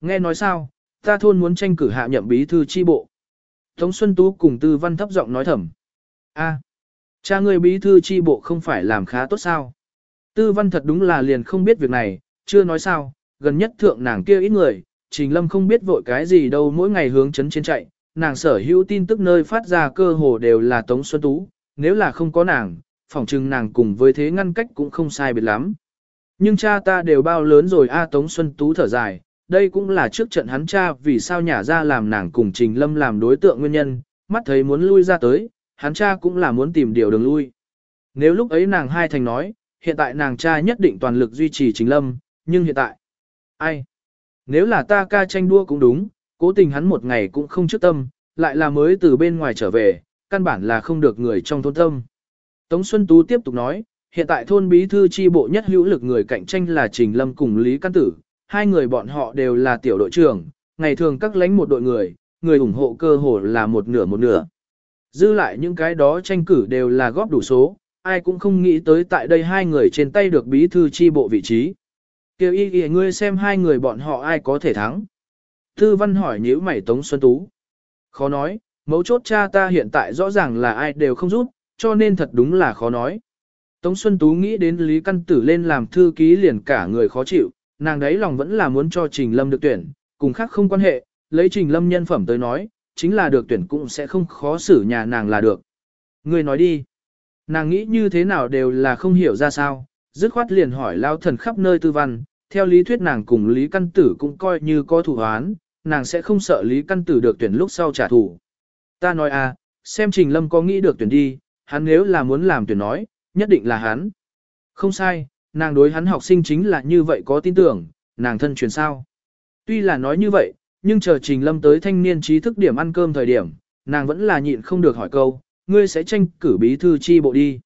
nghe nói sao, ta thôn muốn tranh cử hạ nhậm bí thư chi bộ. Tống Xuân Tú cùng Tư Văn thấp giọng nói thầm. a cha người bí thư chi bộ không phải làm khá tốt sao? Tư Văn thật đúng là liền không biết việc này, chưa nói sao, gần nhất thượng nàng kia ít người, Trình Lâm không biết vội cái gì đâu mỗi ngày hướng chấn trên chạy, nàng sở hữu tin tức nơi phát ra cơ hồ đều là Tống Xuân Tú, nếu là không có nàng, phỏng chừng nàng cùng với thế ngăn cách cũng không sai biệt lắm. Nhưng cha ta đều bao lớn rồi A Tống Xuân Tú thở dài, đây cũng là trước trận hắn cha vì sao nhả ra làm nàng cùng Trình Lâm làm đối tượng nguyên nhân, mắt thấy muốn lui ra tới, hắn cha cũng là muốn tìm điều đường lui. Nếu lúc ấy nàng hai thành nói, hiện tại nàng cha nhất định toàn lực duy trì Trình Lâm, nhưng hiện tại, ai? Nếu là ta ca tranh đua cũng đúng, cố tình hắn một ngày cũng không trước tâm, lại là mới từ bên ngoài trở về, căn bản là không được người trong thôn tâm. Tống Xuân Tú tiếp tục nói, hiện tại thôn bí thư chi bộ nhất hữu lực người cạnh tranh là Trình Lâm cùng Lý Căn Tử, hai người bọn họ đều là tiểu đội trưởng, ngày thường các lãnh một đội người, người ủng hộ cơ hồ là một nửa một nửa. Dư lại những cái đó tranh cử đều là góp đủ số, ai cũng không nghĩ tới tại đây hai người trên tay được bí thư chi bộ vị trí. Kiều y kìa ngươi xem hai người bọn họ ai có thể thắng. Tư văn hỏi nhíu mày Tống Xuân Tú. Khó nói, mấu chốt cha ta hiện tại rõ ràng là ai đều không rút, cho nên thật đúng là khó nói. Tống Xuân Tú nghĩ đến Lý Căn Tử lên làm thư ký liền cả người khó chịu, nàng đấy lòng vẫn là muốn cho Trình Lâm được tuyển, cùng khác không quan hệ, lấy Trình Lâm nhân phẩm tới nói, chính là được tuyển cũng sẽ không khó xử nhà nàng là được. Người nói đi, nàng nghĩ như thế nào đều là không hiểu ra sao, dứt khoát liền hỏi lao thần khắp nơi tư văn, theo lý thuyết nàng cùng Lý Căn Tử cũng coi như có thủ hoán, nàng sẽ không sợ Lý Căn Tử được tuyển lúc sau trả thù. Ta nói à, xem Trình Lâm có nghĩ được tuyển đi, hắn nếu là muốn làm tuyển nói, nhất định là hắn. Không sai, nàng đối hắn học sinh chính là như vậy có tin tưởng, nàng thân truyền sao. Tuy là nói như vậy, nhưng chờ Trình Lâm tới thanh niên trí thức điểm ăn cơm thời điểm, nàng vẫn là nhịn không được hỏi câu, ngươi sẽ tranh cử bí thư chi bộ đi.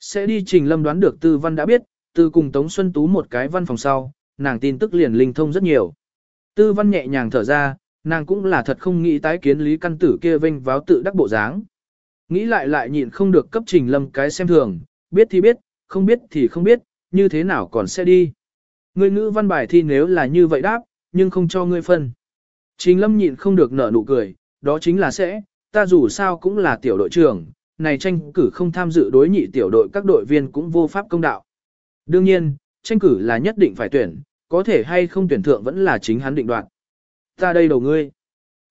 Sẽ đi Trình Lâm đoán được Tư Văn đã biết, từ cùng Tống Xuân Tú một cái văn phòng sau, nàng tin tức liền linh thông rất nhiều. Tư Văn nhẹ nhàng thở ra, nàng cũng là thật không nghĩ tái kiến Lý Căn Tử kia vinh váo tự đắc bộ dáng. Nghĩ lại lại nhịn không được cấp Trình Lâm cái xem thường, biết thì biết, không biết thì không biết, như thế nào còn sẽ đi. Ngươi ngữ văn bài thi nếu là như vậy đáp, nhưng không cho ngươi phân. Trình lâm nhịn không được nở nụ cười, đó chính là sẽ, ta dù sao cũng là tiểu đội trưởng, này tranh cử không tham dự đối nhị tiểu đội các đội viên cũng vô pháp công đạo. Đương nhiên, tranh cử là nhất định phải tuyển, có thể hay không tuyển thượng vẫn là chính hắn định đoạt. Ta đây đầu ngươi.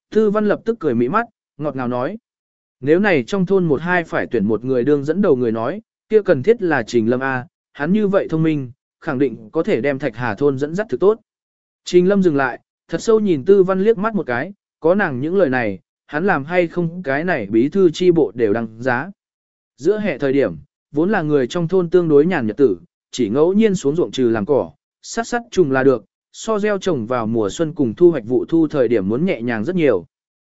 Tư văn lập tức cười mỹ mắt, ngọt ngào nói. Nếu này trong thôn một hai phải tuyển một người đương dẫn đầu người nói, kia cần thiết là Trình Lâm A, hắn như vậy thông minh, khẳng định có thể đem Thạch Hà thôn dẫn dắt thực tốt. Trình Lâm dừng lại, thật sâu nhìn Tư Văn liếc mắt một cái, có nàng những lời này, hắn làm hay không cái này bí thư chi bộ đều đăng giá. Giữa hệ thời điểm, vốn là người trong thôn tương đối nhàn nhật tử, chỉ ngẫu nhiên xuống ruộng trừ làm cỏ, sát sát trùng là được, so gieo trồng vào mùa xuân cùng thu hoạch vụ thu thời điểm muốn nhẹ nhàng rất nhiều.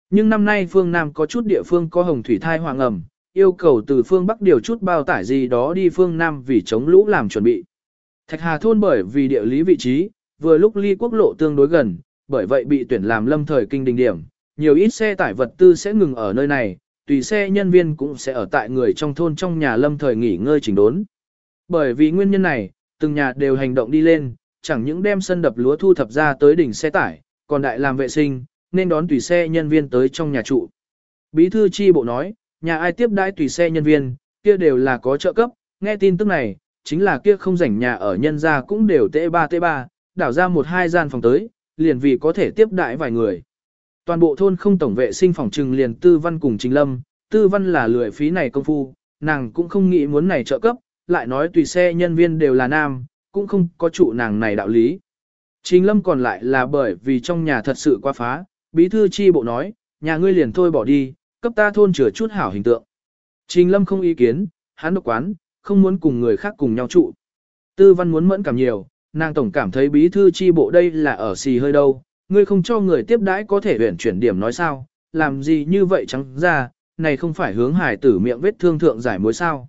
Nhưng năm nay phương Nam có chút địa phương có hồng thủy thai hoàng ẩm, yêu cầu từ phương Bắc điều chút bao tải gì đó đi phương Nam vì chống lũ làm chuẩn bị. Thạch Hà thôn bởi vì địa lý vị trí, vừa lúc ly quốc lộ tương đối gần, bởi vậy bị tuyển làm lâm thời kinh đình điểm. Nhiều ít xe tải vật tư sẽ ngừng ở nơi này, tùy xe nhân viên cũng sẽ ở tại người trong thôn trong nhà lâm thời nghỉ ngơi chỉnh đốn. Bởi vì nguyên nhân này, từng nhà đều hành động đi lên, chẳng những đem sân đập lúa thu thập ra tới đỉnh xe tải, còn đại làm vệ sinh, nên đón tùy xe nhân viên tới trong nhà trụ. Bí thư chi bộ nói, nhà ai tiếp đãi tùy xe nhân viên, kia đều là có trợ cấp, nghe tin tức này, chính là kia không rảnh nhà ở nhân gia cũng đều tệ ba tệ ba, đảo ra một hai gian phòng tới, liền vì có thể tiếp đãi vài người. Toàn bộ thôn không tổng vệ sinh phòng trừng liền tư văn cùng trình lâm, tư văn là lười phí này công phu, nàng cũng không nghĩ muốn này trợ cấp, lại nói tùy xe nhân viên đều là nam, cũng không có trụ nàng này đạo lý. Trình lâm còn lại là bởi vì trong nhà thật sự quá phá, bí thư chi bộ nói, nhà ngươi liền thôi bỏ đi, cấp ta thôn chừa chút hảo hình tượng. Trình lâm không ý kiến, hắn độc quán, không muốn cùng người khác cùng nhau trụ. Tư văn muốn mẫn cảm nhiều, nàng tổng cảm thấy bí thư chi bộ đây là ở xì hơi đâu, ngươi không cho người tiếp đãi có thể huyển chuyển điểm nói sao, làm gì như vậy trắng ra, này không phải hướng hải tử miệng vết thương thượng giải mối sao.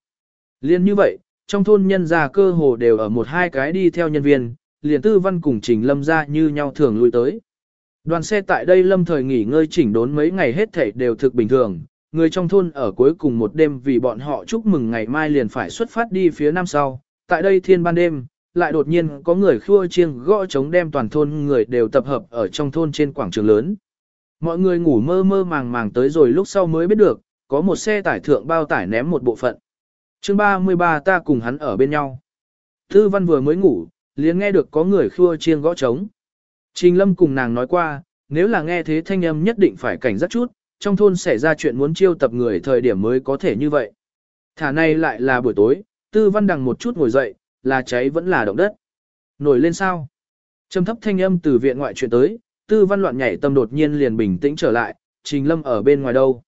Liên như vậy, trong thôn nhân gia cơ hồ đều ở một hai cái đi theo nhân viên, liền tư văn cùng trình lâm ra như nhau thường lui tới. Đoàn xe tại đây lâm thời nghỉ ngơi chỉnh đốn mấy ngày hết thảy đều thực bình thường, người trong thôn ở cuối cùng một đêm vì bọn họ chúc mừng ngày mai liền phải xuất phát đi phía nam sau. Tại đây thiên ban đêm, lại đột nhiên có người khua chiêng gõ trống đem toàn thôn người đều tập hợp ở trong thôn trên quảng trường lớn. Mọi người ngủ mơ mơ màng màng tới rồi lúc sau mới biết được, có một xe tải thượng bao tải ném một bộ phận. chương 33 ta cùng hắn ở bên nhau. Thư văn vừa mới ngủ, liền nghe được có người khua chiêng gõ trống. Trình lâm cùng nàng nói qua, nếu là nghe thế thanh âm nhất định phải cảnh giác chút, trong thôn xảy ra chuyện muốn chiêu tập người thời điểm mới có thể như vậy. Thả này lại là buổi tối, tư văn đằng một chút ngồi dậy, là cháy vẫn là động đất. Nổi lên sao? Trầm thấp thanh âm từ viện ngoại chuyện tới, tư văn loạn nhảy tâm đột nhiên liền bình tĩnh trở lại, trình lâm ở bên ngoài đâu.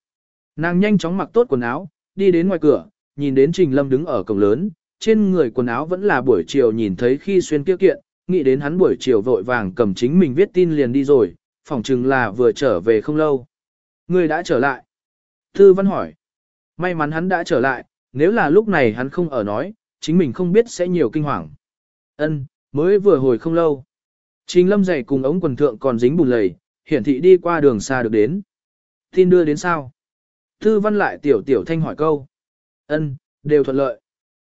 Nàng nhanh chóng mặc tốt quần áo, đi đến ngoài cửa, nhìn đến trình lâm đứng ở cổng lớn, trên người quần áo vẫn là buổi chiều nhìn thấy khi xuyên kia kiện, nghĩ đến hắn buổi chiều vội vàng cầm chính mình viết tin liền đi rồi, phỏng chừng là vừa trở về không lâu. Người đã trở lại. Tư văn hỏi. May mắn hắn đã trở lại, nếu là lúc này hắn không ở nói, chính mình không biết sẽ nhiều kinh hoàng. Ân, mới vừa hồi không lâu. Trình lâm dày cùng ống quần thượng còn dính bùn lầy, hiển thị đi qua đường xa được đến. Tin đưa đến sao? Tư văn lại tiểu tiểu thanh hỏi câu. Ân, đều thuận lợi.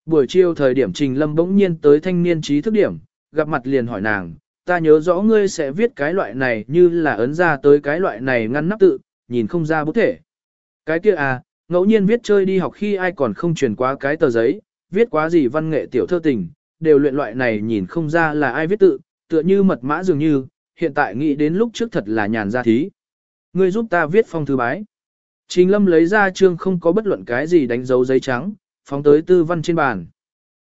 Buổi chiều thời điểm Trình Lâm bỗng nhiên tới thanh niên trí thức điểm, gặp mặt liền hỏi nàng, ta nhớ rõ ngươi sẽ viết cái loại này như là ấn ra tới cái loại này ngăn nắp tự, nhìn không ra bút thể. Cái kia à, ngẫu nhiên viết chơi đi học khi ai còn không truyền quá cái tờ giấy, viết quá gì văn nghệ tiểu thơ tình, đều luyện loại này nhìn không ra là ai viết tự, tựa như mật mã dường như, hiện tại nghĩ đến lúc trước thật là nhàn ra thí. Ngươi giúp ta viết phong thư bái. Trình lâm lấy ra chương không có bất luận cái gì đánh dấu giấy trắng, phóng tới tư văn trên bàn.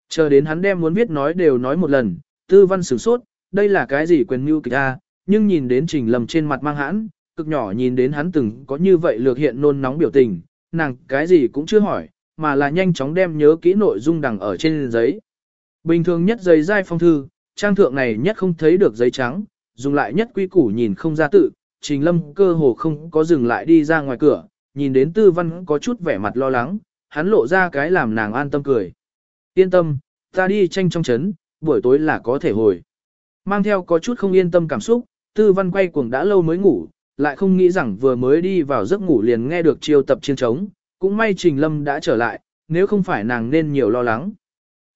Chờ đến hắn đem muốn viết nói đều nói một lần, tư văn sửng sốt, đây là cái gì quyền mưu kịch a, nhưng nhìn đến trình lâm trên mặt mang hãn, cực nhỏ nhìn đến hắn từng có như vậy lược hiện nôn nóng biểu tình, nàng cái gì cũng chưa hỏi, mà là nhanh chóng đem nhớ kỹ nội dung đằng ở trên giấy. Bình thường nhất giấy dai phong thư, trang thượng này nhất không thấy được giấy trắng, dùng lại nhất quy củ nhìn không ra tự, trình lâm cơ hồ không có dừng lại đi ra ngoài cửa, nhìn đến tư văn có chút vẻ mặt lo lắng, hắn lộ ra cái làm nàng an tâm cười. Yên tâm, ta đi tranh trong chấn, buổi tối là có thể hồi. Mang theo có chút không yên tâm cảm xúc, tư văn quay cuồng đã lâu mới ngủ, lại không nghĩ rằng vừa mới đi vào giấc ngủ liền nghe được chiêu tập chiên trống, cũng may Trình Lâm đã trở lại, nếu không phải nàng nên nhiều lo lắng.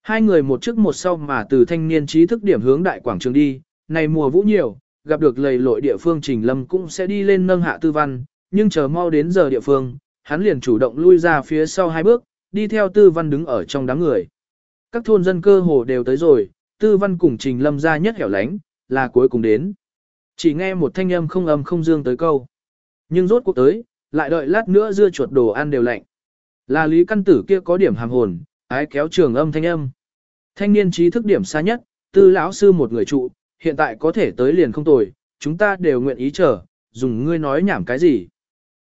Hai người một trước một sau mà từ thanh niên trí thức điểm hướng đại quảng trường đi, này mùa vũ nhiều, gặp được lầy lội địa phương Trình Lâm cũng sẽ đi lên nâng hạ tư văn, nhưng chờ mau đến giờ địa phương, hắn liền chủ động lui ra phía sau hai bước, đi theo tư văn đứng ở trong đám người. Các thôn dân cơ hồ đều tới rồi, tư văn cùng Trình Lâm ra nhất hẻo lánh, là cuối cùng đến. Chỉ nghe một thanh âm không âm không dương tới câu. Nhưng rốt cuộc tới, lại đợi lát nữa dưa chuột đồ ăn đều lạnh. Là lý căn tử kia có điểm hàm hồn, ái kéo trường âm thanh âm. Thanh niên trí thức điểm xa nhất, tư lão sư một người trụ, hiện tại có thể tới liền không tồi, chúng ta đều nguyện ý chờ, dùng ngươi nói nhảm cái gì.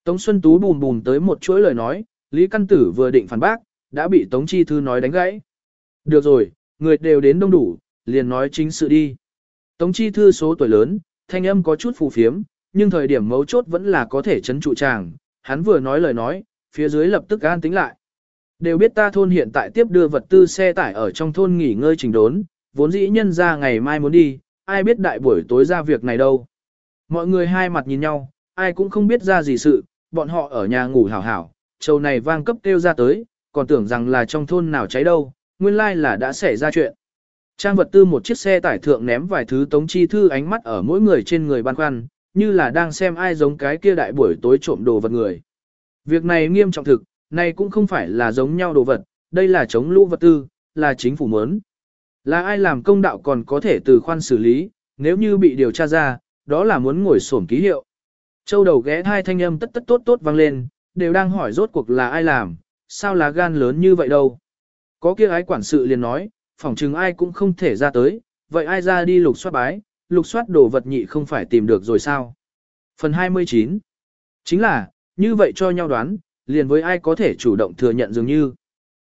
Tống Xuân Tú bùn bùn tới một chuỗi lời nói, Lý Căn Tử vừa định phản bác, đã bị Tống Chi Thư nói đánh gãy. Được rồi, người đều đến đông đủ, liền nói chính sự đi. Tống Chi Thư số tuổi lớn, thanh âm có chút phù phiếm, nhưng thời điểm mấu chốt vẫn là có thể chấn trụ chàng. Hắn vừa nói lời nói, phía dưới lập tức an tính lại. Đều biết ta thôn hiện tại tiếp đưa vật tư xe tải ở trong thôn nghỉ ngơi trình đốn, vốn dĩ nhân ra ngày mai muốn đi, ai biết đại buổi tối ra việc này đâu. Mọi người hai mặt nhìn nhau, ai cũng không biết ra gì sự, bọn họ ở nhà ngủ hảo hảo, châu này vang cấp kêu ra tới, còn tưởng rằng là trong thôn nào cháy đâu, nguyên lai là đã xảy ra chuyện. Trang vật tư một chiếc xe tải thượng ném vài thứ tống chi thư ánh mắt ở mỗi người trên người băn khoăn, như là đang xem ai giống cái kia đại buổi tối trộm đồ vật người. Việc này nghiêm trọng thực, này cũng không phải là giống nhau đồ vật, đây là chống lũ vật tư, là chính phủ mớn. Là ai làm công đạo còn có thể từ khoan xử lý, nếu như bị điều tra ra, đó là muốn ngồi sổm ký hiệu. Châu đầu ghé hai thanh âm tất tất tốt tốt vang lên, đều đang hỏi rốt cuộc là ai làm, sao lá gan lớn như vậy đâu. Có kia ái quản sự liền nói, phỏng chừng ai cũng không thể ra tới, vậy ai ra đi lục soát bái, lục soát đồ vật nhị không phải tìm được rồi sao. Phần 29 Chính là, như vậy cho nhau đoán, liền với ai có thể chủ động thừa nhận dường như.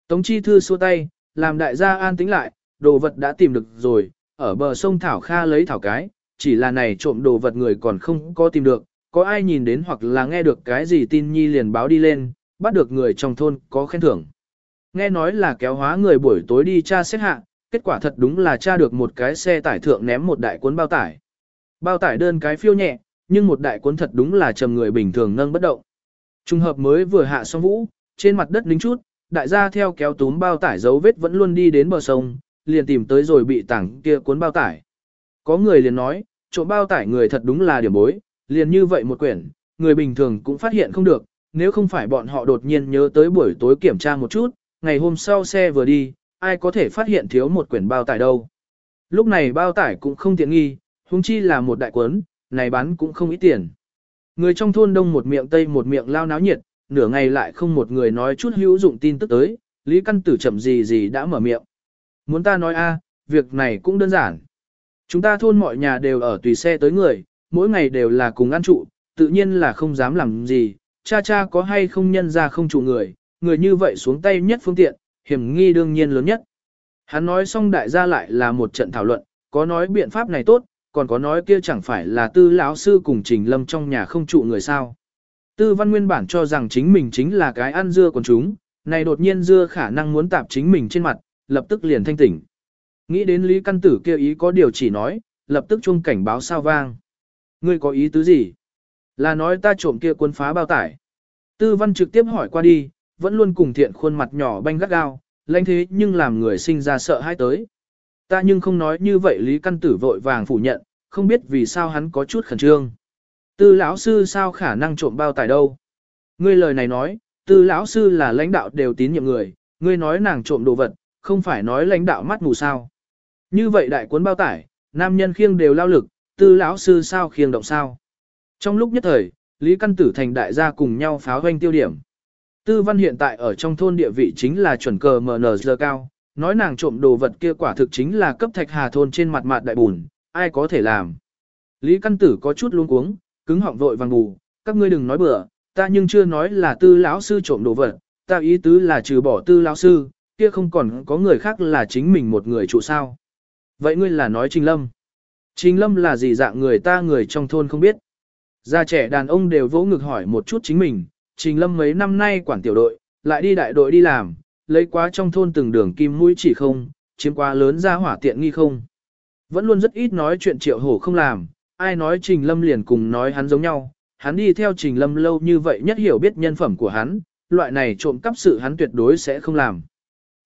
Tống chi thư xua tay, làm đại gia an tính lại, đồ vật đã tìm được rồi, ở bờ sông Thảo Kha lấy thảo cái, chỉ là này trộm đồ vật người còn không có tìm được, có ai nhìn đến hoặc là nghe được cái gì tin nhi liền báo đi lên, bắt được người trong thôn có khen thưởng. Nghe nói là kéo hóa người buổi tối đi tra xét hạ, kết quả thật đúng là tra được một cái xe tải thượng ném một đại cuốn bao tải. Bao tải đơn cái phiêu nhẹ, nhưng một đại cuốn thật đúng là trầm người bình thường nâng bất động. Trung hợp mới vừa hạ xong vũ, trên mặt đất lính chút, đại gia theo kéo túm bao tải dấu vết vẫn luôn đi đến bờ sông, liền tìm tới rồi bị tảng kia cuốn bao tải. Có người liền nói, trộm bao tải người thật đúng là điểm bối, liền như vậy một quyển, người bình thường cũng phát hiện không được, nếu không phải bọn họ đột nhiên nhớ tới buổi tối kiểm tra một chút, ngày hôm sau xe vừa đi, ai có thể phát hiện thiếu một quyển bao tải đâu. Lúc này bao tải cũng không tiện nghi, huống chi là một đại cuốn, này bán cũng không ít tiền. Người trong thôn đông một miệng tây một miệng lao náo nhiệt, nửa ngày lại không một người nói chút hữu dụng tin tức tới, Lý Căn Tử chậm gì gì đã mở miệng. Muốn ta nói a, việc này cũng đơn giản. Chúng ta thôn mọi nhà đều ở tùy xe tới người, mỗi ngày đều là cùng ăn trụ, tự nhiên là không dám làm gì, cha cha có hay không nhân ra không trụ người, người như vậy xuống tay nhất phương tiện, hiểm nghi đương nhiên lớn nhất. Hắn nói xong đại gia lại là một trận thảo luận, có nói biện pháp này tốt, còn có nói kia chẳng phải là tư lão sư cùng trình lâm trong nhà không trụ người sao. Tư văn nguyên bản cho rằng chính mình chính là cái ăn dưa của chúng, này đột nhiên dưa khả năng muốn tạp chính mình trên mặt, lập tức liền thanh tỉnh. Nghĩ đến Lý Căn Tử kêu ý có điều chỉ nói, lập tức chuông cảnh báo sao vang. Ngươi có ý tứ gì? Là nói ta trộm kia quân phá bao tải. Tư văn trực tiếp hỏi qua đi, vẫn luôn cùng thiện khuôn mặt nhỏ banh gắt gao, lãnh thế nhưng làm người sinh ra sợ hãi tới. Ta nhưng không nói như vậy Lý Căn Tử vội vàng phủ nhận, không biết vì sao hắn có chút khẩn trương. Tư lão sư sao khả năng trộm bao tải đâu? Ngươi lời này nói, tư lão sư là lãnh đạo đều tín nhiệm người, ngươi nói nàng trộm đồ vật, không phải nói lãnh đạo mắt mù sao? Như vậy đại cuốn bao tải, nam nhân khiêng đều lao lực, tư lão sư sao khiêng động sao? Trong lúc nhất thời, Lý Căn Tử thành đại gia cùng nhau pháo hoanh tiêu điểm. Tư văn hiện tại ở trong thôn địa vị chính là chuẩn cờ MNZ cao, nói nàng trộm đồ vật kia quả thực chính là cấp thạch hà thôn trên mặt mặt đại bùn, ai có thể làm. Lý Căn Tử có chút luống cuống, cứng họng vội vàng ngủ. các ngươi đừng nói bừa, ta nhưng chưa nói là tư lão sư trộm đồ vật, ta ý tứ là trừ bỏ tư lão sư, kia không còn có người khác là chính mình một người trụ sao. Vậy ngươi là nói Trình Lâm. Trình Lâm là gì dạng người ta người trong thôn không biết. Gia trẻ đàn ông đều vỗ ngực hỏi một chút chính mình, Trình Lâm mấy năm nay quản tiểu đội, lại đi đại đội đi làm, lấy quá trong thôn từng đường kim mũi chỉ không, chiếm quá lớn ra hỏa tiện nghi không. Vẫn luôn rất ít nói chuyện triệu hổ không làm, ai nói Trình Lâm liền cùng nói hắn giống nhau, hắn đi theo Trình Lâm lâu như vậy nhất hiểu biết nhân phẩm của hắn, loại này trộm cắp sự hắn tuyệt đối sẽ không làm.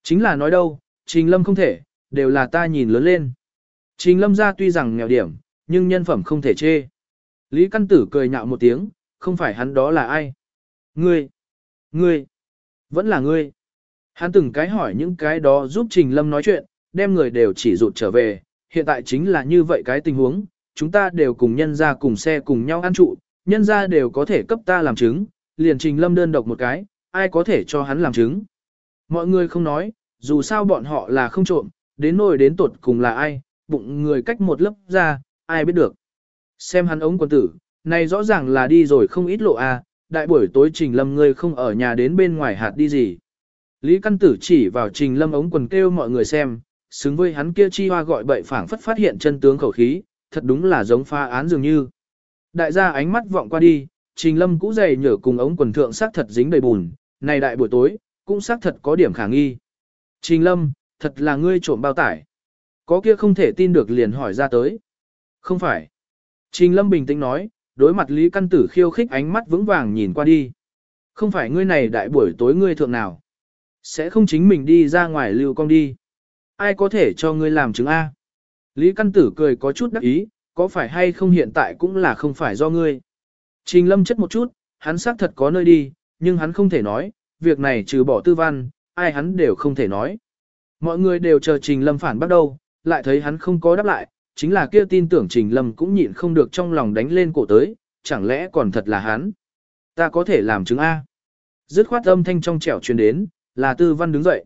Chính là nói đâu, Trình Lâm không thể, đều là ta nhìn lớn lên. Trình Lâm ra tuy rằng nghèo điểm, nhưng nhân phẩm không thể chê. Lý Căn Tử cười nhạo một tiếng, không phải hắn đó là ai. Ngươi, ngươi, vẫn là ngươi. Hắn từng cái hỏi những cái đó giúp Trình Lâm nói chuyện, đem người đều chỉ rụt trở về, hiện tại chính là như vậy cái tình huống, chúng ta đều cùng nhân ra cùng xe cùng nhau ăn trụ, nhân ra đều có thể cấp ta làm chứng, liền Trình Lâm đơn độc một cái, ai có thể cho hắn làm chứng. Mọi người không nói, dù sao bọn họ là không trộm, đến nỗi đến tột cùng là ai, bụng người cách một lớp ra, ai biết được. Xem hắn ống quân tử, này rõ ràng là đi rồi không ít lộ a, đại buổi tối Trình Lâm ngươi không ở nhà đến bên ngoài hạt đi gì. Lý Căn Tử chỉ vào Trình Lâm ống quần kêu mọi người xem, xứng với hắn kia chi hoa gọi bậy phảng phất phát hiện chân tướng khẩu khí, thật đúng là giống pha án dường như. Đại gia ánh mắt vọng qua đi, Trình Lâm cũ dày nhở cùng ống quần thượng sắc thật dính đầy bùn, này đại buổi tối, cũng xác thật có điểm khả nghi. Trình Lâm, thật là ngươi trộm bao tải. Có kia không thể tin được liền hỏi ra tới. Không phải. Trình Lâm bình tĩnh nói, đối mặt Lý Căn Tử khiêu khích ánh mắt vững vàng nhìn qua đi. Không phải ngươi này đại buổi tối ngươi thượng nào. Sẽ không chính mình đi ra ngoài lưu con đi. Ai có thể cho ngươi làm chứng A? Lý Căn Tử cười có chút đắc ý, có phải hay không hiện tại cũng là không phải do ngươi. Trình Lâm chất một chút, hắn xác thật có nơi đi, nhưng hắn không thể nói, việc này trừ bỏ tư văn, ai hắn đều không thể nói. Mọi người đều chờ Trình Lâm phản bắt đầu, lại thấy hắn không có đáp lại, chính là kia tin tưởng Trình Lâm cũng nhịn không được trong lòng đánh lên cổ tới, chẳng lẽ còn thật là hắn. Ta có thể làm chứng A. Dứt khoát âm thanh trong trẻo truyền đến, là tư văn đứng dậy.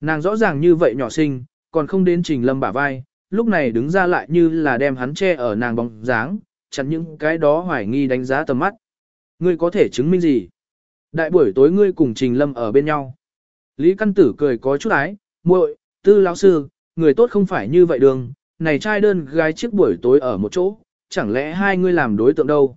Nàng rõ ràng như vậy nhỏ xinh, còn không đến Trình Lâm bả vai, lúc này đứng ra lại như là đem hắn che ở nàng bóng dáng, chặn những cái đó hoài nghi đánh giá tầm mắt. Ngươi có thể chứng minh gì? Đại buổi tối ngươi cùng Trình Lâm ở bên nhau. Lý Căn Tử cười có chút ái, muội, tư lão sư, người tốt không phải như vậy đường, này trai đơn gái chiếc buổi tối ở một chỗ, chẳng lẽ hai ngươi làm đối tượng đâu.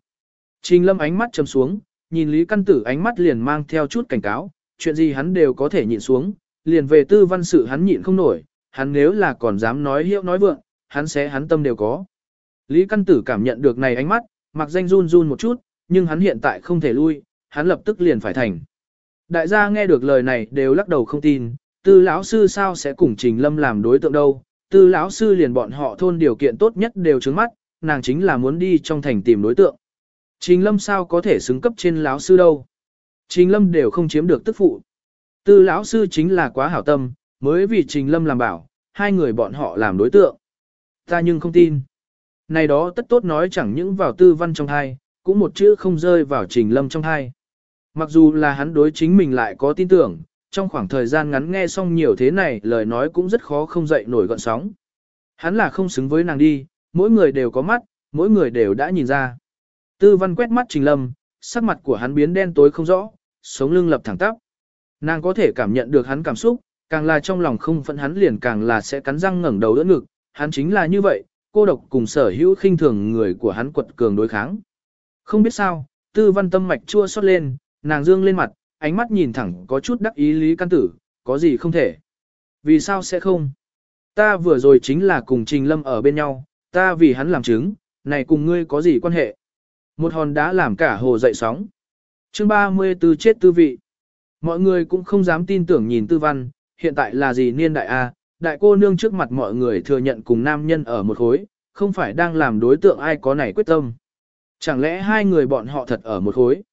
Trình lâm ánh mắt chấm xuống, nhìn Lý Căn Tử ánh mắt liền mang theo chút cảnh cáo, chuyện gì hắn đều có thể nhịn xuống, liền về tư văn sự hắn nhịn không nổi, hắn nếu là còn dám nói hiệu nói vượng, hắn sẽ hắn tâm đều có. Lý Căn Tử cảm nhận được này ánh mắt, mặc danh run run một chút, nhưng hắn hiện tại không thể lui, hắn lập tức liền phải thành. Đại gia nghe được lời này đều lắc đầu không tin, tư lão sư sao sẽ cùng Trình Lâm làm đối tượng đâu, tư lão sư liền bọn họ thôn điều kiện tốt nhất đều trứng mắt, nàng chính là muốn đi trong thành tìm đối tượng. Trình Lâm sao có thể xứng cấp trên lão sư đâu. Trình Lâm đều không chiếm được tức phụ. Tư lão sư chính là quá hảo tâm, mới vì Trình Lâm làm bảo, hai người bọn họ làm đối tượng. Ta nhưng không tin. Này đó tất tốt nói chẳng những vào tư văn trong hai, cũng một chữ không rơi vào Trình Lâm trong hai. Mặc dù là hắn đối chính mình lại có tin tưởng, trong khoảng thời gian ngắn nghe xong nhiều thế này lời nói cũng rất khó không dậy nổi gọn sóng. Hắn là không xứng với nàng đi, mỗi người đều có mắt, mỗi người đều đã nhìn ra. Tư văn quét mắt Trình Lâm, sắc mặt của hắn biến đen tối không rõ, sống lưng lập thẳng tắp. Nàng có thể cảm nhận được hắn cảm xúc, càng là trong lòng không phẫn hắn liền càng là sẽ cắn răng ngẩng đầu đỡ ngực, hắn chính là như vậy, cô độc cùng sở hữu khinh thường người của hắn quật cường đối kháng. Không biết sao, tư văn tâm mạch chua xót lên, nàng dương lên mặt, ánh mắt nhìn thẳng có chút đắc ý lý căn tử, có gì không thể. Vì sao sẽ không? Ta vừa rồi chính là cùng Trình Lâm ở bên nhau, ta vì hắn làm chứng, này cùng ngươi có gì quan hệ? Một hòn đá làm cả hồ dậy sóng. chương 34 chết tư vị. Mọi người cũng không dám tin tưởng nhìn tư văn, hiện tại là gì niên đại A, đại cô nương trước mặt mọi người thừa nhận cùng nam nhân ở một khối, không phải đang làm đối tượng ai có này quyết tâm. Chẳng lẽ hai người bọn họ thật ở một khối?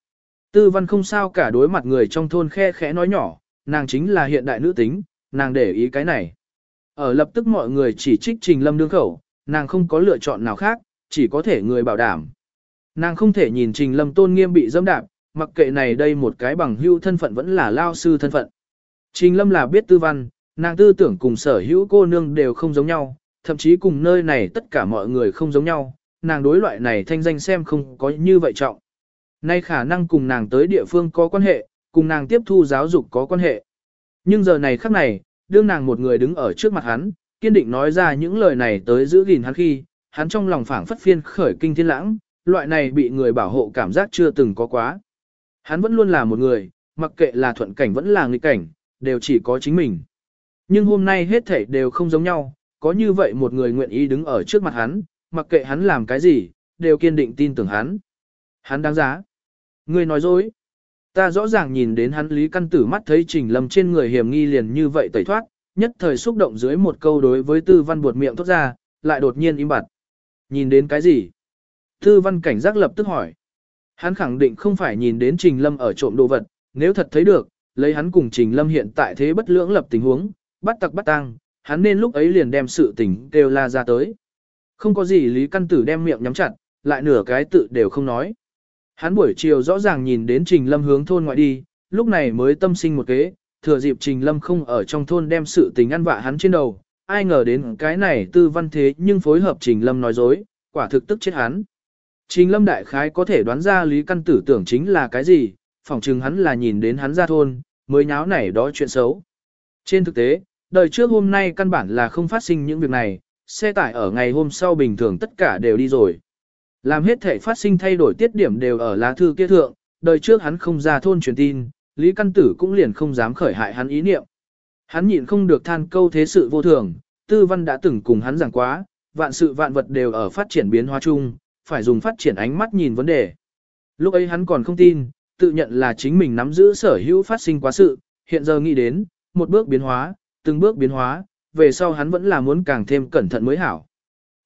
Tư văn không sao cả đối mặt người trong thôn khe khẽ nói nhỏ, nàng chính là hiện đại nữ tính, nàng để ý cái này. Ở lập tức mọi người chỉ trích trình lâm đương khẩu, nàng không có lựa chọn nào khác, chỉ có thể người bảo đảm. Nàng không thể nhìn trình lâm tôn nghiêm bị dâm đạp, mặc kệ này đây một cái bằng hưu thân phận vẫn là lao sư thân phận. Trình lâm là biết tư văn, nàng tư tưởng cùng sở hữu cô nương đều không giống nhau, thậm chí cùng nơi này tất cả mọi người không giống nhau, nàng đối loại này thanh danh xem không có như vậy trọng. Nay khả năng cùng nàng tới địa phương có quan hệ, cùng nàng tiếp thu giáo dục có quan hệ. Nhưng giờ này khắc này, đương nàng một người đứng ở trước mặt hắn, kiên định nói ra những lời này tới giữ gìn hắn khi, hắn trong lòng phảng phất phiên khởi kinh thiên lãng, loại này bị người bảo hộ cảm giác chưa từng có quá. Hắn vẫn luôn là một người, mặc kệ là thuận cảnh vẫn là nghịch cảnh, đều chỉ có chính mình. Nhưng hôm nay hết thảy đều không giống nhau, có như vậy một người nguyện ý đứng ở trước mặt hắn, mặc kệ hắn làm cái gì, đều kiên định tin tưởng hắn. Hắn đáng giá. Ngươi nói dối. Ta rõ ràng nhìn đến hắn Lý Căn Tử mắt thấy Trình Lâm trên người hiểm nghi liền như vậy tẩy thoát, nhất thời xúc động dưới một câu đối với Tư Văn buột miệng thốt ra, lại đột nhiên im bặt. Nhìn đến cái gì? Tư Văn cảnh giác lập tức hỏi. Hắn khẳng định không phải nhìn đến Trình Lâm ở trộm đồ vật, nếu thật thấy được, lấy hắn cùng Trình Lâm hiện tại thế bất lưỡng lập tình huống, bắt tặc bắt tang, hắn nên lúc ấy liền đem sự tình kêu la ra tới. Không có gì Lý Căn Tử đem miệng nhắm chặt, lại nửa cái tự đều không nói. Hắn buổi chiều rõ ràng nhìn đến Trình Lâm hướng thôn ngoại đi, lúc này mới tâm sinh một kế, thừa dịp Trình Lâm không ở trong thôn đem sự tình ăn vạ hắn trên đầu, ai ngờ đến cái này tư văn thế nhưng phối hợp Trình Lâm nói dối, quả thực tức chết hắn. Trình Lâm đại khái có thể đoán ra lý căn tử tưởng chính là cái gì, phỏng chừng hắn là nhìn đến hắn ra thôn, mới nháo nảy đó chuyện xấu. Trên thực tế, đời trước hôm nay căn bản là không phát sinh những việc này, xe tải ở ngày hôm sau bình thường tất cả đều đi rồi. Làm hết thể phát sinh thay đổi tiết điểm đều ở lá thư kia thượng, đời trước hắn không ra thôn truyền tin, Lý Căn Tử cũng liền không dám khởi hại hắn ý niệm. Hắn nhịn không được than câu thế sự vô thường, tư văn đã từng cùng hắn giảng quá, vạn sự vạn vật đều ở phát triển biến hóa chung, phải dùng phát triển ánh mắt nhìn vấn đề. Lúc ấy hắn còn không tin, tự nhận là chính mình nắm giữ sở hữu phát sinh quá sự, hiện giờ nghĩ đến, một bước biến hóa, từng bước biến hóa, về sau hắn vẫn là muốn càng thêm cẩn thận mới hảo.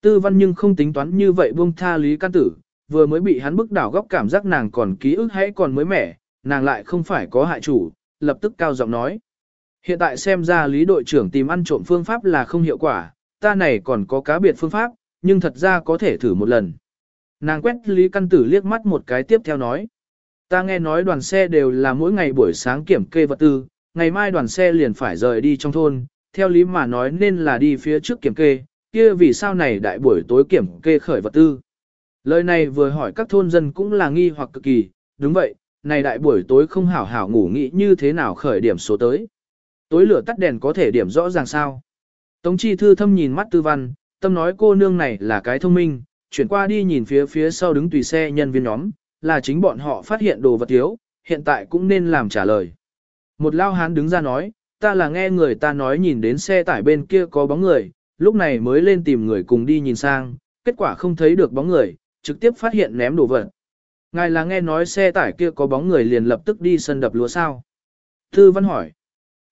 Tư văn nhưng không tính toán như vậy buông tha lý can tử, vừa mới bị hắn bức đảo góc cảm giác nàng còn ký ức hãy còn mới mẻ, nàng lại không phải có hại chủ, lập tức cao giọng nói. Hiện tại xem ra lý đội trưởng tìm ăn trộm phương pháp là không hiệu quả, ta này còn có cá biệt phương pháp, nhưng thật ra có thể thử một lần. Nàng quét lý căn tử liếc mắt một cái tiếp theo nói. Ta nghe nói đoàn xe đều là mỗi ngày buổi sáng kiểm kê vật tư, ngày mai đoàn xe liền phải rời đi trong thôn, theo lý mà nói nên là đi phía trước kiểm kê, kia vì sao này đại buổi tối kiểm kê khởi vật tư. Lời này vừa hỏi các thôn dân cũng là nghi hoặc cực kỳ, đúng vậy, này đại buổi tối không hảo hảo ngủ nghĩ như thế nào khởi điểm số tới. Tối lửa tắt đèn có thể điểm rõ ràng sao. Tống chi thư thâm nhìn mắt tư văn, tâm nói cô nương này là cái thông minh, chuyển qua đi nhìn phía phía sau đứng tùy xe nhân viên nhóm, là chính bọn họ phát hiện đồ vật thiếu, hiện tại cũng nên làm trả lời. Một lao hán đứng ra nói, ta là nghe người ta nói nhìn đến xe tải bên kia có bóng người, lúc này mới lên tìm người cùng đi nhìn sang, kết quả không thấy được bóng người, trực tiếp phát hiện ném đồ vật. Ngài là nghe nói xe tải kia có bóng người liền lập tức đi sân đập lúa sao? Thư văn hỏi.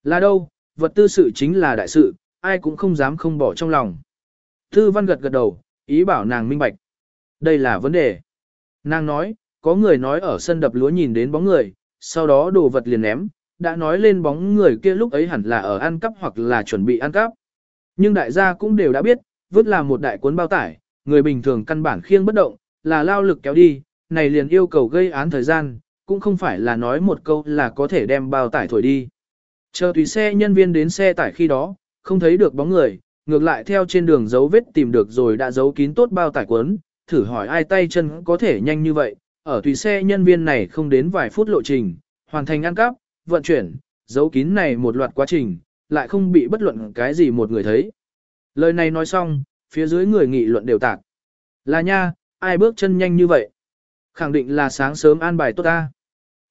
Là đâu, vật tư sự chính là đại sự, ai cũng không dám không bỏ trong lòng. thư văn gật gật đầu, ý bảo nàng minh bạch. Đây là vấn đề. Nàng nói, có người nói ở sân đập lúa nhìn đến bóng người, sau đó đồ vật liền ném, đã nói lên bóng người kia lúc ấy hẳn là ở ăn cắp hoặc là chuẩn bị ăn cắp. Nhưng đại gia cũng đều đã biết, vứt là một đại cuốn bao tải, người bình thường căn bản khiêng bất động, là lao lực kéo đi, này liền yêu cầu gây án thời gian, cũng không phải là nói một câu là có thể đem bao tải thổi đi. Chờ tùy xe nhân viên đến xe tải khi đó, không thấy được bóng người, ngược lại theo trên đường dấu vết tìm được rồi đã giấu kín tốt bao tải cuốn, thử hỏi ai tay chân có thể nhanh như vậy, ở tùy xe nhân viên này không đến vài phút lộ trình, hoàn thành ăn cắp, vận chuyển, giấu kín này một loạt quá trình, lại không bị bất luận cái gì một người thấy. Lời này nói xong, phía dưới người nghị luận đều tạc. Là nha, ai bước chân nhanh như vậy? Khẳng định là sáng sớm an bài tốt ta.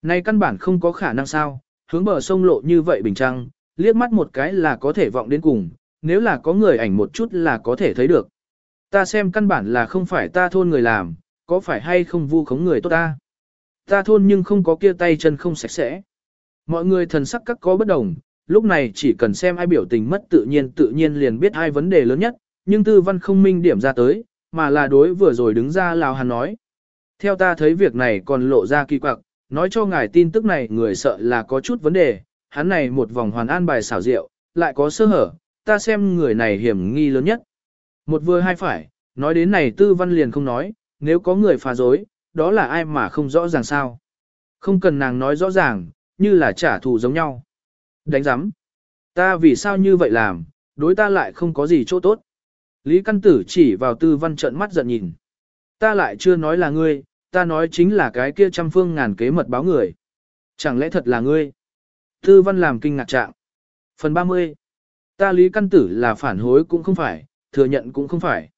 Nay căn bản không có khả năng sao, hướng bờ sông lộ như vậy bình trăng, liếc mắt một cái là có thể vọng đến cùng, nếu là có người ảnh một chút là có thể thấy được. Ta xem căn bản là không phải ta thôn người làm, có phải hay không vu khống người tốt ta. Ta thôn nhưng không có kia tay chân không sạch sẽ. Mọi người thần sắc các có bất đồng, lúc này chỉ cần xem ai biểu tình mất tự nhiên tự nhiên liền biết hai vấn đề lớn nhất, nhưng tư văn không minh điểm ra tới, mà là đối vừa rồi đứng ra lào hắn nói. Theo ta thấy việc này còn lộ ra kỳ quặc, nói cho ngài tin tức này người sợ là có chút vấn đề, hắn này một vòng hoàn an bài xảo diệu, lại có sơ hở, ta xem người này hiểm nghi lớn nhất. Một vừa hai phải, nói đến này tư văn liền không nói, nếu có người phá dối, đó là ai mà không rõ ràng sao. Không cần nàng nói rõ ràng, như là trả thù giống nhau. Đánh giám. Ta vì sao như vậy làm, đối ta lại không có gì chỗ tốt. Lý Căn Tử chỉ vào tư văn trận mắt giận nhìn. Ta lại chưa nói là ngươi, ta nói chính là cái kia trăm phương ngàn kế mật báo người. Chẳng lẽ thật là ngươi? Tư văn làm kinh ngạc trạng. Phần 30. Ta Lý Căn Tử là phản hối cũng không phải, thừa nhận cũng không phải.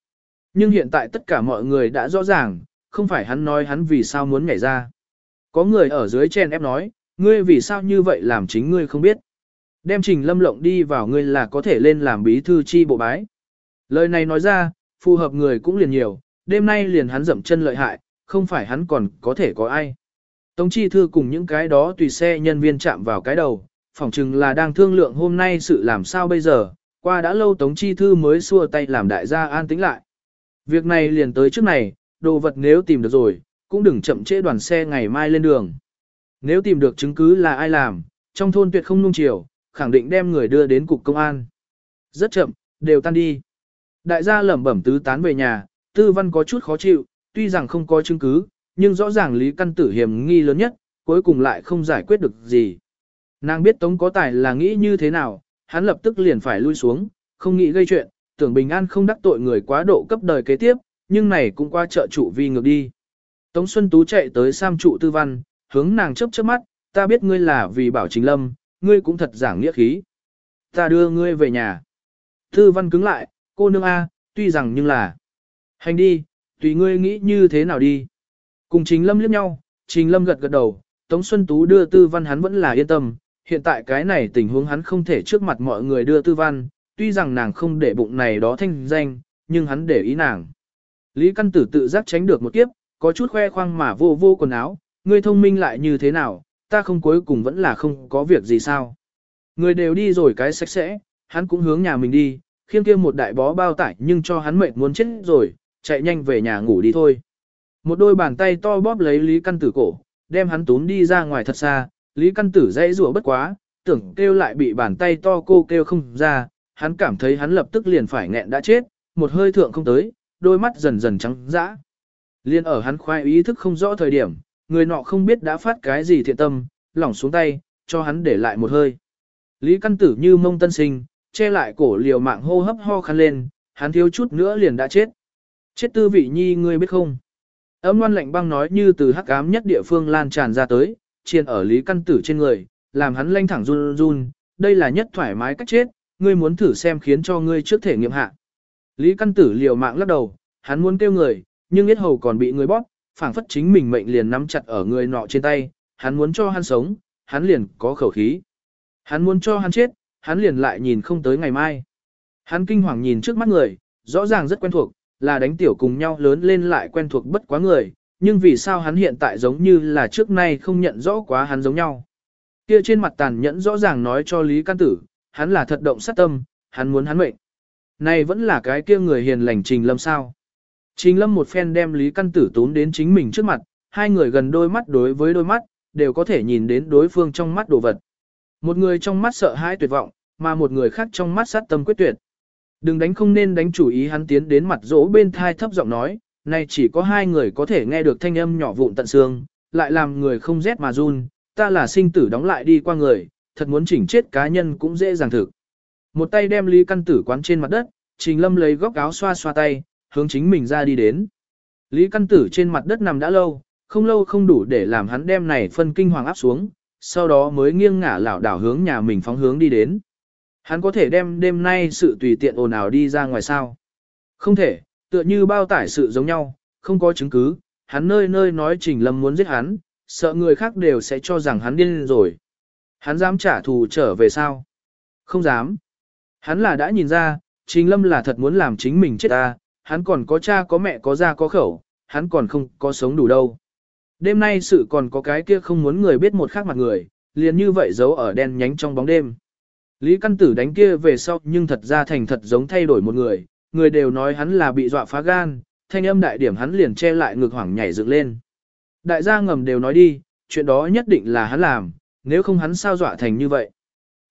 Nhưng hiện tại tất cả mọi người đã rõ ràng, không phải hắn nói hắn vì sao muốn nhảy ra. Có người ở dưới chen ép nói, ngươi vì sao như vậy làm chính ngươi không biết. Đem trình lâm lộng đi vào ngươi là có thể lên làm bí thư chi bộ bái. Lời này nói ra, phù hợp người cũng liền nhiều, đêm nay liền hắn dậm chân lợi hại, không phải hắn còn có thể có ai. Tống chi thư cùng những cái đó tùy xe nhân viên chạm vào cái đầu, phỏng chừng là đang thương lượng hôm nay sự làm sao bây giờ, qua đã lâu Tống chi thư mới xua tay làm đại gia an tĩnh lại. Việc này liền tới trước này, đồ vật nếu tìm được rồi, cũng đừng chậm trễ đoàn xe ngày mai lên đường. Nếu tìm được chứng cứ là ai làm, trong thôn tuyệt không nung chiều, khẳng định đem người đưa đến cục công an. Rất chậm, đều tan đi. Đại gia lẩm bẩm tứ tán về nhà, tư văn có chút khó chịu, tuy rằng không có chứng cứ, nhưng rõ ràng lý căn tử hiểm nghi lớn nhất, cuối cùng lại không giải quyết được gì. Nàng biết Tống có tài là nghĩ như thế nào, hắn lập tức liền phải lui xuống, không nghĩ gây chuyện, tưởng bình an không đắc tội người quá độ cấp đời kế tiếp, nhưng này cũng qua trợ trụ vi ngược đi. Tống Xuân Tú chạy tới Sam trụ tư văn, hướng nàng chớp chớp mắt, ta biết ngươi là vì bảo chính lâm, ngươi cũng thật giảng nghĩa khí. Ta đưa ngươi về nhà. Tư văn cứng lại, cô nương A, tuy rằng nhưng là. Hành đi, tùy ngươi nghĩ như thế nào đi. Cùng Trình Lâm liếc nhau, Trình Lâm gật gật đầu, Tống Xuân Tú đưa tư văn hắn vẫn là yên tâm, hiện tại cái này tình huống hắn không thể trước mặt mọi người đưa tư văn, tuy rằng nàng không để bụng này đó thanh danh, nhưng hắn để ý nàng. Lý Căn Tử tự giác tránh được một kiếp, có chút khoe khoang mà vô vô quần áo, ngươi thông minh lại như thế nào, ta không cuối cùng vẫn là không có việc gì sao. Người đều đi rồi cái sạch sẽ, hắn cũng hướng nhà mình đi, khiêng kia một đại bó bao tải nhưng cho hắn mệt muốn chết rồi, chạy nhanh về nhà ngủ đi thôi. Một đôi bàn tay to bóp lấy Lý Căn Tử cổ, đem hắn túm đi ra ngoài thật xa, Lý Căn Tử dãy rủa bất quá, tưởng kêu lại bị bàn tay to cô kêu không ra, hắn cảm thấy hắn lập tức liền phải nghẹn đã chết, một hơi thượng không tới, đôi mắt dần dần trắng dã. Liên ở hắn khoai ý thức không rõ thời điểm, người nọ không biết đã phát cái gì thiện tâm, lỏng xuống tay, cho hắn để lại một hơi. Lý Căn Tử như mông tân sinh, che lại cổ liều mạng hô hấp ho khăn lên, hắn thiếu chút nữa liền đã chết. Chết tư vị nhi ngươi biết không? Ấm ngoan lạnh băng nói như từ hắc ám nhất địa phương lan tràn ra tới, chiên ở Lý Căn Tử trên người, làm hắn lanh thẳng run run, đây là nhất thoải mái cách chết, ngươi muốn thử xem khiến cho ngươi trước thể nghiệm hạ. Lý Căn Tử liều mạng lắc đầu, hắn muốn kêu người, nhưng biết hầu còn bị người bóp, phảng phất chính mình mệnh liền nắm chặt ở người nọ trên tay, hắn muốn cho hắn sống, hắn liền có khẩu khí. Hắn muốn cho hắn chết, hắn liền lại nhìn không tới ngày mai. Hắn kinh hoàng nhìn trước mắt người, rõ ràng rất quen thuộc, là đánh tiểu cùng nhau lớn lên lại quen thuộc bất quá người, nhưng vì sao hắn hiện tại giống như là trước nay không nhận rõ quá hắn giống nhau. Kia trên mặt tàn nhẫn rõ ràng nói cho Lý Can Tử, hắn là thật động sát tâm, hắn muốn hắn mệnh. Này vẫn là cái kia người hiền lành Trình Lâm sao. Trình Lâm một phen đem Lý Căn Tử tốn đến chính mình trước mặt, hai người gần đôi mắt đối với đôi mắt, đều có thể nhìn đến đối phương trong mắt đồ vật. Một người trong mắt sợ hãi tuyệt vọng, mà một người khác trong mắt sát tâm quyết tuyệt. Đừng đánh không nên đánh chủ ý hắn tiến đến mặt dỗ bên thai thấp giọng nói, này chỉ có hai người có thể nghe được thanh âm nhỏ vụn tận xương, lại làm người không rét mà run, ta là sinh tử đóng lại đi qua người, thật muốn chỉnh chết cá nhân cũng dễ dàng thực. Một tay đem Lý Căn Tử quán trên mặt đất, Trình Lâm lấy góc áo xoa xoa tay, hướng chính mình ra đi đến. Lý Căn Tử trên mặt đất nằm đã lâu, không lâu không đủ để làm hắn đem này phân kinh hoàng áp xuống, sau đó mới nghiêng ngả lảo đảo hướng nhà mình phóng hướng đi đến. Hắn có thể đem đêm nay sự tùy tiện ồn ào đi ra ngoài sao? Không thể, tựa như bao tải sự giống nhau, không có chứng cứ, hắn nơi nơi nói Trình Lâm muốn giết hắn, sợ người khác đều sẽ cho rằng hắn điên rồi. Hắn dám trả thù trở về sao? Không dám. Hắn là đã nhìn ra, Trình Lâm là thật muốn làm chính mình chết ta, hắn còn có cha có mẹ có gia có khẩu, hắn còn không có sống đủ đâu. Đêm nay sự còn có cái kia không muốn người biết một khác mặt người, liền như vậy giấu ở đen nhánh trong bóng đêm. Lý Căn Tử đánh kia về sau nhưng thật ra thành thật giống thay đổi một người, người đều nói hắn là bị dọa phá gan, thanh âm đại điểm hắn liền che lại ngực hoảng nhảy dựng lên. Đại gia ngầm đều nói đi, chuyện đó nhất định là hắn làm, nếu không hắn sao dọa thành như vậy.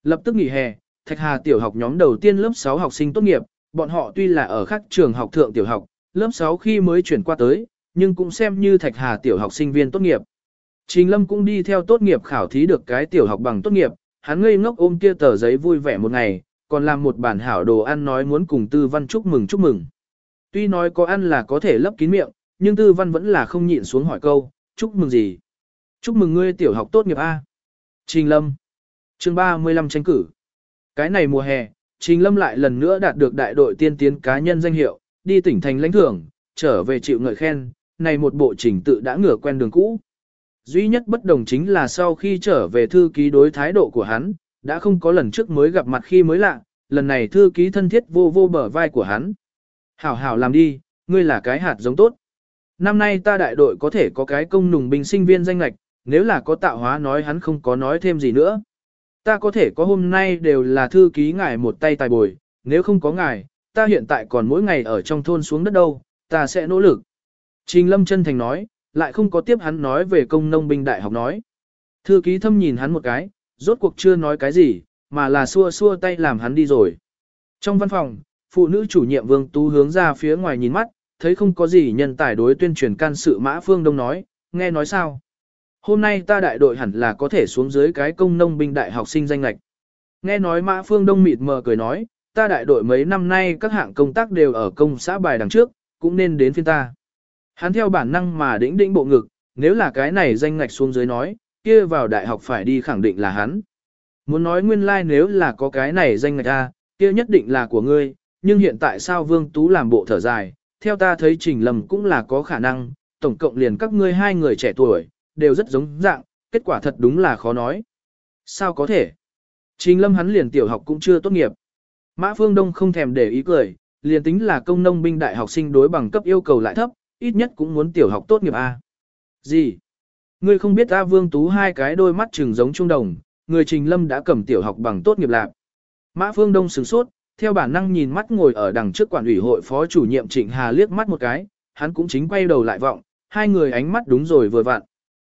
Lập tức nghỉ hè, Thạch Hà tiểu học nhóm đầu tiên lớp 6 học sinh tốt nghiệp, bọn họ tuy là ở khác trường học thượng tiểu học, lớp 6 khi mới chuyển qua tới, nhưng cũng xem như Thạch Hà tiểu học sinh viên tốt nghiệp. Trình Lâm cũng đi theo tốt nghiệp khảo thí được cái tiểu học bằng tốt nghiệp, hắn ngây ngốc ôm kia tờ giấy vui vẻ một ngày, còn làm một bản hảo đồ ăn nói muốn cùng Tư Văn chúc mừng chúc mừng. Tuy nói có ăn là có thể lấp kín miệng, nhưng Tư Văn vẫn là không nhịn xuống hỏi câu, chúc mừng gì? Chúc mừng ngươi tiểu học tốt nghiệp A. Trình Lâm. chương 35 tranh cử. Cái này mùa hè, Trình Lâm lại lần nữa đạt được đại đội tiên tiến cá nhân danh hiệu, đi tỉnh thành lãnh thưởng, trở về chịu ngợi khen, này một bộ trình tự đã ngửa quen đường cũ. Duy nhất bất đồng chính là sau khi trở về thư ký đối thái độ của hắn, đã không có lần trước mới gặp mặt khi mới lạ, lần này thư ký thân thiết vô vô bờ vai của hắn. Hảo hảo làm đi, ngươi là cái hạt giống tốt. Năm nay ta đại đội có thể có cái công nùng binh sinh viên danh lạch, nếu là có tạo hóa nói hắn không có nói thêm gì nữa. Ta có thể có hôm nay đều là thư ký ngài một tay tài bồi, nếu không có ngài, ta hiện tại còn mỗi ngày ở trong thôn xuống đất đâu, ta sẽ nỗ lực. Trình Lâm chân thành nói, lại không có tiếp hắn nói về công nông binh đại học nói. Thư ký thâm nhìn hắn một cái, rốt cuộc chưa nói cái gì, mà là xua xua tay làm hắn đi rồi. Trong văn phòng, phụ nữ chủ nhiệm Vương Tú hướng ra phía ngoài nhìn mắt, thấy không có gì nhân tài đối tuyên truyền can sự Mã Phương Đông nói, nghe nói sao. Hôm nay ta đại đội hẳn là có thể xuống dưới cái công nông binh đại học sinh danh lạch. Nghe nói Mã Phương Đông mịt mờ cười nói, ta đại đội mấy năm nay các hạng công tác đều ở công xã bài đằng trước, cũng nên đến phiên ta. Hắn theo bản năng mà đĩnh đĩnh bộ ngực, nếu là cái này danh ngạch xuống dưới nói, kia vào đại học phải đi khẳng định là hắn. Muốn nói nguyên lai like nếu là có cái này danh ngạch ra, kia nhất định là của ngươi, nhưng hiện tại sao Vương Tú làm bộ thở dài, theo ta thấy Trình Lâm cũng là có khả năng, tổng cộng liền các ngươi hai người trẻ tuổi, đều rất giống dạng, kết quả thật đúng là khó nói. Sao có thể? Trình Lâm hắn liền tiểu học cũng chưa tốt nghiệp. Mã Phương Đông không thèm để ý cười, liền tính là công nông binh đại học sinh đối bằng cấp yêu cầu lại thấp, ít nhất cũng muốn tiểu học tốt nghiệp A. Gì? Ngươi không biết a Vương Tú hai cái đôi mắt trừng giống trung đồng, người Trình Lâm đã cầm tiểu học bằng tốt nghiệp lạc. Mã Phương Đông sửng sốt, theo bản năng nhìn mắt ngồi ở đằng trước quản ủy hội phó chủ nhiệm Trịnh Hà liếc mắt một cái, hắn cũng chính quay đầu lại vọng, hai người ánh mắt đúng rồi vừa vặn.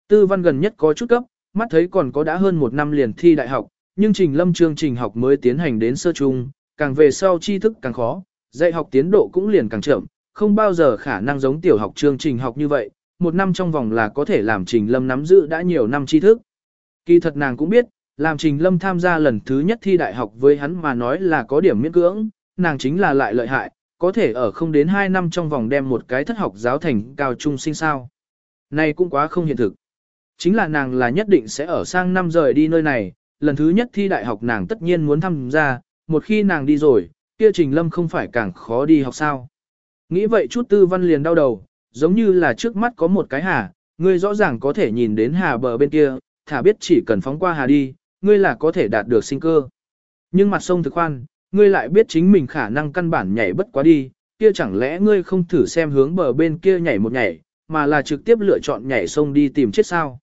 Tư văn gần nhất có chút cấp, mắt thấy còn có đã hơn một năm liền thi đại học, nhưng Trình Lâm chương trình học mới tiến hành đến sơ trung, càng về sau tri thức càng khó, dạy học tiến độ cũng liền càng chậm, không bao giờ khả năng giống tiểu học chương trình học như vậy, một năm trong vòng là có thể làm Trình Lâm nắm giữ đã nhiều năm tri thức. Kỳ thật nàng cũng biết, làm Trình Lâm tham gia lần thứ nhất thi đại học với hắn mà nói là có điểm miễn cưỡng, nàng chính là lại lợi hại, có thể ở không đến 2 năm trong vòng đem một cái thất học giáo thành cao trung sinh sao. Này cũng quá không hiện thực. Chính là nàng là nhất định sẽ ở sang năm rời đi nơi này, lần thứ nhất thi đại học nàng tất nhiên muốn tham gia, một khi nàng đi rồi, kia Trình Lâm không phải càng khó đi học sao. Nghĩ vậy chút tư văn liền đau đầu, giống như là trước mắt có một cái hà, ngươi rõ ràng có thể nhìn đến hà bờ bên kia, thả biết chỉ cần phóng qua hà đi, ngươi là có thể đạt được sinh cơ. Nhưng mặt sông thực khoan, ngươi lại biết chính mình khả năng căn bản nhảy bất quá đi, kia chẳng lẽ ngươi không thử xem hướng bờ bên kia nhảy một nhảy, mà là trực tiếp lựa chọn nhảy sông đi tìm chết sao?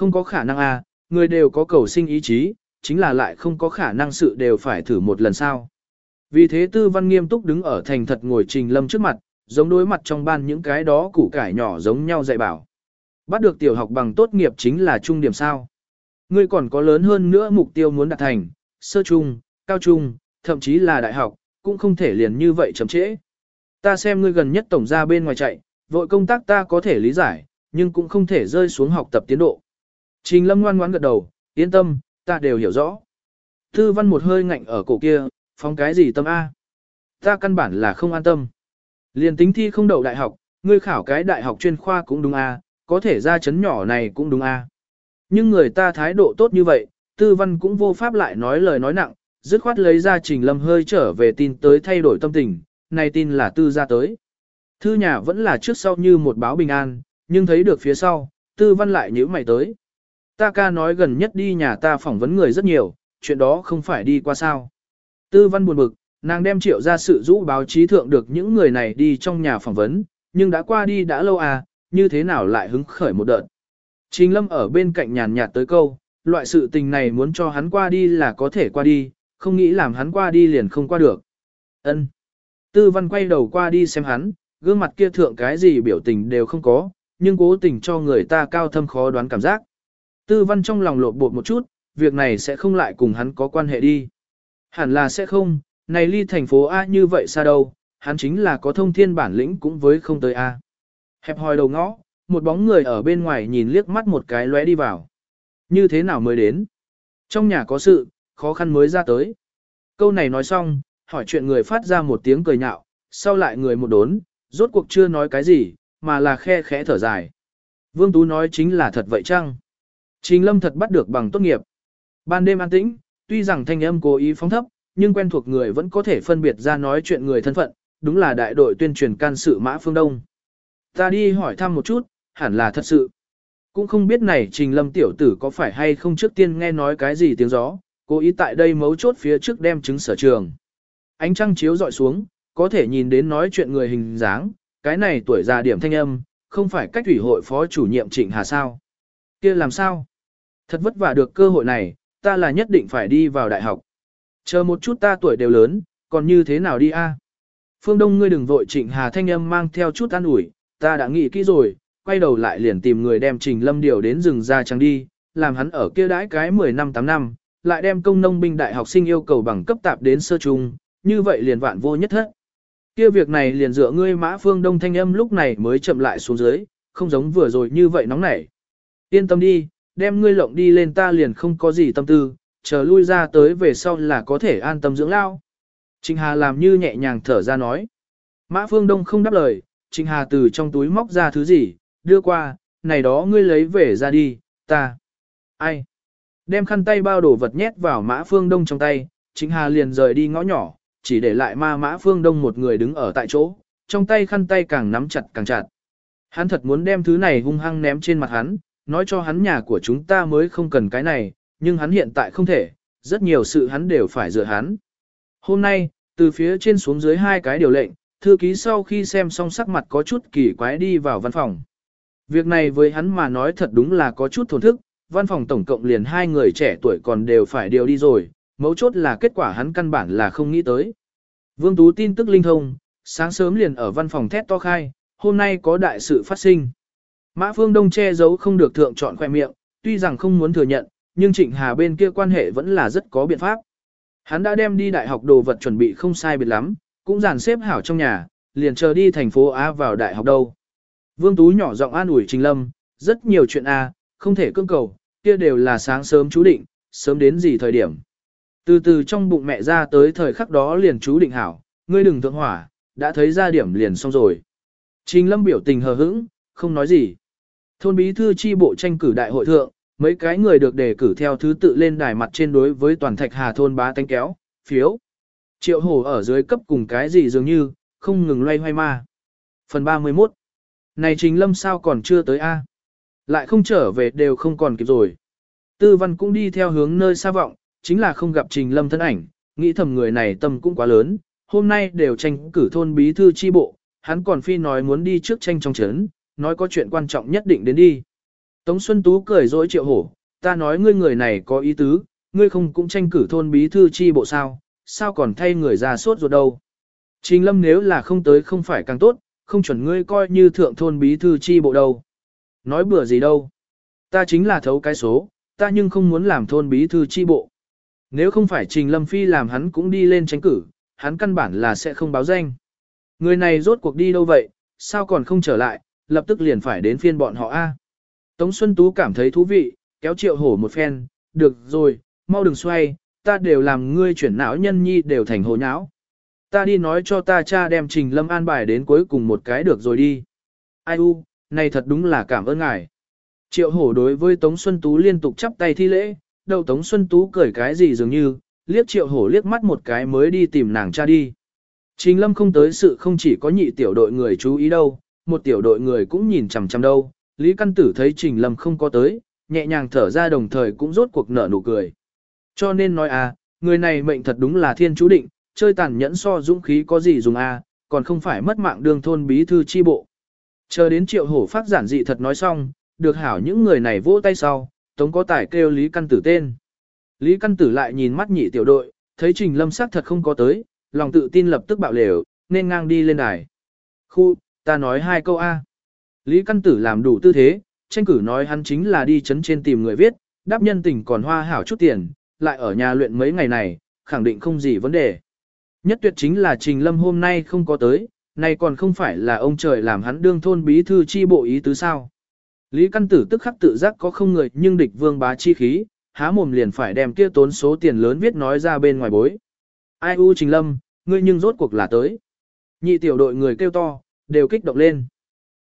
Không có khả năng à, người đều có cầu sinh ý chí, chính là lại không có khả năng sự đều phải thử một lần sao. Vì thế tư văn nghiêm túc đứng ở thành thật ngồi trình lâm trước mặt, giống đối mặt trong ban những cái đó củ cải nhỏ giống nhau dạy bảo. Bắt được tiểu học bằng tốt nghiệp chính là trung điểm sao. Ngươi còn có lớn hơn nữa mục tiêu muốn đạt thành, sơ trung, cao trung, thậm chí là đại học, cũng không thể liền như vậy chậm trễ. Ta xem ngươi gần nhất tổng ra bên ngoài chạy, vội công tác ta có thể lý giải, nhưng cũng không thể rơi xuống học tập tiến độ. Trình lâm ngoan ngoãn gật đầu, yên tâm, ta đều hiểu rõ. Tư văn một hơi ngạnh ở cổ kia, phóng cái gì tâm A. Ta căn bản là không an tâm. Liền tính thi không đậu đại học, ngươi khảo cái đại học chuyên khoa cũng đúng A, có thể ra chấn nhỏ này cũng đúng A. Nhưng người ta thái độ tốt như vậy, tư văn cũng vô pháp lại nói lời nói nặng, dứt khoát lấy ra trình lâm hơi trở về tin tới thay đổi tâm tình, này tin là tư ra tới. Thư nhà vẫn là trước sau như một báo bình an, nhưng thấy được phía sau, tư văn lại nhíu mày tới. Ta ca nói gần nhất đi nhà ta phỏng vấn người rất nhiều, chuyện đó không phải đi qua sao. Tư văn buồn bực, nàng đem triệu ra sự rũ báo chí thượng được những người này đi trong nhà phỏng vấn, nhưng đã qua đi đã lâu à, như thế nào lại hứng khởi một đợt. Trình lâm ở bên cạnh nhàn nhạt tới câu, loại sự tình này muốn cho hắn qua đi là có thể qua đi, không nghĩ làm hắn qua đi liền không qua được. Ân. Tư văn quay đầu qua đi xem hắn, gương mặt kia thượng cái gì biểu tình đều không có, nhưng cố tình cho người ta cao thâm khó đoán cảm giác. Tư văn trong lòng lột bột một chút, việc này sẽ không lại cùng hắn có quan hệ đi. Hẳn là sẽ không, này ly thành phố A như vậy xa đâu, hắn chính là có thông thiên bản lĩnh cũng với không tới A. Hẹp hòi đầu ngõ, một bóng người ở bên ngoài nhìn liếc mắt một cái lóe đi vào. Như thế nào mới đến? Trong nhà có sự, khó khăn mới ra tới. Câu này nói xong, hỏi chuyện người phát ra một tiếng cười nhạo, sau lại người một đốn, rốt cuộc chưa nói cái gì, mà là khe khẽ thở dài. Vương Tú nói chính là thật vậy chăng? Trình lâm thật bắt được bằng tốt nghiệp. Ban đêm an tĩnh, tuy rằng thanh âm cố ý phóng thấp, nhưng quen thuộc người vẫn có thể phân biệt ra nói chuyện người thân phận, đúng là đại đội tuyên truyền can sự Mã Phương Đông. Ta đi hỏi thăm một chút, hẳn là thật sự. Cũng không biết này trình lâm tiểu tử có phải hay không trước tiên nghe nói cái gì tiếng gió, cố ý tại đây mấu chốt phía trước đem chứng sở trường. Ánh trăng chiếu dọi xuống, có thể nhìn đến nói chuyện người hình dáng, cái này tuổi già điểm thanh âm, không phải cách ủy hội phó chủ nhiệm trịnh hà sao. kia làm sao? Thật vất vả được cơ hội này, ta là nhất định phải đi vào đại học. Chờ một chút ta tuổi đều lớn, còn như thế nào đi a? Phương Đông ngươi đừng vội trịnh hà thanh âm mang theo chút an ủi, ta đã nghĩ kỹ rồi, quay đầu lại liền tìm người đem trình lâm điều đến rừng ra trắng đi, làm hắn ở kia đãi cái 10 năm 8 năm, lại đem công nông binh đại học sinh yêu cầu bằng cấp tạp đến sơ trung, như vậy liền vạn vô nhất thất. Kia việc này liền dựa ngươi mã phương đông thanh âm lúc này mới chậm lại xuống dưới, không giống vừa rồi như vậy nóng nảy. Yên tâm đi, đem ngươi lộng đi lên ta liền không có gì tâm tư, chờ lui ra tới về sau là có thể an tâm dưỡng lao. Trịnh Hà làm như nhẹ nhàng thở ra nói. Mã Phương Đông không đáp lời, Trịnh Hà từ trong túi móc ra thứ gì, đưa qua, này đó ngươi lấy về ra đi, ta. Ai? Đem khăn tay bao đổ vật nhét vào Mã Phương Đông trong tay, Trịnh Hà liền rời đi ngõ nhỏ, chỉ để lại ma Mã Phương Đông một người đứng ở tại chỗ, trong tay khăn tay càng nắm chặt càng chặt. Hắn thật muốn đem thứ này hung hăng ném trên mặt hắn, nói cho hắn nhà của chúng ta mới không cần cái này, nhưng hắn hiện tại không thể, rất nhiều sự hắn đều phải dựa hắn. Hôm nay, từ phía trên xuống dưới hai cái điều lệnh, thư ký sau khi xem xong sắc mặt có chút kỳ quái đi vào văn phòng. Việc này với hắn mà nói thật đúng là có chút thổn thức, văn phòng tổng cộng liền hai người trẻ tuổi còn đều phải điều đi rồi, mấu chốt là kết quả hắn căn bản là không nghĩ tới. Vương Tú tin tức linh thông, sáng sớm liền ở văn phòng thét to khai, hôm nay có đại sự phát sinh. Mã Phương Đông che giấu không được thượng chọn khoe miệng, tuy rằng không muốn thừa nhận, nhưng Trịnh Hà bên kia quan hệ vẫn là rất có biện pháp. Hắn đã đem đi đại học đồ vật chuẩn bị không sai biệt lắm, cũng dàn xếp hảo trong nhà, liền chờ đi thành phố Á vào đại học đâu. Vương Tú nhỏ giọng an ủi Trình Lâm, rất nhiều chuyện A, không thể cưỡng cầu, kia đều là sáng sớm chú định, sớm đến gì thời điểm. Từ từ trong bụng mẹ ra tới thời khắc đó liền chú định hảo, ngươi đừng thượng hỏa, đã thấy ra điểm liền xong rồi. Trình Lâm biểu tình hờ hững, không nói gì. Thôn bí thư chi bộ tranh cử đại hội thượng, mấy cái người được đề cử theo thứ tự lên đài mặt trên đối với toàn thạch hà thôn bá tánh kéo, phiếu. Triệu hồ ở dưới cấp cùng cái gì dường như, không ngừng loay hoay ma. Phần 31 Này Trình Lâm sao còn chưa tới A? Lại không trở về đều không còn kịp rồi. Tư văn cũng đi theo hướng nơi xa vọng, chính là không gặp Trình Lâm thân ảnh, nghĩ thầm người này tâm cũng quá lớn, hôm nay đều tranh cử thôn bí thư chi bộ, hắn còn phi nói muốn đi trước tranh trong chấn, nói có chuyện quan trọng nhất định đến đi. Tống Xuân Tú cười dỗi triệu hổ, ta nói ngươi người này có ý tứ, ngươi không cũng tranh cử thôn bí thư chi bộ sao, sao còn thay người ra sốt ruột đâu. Trình lâm nếu là không tới không phải càng tốt, không chuẩn ngươi coi như thượng thôn bí thư chi bộ đâu. Nói bừa gì đâu. Ta chính là thấu cái số, ta nhưng không muốn làm thôn bí thư chi bộ. Nếu không phải Trình Lâm Phi làm hắn cũng đi lên tranh cử, hắn căn bản là sẽ không báo danh. Người này rốt cuộc đi đâu vậy, sao còn không trở lại, lập tức liền phải đến phiên bọn họ A. Tống Xuân Tú cảm thấy thú vị, kéo triệu hổ một phen, được rồi, mau đừng xoay, ta đều làm ngươi chuyển não nhân nhi đều thành hồ nháo. Ta đi nói cho ta cha đem Trình Lâm an bài đến cuối cùng một cái được rồi đi. Ai u, này thật đúng là cảm ơn ngài. Triệu hổ đối với Tống Xuân Tú liên tục chắp tay thi lễ, đầu Tống Xuân Tú cười cái gì dường như, liếc triệu hổ liếc mắt một cái mới đi tìm nàng cha đi. Trình lâm không tới sự không chỉ có nhị tiểu đội người chú ý đâu, một tiểu đội người cũng nhìn chằm chằm đâu, Lý Căn Tử thấy Trình lâm không có tới, nhẹ nhàng thở ra đồng thời cũng rốt cuộc nở nụ cười. Cho nên nói à, người này mệnh thật đúng là thiên chú định, chơi tàn nhẫn so dũng khí có gì dùng à, còn không phải mất mạng đường thôn bí thư chi bộ. Chờ đến triệu hổ phát giản dị thật nói xong, được hảo những người này vỗ tay sau, tống có tài kêu Lý Căn Tử tên. Lý Căn Tử lại nhìn mắt nhị tiểu đội, thấy Trình Lâm sắc thật không có tới, lòng tự tin lập tức bạo lều, nên ngang đi lên đài. Khu, ta nói hai câu A. Lý Căn Tử làm đủ tư thế, tranh cử nói hắn chính là đi chấn trên tìm người viết, đáp nhân tình còn hoa hảo chút tiền, lại ở nhà luyện mấy ngày này, khẳng định không gì vấn đề. Nhất tuyệt chính là Trình Lâm hôm nay không có tới, nay còn không phải là ông trời làm hắn đương thôn bí thư chi bộ ý tứ sao. Lý Căn Tử tức khắc tự giác có không người nhưng địch vương bá chi khí, há mồm liền phải đem kia tốn số tiền lớn viết nói ra bên ngoài bối. Ai u Trình Lâm, ngươi nhưng rốt cuộc là tới. Nhị tiểu đội người kêu to, đều kích động lên.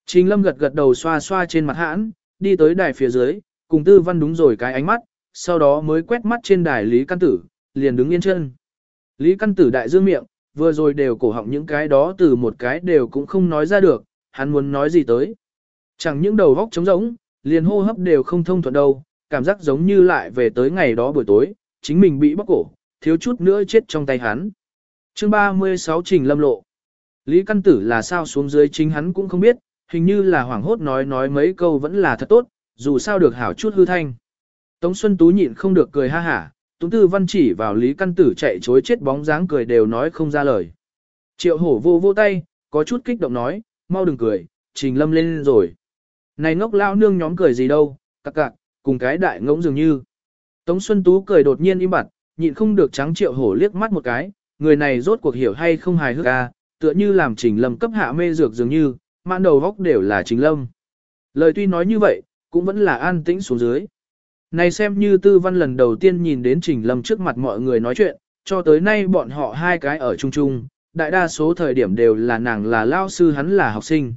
Trình Lâm gật gật đầu xoa xoa trên mặt hãn, đi tới đài phía dưới, cùng Tư Văn đúng rồi cái ánh mắt, sau đó mới quét mắt trên đài Lý Căn Tử, liền đứng yên chân. Lý Căn Tử đại dương miệng, vừa rồi đều cổ họng những cái đó từ một cái đều cũng không nói ra được, hắn muốn nói gì tới. Chẳng những đầu góc trống rỗng, liền hô hấp đều không thông thuận đâu, cảm giác giống như lại về tới ngày đó buổi tối, chính mình bị bóc cổ, thiếu chút nữa chết trong tay hắn. chương 36 Trình Lâm Lộ Lý Căn Tử là sao xuống dưới chính hắn cũng không biết, hình như là hoảng hốt nói nói mấy câu vẫn là thật tốt, dù sao được hảo chút hư thanh. Tống Xuân Tú nhịn không được cười ha hả, Tống Tư Văn chỉ vào Lý Căn Tử chạy chối chết bóng dáng cười đều nói không ra lời. Triệu hổ vô vô tay, có chút kích động nói, mau đừng cười, Trình Lâm lên rồi. Này ngốc lao nương nhóm cười gì đâu, cặc cặc, cùng cái đại ngỗng dường như. Tống Xuân Tú cười đột nhiên im bặt, nhịn không được trắng triệu hổ liếc mắt một cái, người này rốt cuộc hiểu hay không hài hước à, tựa như làm trình lâm cấp hạ mê dược dường như, mạn đầu góc đều là trình lâm. Lời tuy nói như vậy, cũng vẫn là an tĩnh xuống dưới. Này xem như tư văn lần đầu tiên nhìn đến trình lâm trước mặt mọi người nói chuyện, cho tới nay bọn họ hai cái ở chung chung, đại đa số thời điểm đều là nàng là lao sư hắn là học sinh.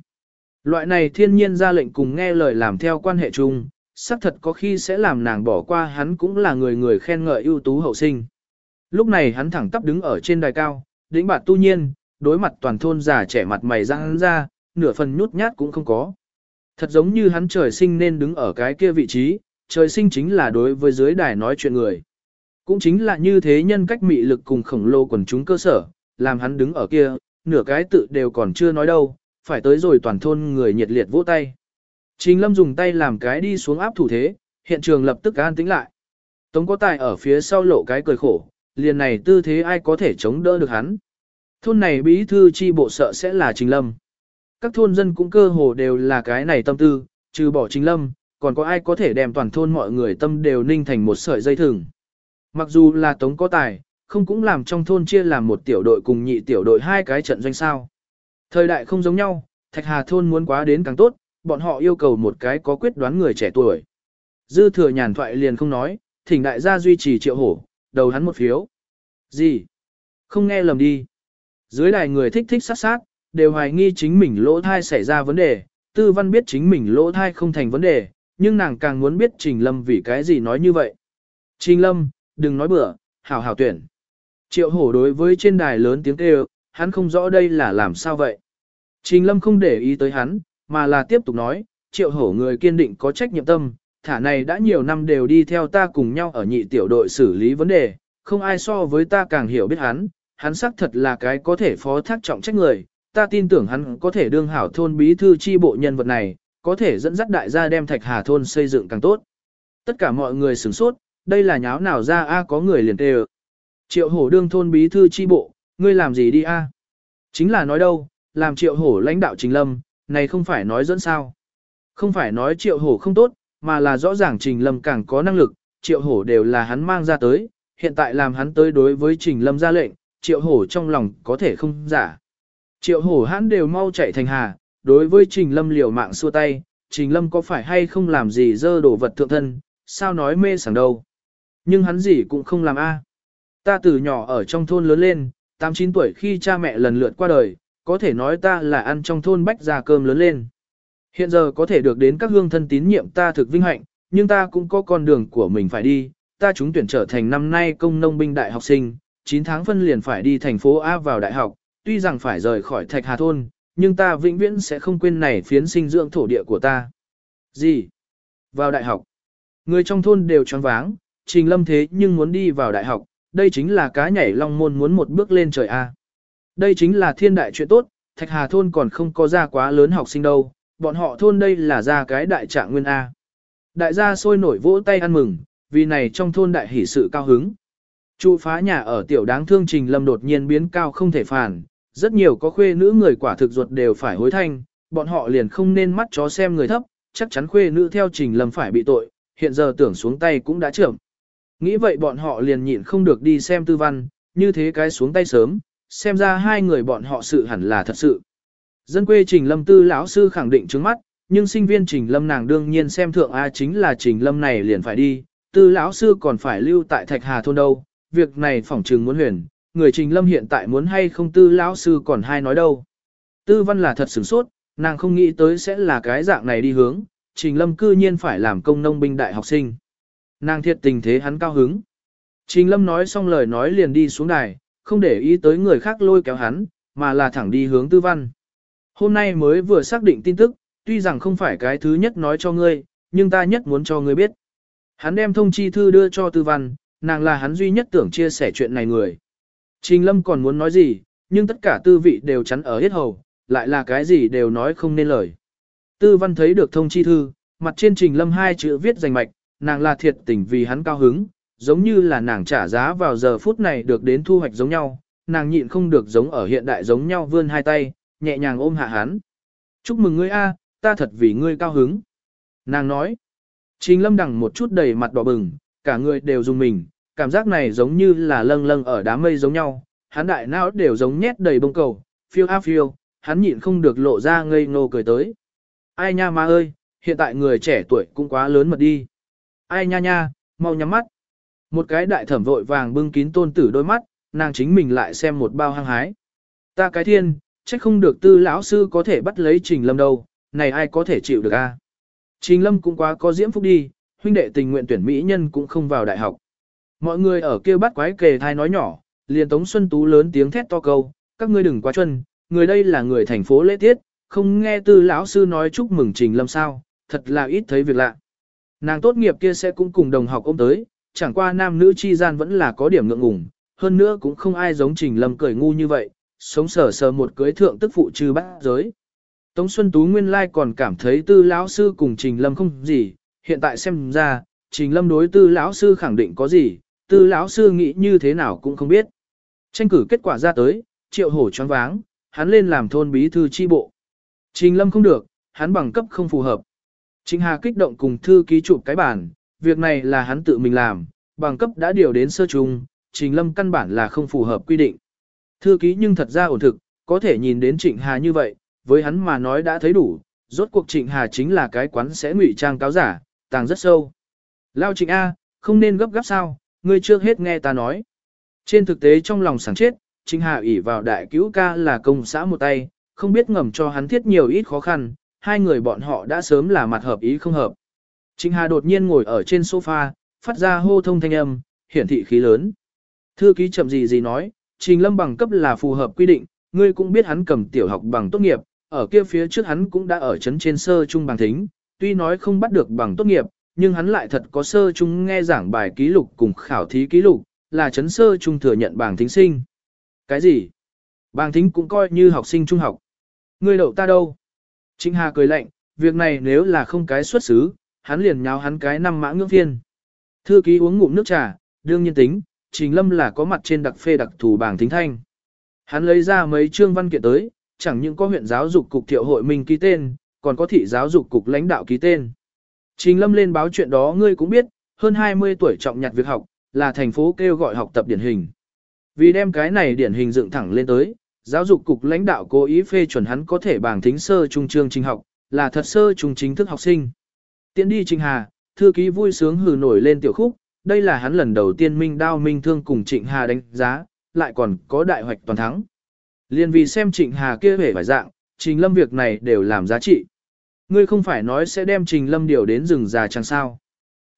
Loại này thiên nhiên ra lệnh cùng nghe lời làm theo quan hệ chung, xác thật có khi sẽ làm nàng bỏ qua hắn cũng là người người khen ngợi ưu tú hậu sinh. Lúc này hắn thẳng tắp đứng ở trên đài cao, đỉnh bạt tu nhiên, đối mặt toàn thôn già trẻ mặt mày răng hắn ra, nửa phần nhút nhát cũng không có. Thật giống như hắn trời sinh nên đứng ở cái kia vị trí, trời sinh chính là đối với dưới đài nói chuyện người. Cũng chính là như thế nhân cách mị lực cùng khổng lồ quần chúng cơ sở, làm hắn đứng ở kia, nửa cái tự đều còn chưa nói đâu, phải tới rồi toàn thôn người nhiệt liệt vỗ tay. Trình Lâm dùng tay làm cái đi xuống áp thủ thế, hiện trường lập tức an tĩnh lại. Tống có tài ở phía sau lộ cái cười khổ, liền này tư thế ai có thể chống đỡ được hắn. Thôn này bí thư chi bộ sợ sẽ là Trình Lâm. Các thôn dân cũng cơ hồ đều là cái này tâm tư, trừ bỏ Trình Lâm, còn có ai có thể đem toàn thôn mọi người tâm đều ninh thành một sợi dây thừng. Mặc dù là Tống có tài, không cũng làm trong thôn chia làm một tiểu đội cùng nhị tiểu đội hai cái trận doanh sao. Thời đại không giống nhau, Thạch Hà thôn muốn quá đến càng tốt, bọn họ yêu cầu một cái có quyết đoán người trẻ tuổi. Dư thừa nhàn thoại liền không nói, thỉnh đại gia duy trì triệu hổ, đầu hắn một phiếu. Gì? Không nghe lầm đi. Dưới đài người thích thích sát sát, đều hoài nghi chính mình lỗ thai xảy ra vấn đề, tư văn biết chính mình lỗ thai không thành vấn đề, nhưng nàng càng muốn biết Trình Lâm vì cái gì nói như vậy. Trình Lâm, đừng nói bừa, hảo hảo tuyển. Triệu hổ đối với trên đài lớn tiếng kêu, hắn không rõ đây là làm sao vậy. Trình Lâm không để ý tới hắn, mà là tiếp tục nói, triệu hổ người kiên định có trách nhiệm tâm, thả này đã nhiều năm đều đi theo ta cùng nhau ở nhị tiểu đội xử lý vấn đề, không ai so với ta càng hiểu biết hắn, hắn xác thật là cái có thể phó thác trọng trách người, ta tin tưởng hắn có thể đương hảo thôn bí thư chi bộ nhân vật này, có thể dẫn dắt đại gia đem thạch hà thôn xây dựng càng tốt. Tất cả mọi người sửng sốt, đây là nháo nào ra a có người liền tê Triệu hổ đương thôn bí thư chi bộ, ngươi làm gì đi a? Chính là nói đâu, làm triệu hổ lãnh đạo trình lâm, này không phải nói dẫn sao. Không phải nói triệu hổ không tốt, mà là rõ ràng trình lâm càng có năng lực, triệu hổ đều là hắn mang ra tới, hiện tại làm hắn tới đối với trình lâm ra lệnh, triệu hổ trong lòng có thể không giả. Triệu hổ hắn đều mau chạy thành hà, đối với trình lâm liều mạng xua tay, trình lâm có phải hay không làm gì dơ đổ vật thượng thân, sao nói mê sảng đâu. Nhưng hắn gì cũng không làm a. À. Ta từ nhỏ ở trong thôn lớn lên, 8-9 tuổi khi cha mẹ lần lượt qua đời, có thể nói ta là ăn trong thôn bách ra cơm lớn lên. Hiện giờ có thể được đến các hương thân tín nhiệm ta thực vinh hạnh, nhưng ta cũng có con đường của mình phải đi, ta trúng tuyển trở thành năm nay công nông binh đại học sinh, 9 tháng phân liền phải đi thành phố A vào đại học, tuy rằng phải rời khỏi Thạch Hà Thôn, nhưng ta vĩnh viễn sẽ không quên này phiến sinh dưỡng thổ địa của ta. Gì? Vào đại học. Người trong thôn đều choáng váng, trình lâm thế nhưng muốn đi vào đại học, đây chính là cá nhảy long môn muốn một bước lên trời A. Đây chính là thiên đại chuyện tốt, Thạch Hà Thôn còn không có ra quá lớn học sinh đâu, bọn họ thôn đây là ra cái đại trạng nguyên A. Đại gia sôi nổi vỗ tay ăn mừng, vì này trong thôn đại hỷ sự cao hứng. Trụ phá nhà ở tiểu đáng thương trình lâm đột nhiên biến cao không thể phản, rất nhiều có khuê nữ người quả thực ruột đều phải hối thanh, bọn họ liền không nên mắt chó xem người thấp, chắc chắn khuê nữ theo trình lâm phải bị tội, hiện giờ tưởng xuống tay cũng đã trưởng. Nghĩ vậy bọn họ liền nhịn không được đi xem tư văn, như thế cái xuống tay sớm, xem ra hai người bọn họ sự hẳn là thật sự. Dân quê Trình Lâm tư lão sư khẳng định trước mắt, nhưng sinh viên Trình Lâm nàng đương nhiên xem thượng A chính là Trình Lâm này liền phải đi, tư lão sư còn phải lưu tại Thạch Hà thôn đâu, việc này phỏng trừng muốn huyền, người Trình Lâm hiện tại muốn hay không tư lão sư còn hai nói đâu. Tư văn là thật sửng sốt, nàng không nghĩ tới sẽ là cái dạng này đi hướng, Trình Lâm cư nhiên phải làm công nông binh đại học sinh. Nàng thiệt tình thế hắn cao hứng. Trình Lâm nói xong lời nói liền đi xuống đài, không để ý tới người khác lôi kéo hắn, mà là thẳng đi hướng tư văn. Hôm nay mới vừa xác định tin tức, tuy rằng không phải cái thứ nhất nói cho ngươi, nhưng ta nhất muốn cho ngươi biết. Hắn đem thông chi thư đưa cho tư văn, nàng là hắn duy nhất tưởng chia sẻ chuyện này người. Trình Lâm còn muốn nói gì, nhưng tất cả tư vị đều chắn ở hết hầu, lại là cái gì đều nói không nên lời. Tư văn thấy được thông chi thư, mặt trên Trình Lâm hai chữ viết rành mạch, nàng là thiệt tình vì hắn cao hứng, giống như là nàng trả giá vào giờ phút này được đến thu hoạch giống nhau, nàng nhịn không được giống ở hiện đại giống nhau vươn hai tay, nhẹ nhàng ôm hạ hắn. Chúc mừng ngươi a, ta thật vì ngươi cao hứng. Nàng nói, Trình lâm đằng một chút đầy mặt đỏ bừng, cả người đều dùng mình, cảm giác này giống như là lâng lâng ở đám mây giống nhau, hắn đại não đều giống nhét đầy bông cầu, phiêu áp phiêu, hắn nhịn không được lộ ra ngây ngô cười tới. Ai nha ma ơi, hiện tại người trẻ tuổi cũng quá lớn mật đi. Ai nha nha, mau nhắm mắt. Một cái đại thẩm vội vàng bưng kín tôn tử đôi mắt, nàng chính mình lại xem một bao hăng hái. Ta cái thiên, trách không được tư lão sư có thể bắt lấy Trình Lâm đâu, này ai có thể chịu được a? Trình Lâm cũng quá có diễm phúc đi, huynh đệ tình nguyện tuyển mỹ nhân cũng không vào đại học. Mọi người ở kia bắt quái kề thai nói nhỏ, liền Tống Xuân Tú lớn tiếng thét to câu, các ngươi đừng quá chân, người đây là người thành phố lễ tiết, không nghe tư lão sư nói chúc mừng Trình Lâm sao, thật là ít thấy việc lạ. Nàng tốt nghiệp kia sẽ cũng cùng đồng học ôm tới, chẳng qua nam nữ chi gian vẫn là có điểm ngượng ngùng, hơn nữa cũng không ai giống Trình Lâm cười ngu như vậy, sống sờ sờ một cưới thượng tức phụ trừ bát giới. Tống Xuân Tú nguyên lai còn cảm thấy tư lão sư cùng Trình Lâm không gì, hiện tại xem ra, Trình Lâm đối tư lão sư khẳng định có gì, tư lão sư nghĩ như thế nào cũng không biết. Tranh cử kết quả ra tới, triệu hổ choáng váng, hắn lên làm thôn bí thư chi bộ. Trình Lâm không được, hắn bằng cấp không phù hợp. Trình Hà kích động cùng thư ký chụp cái bản, việc này là hắn tự mình làm, bằng cấp đã điều đến sơ trung, Trình Lâm căn bản là không phù hợp quy định. Thư ký nhưng thật ra ổn thực, có thể nhìn đến Trịnh Hà như vậy, với hắn mà nói đã thấy đủ, rốt cuộc Trịnh Hà chính là cái quán sẽ ngụy trang cáo giả, tàng rất sâu. Lao Trịnh A, không nên gấp gáp sao, ngươi trước hết nghe ta nói. Trên thực tế trong lòng sẵn chết, Trịnh Hà ủy vào đại cứu ca là công xã một tay, không biết ngầm cho hắn thiết nhiều ít khó khăn, hai người bọn họ đã sớm là mặt hợp ý không hợp. Trịnh Hà đột nhiên ngồi ở trên sofa, phát ra hô thông thanh âm, hiển thị khí lớn. Thư ký chậm gì gì nói, Trình Lâm bằng cấp là phù hợp quy định, ngươi cũng biết hắn cầm tiểu học bằng tốt nghiệp, ở kia phía trước hắn cũng đã ở chấn trên sơ trung bằng thính, tuy nói không bắt được bằng tốt nghiệp, nhưng hắn lại thật có sơ trung nghe giảng bài ký lục cùng khảo thí ký lục, là chấn sơ trung thừa nhận bảng thính sinh. Cái gì? Bàng thính cũng coi như học sinh trung học. Ngươi đậu ta đâu? Trịnh Hà cười lạnh, việc này nếu là không cái xuất xứ, hắn liền nháo hắn cái năm mã ngưỡng phiên. Thư ký uống ngụm nước trà, đương nhiên tính, Trình Lâm là có mặt trên đặc phê đặc thù bảng thính thanh. Hắn lấy ra mấy chương văn kiện tới, chẳng những có huyện giáo dục cục thiệu hội mình ký tên, còn có thị giáo dục cục lãnh đạo ký tên. Trình Lâm lên báo chuyện đó ngươi cũng biết, hơn 20 tuổi trọng nhặt việc học, là thành phố kêu gọi học tập điển hình. Vì đem cái này điển hình dựng thẳng lên tới, giáo dục cục lãnh đạo cố ý phê chuẩn hắn có thể bảng thính sơ trung chương trình học, là thật sơ trung chính thức học sinh. Tiến đi Trình Hà, thư ký vui sướng hừ nổi lên tiểu khúc, đây là hắn lần đầu tiên minh đao minh thương cùng Trịnh Hà đánh giá, lại còn có đại hoạch toàn thắng. Liên vì xem Trịnh Hà kia vẻ vải dạng, Trình Lâm việc này đều làm giá trị. Ngươi không phải nói sẽ đem Trình Lâm điều đến rừng già chàng sao.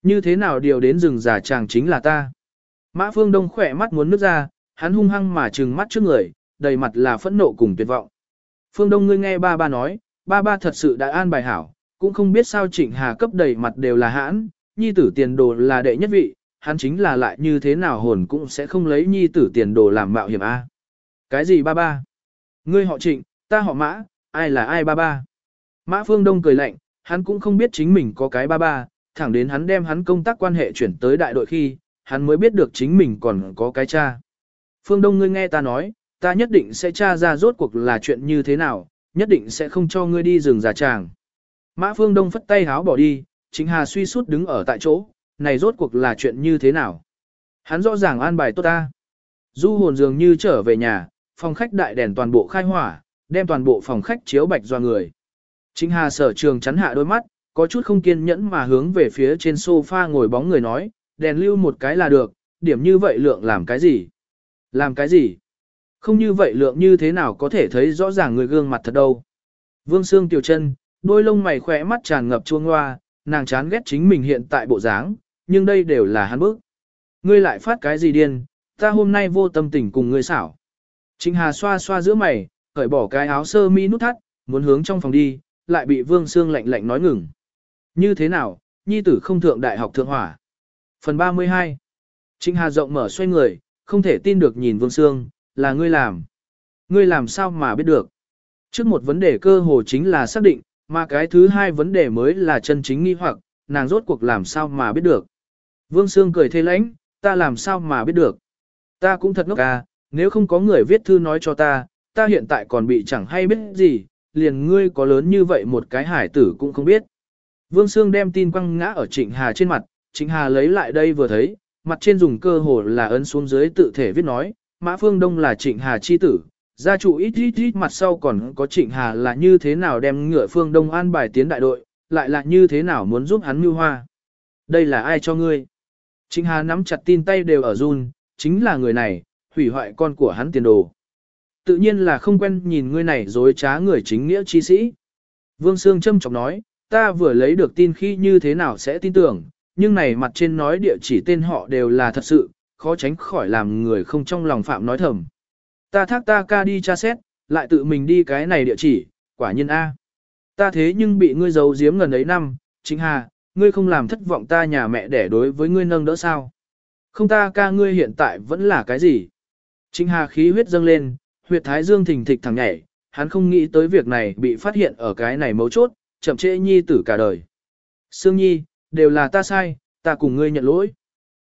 Như thế nào điều đến rừng già chàng chính là ta. Mã Phương Đông khỏe mắt muốn nước ra, hắn hung hăng mà trừng mắt trước người, đầy mặt là phẫn nộ cùng tuyệt vọng. Phương Đông ngươi nghe ba ba nói, ba ba thật sự đã an bài hảo, cũng không biết sao Trịnh Hà cấp đầy mặt đều là hãn, nhi tử tiền đồ là đệ nhất vị, hắn chính là lại như thế nào hồn cũng sẽ không lấy nhi tử tiền đồ làm mạo hiểm a. Cái gì ba ba? Ngươi họ Trịnh, ta họ Mã, ai là ai ba ba? Mã Phương Đông cười lạnh, hắn cũng không biết chính mình có cái ba ba, thẳng đến hắn đem hắn công tác quan hệ chuyển tới đại đội khi, hắn mới biết được chính mình còn có cái cha. Phương Đông ngươi nghe ta nói, ta nhất định sẽ tra ra rốt cuộc là chuyện như thế nào, nhất định sẽ không cho ngươi đi rừng già tràng. Mã Phương Đông phất tay háo bỏ đi, chính Hà suy sút đứng ở tại chỗ, này rốt cuộc là chuyện như thế nào. Hắn rõ ràng an bài tốt ta. Du hồn dường như trở về nhà, phòng khách đại đèn toàn bộ khai hỏa, đem toàn bộ phòng khách chiếu bạch doa người. Chính Hà sở trường chắn hạ đôi mắt, có chút không kiên nhẫn mà hướng về phía trên sofa ngồi bóng người nói, đèn lưu một cái là được, điểm như vậy lượng làm cái gì? Làm cái gì? Không như vậy lượng như thế nào có thể thấy rõ ràng người gương mặt thật đâu. Vương Sương Tiểu chân, đôi lông mày khỏe mắt tràn ngập chuông hoa, nàng chán ghét chính mình hiện tại bộ dáng, nhưng đây đều là hắn bức. Ngươi lại phát cái gì điên, ta hôm nay vô tâm tình cùng ngươi xảo. Trịnh Hà xoa xoa giữa mày, cởi bỏ cái áo sơ mi nút thắt, muốn hướng trong phòng đi, lại bị Vương Sương lạnh lạnh nói ngừng. Như thế nào, nhi tử không thượng đại học thượng hỏa. Phần 32 Trịnh Hà rộng mở xoay người, không thể tin được nhìn Vương Sương, là ngươi làm. Ngươi làm sao mà biết được. Trước một vấn đề cơ hồ chính là xác định, mà cái thứ hai vấn đề mới là chân chính nghi hoặc, nàng rốt cuộc làm sao mà biết được. Vương Sương cười thê lãnh, ta làm sao mà biết được. Ta cũng thật ngốc à, nếu không có người viết thư nói cho ta, ta hiện tại còn bị chẳng hay biết gì, liền ngươi có lớn như vậy một cái hải tử cũng không biết. Vương Sương đem tin quăng ngã ở Trịnh Hà trên mặt, Trịnh Hà lấy lại đây vừa thấy, mặt trên dùng cơ hồ là ấn xuống dưới tự thể viết nói, Mã Phương Đông là Trịnh Hà chi tử, gia chủ ít ít ít mặt sau còn có Trịnh Hà là như thế nào đem ngựa Phương Đông an bài tiến đại đội, lại là như thế nào muốn giúp hắn mưu hoa. Đây là ai cho ngươi? Trịnh Hà nắm chặt tin tay đều ở run, chính là người này, hủy hoại con của hắn tiền đồ. Tự nhiên là không quen nhìn ngươi này dối trá người chính nghĩa chi sĩ. Vương Sương châm chọc nói, ta vừa lấy được tin khi như thế nào sẽ tin tưởng, nhưng này mặt trên nói địa chỉ tên họ đều là thật sự, khó tránh khỏi làm người không trong lòng phạm nói thầm. Ta thác ta ca đi tra xét, lại tự mình đi cái này địa chỉ, quả nhiên A. Ta thế nhưng bị ngươi giấu giếm gần ấy năm, chính hà, ngươi không làm thất vọng ta nhà mẹ để đối với ngươi nâng đỡ sao. Không ta ca ngươi hiện tại vẫn là cái gì. Chính hà khí huyết dâng lên, huyệt thái dương thình thịch thẳng nhảy, hắn không nghĩ tới việc này bị phát hiện ở cái này mấu chốt, chậm trễ nhi tử cả đời. Sương nhi, đều là ta sai, ta cùng ngươi nhận lỗi.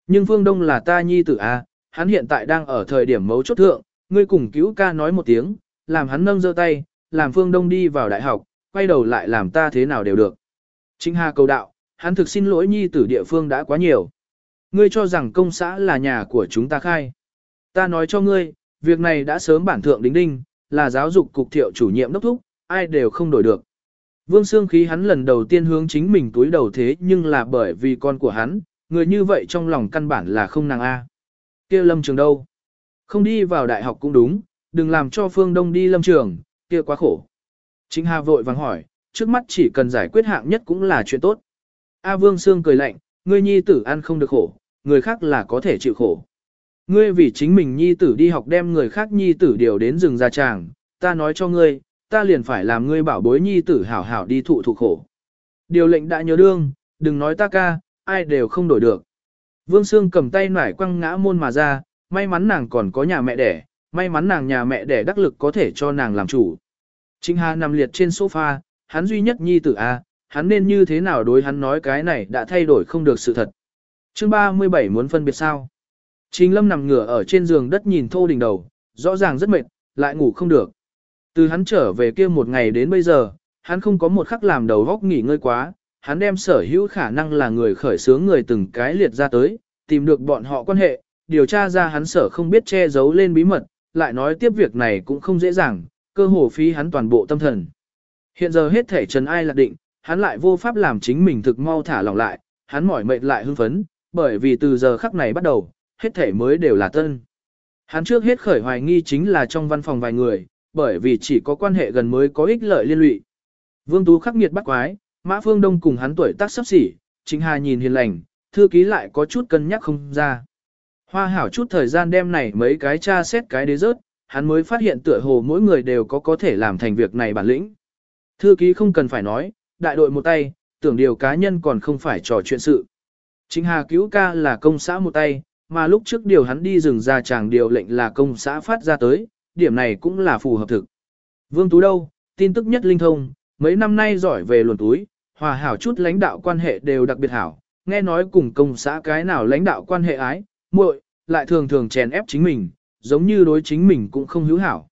Nhưng Phương Đông là ta nhi tử a, hắn hiện tại đang ở thời điểm mấu chốt thượng, ngươi cùng cứu ca nói một tiếng, làm hắn nâng giơ tay, làm Phương Đông đi vào đại học, quay đầu lại làm ta thế nào đều được. Trinh Hà cầu đạo, hắn thực xin lỗi nhi tử địa phương đã quá nhiều. Ngươi cho rằng công xã là nhà của chúng ta khai. Ta nói cho ngươi, việc này đã sớm bản thượng đính đinh, là giáo dục cục thiệu chủ nhiệm đốc thúc, ai đều không đổi được. Vương Sương khí hắn lần đầu tiên hướng chính mình túi đầu thế nhưng là bởi vì con của hắn, người như vậy trong lòng căn bản là không nàng A. kia lâm trường đâu? Không đi vào đại học cũng đúng, đừng làm cho Phương Đông đi lâm trường, kia quá khổ. Chính Hà vội vàng hỏi, trước mắt chỉ cần giải quyết hạng nhất cũng là chuyện tốt. A Vương Sương cười lạnh, ngươi nhi tử ăn không được khổ, người khác là có thể chịu khổ. Ngươi vì chính mình nhi tử đi học đem người khác nhi tử điều đến rừng ra tràng, ta nói cho ngươi, ta liền phải làm ngươi bảo bối nhi tử hảo hảo đi thụ thụ khổ. Điều lệnh đã nhớ đương, đừng nói ta ca, ai đều không đổi được. Vương Sương cầm tay nải quăng ngã môn mà ra, may mắn nàng còn có nhà mẹ đẻ, may mắn nàng nhà mẹ đẻ đắc lực có thể cho nàng làm chủ. Trinh Hà nằm liệt trên sofa, hắn duy nhất nhi tử A, hắn nên như thế nào đối hắn nói cái này đã thay đổi không được sự thật. Chương 37 muốn phân biệt sao? Trình Lâm nằm ngửa ở trên giường đất nhìn thô đỉnh đầu, rõ ràng rất mệt, lại ngủ không được. Từ hắn trở về kia một ngày đến bây giờ, hắn không có một khắc làm đầu góc nghỉ ngơi quá, hắn đem sở hữu khả năng là người khởi sướng người từng cái liệt ra tới, tìm được bọn họ quan hệ, điều tra ra hắn sở không biết che giấu lên bí mật, lại nói tiếp việc này cũng không dễ dàng, cơ hồ phí hắn toàn bộ tâm thần. Hiện giờ hết thể trần ai lạc định, hắn lại vô pháp làm chính mình thực mau thả lỏng lại, hắn mỏi mệt lại hưng phấn, bởi vì từ giờ khắc này bắt đầu, hết thể mới đều là tân. Hắn trước hết khởi hoài nghi chính là trong văn phòng vài người, bởi vì chỉ có quan hệ gần mới có ích lợi liên lụy. Vương Tú khắc nghiệt bắt quái, Mã Phương Đông cùng hắn tuổi tác sắp xỉ, Trịnh Hà nhìn hiền lành, thư ký lại có chút cân nhắc không ra. Hoa hảo chút thời gian đem này mấy cái tra xét cái đế rớt, hắn mới phát hiện tựa hồ mỗi người đều có có thể làm thành việc này bản lĩnh. Thư ký không cần phải nói, đại đội một tay, tưởng điều cá nhân còn không phải trò chuyện sự. Trịnh Hà cứu ca là công xã một tay, mà lúc trước điều hắn đi rừng ra chàng điều lệnh là công xã phát ra tới, điểm này cũng là phù hợp thực. Vương Tú đâu, tin tức nhất linh thông, mấy năm nay giỏi về luồn túi, hòa hảo chút lãnh đạo quan hệ đều đặc biệt hảo, nghe nói cùng công xã cái nào lãnh đạo quan hệ ái, muội, lại thường thường chèn ép chính mình, giống như đối chính mình cũng không hữu hảo.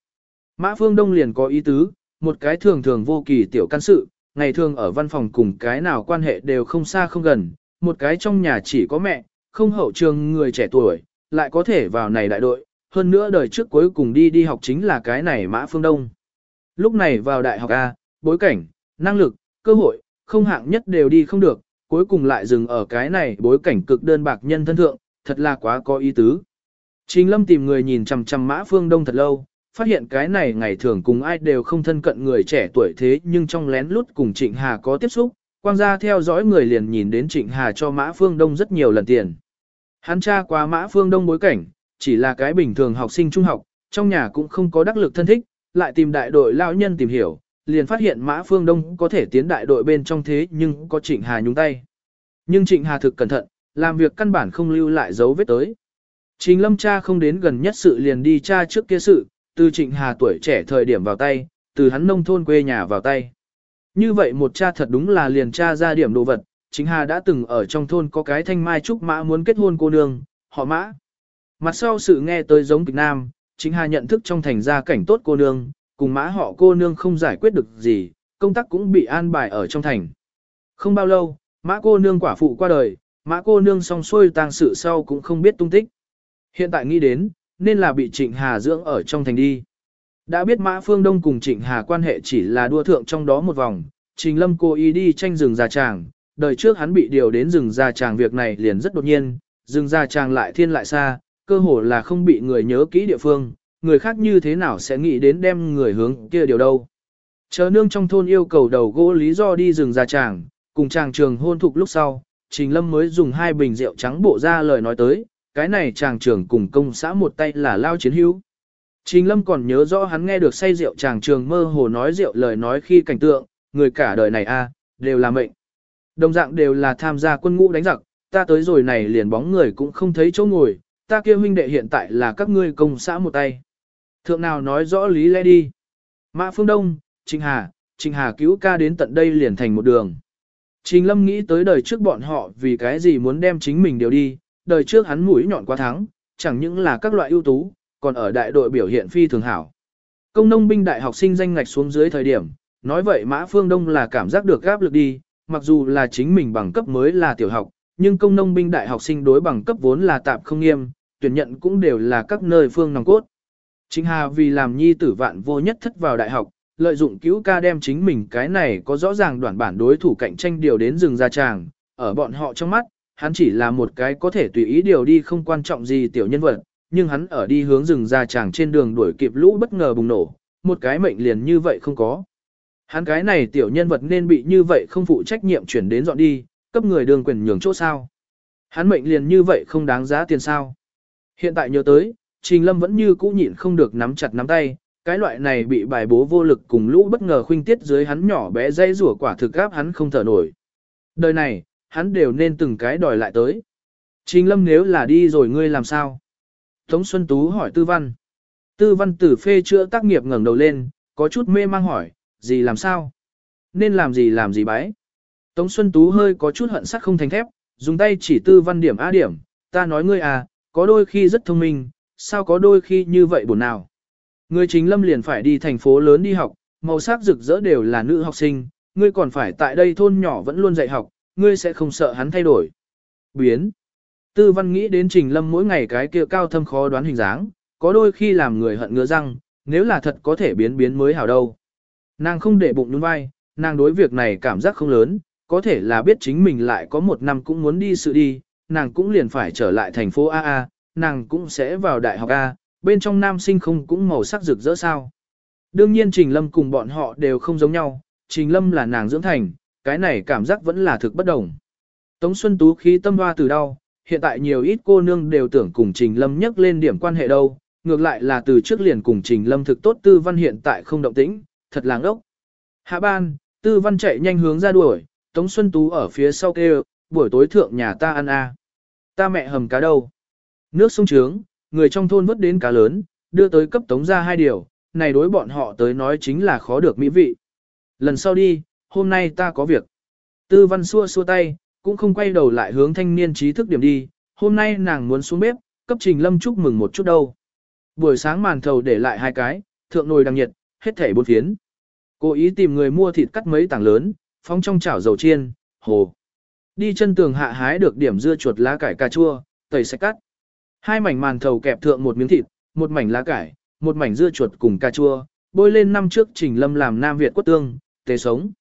Mã Phương Đông liền có ý tứ, một cái thường thường vô kỳ tiểu căn sự, ngày thường ở văn phòng cùng cái nào quan hệ đều không xa không gần, một cái trong nhà chỉ có mẹ, không hậu trường người trẻ tuổi, lại có thể vào này đại đội, hơn nữa đời trước cuối cùng đi đi học chính là cái này Mã Phương Đông. Lúc này vào đại học A, bối cảnh, năng lực, cơ hội, không hạng nhất đều đi không được, cuối cùng lại dừng ở cái này bối cảnh cực đơn bạc nhân thân thượng, thật là quá có ý tứ. Trình Lâm tìm người nhìn chằm chằm Mã Phương Đông thật lâu, phát hiện cái này ngày thường cùng ai đều không thân cận người trẻ tuổi thế nhưng trong lén lút cùng Trịnh Hà có tiếp xúc, quang gia theo dõi người liền nhìn đến Trịnh Hà cho Mã Phương Đông rất nhiều lần tiền. Hắn tra qua Mã Phương Đông bối cảnh, chỉ là cái bình thường học sinh trung học, trong nhà cũng không có đắc lực thân thích, lại tìm đại đội lão nhân tìm hiểu, liền phát hiện Mã Phương Đông có thể tiến đại đội bên trong thế nhưng có Trịnh Hà nhúng tay. Nhưng Trịnh Hà thực cẩn thận, làm việc căn bản không lưu lại dấu vết tới. Trình lâm cha không đến gần nhất sự liền đi cha trước kia sự, từ Trịnh Hà tuổi trẻ thời điểm vào tay, từ hắn nông thôn quê nhà vào tay. Như vậy một cha thật đúng là liền cha ra điểm đồ vật, Chính Hà đã từng ở trong thôn có cái thanh mai trúc mã muốn kết hôn cô nương, họ mã. Mặt sau sự nghe tới giống kịch nam, Chính Hà nhận thức trong thành gia cảnh tốt cô nương, cùng mã họ cô nương không giải quyết được gì, công tác cũng bị an bài ở trong thành. Không bao lâu, mã cô nương quả phụ qua đời, mã cô nương xong xuôi tang sự sau cũng không biết tung tích. Hiện tại nghĩ đến, nên là bị Trịnh Hà dưỡng ở trong thành đi. Đã biết Mã Phương Đông cùng Trịnh Hà quan hệ chỉ là đua thượng trong đó một vòng, Trình Lâm cố ý đi tranh rừng già tràng, đời trước hắn bị điều đến rừng già tràng việc này liền rất đột nhiên, rừng già tràng lại thiên lại xa, cơ hồ là không bị người nhớ kỹ địa phương, người khác như thế nào sẽ nghĩ đến đem người hướng kia điều đâu. Chờ nương trong thôn yêu cầu đầu gỗ lý do đi rừng già tràng, cùng chàng trường hôn thục lúc sau, Trình Lâm mới dùng hai bình rượu trắng bộ ra lời nói tới, cái này chàng trường cùng công xã một tay là lao chiến hữu. Trình Lâm còn nhớ rõ hắn nghe được say rượu chàng trường mơ hồ nói rượu lời nói khi cảnh tượng, người cả đời này a đều là mệnh. Đồng dạng đều là tham gia quân ngũ đánh giặc, ta tới rồi này liền bóng người cũng không thấy chỗ ngồi, ta kia huynh đệ hiện tại là các ngươi công xã một tay. Thượng nào nói rõ lý lẽ đi. Mã Phương Đông, Trình Hà, Trình Hà cứu ca đến tận đây liền thành một đường. Trình Lâm nghĩ tới đời trước bọn họ vì cái gì muốn đem chính mình điều đi, đời trước hắn mũi nhọn quá thắng, chẳng những là các loại ưu tú, còn ở đại đội biểu hiện phi thường hảo. Công nông binh đại học sinh danh ngạch xuống dưới thời điểm, nói vậy Mã Phương Đông là cảm giác được áp lực đi, mặc dù là chính mình bằng cấp mới là tiểu học, nhưng công nông binh đại học sinh đối bằng cấp vốn là tạm không nghiêm, tuyển nhận cũng đều là các nơi phương nòng cốt. Chính Hà vì làm nhi tử vạn vô nhất thất vào đại học, lợi dụng cứu ca đem chính mình cái này có rõ ràng đoạn bản đối thủ cạnh tranh điều đến rừng ra tràng, ở bọn họ trong mắt, hắn chỉ là một cái có thể tùy ý điều đi không quan trọng gì tiểu nhân vật, nhưng hắn ở đi hướng rừng ra chàng trên đường đuổi kịp lũ bất ngờ bùng nổ, một cái mệnh liền như vậy không có. Hắn cái này tiểu nhân vật nên bị như vậy không phụ trách nhiệm chuyển đến dọn đi, cấp người đường quyền nhường chỗ sao. Hắn mệnh liền như vậy không đáng giá tiền sao. Hiện tại nhớ tới, Trình Lâm vẫn như cũ nhịn không được nắm chặt nắm tay, cái loại này bị bài bố vô lực cùng lũ bất ngờ khuynh tiết dưới hắn nhỏ bé dây rủa quả thực gáp hắn không thở nổi. Đời này, hắn đều nên từng cái đòi lại tới. Trình Lâm nếu là đi rồi ngươi làm sao? Tống Xuân Tú hỏi Tư Văn. Tư Văn tử phê chữa tác nghiệp ngẩng đầu lên, có chút mê mang hỏi, gì làm sao? Nên làm gì làm gì bái? Tống Xuân Tú hơi có chút hận sắc không thành thép, dùng tay chỉ tư văn điểm a điểm, ta nói ngươi à, có đôi khi rất thông minh, sao có đôi khi như vậy buồn nào. Ngươi chính lâm liền phải đi thành phố lớn đi học, màu sắc rực rỡ đều là nữ học sinh, ngươi còn phải tại đây thôn nhỏ vẫn luôn dạy học, ngươi sẽ không sợ hắn thay đổi. Biến. Tư văn nghĩ đến trình lâm mỗi ngày cái kia cao thâm khó đoán hình dáng, có đôi khi làm người hận ngứa răng, nếu là thật có thể biến biến mới hảo đâu. Nàng không để bụng nhún vai, nàng đối việc này cảm giác không lớn, có thể là biết chính mình lại có một năm cũng muốn đi sự đi, nàng cũng liền phải trở lại thành phố AA, nàng cũng sẽ vào đại học A, bên trong nam sinh không cũng màu sắc rực rỡ sao. Đương nhiên Trình Lâm cùng bọn họ đều không giống nhau, Trình Lâm là nàng dưỡng thành, cái này cảm giác vẫn là thực bất đồng. Tống Xuân Tú khí tâm hoa từ đau, hiện tại nhiều ít cô nương đều tưởng cùng Trình Lâm nhắc lên điểm quan hệ đâu, ngược lại là từ trước liền cùng Trình Lâm thực tốt Tư Văn hiện tại không động tĩnh, thật làng ốc. Hạ ban, Tư Văn chạy nhanh hướng ra đuổi, Tống Xuân Tú ở phía sau kêu, buổi tối thượng nhà ta ăn a. Ta mẹ hầm cá đâu? Nước sông trướng, người trong thôn vớt đến cá lớn, đưa tới cấp Tống ra hai điều, này đối bọn họ tới nói chính là khó được mỹ vị. Lần sau đi, hôm nay ta có việc. Tư Văn xua xua tay, cũng không quay đầu lại hướng thanh niên trí thức điểm đi, hôm nay nàng muốn xuống bếp, cấp Trình Lâm chúc mừng một chút đâu. Buổi sáng màn thầu để lại hai cái, thượng nồi đang nhiệt, hết thảy bốn phiến. Cố ý tìm người mua thịt cắt mấy tảng lớn, phóng trong chảo dầu chiên, hồ. Đi chân tường hạ hái được điểm dưa chuột lá cải cà chua, tẩy sạch cắt. Hai mảnh màn thầu kẹp thượng một miếng thịt, một mảnh lá cải, một mảnh dưa chuột cùng cà chua, bôi lên năm trước Trình Lâm làm Nam Việt quất tương, tê sống.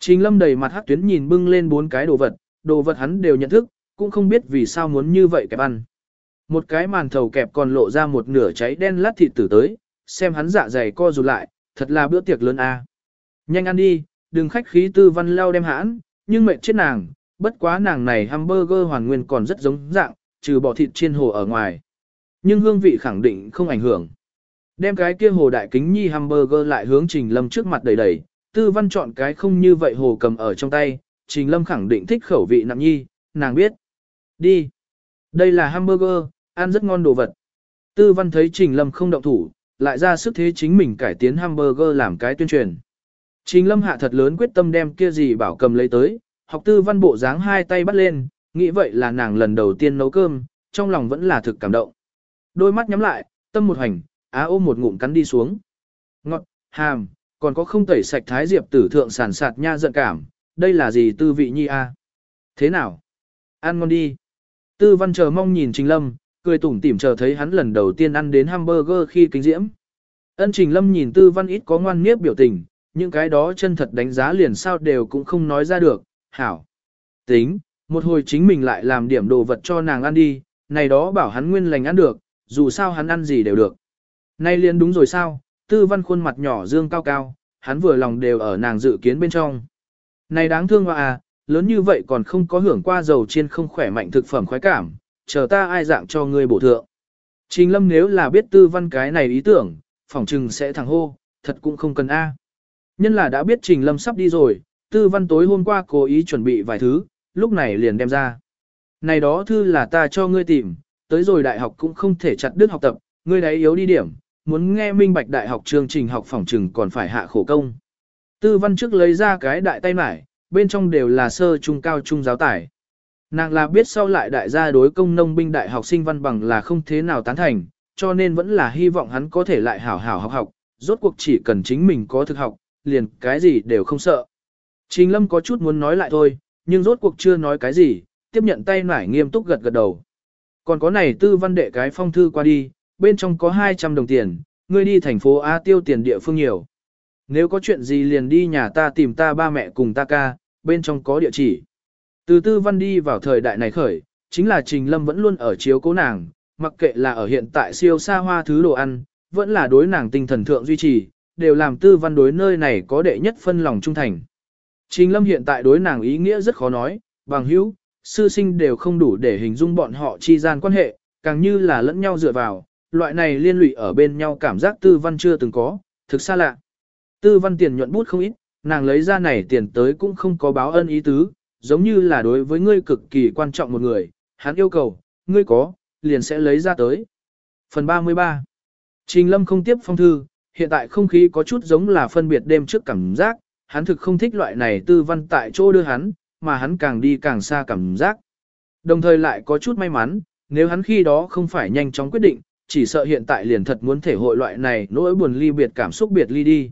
Trình Lâm đầy mặt hắc tuyến nhìn bưng lên bốn cái đồ vật, đồ vật hắn đều nhận thức, cũng không biết vì sao muốn như vậy kẹp ăn. Một cái màn thầu kẹp còn lộ ra một nửa cháy đen lát thịt tử tới, xem hắn dạ dày co rụt lại, thật là bữa tiệc lớn a. Nhanh ăn đi, đừng khách khí tư văn leo đem hãn, nhưng mệt chết nàng, bất quá nàng này hamburger hoàn nguyên còn rất giống dạng, trừ bỏ thịt chiên hồ ở ngoài. Nhưng hương vị khẳng định không ảnh hưởng. Đem cái kia hồ đại kính nhi hamburger lại hướng Trình Lâm trước mặt đầy đầy, tư văn chọn cái không như vậy hồ cầm ở trong tay, Trình Lâm khẳng định thích khẩu vị nặng nhi, nàng biết. Đi. Đây là hamburger, ăn rất ngon đồ vật. Tư văn thấy Trình Lâm không động thủ, lại ra sức thế chính mình cải tiến hamburger làm cái tuyên truyền. Trình Lâm hạ thật lớn quyết tâm đem kia gì bảo cầm lấy tới, học tư văn bộ dáng hai tay bắt lên, nghĩ vậy là nàng lần đầu tiên nấu cơm, trong lòng vẫn là thực cảm động. Đôi mắt nhắm lại, tâm một hành, á ôm một ngụm cắn đi xuống. Ngọt, hàm, còn có không tẩy sạch thái diệp tử thượng sản sạt nha giận cảm, đây là gì tư vị nhi a? Thế nào? Ăn ngon đi. Tư văn chờ mong nhìn Trình Lâm, cười tủm tỉm chờ thấy hắn lần đầu tiên ăn đến hamburger khi kính diễm. Ân Trình Lâm nhìn Tư văn ít có ngoan nghiếp biểu tình, những cái đó chân thật đánh giá liền sao đều cũng không nói ra được, hảo. Tính, một hồi chính mình lại làm điểm đồ vật cho nàng ăn đi, này đó bảo hắn nguyên lành ăn được, dù sao hắn ăn gì đều được. Nay liền đúng rồi sao, tư văn khuôn mặt nhỏ dương cao cao, hắn vừa lòng đều ở nàng dự kiến bên trong. Này đáng thương hoa à, lớn như vậy còn không có hưởng qua dầu chiên không khỏe mạnh thực phẩm khoái cảm, chờ ta ai dạng cho ngươi bổ thượng. Trình lâm nếu là biết tư văn cái này ý tưởng, phỏng chừng sẽ thẳng hô, thật cũng không cần A. Nhân là đã biết trình lâm sắp đi rồi, tư văn tối hôm qua cố ý chuẩn bị vài thứ, lúc này liền đem ra. Này đó thư là ta cho ngươi tìm, tới rồi đại học cũng không thể chặt đứt học tập, ngươi đấy yếu đi điểm, muốn nghe minh bạch đại học chương trình học phỏng trừng còn phải hạ khổ công. Tư văn trước lấy ra cái đại tay mải, bên trong đều là sơ trung cao trung giáo tải. Nàng là biết sau lại đại gia đối công nông binh đại học sinh văn bằng là không thế nào tán thành, cho nên vẫn là hy vọng hắn có thể lại hảo hảo học học, rốt cuộc chỉ cần chính mình có thực học, liền cái gì đều không sợ. Trình Lâm có chút muốn nói lại thôi, nhưng rốt cuộc chưa nói cái gì, tiếp nhận tay nải nghiêm túc gật gật đầu. Còn có này tư văn đệ cái phong thư qua đi, bên trong có 200 đồng tiền, ngươi đi thành phố A tiêu tiền địa phương nhiều. Nếu có chuyện gì liền đi nhà ta tìm ta ba mẹ cùng ta ca, bên trong có địa chỉ. Từ tư văn đi vào thời đại này khởi, chính là Trình Lâm vẫn luôn ở chiếu cố nàng, mặc kệ là ở hiện tại siêu xa hoa thứ đồ ăn, vẫn là đối nàng tinh thần thượng duy trì, đều làm tư văn đối nơi này có đệ nhất phân lòng trung thành. Trình Lâm hiện tại đối nàng ý nghĩa rất khó nói, bằng hữu, sư sinh đều không đủ để hình dung bọn họ chi gian quan hệ, càng như là lẫn nhau dựa vào, loại này liên lụy ở bên nhau cảm giác tư văn chưa từng có, thực xa lạ. Tư văn tiền nhuận bút không ít, nàng lấy ra này tiền tới cũng không có báo ân ý tứ, giống như là đối với ngươi cực kỳ quan trọng một người, hắn yêu cầu, ngươi có, liền sẽ lấy ra tới. Phần 33 Trình Lâm không tiếp phong thư, hiện tại không khí có chút giống là phân biệt đêm trước cảm giác, hắn thực không thích loại này tư văn tại chỗ đưa hắn, mà hắn càng đi càng xa cảm giác. Đồng thời lại có chút may mắn, nếu hắn khi đó không phải nhanh chóng quyết định, chỉ sợ hiện tại liền thật muốn thể hội loại này nỗi buồn ly biệt cảm xúc biệt ly đi.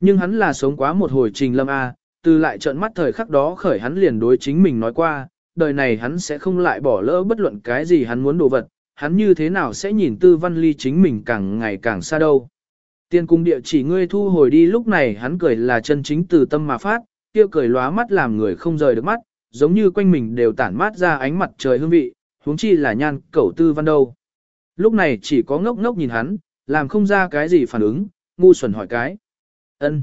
Nhưng hắn là sống quá một hồi trình lâm A, từ lại trợn mắt thời khắc đó khởi hắn liền đối chính mình nói qua, đời này hắn sẽ không lại bỏ lỡ bất luận cái gì hắn muốn đồ vật, hắn như thế nào sẽ nhìn tư văn ly chính mình càng ngày càng xa đâu. Tiên cung địa chỉ ngươi thu hồi đi lúc này hắn cười là chân chính từ tâm mà phát, kia cười lóa mắt làm người không rời được mắt, giống như quanh mình đều tản mát ra ánh mặt trời hương vị, huống chi là nhan cẩu tư văn đâu. Lúc này chỉ có ngốc ngốc nhìn hắn, làm không ra cái gì phản ứng, ngu xuẩn hỏi cái ân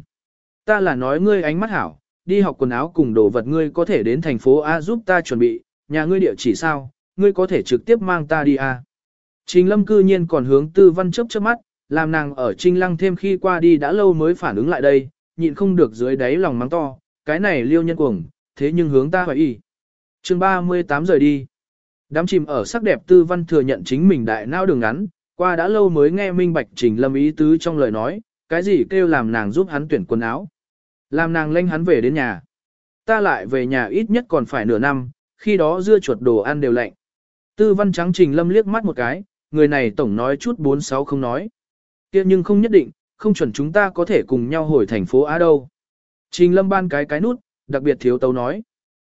Ta là nói ngươi ánh mắt hảo, đi học quần áo cùng đồ vật ngươi có thể đến thành phố A giúp ta chuẩn bị, nhà ngươi địa chỉ sao, ngươi có thể trực tiếp mang ta đi A. Trình lâm cư nhiên còn hướng tư văn chớp chớp mắt, làm nàng ở trinh lăng thêm khi qua đi đã lâu mới phản ứng lại đây, nhịn không được dưới đáy lòng mắng to, cái này liêu nhân cuồng, thế nhưng hướng ta hỏi y. chương 38 rời đi. Đám chìm ở sắc đẹp tư văn thừa nhận chính mình đại não đường ngắn, qua đã lâu mới nghe minh bạch trình lâm ý tứ trong lời nói, cái gì kêu làm nàng giúp hắn tuyển quần áo. Làm nàng lênh hắn về đến nhà. Ta lại về nhà ít nhất còn phải nửa năm, khi đó dưa chuột đồ ăn đều lạnh. Tư văn trắng trình lâm liếc mắt một cái, người này tổng nói chút bốn sáu không nói. kia nhưng không nhất định, không chuẩn chúng ta có thể cùng nhau hồi thành phố Á đâu. Trình lâm ban cái cái nút, đặc biệt thiếu tấu nói.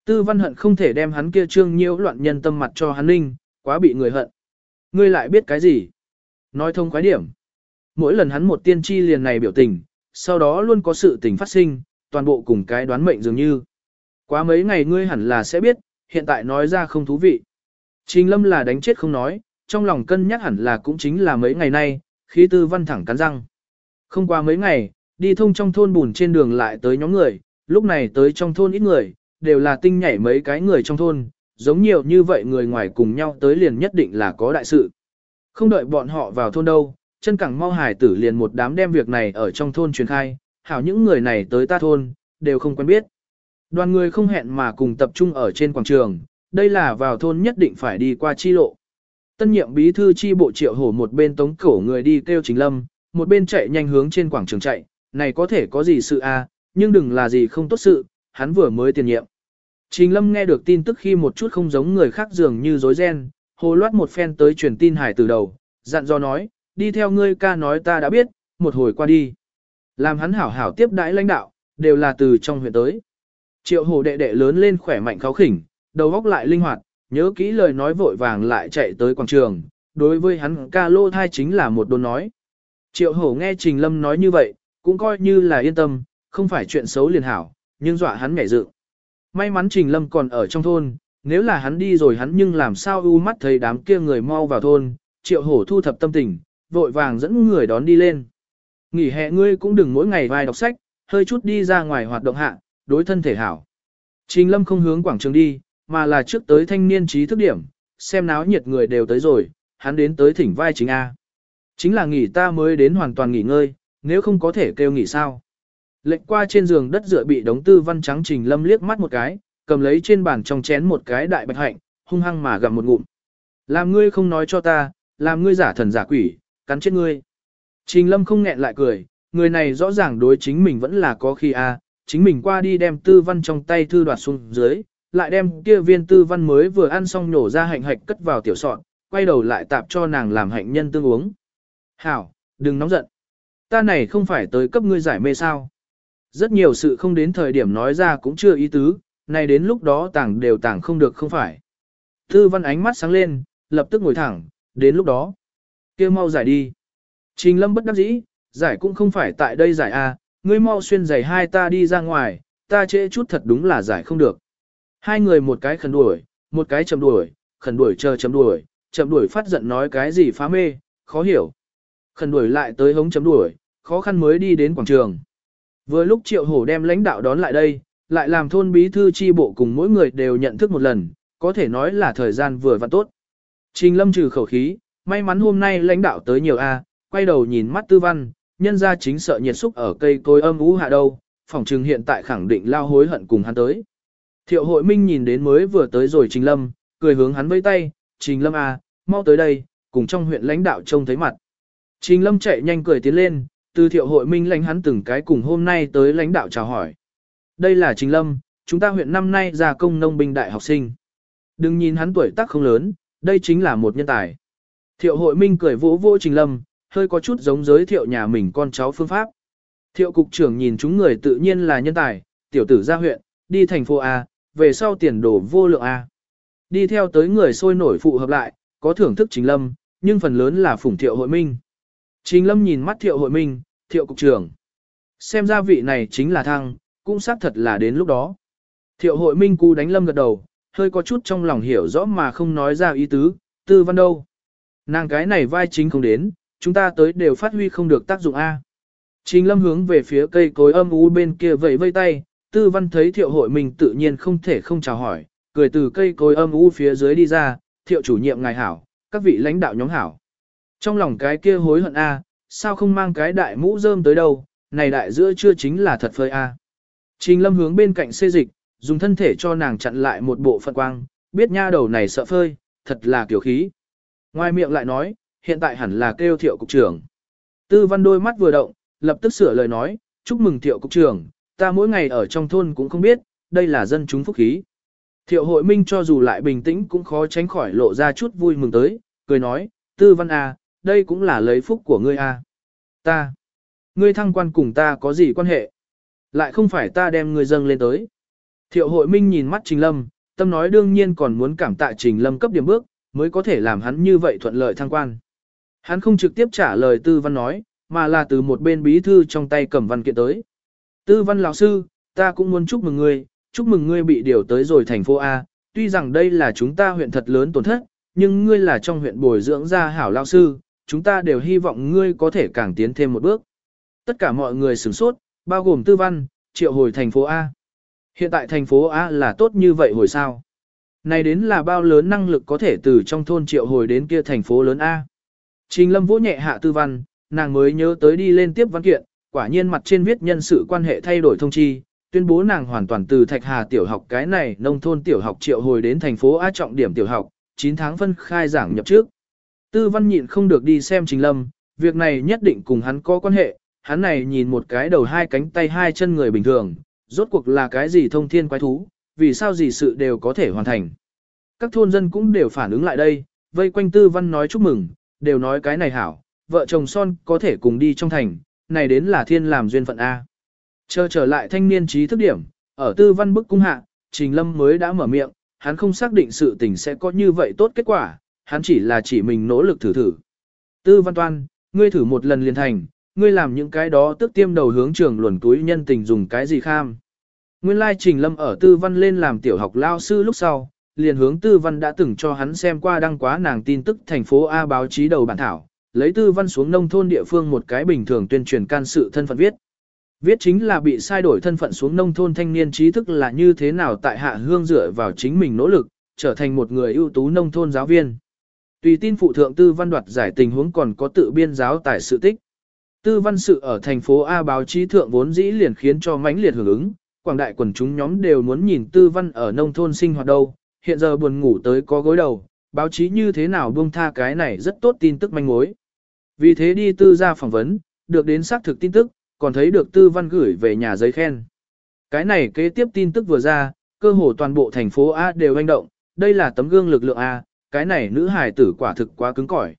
Tư văn hận không thể đem hắn kia trương nhiễu loạn nhân tâm mặt cho hắn ninh, quá bị người hận. Ngươi lại biết cái gì? Nói thông khoái điểm. Mỗi lần hắn một tiên tri liền này biểu tình, sau đó luôn có sự tình phát sinh, toàn bộ cùng cái đoán mệnh dường như. Quá mấy ngày ngươi hẳn là sẽ biết, hiện tại nói ra không thú vị. Trình lâm là đánh chết không nói, trong lòng cân nhắc hẳn là cũng chính là mấy ngày nay, khí tư văn thẳng cắn răng. Không qua mấy ngày, đi thông trong thôn bùn trên đường lại tới nhóm người, lúc này tới trong thôn ít người, đều là tinh nhảy mấy cái người trong thôn, giống nhiều như vậy người ngoài cùng nhau tới liền nhất định là có đại sự. Không đợi bọn họ vào thôn đâu, chân cẳng mau hải tử liền một đám đem việc này ở trong thôn truyền khai, hảo những người này tới ta thôn, đều không quen biết. Đoàn người không hẹn mà cùng tập trung ở trên quảng trường, đây là vào thôn nhất định phải đi qua chi lộ. Tân nhiệm bí thư chi bộ triệu hổ một bên tống cổ người đi kêu chính lâm, một bên chạy nhanh hướng trên quảng trường chạy, này có thể có gì sự a à, nhưng đừng là gì không tốt sự, hắn vừa mới tiền nhiệm. Trình lâm nghe được tin tức khi một chút không giống người khác dường như dối ren, hồ loát một phen tới truyền tin hải từ đầu, dặn do nói, đi theo ngươi ca nói ta đã biết, một hồi qua đi. Làm hắn hảo hảo tiếp đãi lãnh đạo, đều là từ trong huyện tới. Triệu hồ đệ đệ lớn lên khỏe mạnh kháo khỉnh, đầu óc lại linh hoạt, nhớ kỹ lời nói vội vàng lại chạy tới quảng trường, đối với hắn ca lô thai chính là một đồn nói. Triệu hổ nghe Trình Lâm nói như vậy, cũng coi như là yên tâm, không phải chuyện xấu liền hảo, nhưng dọa hắn ngảy dự. May mắn Trình Lâm còn ở trong thôn, nếu là hắn đi rồi hắn nhưng làm sao u mắt thấy đám kia người mau vào thôn, triệu hổ thu thập tâm tình, vội vàng dẫn người đón đi lên. Nghỉ hè ngươi cũng đừng mỗi ngày vai đọc sách, hơi chút đi ra ngoài hoạt động hạ, đối thân thể hảo. Trình Lâm không hướng quảng trường đi, mà là trước tới thanh niên trí thức điểm, xem náo nhiệt người đều tới rồi, hắn đến tới thỉnh vai chính A. Chính là nghỉ ta mới đến hoàn toàn nghỉ ngơi, nếu không có thể kêu nghỉ sao. Lệnh qua trên giường đất dựa bị đống tư văn trắng trình lâm liếc mắt một cái, cầm lấy trên bàn trong chén một cái đại bạch hạnh, hung hăng mà gặm một ngụm. Làm ngươi không nói cho ta, làm ngươi giả thần giả quỷ, cắn chết ngươi. Trình lâm không nghẹn lại cười, người này rõ ràng đối chính mình vẫn là có khi a, à, chính mình qua đi đem tư văn trong tay thư đoạt xuống dưới, lại đem kia viên tư văn mới vừa ăn xong nhổ ra hạnh hạch cất vào tiểu sọn, quay đầu lại tạp cho nàng làm hạnh nhân tương uống. Hảo, đừng nóng giận. Ta này không phải tới cấp ngươi giải mê sao. Rất nhiều sự không đến thời điểm nói ra cũng chưa ý tứ, này đến lúc đó tảng đều tảng không được không phải. Tư văn ánh mắt sáng lên, lập tức ngồi thẳng, đến lúc đó kia mau giải đi. Trình lâm bất đắc dĩ, giải cũng không phải tại đây giải A, ngươi mau xuyên giày hai ta đi ra ngoài, ta trễ chút thật đúng là giải không được. Hai người một cái khẩn đuổi, một cái chậm đuổi, khẩn đuổi chờ chậm đuổi, chậm đuổi phát giận nói cái gì phá mê, khó hiểu. Khẩn đuổi lại tới hống chấm đuổi, khó khăn mới đi đến quảng trường. Vừa lúc triệu hổ đem lãnh đạo đón lại đây, lại làm thôn bí thư chi bộ cùng mỗi người đều nhận thức một lần, có thể nói là thời gian vừa và tốt. Trình lâm trừ khẩu khí, may mắn hôm nay lãnh đạo tới nhiều A, quay đầu nhìn mắt tư văn, nhân ra chính sợ nhiệt xúc ở cây cối âm ú hạ đâu, phòng trừng hiện tại khẳng định lao hối hận cùng hắn tới. Thiệu hội minh nhìn đến mới vừa tới rồi Trình Lâm, cười hướng hắn vẫy tay, Trình Lâm à, mau tới đây, cùng trong huyện lãnh đạo trông thấy mặt. Trình Lâm chạy nhanh cười tiến lên, từ thiệu hội minh lãnh hắn từng cái cùng hôm nay tới lãnh đạo chào hỏi. Đây là Trình Lâm, chúng ta huyện năm nay ra công nông binh đại học sinh. Đừng nhìn hắn tuổi tác không lớn, đây chính là một nhân tài. Thiệu hội minh cười vỗ vỗ Trình Lâm, hơi có chút giống giới thiệu nhà mình con cháu phương pháp. Thiệu cục trưởng nhìn chúng người tự nhiên là nhân tài, tiểu tử ra huyện, đi thành phố A, về sau tiền đồ vô lượng A. Đi theo tới người sôi nổi phụ hợp lại, có thưởng thức Trình Lâm, nhưng phần lớn là phủng thiệu hội minh. Trình Lâm nhìn mắt thiệu hội minh, thiệu cục trưởng. Xem ra vị này chính là thăng, cũng xác thật là đến lúc đó. Thiệu hội minh cú đánh Lâm gật đầu, hơi có chút trong lòng hiểu rõ mà không nói ra ý tứ, tư văn đâu. Nàng cái này vai chính không đến, chúng ta tới đều phát huy không được tác dụng A. Trình lâm hướng về phía cây cối âm u bên kia vẫy vây tay, tư văn thấy thiệu hội mình tự nhiên không thể không chào hỏi, cười từ cây cối âm u phía dưới đi ra, thiệu chủ nhiệm ngài hảo, các vị lãnh đạo nhóm hảo. Trong lòng cái kia hối hận A, sao không mang cái đại mũ rơm tới đâu, này đại giữa chưa chính là thật phơi A. Trình lâm hướng bên cạnh xê dịch, dùng thân thể cho nàng chặn lại một bộ phận quang, biết nha đầu này sợ phơi, thật là kiểu khí. Ngoài miệng lại nói, hiện tại hẳn là kêu thiệu cục trưởng. Tư văn đôi mắt vừa động, lập tức sửa lời nói, chúc mừng thiệu cục trưởng, ta mỗi ngày ở trong thôn cũng không biết, đây là dân chúng phúc khí. Thiệu hội minh cho dù lại bình tĩnh cũng khó tránh khỏi lộ ra chút vui mừng tới, cười nói, tư văn à, đây cũng là lấy phúc của ngươi à. Ta, ngươi thăng quan cùng ta có gì quan hệ? Lại không phải ta đem ngươi dâng lên tới. Thiệu hội minh nhìn mắt Trình Lâm, tâm nói đương nhiên còn muốn cảm tạ Trình Lâm cấp điểm bước, mới có thể làm hắn như vậy thuận lợi thăng quan. Hắn không trực tiếp trả lời tư văn nói, mà là từ một bên bí thư trong tay cầm văn kiện tới. Tư văn lão sư, ta cũng muốn chúc mừng ngươi, chúc mừng ngươi bị điều tới rồi thành phố A, tuy rằng đây là chúng ta huyện thật lớn tổn thất, nhưng ngươi là trong huyện bồi dưỡng ra hảo lão sư, chúng ta đều hy vọng ngươi có thể càng tiến thêm một bước. Tất cả mọi người sửng sốt, bao gồm tư văn, triệu hồi thành phố A. Hiện tại thành phố A là tốt như vậy hồi sao? Này đến là bao lớn năng lực có thể từ trong thôn triệu hồi đến kia thành phố lớn A. Trình lâm vỗ nhẹ hạ tư văn, nàng mới nhớ tới đi lên tiếp văn kiện, quả nhiên mặt trên viết nhân sự quan hệ thay đổi thông chi, tuyên bố nàng hoàn toàn từ Thạch Hà tiểu học cái này nông thôn tiểu học triệu hồi đến thành phố A trọng điểm tiểu học, 9 tháng phân khai giảng nhập trước. Tư văn nhịn không được đi xem Trình Lâm, việc này nhất định cùng hắn có quan hệ, hắn này nhìn một cái đầu hai cánh tay hai chân người bình thường, rốt cuộc là cái gì thông thiên quái thú, vì sao gì sự đều có thể hoàn thành. Các thôn dân cũng đều phản ứng lại đây, vây quanh tư văn nói chúc mừng, đều nói cái này hảo, vợ chồng son có thể cùng đi trong thành, này đến là thiên làm duyên phận A. Chờ trở lại thanh niên trí thức điểm, ở tư văn bức cung hạ, Trình Lâm mới đã mở miệng, hắn không xác định sự tình sẽ có như vậy tốt kết quả, hắn chỉ là chỉ mình nỗ lực thử thử. Tư văn toan, ngươi thử một lần liền thành, ngươi làm những cái đó tức tiêm đầu hướng trường luồn túi nhân tình dùng cái gì kham. Nguyên lai Trình Lâm ở tư văn lên làm tiểu học lao sư lúc sau, liền hướng tư văn đã từng cho hắn xem qua đăng quá nàng tin tức thành phố A báo chí đầu bản thảo, lấy tư văn xuống nông thôn địa phương một cái bình thường tuyên truyền can sự thân phận viết. Viết chính là bị sai đổi thân phận xuống nông thôn thanh niên trí thức là như thế nào tại hạ hương dựa vào chính mình nỗ lực, trở thành một người ưu tú nông thôn giáo viên. Tùy tin phụ thượng tư văn đoạt giải tình huống còn có tự biên giáo tại sự tích. Tư văn sự ở thành phố A báo chí thượng vốn dĩ liền khiến cho mãnh liệt hưởng ứng, quảng đại quần chúng nhóm đều muốn nhìn tư văn ở nông thôn sinh hoạt đâu, hiện giờ buồn ngủ tới có gối đầu, báo chí như thế nào buông tha cái này rất tốt tin tức manh mối. Vì thế đi tư ra phỏng vấn, được đến xác thực tin tức, còn thấy được tư văn gửi về nhà giấy khen. Cái này kế tiếp tin tức vừa ra, cơ hồ toàn bộ thành phố A đều hành động, đây là tấm gương lực lượng A, cái này nữ hài tử quả thực quá cứng cỏi.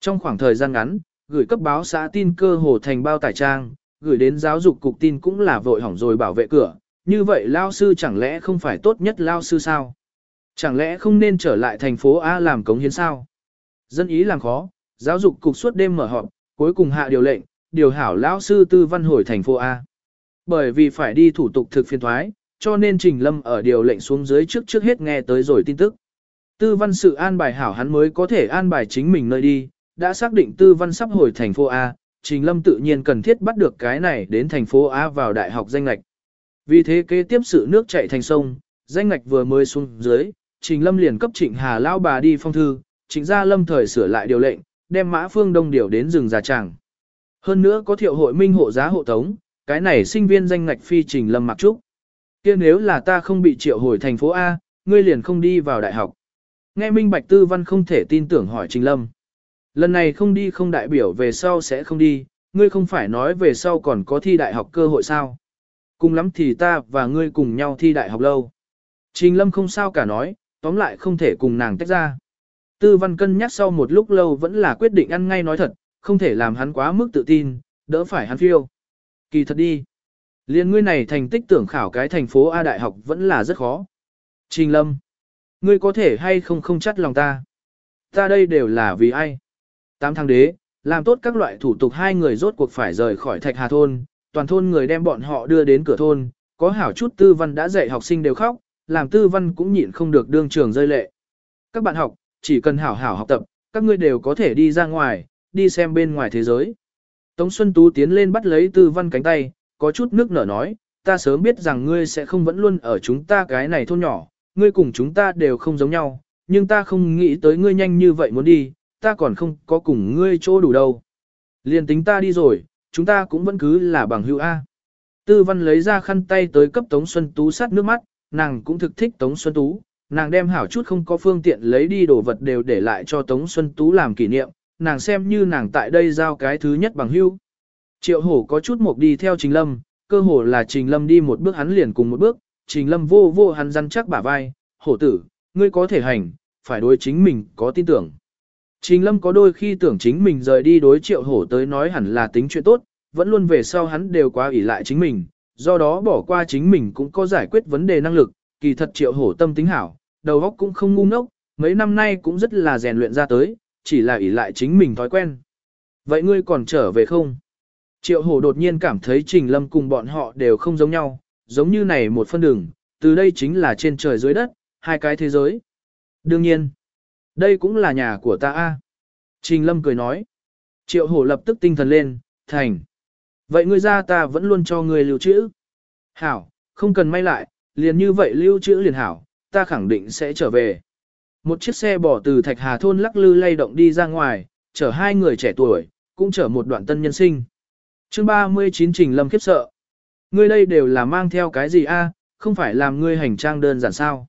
Trong khoảng thời gian ngắn, gửi cấp báo xã tin cơ hồ thành bao tải trang, gửi đến giáo dục cục tin cũng là vội hỏng rồi bảo vệ cửa, như vậy lao sư chẳng lẽ không phải tốt nhất lao sư sao? Chẳng lẽ không nên trở lại thành phố A làm cống hiến sao? Dân ý làm khó, giáo dục cục suốt đêm mở họp, cuối cùng hạ điều lệnh, điều hảo lão sư tư văn hồi thành phố A. Bởi vì phải đi thủ tục thực phiên thoái, cho nên Trình Lâm ở điều lệnh xuống dưới trước trước hết nghe tới rồi tin tức. Tư văn sự an bài hảo hắn mới có thể an bài chính mình nơi đi, đã xác định tư văn sắp hồi thành phố A, Trình Lâm tự nhiên cần thiết bắt được cái này đến thành phố A vào đại học danh lạch. Vì thế kế tiếp sự nước chảy thành sông, danh ngạch vừa mới xuống dưới, Trình Lâm liền cấp Trịnh Hà lão bà đi phong thư, Trịnh gia Lâm thời sửa lại điều lệnh, đem Mã Phương Đông điều đến rừng già tràng. Hơn nữa có thiệu hội minh hộ giá hộ tống, cái này sinh viên danh ngạch phi Trình Lâm mặc trúc. kia nếu là ta không bị triệu hồi thành phố A, ngươi liền không đi vào đại học. Nghe Minh Bạch Tư Văn không thể tin tưởng hỏi Trình Lâm. Lần này không đi không đại biểu về sau sẽ không đi, ngươi không phải nói về sau còn có thi đại học cơ hội sao. Cùng lắm thì ta và ngươi cùng nhau thi đại học lâu. Trình Lâm không sao cả nói, tóm lại không thể cùng nàng tách ra. Tư văn cân nhắc sau một lúc lâu vẫn là quyết định ăn ngay nói thật, không thể làm hắn quá mức tự tin, đỡ phải hắn phiêu. Kỳ thật đi. Liên ngươi này thành tích tưởng khảo cái thành phố A đại học vẫn là rất khó. Trình Lâm. Ngươi có thể hay không không chắc lòng ta. Ta đây đều là vì ai. Tám tháng đế, làm tốt các loại thủ tục hai người rốt cuộc phải rời khỏi thạch hà thôn, toàn thôn người đem bọn họ đưa đến cửa thôn, có hảo chút tư văn đã dạy học sinh đều khóc, làm tư văn cũng nhịn không được đương trường rơi lệ. Các bạn học, chỉ cần hảo hảo học tập, các ngươi đều có thể đi ra ngoài, đi xem bên ngoài thế giới. Tống Xuân Tú tiến lên bắt lấy tư văn cánh tay, có chút nước nở nói, ta sớm biết rằng ngươi sẽ không vẫn luôn ở chúng ta cái này thôn nhỏ, ngươi cùng chúng ta đều không giống nhau, nhưng ta không nghĩ tới ngươi nhanh như vậy muốn đi, ta còn không có cùng ngươi chỗ đủ đâu. Liên tính ta đi rồi, chúng ta cũng vẫn cứ là bằng hữu A. Tư văn lấy ra khăn tay tới cấp Tống Xuân Tú sát nước mắt, nàng cũng thực thích Tống Xuân Tú, nàng đem hảo chút không có phương tiện lấy đi đồ vật đều để lại cho Tống Xuân Tú làm kỷ niệm, nàng xem như nàng tại đây giao cái thứ nhất bằng hữu. Triệu hổ có chút mục đi theo Trình Lâm, cơ hồ là Trình Lâm đi một bước hắn liền cùng một bước, Trình Lâm vô vô hắn răn chắc bả vai, hổ tử, ngươi có thể hành, phải đối chính mình có tin tưởng. Trình Lâm có đôi khi tưởng chính mình rời đi đối triệu hổ tới nói hẳn là tính chuyện tốt, vẫn luôn về sau hắn đều quá ủy lại chính mình, do đó bỏ qua chính mình cũng có giải quyết vấn đề năng lực, kỳ thật triệu hổ tâm tính hảo, đầu óc cũng không ngu ngốc, mấy năm nay cũng rất là rèn luyện ra tới, chỉ là ủy lại chính mình thói quen. Vậy ngươi còn trở về không? Triệu hổ đột nhiên cảm thấy Trình Lâm cùng bọn họ đều không giống nhau, giống như này một phân đường, từ đây chính là trên trời dưới đất, hai cái thế giới. Đương nhiên, đây cũng là nhà của ta a. Trình Lâm cười nói. Triệu hổ lập tức tinh thần lên, thành. Vậy ngươi ra ta vẫn luôn cho ngươi lưu trữ. Hảo, không cần may lại, liền như vậy lưu trữ liền hảo, ta khẳng định sẽ trở về. Một chiếc xe bỏ từ Thạch Hà Thôn lắc lư lay động đi ra ngoài, chở hai người trẻ tuổi, cũng chở một đoạn tân nhân sinh. chương 39 Trình Lâm khiếp sợ. Ngươi đây đều là mang theo cái gì a? không phải làm ngươi hành trang đơn giản sao.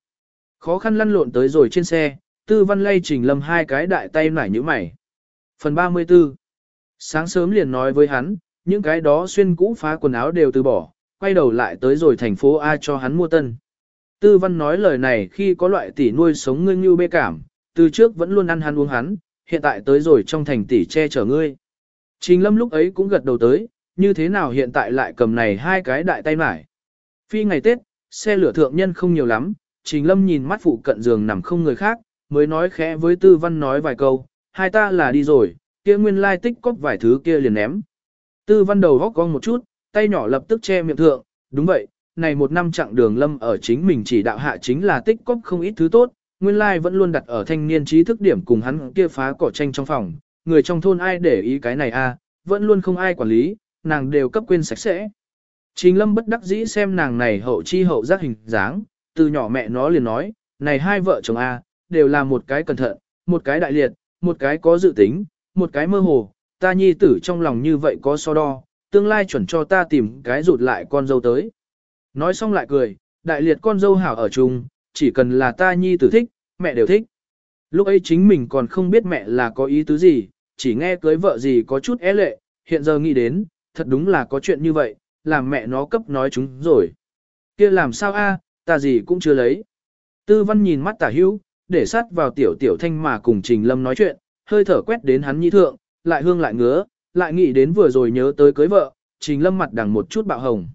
Khó khăn lăn lộn tới rồi trên xe, tư văn lay Trình Lâm hai cái đại tay nải như mày. Phần 34 Sáng sớm liền nói với hắn, những cái đó xuyên cũ phá quần áo đều từ bỏ, quay đầu lại tới rồi thành phố A cho hắn mua tân. Tư văn nói lời này khi có loại tỷ nuôi sống ngươi như bê cảm, từ trước vẫn luôn ăn hắn uống hắn, hiện tại tới rồi trong thành tỷ che chở ngươi. Trình lâm lúc ấy cũng gật đầu tới, như thế nào hiện tại lại cầm này hai cái đại tay mải. Phi ngày Tết, xe lửa thượng nhân không nhiều lắm, trình lâm nhìn mắt phụ cận giường nằm không người khác, mới nói khẽ với tư văn nói vài câu, hai ta là đi rồi, kia nguyên lai tích cóp vài thứ kia liền ném. Tư văn đầu góc cong một chút, tay nhỏ lập tức che miệng thượng, đúng vậy, này một năm chặng đường lâm ở chính mình chỉ đạo hạ chính là tích cóp không ít thứ tốt, nguyên lai vẫn luôn đặt ở thanh niên trí thức điểm cùng hắn kia phá cỏ tranh trong phòng, người trong thôn ai để ý cái này a, à, vẫn luôn không ai quản lý, nàng đều cấp quên sạch sẽ. Trình lâm bất đắc dĩ xem nàng này hậu chi hậu giác hình dáng, từ nhỏ mẹ nó liền nói, này hai vợ chồng a, đều là một cái cẩn thận, một cái đại liệt, một cái có dự tính, một cái mơ hồ, ta nhi tử trong lòng như vậy có so đo, tương lai chuẩn cho ta tìm cái rụt lại con dâu tới. Nói xong lại cười, đại liệt con dâu hảo ở chung, chỉ cần là ta nhi tử thích, mẹ đều thích. Lúc ấy chính mình còn không biết mẹ là có ý tứ gì, chỉ nghe cưới vợ gì có chút é lệ, hiện giờ nghĩ đến, thật đúng là có chuyện như vậy, làm mẹ nó cấp nói chúng rồi. kia làm sao a, ta gì cũng chưa lấy. Tư văn nhìn mắt tả hữu, để sát vào tiểu tiểu thanh mà cùng Trình Lâm nói chuyện, hơi thở quét đến hắn nhi thượng, lại hương lại ngứa, lại nghĩ đến vừa rồi nhớ tới cưới vợ, Trình Lâm mặt đằng một chút bạo hồng.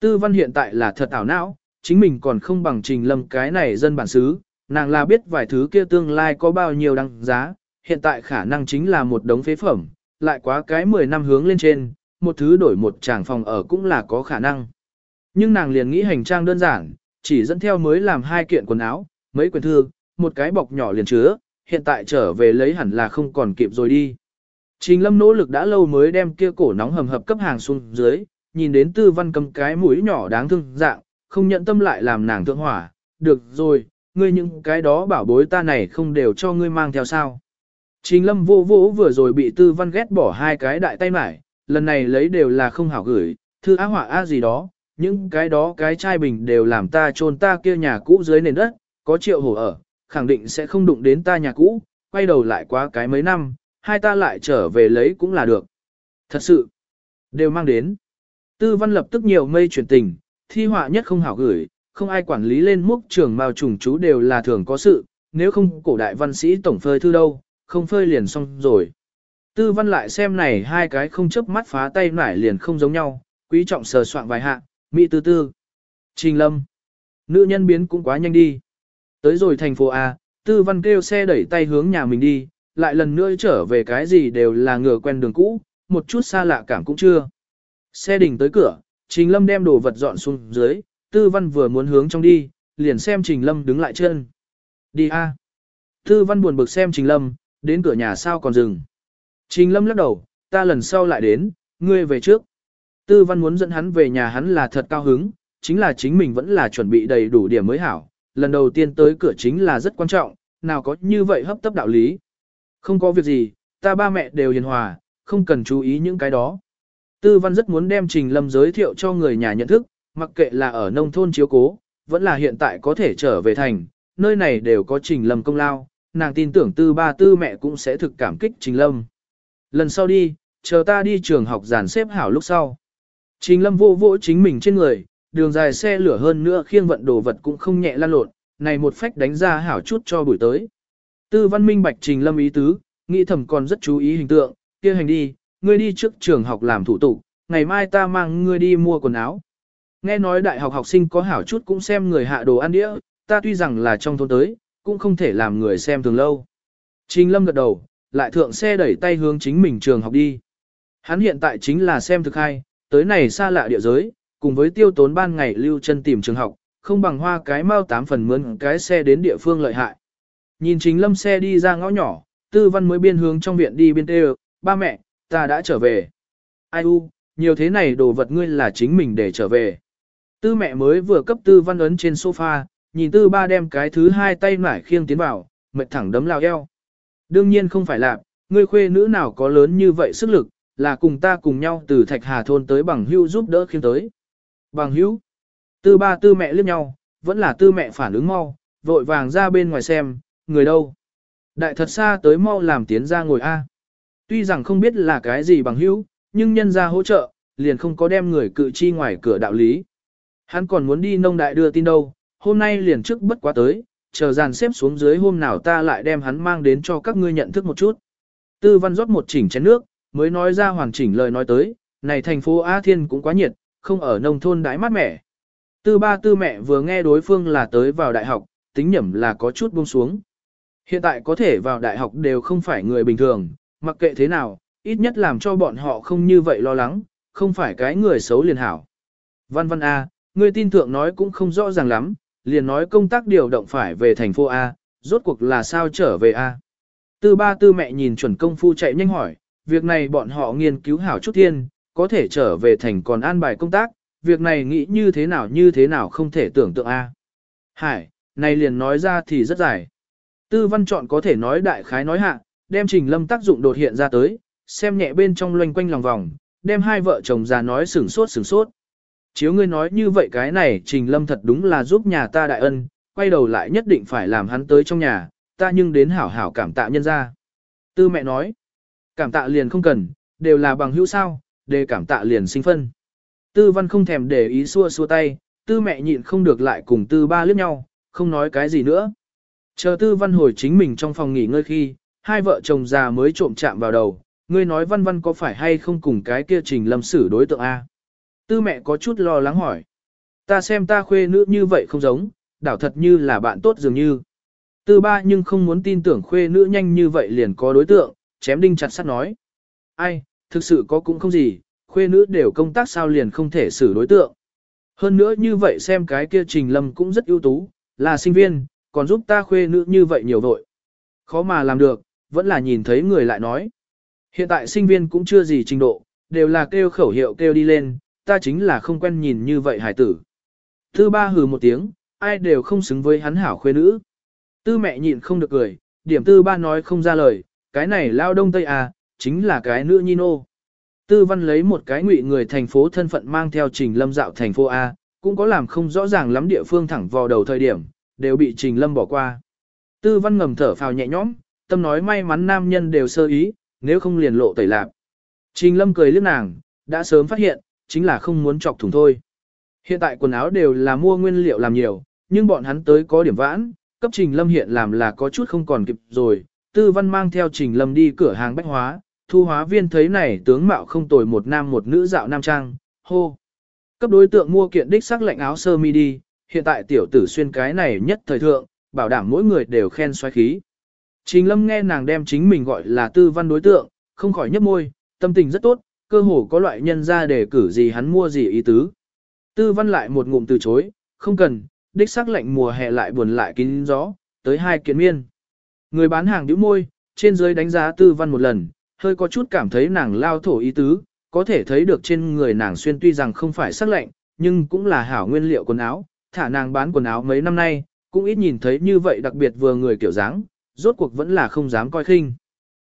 Tư văn hiện tại là thật ảo não, chính mình còn không bằng Trình Lâm cái này dân bản xứ, nàng là biết vài thứ kia tương lai có bao nhiêu đăng giá, hiện tại khả năng chính là một đống phế phẩm, lại quá cái 10 năm hướng lên trên, một thứ đổi một tràng phòng ở cũng là có khả năng. Nhưng nàng liền nghĩ hành trang đơn giản, chỉ dẫn theo mới làm hai kiện quần áo, mấy quyển thư, một cái bọc nhỏ liền chứa, hiện tại trở về lấy hẳn là không còn kịp rồi đi. Trình lâm nỗ lực đã lâu mới đem kia cổ nóng hầm hập cấp hàng xuống dưới, nhìn đến tư văn cầm cái mũi nhỏ đáng thương dạng, không nhận tâm lại làm nàng thượng hỏa, được rồi, ngươi những cái đó bảo bối ta này không đều cho ngươi mang theo sao. Trình lâm vô vô vừa rồi bị tư văn ghét bỏ hai cái đại tay mải, lần này lấy đều là không hảo gửi, thư á hỏa á gì đó, những cái đó cái chai bình đều làm ta trôn ta kia nhà cũ dưới nền đất, có triệu hổ ở, khẳng định sẽ không đụng đến ta nhà cũ, quay đầu lại quá cái mấy năm, hai ta lại trở về lấy cũng là được. Thật sự, đều mang đến. Tư văn lập tức nhiều mây chuyển tình, thi họa nhất không hảo gửi, không ai quản lý lên múc trường mao trùng chú đều là thường có sự, nếu không cổ đại văn sĩ tổng phơi thư đâu, không phơi liền xong rồi. Tư văn lại xem này hai cái không chớp mắt phá tay nải liền không giống nhau, quý trọng sờ soạn vài hạ, mỹ tư tư. Trình lâm. Nữ nhân biến cũng quá nhanh đi. Tới rồi thành phố A, tư văn kêu xe đẩy tay hướng nhà mình đi, lại lần nữa trở về cái gì đều là ngựa quen đường cũ, một chút xa lạ cảm cũng chưa. Xe đỉnh tới cửa, Trình Lâm đem đồ vật dọn xuống dưới, Tư Văn vừa muốn hướng trong đi, liền xem Trình Lâm đứng lại chân. Đi a. Tư Văn buồn bực xem Trình Lâm, đến cửa nhà sao còn dừng. Trình Lâm lắc đầu, ta lần sau lại đến, ngươi về trước. Tư Văn muốn dẫn hắn về nhà hắn là thật cao hứng, chính là chính mình vẫn là chuẩn bị đầy đủ điểm mới hảo. Lần đầu tiên tới cửa chính là rất quan trọng, nào có như vậy hấp tấp đạo lý. Không có việc gì, ta ba mẹ đều hiền hòa, không cần chú ý những cái đó. Tư văn rất muốn đem Trình Lâm giới thiệu cho người nhà nhận thức, mặc kệ là ở nông thôn chiếu cố, vẫn là hiện tại có thể trở về thành, nơi này đều có Trình Lâm công lao, nàng tin tưởng tư ba tư mẹ cũng sẽ thực cảm kích Trình Lâm. Lần sau đi, chờ ta đi trường học giàn xếp hảo lúc sau. Trình Lâm vô vỗ chính mình trên người, đường dài xe lửa hơn nữa khiêng vận đồ vật cũng không nhẹ lan lộn, này một phách đánh ra hảo chút cho buổi tới. Tư văn minh bạch Trình Lâm ý tứ, nghĩ thầm còn rất chú ý hình tượng, kia hành đi, ngươi đi trước trường học làm thủ tục, ngày mai ta mang ngươi đi mua quần áo. Nghe nói đại học học sinh có hảo chút cũng xem người hạ đồ ăn đĩa, ta tuy rằng là trong thôn tới, cũng không thể làm người xem thường lâu. Trình Lâm gật đầu, lại thượng xe đẩy tay hướng chính mình trường học đi. Hắn hiện tại chính là xem thực hay, tới này xa lạ địa giới, cùng với tiêu tốn ban ngày lưu chân tìm trường học, không bằng hoa cái mau tám phần mướn cái xe đến địa phương lợi hại. Nhìn chính Lâm xe đi ra ngõ nhỏ, Tư Văn mới biên hướng trong viện đi biên tê ba mẹ, ta đã trở về. Ai u, nhiều thế này đồ vật ngươi là chính mình để trở về. Tư mẹ mới vừa cấp tư văn ấn trên sofa, nhìn tư ba đem cái thứ hai tay nải khiêng tiến vào, mệt thẳng đấm lao eo. Đương nhiên không phải là, ngươi khuê nữ nào có lớn như vậy sức lực, là cùng ta cùng nhau từ thạch hà thôn tới bằng hưu giúp đỡ khiêng tới. Bằng hữu, tư ba tư mẹ liếc nhau, vẫn là tư mẹ phản ứng mau, vội vàng ra bên ngoài xem, người đâu. Đại thật xa tới mau làm tiến ra ngồi A. Tuy rằng không biết là cái gì bằng hữu, nhưng nhân ra hỗ trợ, liền không có đem người cự chi ngoài cửa đạo lý. Hắn còn muốn đi nông đại đưa tin đâu, hôm nay liền trước bất quá tới, chờ dàn xếp xuống dưới hôm nào ta lại đem hắn mang đến cho các ngươi nhận thức một chút. Tư văn rót một chỉnh chén nước, mới nói ra hoàn chỉnh lời nói tới, này thành phố A Thiên cũng quá nhiệt, không ở nông thôn đái mát mẻ. Tư ba tư mẹ vừa nghe đối phương là tới vào đại học, tính nhẩm là có chút buông xuống. Hiện tại có thể vào đại học đều không phải người bình thường, mặc kệ thế nào, ít nhất làm cho bọn họ không như vậy lo lắng, không phải cái người xấu liền hảo. Văn văn A, người tin thượng nói cũng không rõ ràng lắm, liền nói công tác điều động phải về thành phố A, rốt cuộc là sao trở về A. Tư ba tư mẹ nhìn chuẩn công phu chạy nhanh hỏi, việc này bọn họ nghiên cứu hảo chút thiên, có thể trở về thành còn an bài công tác, việc này nghĩ như thế nào như thế nào không thể tưởng tượng A. Hải, này liền nói ra thì rất dài. Tư văn chọn có thể nói đại khái nói hạ, đem trình lâm tác dụng đột hiện ra tới, xem nhẹ bên trong loanh quanh lòng vòng, đem hai vợ chồng già nói sửng sốt sửng sốt. Chiếu ngươi nói như vậy cái này trình lâm thật đúng là giúp nhà ta đại ân, quay đầu lại nhất định phải làm hắn tới trong nhà, ta nhưng đến hảo hảo cảm tạ nhân ra. Tư mẹ nói, cảm tạ liền không cần, đều là bằng hữu sao, đề cảm tạ liền sinh phân. Tư văn không thèm để ý xua xua tay, tư mẹ nhịn không được lại cùng tư ba liếc nhau, không nói cái gì nữa. Chờ tư văn hồi chính mình trong phòng nghỉ ngơi khi, hai vợ chồng già mới trộm chạm vào đầu, ngươi nói văn văn có phải hay không cùng cái kia trình lâm xử đối tượng A. Tư mẹ có chút lo lắng hỏi. Ta xem ta khuê nữ như vậy không giống, đảo thật như là bạn tốt dường như. Tư ba nhưng không muốn tin tưởng khuê nữ nhanh như vậy liền có đối tượng, chém đinh chặt sắt nói. Ai, thực sự có cũng không gì, khuê nữ đều công tác sao liền không thể xử đối tượng. Hơn nữa như vậy xem cái kia trình lâm cũng rất ưu tú, là sinh viên, còn giúp ta khuê nữ như vậy nhiều vội. Khó mà làm được, vẫn là nhìn thấy người lại nói. Hiện tại sinh viên cũng chưa gì trình độ, đều là kêu khẩu hiệu kêu đi lên, ta chính là không quen nhìn như vậy hải tử. Tư ba hừ một tiếng, ai đều không xứng với hắn hảo khuê nữ. Tư mẹ nhịn không được cười, điểm tư ba nói không ra lời, cái này lao đông tây à, chính là cái nữ nhi nô. Tư văn lấy một cái ngụy người thành phố thân phận mang theo trình lâm dạo thành phố A, cũng có làm không rõ ràng lắm địa phương thẳng vào đầu thời điểm, đều bị trình lâm bỏ qua. Tư văn ngầm thở phào nhẹ nhõm, tâm nói may mắn nam nhân đều sơ ý, nếu không liền lộ tẩy lạc. Trình lâm cười lướt nàng, đã sớm phát hiện, chính là không muốn chọc thủng thôi. Hiện tại quần áo đều là mua nguyên liệu làm nhiều, nhưng bọn hắn tới có điểm vãn, cấp Trình Lâm hiện làm là có chút không còn kịp rồi. Tư Văn mang theo Trình Lâm đi cửa hàng bách hóa, thu hóa viên thấy này tướng mạo không tồi một nam một nữ dạo nam trang, hô. Cấp đối tượng mua kiện đích sắc lệnh áo sơ mi đi, hiện tại tiểu tử xuyên cái này nhất thời thượng, bảo đảm mỗi người đều khen xoay khí. Trình Lâm nghe nàng đem chính mình gọi là tư văn đối tượng, không khỏi nhếch môi, tâm tình rất tốt, cơ hồ có loại nhân ra để cử gì hắn mua gì ý tứ. Tư văn lại một ngụm từ chối, không cần, đích sắc lạnh mùa hè lại buồn lại kín gió, tới hai kiện miên. Người bán hàng nhíu môi, trên dưới đánh giá tư văn một lần, hơi có chút cảm thấy nàng lao thổ ý tứ, có thể thấy được trên người nàng xuyên tuy rằng không phải sắc lạnh, nhưng cũng là hảo nguyên liệu quần áo, thả nàng bán quần áo mấy năm nay, cũng ít nhìn thấy như vậy đặc biệt vừa người kiểu dáng, rốt cuộc vẫn là không dám coi khinh.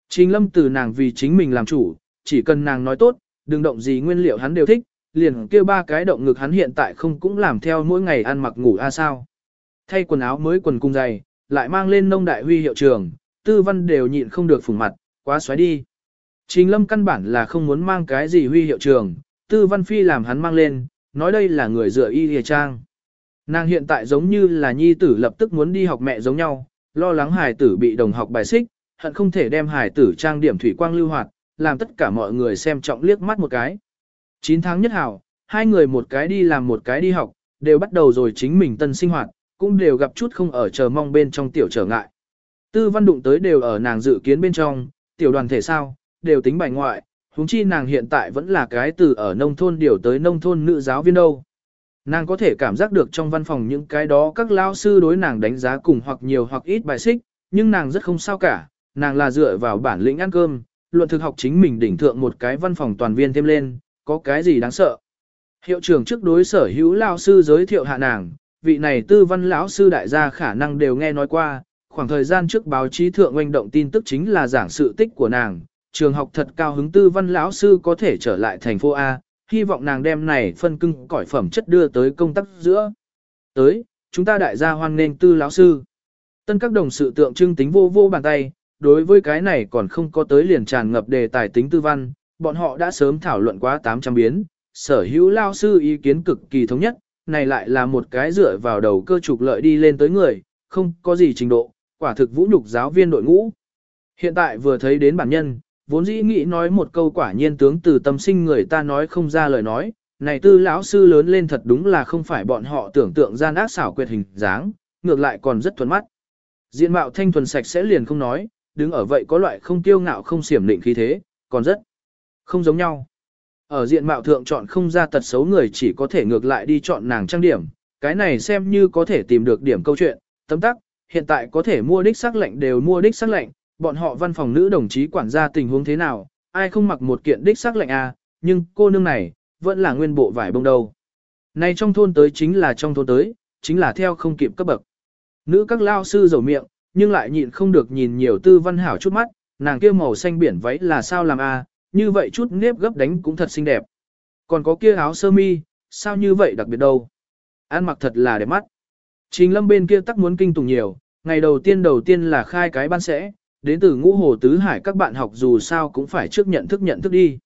Trình lâm từ nàng vì chính mình làm chủ, chỉ cần nàng nói tốt, đừng động gì nguyên liệu hắn đều thích, liền kêu ba cái động ngực hắn hiện tại không cũng làm theo mỗi ngày ăn mặc ngủ a sao. Thay quần áo mới quần cung dày, lại mang lên nông đại huy hiệu trường, tư văn đều nhịn không được phủng mặt, quá xoáy đi. Trình lâm căn bản là không muốn mang cái gì huy hiệu trường, tư văn phi làm hắn mang lên, nói đây là người dựa y hề trang. Nàng hiện tại giống như là nhi tử lập tức muốn đi học mẹ giống nhau, lo lắng hài tử bị đồng học bài xích, hận không thể đem hài tử trang điểm thủy quang lưu hoạt, làm tất cả mọi người xem trọng liếc mắt một cái. 9 tháng nhất hảo, hai người một cái đi làm một cái đi học, đều bắt đầu rồi chính mình tân sinh hoạt, cũng đều gặp chút không ở chờ mong bên trong tiểu trở ngại. Tư văn đụng tới đều ở nàng dự kiến bên trong, tiểu đoàn thể sao, đều tính bài ngoại, huống chi nàng hiện tại vẫn là cái từ ở nông thôn điều tới nông thôn nữ giáo viên đâu. Nàng có thể cảm giác được trong văn phòng những cái đó các lao sư đối nàng đánh giá cùng hoặc nhiều hoặc ít bài xích, nhưng nàng rất không sao cả, nàng là dựa vào bản lĩnh ăn cơm, luận thực học chính mình đỉnh thượng một cái văn phòng toàn viên thêm lên, có cái gì đáng sợ. Hiệu trưởng trước đối sở hữu lao sư giới thiệu hạ nàng, vị này tư văn lão sư đại gia khả năng đều nghe nói qua, khoảng thời gian trước báo chí thượng oanh động tin tức chính là giảng sự tích của nàng, trường học thật cao hứng tư văn lão sư có thể trở lại thành phố A, hy vọng nàng đem này phân cưng cõi phẩm chất đưa tới công tác giữa. Tới, chúng ta đại gia hoan nghênh tư lão sư. Tân các đồng sự tượng trưng tính vô vô bàn tay, đối với cái này còn không có tới liền tràn ngập đề tài tính tư văn, bọn họ đã sớm thảo luận quá 800 biến, sở hữu lao sư ý kiến cực kỳ thống nhất, này lại là một cái dựa vào đầu cơ trục lợi đi lên tới người, không có gì trình độ, quả thực vũ nhục giáo viên đội ngũ. Hiện tại vừa thấy đến bản nhân, vốn dĩ nghĩ nói một câu quả nhiên tướng từ tâm sinh người ta nói không ra lời nói, này tư lão sư lớn lên thật đúng là không phải bọn họ tưởng tượng gian ác xảo quyệt hình dáng, ngược lại còn rất thuần mắt. Diện mạo thanh thuần sạch sẽ liền không nói, đứng ở vậy có loại không tiêu ngạo không xiểm định khí thế, còn rất không giống nhau. Ở diện mạo thượng chọn không ra tật xấu người chỉ có thể ngược lại đi chọn nàng trang điểm, cái này xem như có thể tìm được điểm câu chuyện, tấm tắc, hiện tại có thể mua đích sắc lệnh đều mua đích sắc lệnh, bọn họ văn phòng nữ đồng chí quản gia tình huống thế nào, ai không mặc một kiện đích sắc lệnh à, nhưng cô nương này, vẫn là nguyên bộ vải bông đâu. Này trong thôn tới chính là trong thôn tới, chính là theo không kịp cấp bậc. Nữ các lao sư dầu miệng, nhưng lại nhịn không được nhìn nhiều tư văn hảo chút mắt, nàng kia màu xanh biển váy là sao làm a à, như vậy chút nếp gấp đánh cũng thật xinh đẹp. Còn có kia áo sơ mi, sao như vậy đặc biệt đâu. Ăn mặc thật là đẹp mắt. Trình lâm bên kia tắc muốn kinh tùng nhiều, ngày đầu tiên đầu tiên là khai cái ban sẽ, đến từ ngũ hồ tứ hải các bạn học dù sao cũng phải trước nhận thức nhận thức đi.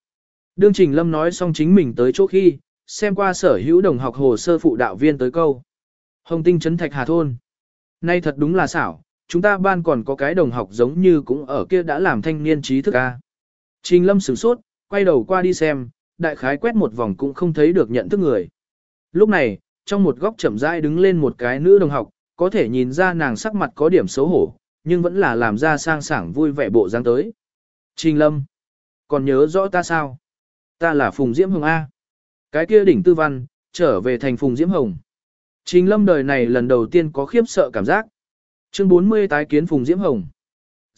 Đương Trình Lâm nói xong chính mình tới chỗ khi, xem qua sở hữu đồng học hồ sơ phụ đạo viên tới câu. Hồng tinh trấn thạch hà thôn. Nay thật đúng là xảo, chúng ta ban còn có cái đồng học giống như cũng ở kia đã làm thanh niên trí thức a. Trình Lâm sửng sốt, quay đầu qua đi xem, đại khái quét một vòng cũng không thấy được nhận thức người. Lúc này, trong một góc chậm rãi đứng lên một cái nữ đồng học, có thể nhìn ra nàng sắc mặt có điểm xấu hổ, nhưng vẫn là làm ra sang sảng vui vẻ bộ dáng tới. Trình Lâm, còn nhớ rõ ta sao? Ta là Phùng Diễm Hồng A. Cái kia đỉnh tư văn, trở về thành Phùng Diễm Hồng. Trình Lâm đời này lần đầu tiên có khiếp sợ cảm giác. Chương 40 tái kiến Phùng Diễm Hồng.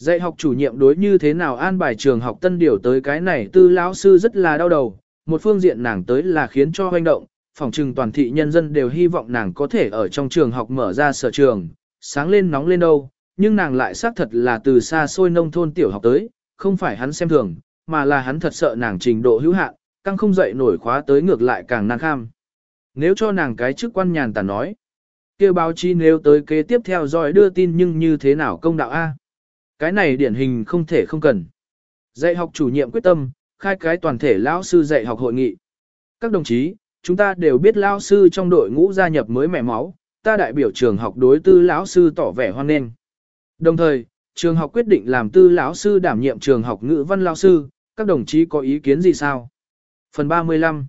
Dạy học chủ nhiệm đối như thế nào an bài trường học tân điều tới cái này tư lão sư rất là đau đầu. Một phương diện nàng tới là khiến cho hoành động, phòng trừng toàn thị nhân dân đều hy vọng nàng có thể ở trong trường học mở ra sở trường, sáng lên nóng lên đâu, nhưng nàng lại xác thật là từ xa xôi nông thôn tiểu học tới, không phải hắn xem thường, mà là hắn thật sợ nàng trình độ hữu hạn, căng không dậy nổi khóa tới ngược lại càng nàng kham. Nếu cho nàng cái chức quan nhàn tản nói, kia báo chí nếu tới kế tiếp theo dõi đưa tin nhưng như thế nào công đạo A. Cái này điển hình không thể không cần. Dạy học chủ nhiệm quyết tâm, khai cái toàn thể lão sư dạy học hội nghị. Các đồng chí, chúng ta đều biết lão sư trong đội ngũ gia nhập mới mẻ máu, ta đại biểu trường học đối tư lão sư tỏ vẻ hoan nghênh. Đồng thời, trường học quyết định làm tư lão sư đảm nhiệm trường học ngữ văn lão sư, các đồng chí có ý kiến gì sao? Phần 35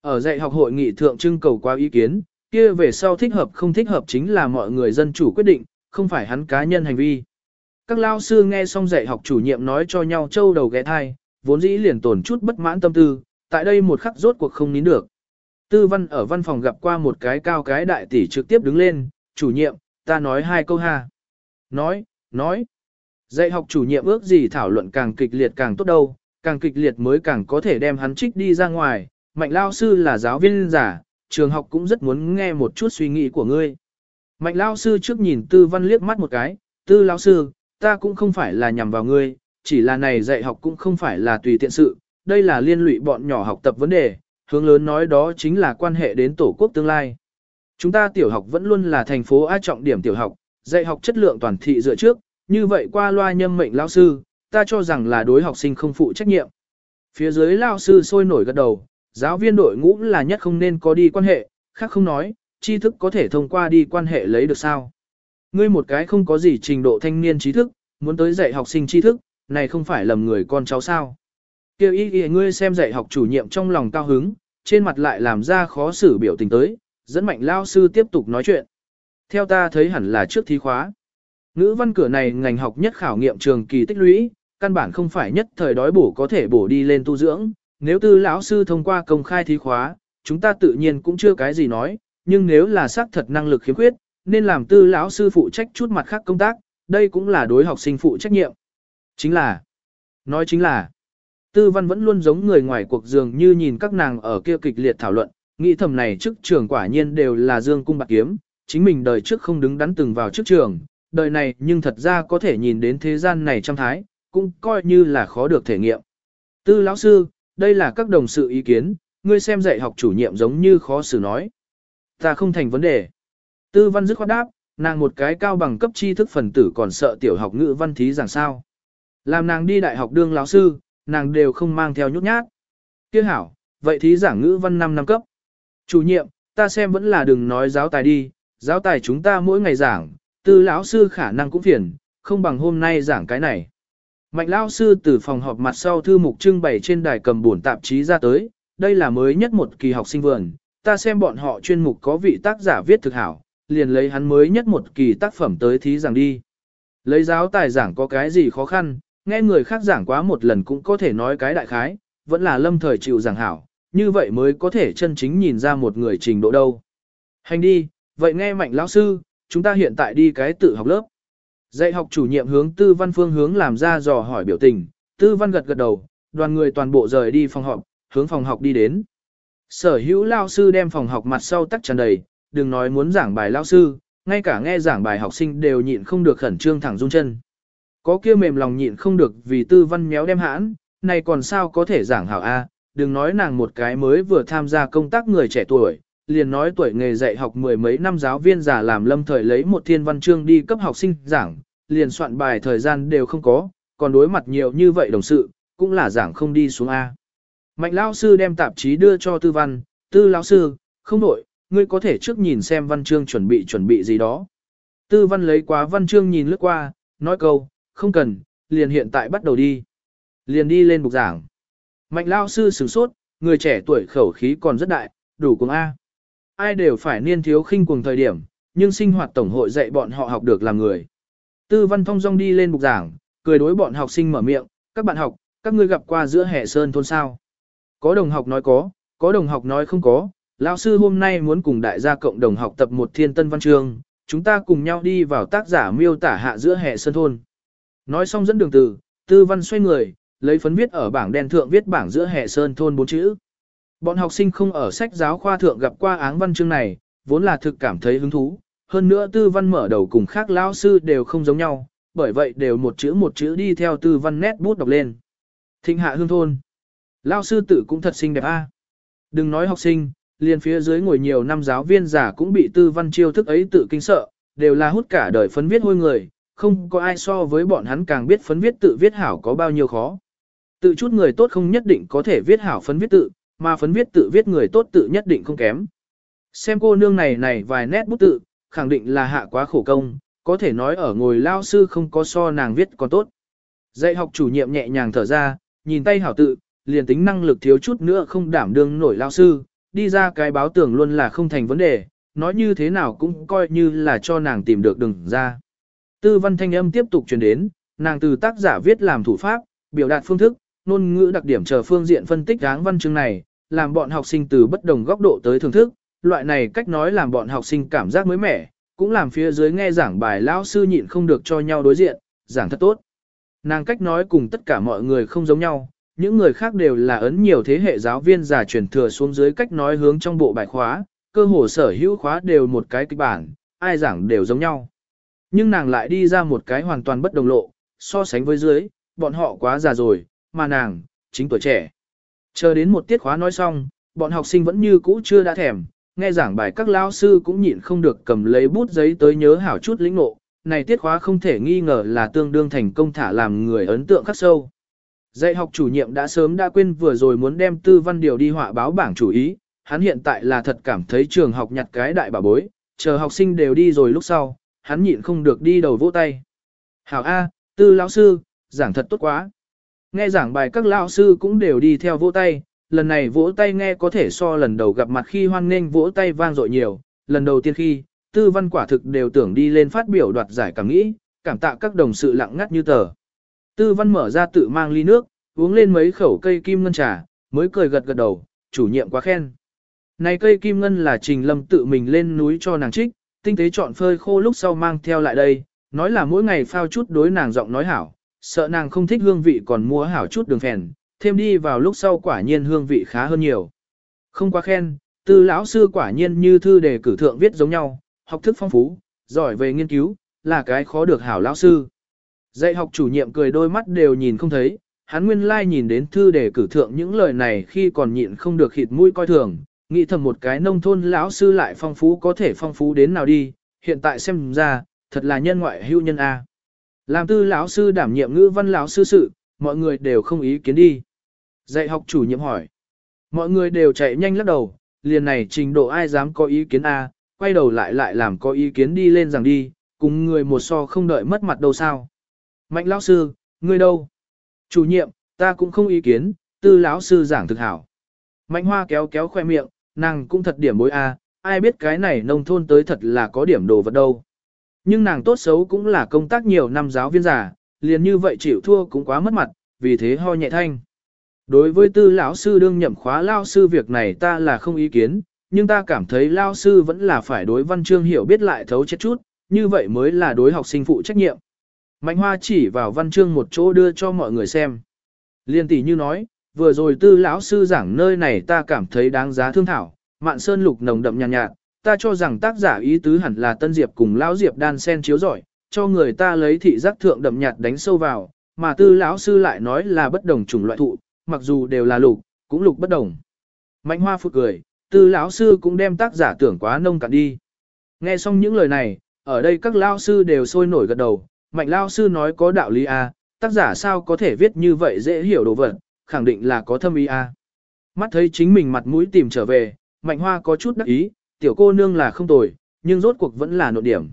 Ở dạy học hội nghị thượng trưng cầu qua ý kiến, kia về sau thích hợp không thích hợp chính là mọi người dân chủ quyết định, không phải hắn cá nhân hành vi. Các lao sư nghe xong dạy học chủ nhiệm nói cho nhau châu đầu ghé thai, vốn dĩ liền tổn chút bất mãn tâm tư, tại đây một khắc rốt cuộc không nín được. Tư văn ở văn phòng gặp qua một cái cao cái đại tỷ trực tiếp đứng lên, chủ nhiệm, ta nói hai câu ha. Nói, nói. Dạy học chủ nhiệm ước gì thảo luận càng kịch liệt càng tốt đâu, càng kịch liệt mới càng có thể đem hắn trích đi ra ngoài. Mạnh lao sư là giáo viên giả, trường học cũng rất muốn nghe một chút suy nghĩ của ngươi. Mạnh lao sư trước nhìn tư văn liếc mắt một cái, tư lao sư, ta cũng không phải là nhằm vào ngươi, chỉ là này dạy học cũng không phải là tùy tiện sự, đây là liên lụy bọn nhỏ học tập vấn đề, hướng lớn nói đó chính là quan hệ đến tổ quốc tương lai. Chúng ta tiểu học vẫn luôn là thành phố A trọng điểm tiểu học, dạy học chất lượng toàn thị dựa trước, như vậy qua loa nhâm mệnh lao sư, ta cho rằng là đối học sinh không phụ trách nhiệm. Phía dưới lao sư sôi nổi gật đầu, giáo viên đội ngũ là nhất không nên có đi quan hệ, khác không nói, tri thức có thể thông qua đi quan hệ lấy được sao. Ngươi một cái không có gì trình độ thanh niên trí thức, muốn tới dạy học sinh tri thức, này không phải lầm người con cháu sao. Kêu ý ý ngươi xem dạy học chủ nhiệm trong lòng cao hứng, trên mặt lại làm ra khó xử biểu tình tới, dẫn mạnh lao sư tiếp tục nói chuyện. Theo ta thấy hẳn là trước thí khóa. Ngữ văn cửa này ngành học nhất khảo nghiệm trường kỳ tích lũy, căn bản không phải nhất thời đói bổ có thể bổ đi lên tu dưỡng. Nếu tư lão sư thông qua công khai thí khóa, chúng ta tự nhiên cũng chưa cái gì nói, nhưng nếu là xác thật năng lực khiếm khuyết, nên làm tư lão sư phụ trách chút mặt khác công tác, đây cũng là đối học sinh phụ trách nhiệm. Chính là, nói chính là, tư văn vẫn luôn giống người ngoài cuộc dường như nhìn các nàng ở kia kịch liệt thảo luận, nghĩ thầm này trước trường quả nhiên đều là dương cung bạc kiếm, chính mình đời trước không đứng đắn từng vào trước trường, đời này nhưng thật ra có thể nhìn đến thế gian này trăm thái, cũng coi như là khó được thể nghiệm. Tư lão sư, đây là các đồng sự ý kiến, ngươi xem dạy học chủ nhiệm giống như khó xử nói. Ta không thành vấn đề. Tư văn dứt khoát đáp, nàng một cái cao bằng cấp tri thức phần tử còn sợ tiểu học ngữ văn thí rằng sao. Làm nàng đi đại học đương lão sư, nàng đều không mang theo nhút nhát. Tiếc hảo, vậy thí giảng ngữ văn 5 năm cấp. Chủ nhiệm, ta xem vẫn là đừng nói giáo tài đi, giáo tài chúng ta mỗi ngày giảng, tư lão sư khả năng cũng phiền, không bằng hôm nay giảng cái này. Mạnh lão sư từ phòng họp mặt sau thư mục trưng bày trên đài cầm buồn tạp chí ra tới, đây là mới nhất một kỳ học sinh vườn, ta xem bọn họ chuyên mục có vị tác giả viết thực hảo, liền lấy hắn mới nhất một kỳ tác phẩm tới thí giảng đi. Lấy giáo tài giảng có cái gì khó khăn, nghe người khác giảng quá một lần cũng có thể nói cái đại khái, vẫn là lâm thời chịu giảng hảo, như vậy mới có thể chân chính nhìn ra một người trình độ đâu. Hành đi, vậy nghe mạnh lão sư, chúng ta hiện tại đi cái tự học lớp. Dạy học chủ nhiệm hướng tư văn phương hướng làm ra dò hỏi biểu tình, tư văn gật gật đầu, đoàn người toàn bộ rời đi phòng học, hướng phòng học đi đến. Sở hữu lao sư đem phòng học mặt sau tắc tràn đầy, đừng nói muốn giảng bài lao sư, ngay cả nghe giảng bài học sinh đều nhịn không được khẩn trương thẳng run chân. Có kia mềm lòng nhịn không được vì tư văn méo đem hãn, này còn sao có thể giảng hảo A, đừng nói nàng một cái mới vừa tham gia công tác người trẻ tuổi, liền nói tuổi nghề dạy học mười mấy năm giáo viên giả làm lâm thời lấy một thiên văn chương đi cấp học sinh giảng, liền soạn bài thời gian đều không có, còn đối mặt nhiều như vậy đồng sự, cũng là giảng không đi xuống A. Mạnh lao sư đem tạp chí đưa cho tư văn, tư lão sư, không đổi, ngươi có thể trước nhìn xem văn chương chuẩn bị chuẩn bị gì đó. Tư văn lấy quá văn chương nhìn lướt qua, nói câu, không cần, liền hiện tại bắt đầu đi. Liền đi lên bục giảng. Mạnh lao sư sửng sốt, người trẻ tuổi khẩu khí còn rất đại, đủ cùng A. Ai đều phải niên thiếu khinh cùng thời điểm, nhưng sinh hoạt tổng hội dạy bọn họ học được làm người. Tư văn thông dong đi lên bục giảng, cười đối bọn học sinh mở miệng, các bạn học, các ngươi gặp qua giữa hệ sơn thôn sao. Có đồng học nói có, có đồng học nói không có, lão sư hôm nay muốn cùng đại gia cộng đồng học tập một thiên tân văn chương, chúng ta cùng nhau đi vào tác giả miêu tả hạ giữa hệ sơn thôn. Nói xong dẫn đường từ, tư văn xoay người, lấy phấn viết ở bảng đen thượng viết bảng giữa hệ sơn thôn bốn chữ. Bọn học sinh không ở sách giáo khoa thượng gặp qua áng văn chương này, vốn là thực cảm thấy hứng thú, hơn nữa tư văn mở đầu cùng khác lão sư đều không giống nhau, bởi vậy đều một chữ một chữ đi theo tư văn nét bút đọc lên. Thịnh hạ hương thôn. Lão sư tử cũng thật xinh đẹp a. Đừng nói học sinh, liền phía dưới ngồi nhiều năm giáo viên giả cũng bị tư văn chiêu thức ấy tự kinh sợ, đều là hút cả đời phấn viết hôi người, không có ai so với bọn hắn càng biết phấn viết tự viết hảo có bao nhiêu khó. Tự chút người tốt không nhất định có thể viết hảo phấn viết tự, mà phấn viết tự viết người tốt tự nhất định không kém. Xem cô nương này này vài nét bút tự, khẳng định là hạ quá khổ công, có thể nói ở ngồi lao sư không có so nàng viết còn tốt. Dạy học chủ nhiệm nhẹ nhàng thở ra, nhìn tay hảo tự, liền tính năng lực thiếu chút nữa không đảm đương nổi lao sư, đi ra cái báo tưởng luôn là không thành vấn đề, nói như thế nào cũng coi như là cho nàng tìm được đường ra. Tư văn thanh âm tiếp tục truyền đến, nàng từ tác giả viết làm thủ pháp, biểu đạt phương thức, ngôn ngữ đặc điểm chờ phương diện phân tích đáng văn chương này, làm bọn học sinh từ bất đồng góc độ tới thưởng thức, loại này cách nói làm bọn học sinh cảm giác mới mẻ, cũng làm phía dưới nghe giảng bài lão sư nhịn không được cho nhau đối diện, giảng thật tốt. Nàng cách nói cùng tất cả mọi người không giống nhau, những người khác đều là ấn nhiều thế hệ giáo viên giả truyền thừa xuống dưới cách nói hướng trong bộ bài khóa, cơ hồ sở hữu khóa đều một cái kịch bản, ai giảng đều giống nhau. Nhưng nàng lại đi ra một cái hoàn toàn bất đồng lộ, so sánh với dưới, bọn họ quá già rồi, mà nàng, chính tuổi trẻ. Chờ đến một tiết khóa nói xong, bọn học sinh vẫn như cũ chưa đã thèm, nghe giảng bài các lao sư cũng nhịn không được cầm lấy bút giấy tới nhớ hảo chút lĩnh ngộ. Này tiết khóa không thể nghi ngờ là tương đương thành công thả làm người ấn tượng khắc sâu. Dạy học chủ nhiệm đã sớm đã quên vừa rồi muốn đem tư văn điều đi họa báo bảng chủ ý, hắn hiện tại là thật cảm thấy trường học nhặt cái đại bà bối, chờ học sinh đều đi rồi lúc sau, hắn nhịn không được đi đầu vỗ tay. Hảo A, tư lão sư, giảng thật tốt quá. Nghe giảng bài các lão sư cũng đều đi theo vỗ tay, lần này vỗ tay nghe có thể so lần đầu gặp mặt khi hoan nghênh vỗ tay vang dội nhiều, lần đầu tiên khi, tư văn quả thực đều tưởng đi lên phát biểu đoạt giải cảm nghĩ, cảm tạ các đồng sự lặng ngắt như tờ. Tư văn mở ra tự mang ly nước, uống lên mấy khẩu cây kim ngân trà, mới cười gật gật đầu, chủ nhiệm quá khen. Này cây kim ngân là trình lâm tự mình lên núi cho nàng trích, tinh tế chọn phơi khô lúc sau mang theo lại đây, nói là mỗi ngày phao chút đối nàng giọng nói hảo, sợ nàng không thích hương vị còn mua hảo chút đường phèn, thêm đi vào lúc sau quả nhiên hương vị khá hơn nhiều. Không quá khen, tư lão sư quả nhiên như thư đề cử thượng viết giống nhau, học thức phong phú, giỏi về nghiên cứu, là cái khó được hảo lão sư. Dạy học chủ nhiệm cười đôi mắt đều nhìn không thấy, hắn nguyên lai like nhìn đến thư để cử thượng những lời này khi còn nhịn không được khịt mũi coi thường, nghĩ thầm một cái nông thôn lão sư lại phong phú có thể phong phú đến nào đi, hiện tại xem ra, thật là nhân ngoại hữu nhân A. Làm tư lão sư đảm nhiệm ngữ văn lão sư sự, mọi người đều không ý kiến đi. Dạy học chủ nhiệm hỏi. Mọi người đều chạy nhanh lắc đầu, liền này trình độ ai dám có ý kiến A, quay đầu lại lại làm có ý kiến đi lên rằng đi, cùng người một so không đợi mất mặt đâu sao. Mạnh lão sư, ngươi đâu? Chủ nhiệm, ta cũng không ý kiến, tư lão sư giảng thực hảo. Mạnh hoa kéo kéo khoe miệng, nàng cũng thật điểm bối A, ai biết cái này nông thôn tới thật là có điểm đồ vật đâu. Nhưng nàng tốt xấu cũng là công tác nhiều năm giáo viên giả, liền như vậy chịu thua cũng quá mất mặt, vì thế ho nhẹ thanh. Đối với tư lão sư đương nhậm khóa lao sư việc này ta là không ý kiến, nhưng ta cảm thấy lao sư vẫn là phải đối văn chương hiểu biết lại thấu chết chút, như vậy mới là đối học sinh phụ trách nhiệm. Mạnh hoa chỉ vào văn chương một chỗ đưa cho mọi người xem. Liên tỷ như nói, vừa rồi tư lão sư giảng nơi này ta cảm thấy đáng giá thương thảo, mạn sơn lục nồng đậm nhàn nhạt, nhạt, ta cho rằng tác giả ý tứ hẳn là tân diệp cùng lão diệp đan sen chiếu giỏi, cho người ta lấy thị giác thượng đậm nhạt đánh sâu vào, mà tư lão sư lại nói là bất đồng chủng loại thụ, mặc dù đều là lục, cũng lục bất đồng. Mạnh hoa phụt cười, tư lão sư cũng đem tác giả tưởng quá nông cạn đi. Nghe xong những lời này, ở đây các lão sư đều sôi nổi gật đầu, mạnh lão sư nói có đạo lý a, à, tác giả sao có thể viết như vậy dễ hiểu đồ vật, khẳng định là có thâm ý a. À. Mắt thấy chính mình mặt mũi tìm trở về, mạnh hoa có chút đắc ý, tiểu cô nương là không tồi, nhưng rốt cuộc vẫn là nội điểm.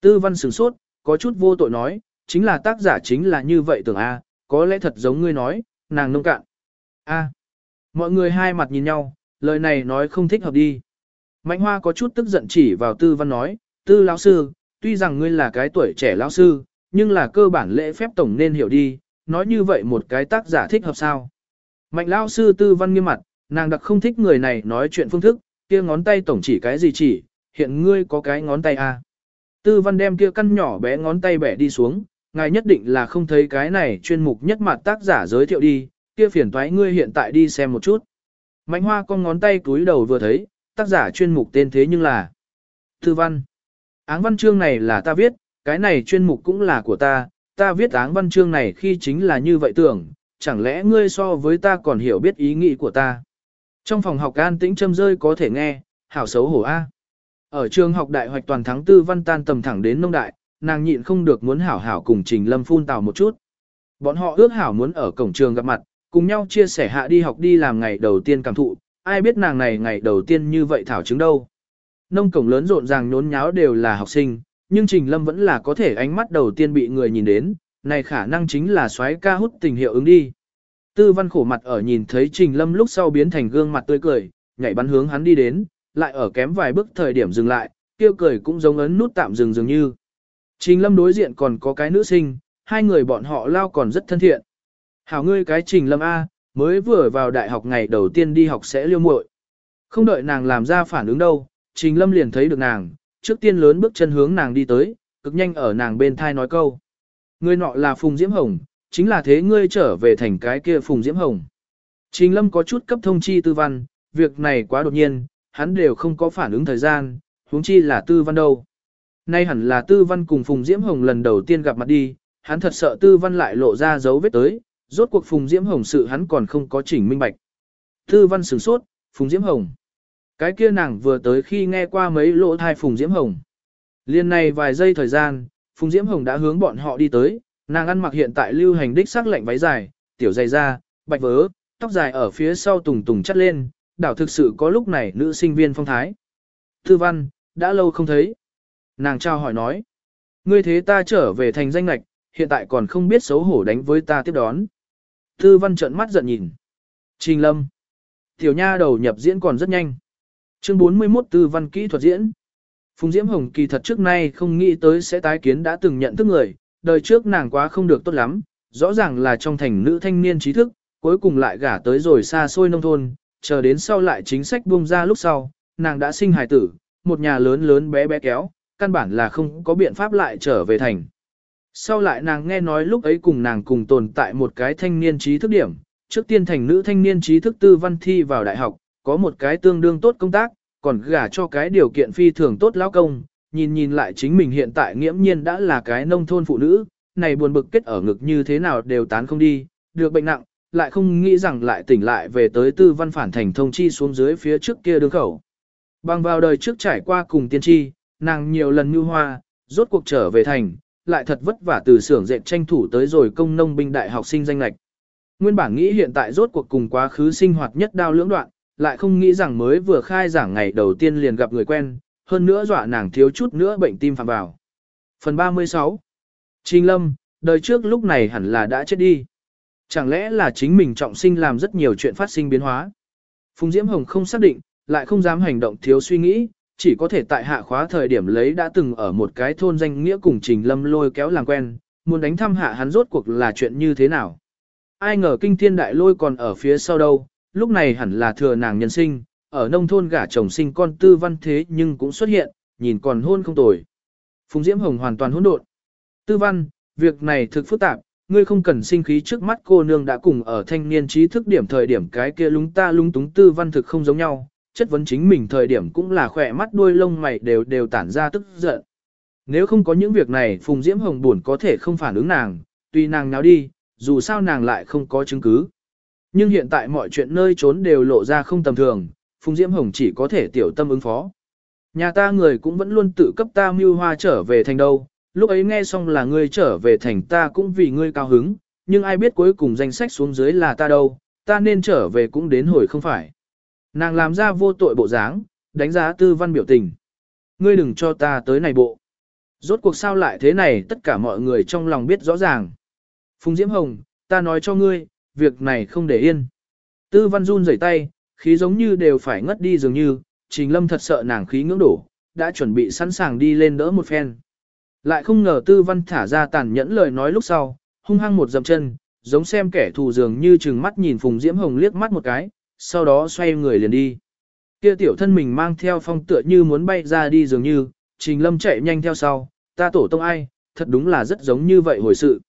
Tư văn sửng sốt, có chút vô tội nói, chính là tác giả chính là như vậy tưởng a, có lẽ thật giống ngươi nói, nàng nông cạn. A. Mọi người hai mặt nhìn nhau, lời này nói không thích hợp đi. Mạnh hoa có chút tức giận chỉ vào tư văn nói, tư lão sư, tuy rằng ngươi là cái tuổi trẻ lão sư, nhưng là cơ bản lễ phép tổng nên hiểu đi, nói như vậy một cái tác giả thích hợp sao. Mạnh lão sư tư văn nghiêm mặt, nàng đặc không thích người này nói chuyện phương thức, kia ngón tay tổng chỉ cái gì chỉ, hiện ngươi có cái ngón tay à? Tư văn đem kia căn nhỏ bé ngón tay bẻ đi xuống, ngài nhất định là không thấy cái này chuyên mục nhất mặt tác giả giới thiệu đi, kia phiền toái ngươi hiện tại đi xem một chút. Mạnh hoa con ngón tay túi đầu vừa thấy, tác giả chuyên mục tên thế nhưng là Tư văn. Áng văn chương này là ta viết, cái này chuyên mục cũng là của ta, ta viết áng văn chương này khi chính là như vậy tưởng, chẳng lẽ ngươi so với ta còn hiểu biết ý nghĩ của ta. Trong phòng học an tĩnh châm rơi có thể nghe, hảo xấu hổ A. Ở trường học đại hoạch toàn thắng tư văn tan tầm thẳng đến nông đại, nàng nhịn không được muốn hảo hảo cùng Trình Lâm phun tào một chút. Bọn họ ước hảo muốn ở cổng trường gặp mặt, cùng nhau chia sẻ hạ đi học đi làm ngày đầu tiên cảm thụ, ai biết nàng này ngày đầu tiên như vậy thảo chứng đâu. Nông cổng lớn rộn ràng nhốn nháo đều là học sinh, nhưng Trình Lâm vẫn là có thể ánh mắt đầu tiên bị người nhìn đến, này khả năng chính là xoáy ca hút tình hiệu ứng đi. Tư văn khổ mặt ở nhìn thấy Trình Lâm lúc sau biến thành gương mặt tươi cười, nhảy bắn hướng hắn đi đến, lại ở kém vài bước thời điểm dừng lại, kêu cười cũng giống ấn nút tạm dừng dường như. Trình Lâm đối diện còn có cái nữ sinh, hai người bọn họ lao còn rất thân thiện. Hảo ngươi cái Trình Lâm A, mới vừa vào đại học ngày đầu tiên đi học sẽ liêu muội. Không đợi nàng làm ra phản ứng đâu, Trình Lâm liền thấy được nàng, trước tiên lớn bước chân hướng nàng đi tới, cực nhanh ở nàng bên thai nói câu. Ngươi nọ là Phùng Diễm Hồng, chính là thế ngươi trở về thành cái kia Phùng Diễm Hồng. Trình Lâm có chút cấp thông chi tư văn, việc này quá đột nhiên, hắn đều không có phản ứng thời gian, huống chi là tư văn đâu. Nay hẳn là tư văn cùng Phùng Diễm Hồng lần đầu tiên gặp mặt đi, hắn thật sợ tư văn lại lộ ra dấu vết tới, rốt cuộc Phùng Diễm Hồng sự hắn còn không có chỉnh minh bạch. Tư văn sửng sốt, Phùng Diễm Hồng. Cái kia nàng vừa tới khi nghe qua mấy lỗ thai Phùng Diễm Hồng. Liên này vài giây thời gian, Phùng Diễm Hồng đã hướng bọn họ đi tới, nàng ăn mặc hiện tại lưu hành đích sắc lạnh váy dài, tiểu dày da, bạch vớ, tóc dài ở phía sau tùng tùng chắt lên, đảo thực sự có lúc này nữ sinh viên phong thái. thư văn, đã lâu không thấy. Nàng trao hỏi nói. Ngươi thế ta trở về thành danh lạch, hiện tại còn không biết xấu hổ đánh với ta tiếp đón. thư văn trợn mắt giận nhìn. Trình lâm. Tiểu nha đầu nhập diễn còn rất nhanh. Chương 41 tư văn kỹ thuật diễn. Phùng Diễm Hồng kỳ thật trước nay không nghĩ tới sẽ tái kiến đã từng nhận thức người, đời trước nàng quá không được tốt lắm, rõ ràng là trong thành nữ thanh niên trí thức, cuối cùng lại gả tới rồi xa xôi nông thôn, chờ đến sau lại chính sách buông ra lúc sau, nàng đã sinh hài tử, một nhà lớn lớn bé bé kéo, căn bản là không có biện pháp lại trở về thành. Sau lại nàng nghe nói lúc ấy cùng nàng cùng tồn tại một cái thanh niên trí thức điểm, trước tiên thành nữ thanh niên trí thức tư văn thi vào đại học, có một cái tương đương tốt công tác, còn gả cho cái điều kiện phi thường tốt lao công, nhìn nhìn lại chính mình hiện tại nghiễm nhiên đã là cái nông thôn phụ nữ, này buồn bực kết ở ngực như thế nào đều tán không đi, được bệnh nặng, lại không nghĩ rằng lại tỉnh lại về tới tư văn phản thành thông chi xuống dưới phía trước kia đường khẩu. Bằng vào đời trước trải qua cùng tiên tri, nàng nhiều lần như hoa, rốt cuộc trở về thành, lại thật vất vả từ xưởng dệt tranh thủ tới rồi công nông binh đại học sinh danh lạch. Nguyên bản nghĩ hiện tại rốt cuộc cùng quá khứ sinh hoạt nhất đao lưỡng đoạn, lại không nghĩ rằng mới vừa khai giảng ngày đầu tiên liền gặp người quen, hơn nữa dọa nàng thiếu chút nữa bệnh tim phạm vào. Phần 36 Trình Lâm, đời trước lúc này hẳn là đã chết đi. Chẳng lẽ là chính mình trọng sinh làm rất nhiều chuyện phát sinh biến hóa? Phùng Diễm Hồng không xác định, lại không dám hành động thiếu suy nghĩ, chỉ có thể tại hạ khóa thời điểm lấy đã từng ở một cái thôn danh nghĩa cùng Trình Lâm lôi kéo làm quen, muốn đánh thăm hạ hắn rốt cuộc là chuyện như thế nào. Ai ngờ kinh thiên đại lôi còn ở phía sau đâu, lúc này hẳn là thừa nàng nhân sinh, ở nông thôn gả chồng sinh con tư văn thế nhưng cũng xuất hiện, nhìn còn hôn không tồi. Phùng Diễm Hồng hoàn toàn hỗn độn. Tư văn, việc này thực phức tạp, ngươi không cần sinh khí trước mắt cô nương đã cùng ở thanh niên trí thức điểm thời điểm cái kia lúng ta lúng túng tư văn thực không giống nhau, chất vấn chính mình thời điểm cũng là khỏe mắt đuôi lông mày đều đều tản ra tức giận. Nếu không có những việc này Phùng Diễm Hồng buồn có thể không phản ứng nàng, tuy nàng nào đi, dù sao nàng lại không có chứng cứ. Nhưng hiện tại mọi chuyện nơi trốn đều lộ ra không tầm thường, Phùng Diễm Hồng chỉ có thể tiểu tâm ứng phó. Nhà ta người cũng vẫn luôn tự cấp ta mưu hoa trở về thành đâu, lúc ấy nghe xong là ngươi trở về thành ta cũng vì ngươi cao hứng, nhưng ai biết cuối cùng danh sách xuống dưới là ta đâu, ta nên trở về cũng đến hồi không phải. Nàng làm ra vô tội bộ dáng, đánh giá tư văn biểu tình. Ngươi đừng cho ta tới này bộ. Rốt cuộc sao lại thế này tất cả mọi người trong lòng biết rõ ràng. Phùng Diễm Hồng, ta nói cho ngươi, việc này không để yên. Tư văn run rẩy tay, khí giống như đều phải ngất đi dường như, Trình Lâm thật sợ nàng khí ngưỡng đổ, đã chuẩn bị sẵn sàng đi lên đỡ một phen. Lại không ngờ tư văn thả ra tàn nhẫn lời nói lúc sau, hung hăng một dầm chân, giống xem kẻ thù dường như chừng mắt nhìn Phùng Diễm Hồng liếc mắt một cái, sau đó xoay người liền đi. Kia tiểu thân mình mang theo phong tựa như muốn bay ra đi dường như, Trình Lâm chạy nhanh theo sau, ta tổ tông ai, thật đúng là rất giống như vậy hồi sự.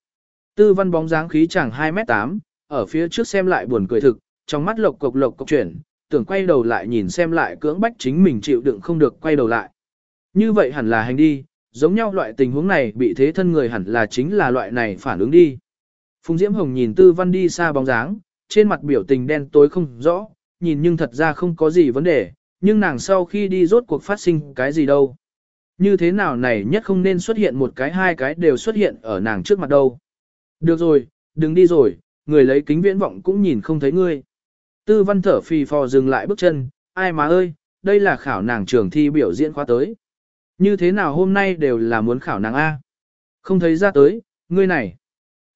Tư văn bóng dáng khí chẳng 2m8, ở phía trước xem lại buồn cười thực, trong mắt lộc cộc lộc cộc chuyển, tưởng quay đầu lại nhìn xem lại cưỡng bách chính mình chịu đựng không được quay đầu lại. Như vậy hẳn là hành đi, giống nhau loại tình huống này bị thế thân người hẳn là chính là loại này phản ứng đi. Phùng Diễm Hồng nhìn Tư Văn đi xa bóng dáng, trên mặt biểu tình đen tối không rõ, nhìn nhưng thật ra không có gì vấn đề, nhưng nàng sau khi đi rốt cuộc phát sinh cái gì đâu. Như thế nào này nhất không nên xuất hiện một cái hai cái đều xuất hiện ở nàng trước mặt đâu. Được rồi, đừng đi rồi, người lấy kính viễn vọng cũng nhìn không thấy ngươi. Tư văn thở phì phò dừng lại bước chân, ai mà ơi, đây là khảo nàng trường thi biểu diễn khóa tới. Như thế nào hôm nay đều là muốn khảo nàng A. Không thấy ra tới, ngươi này,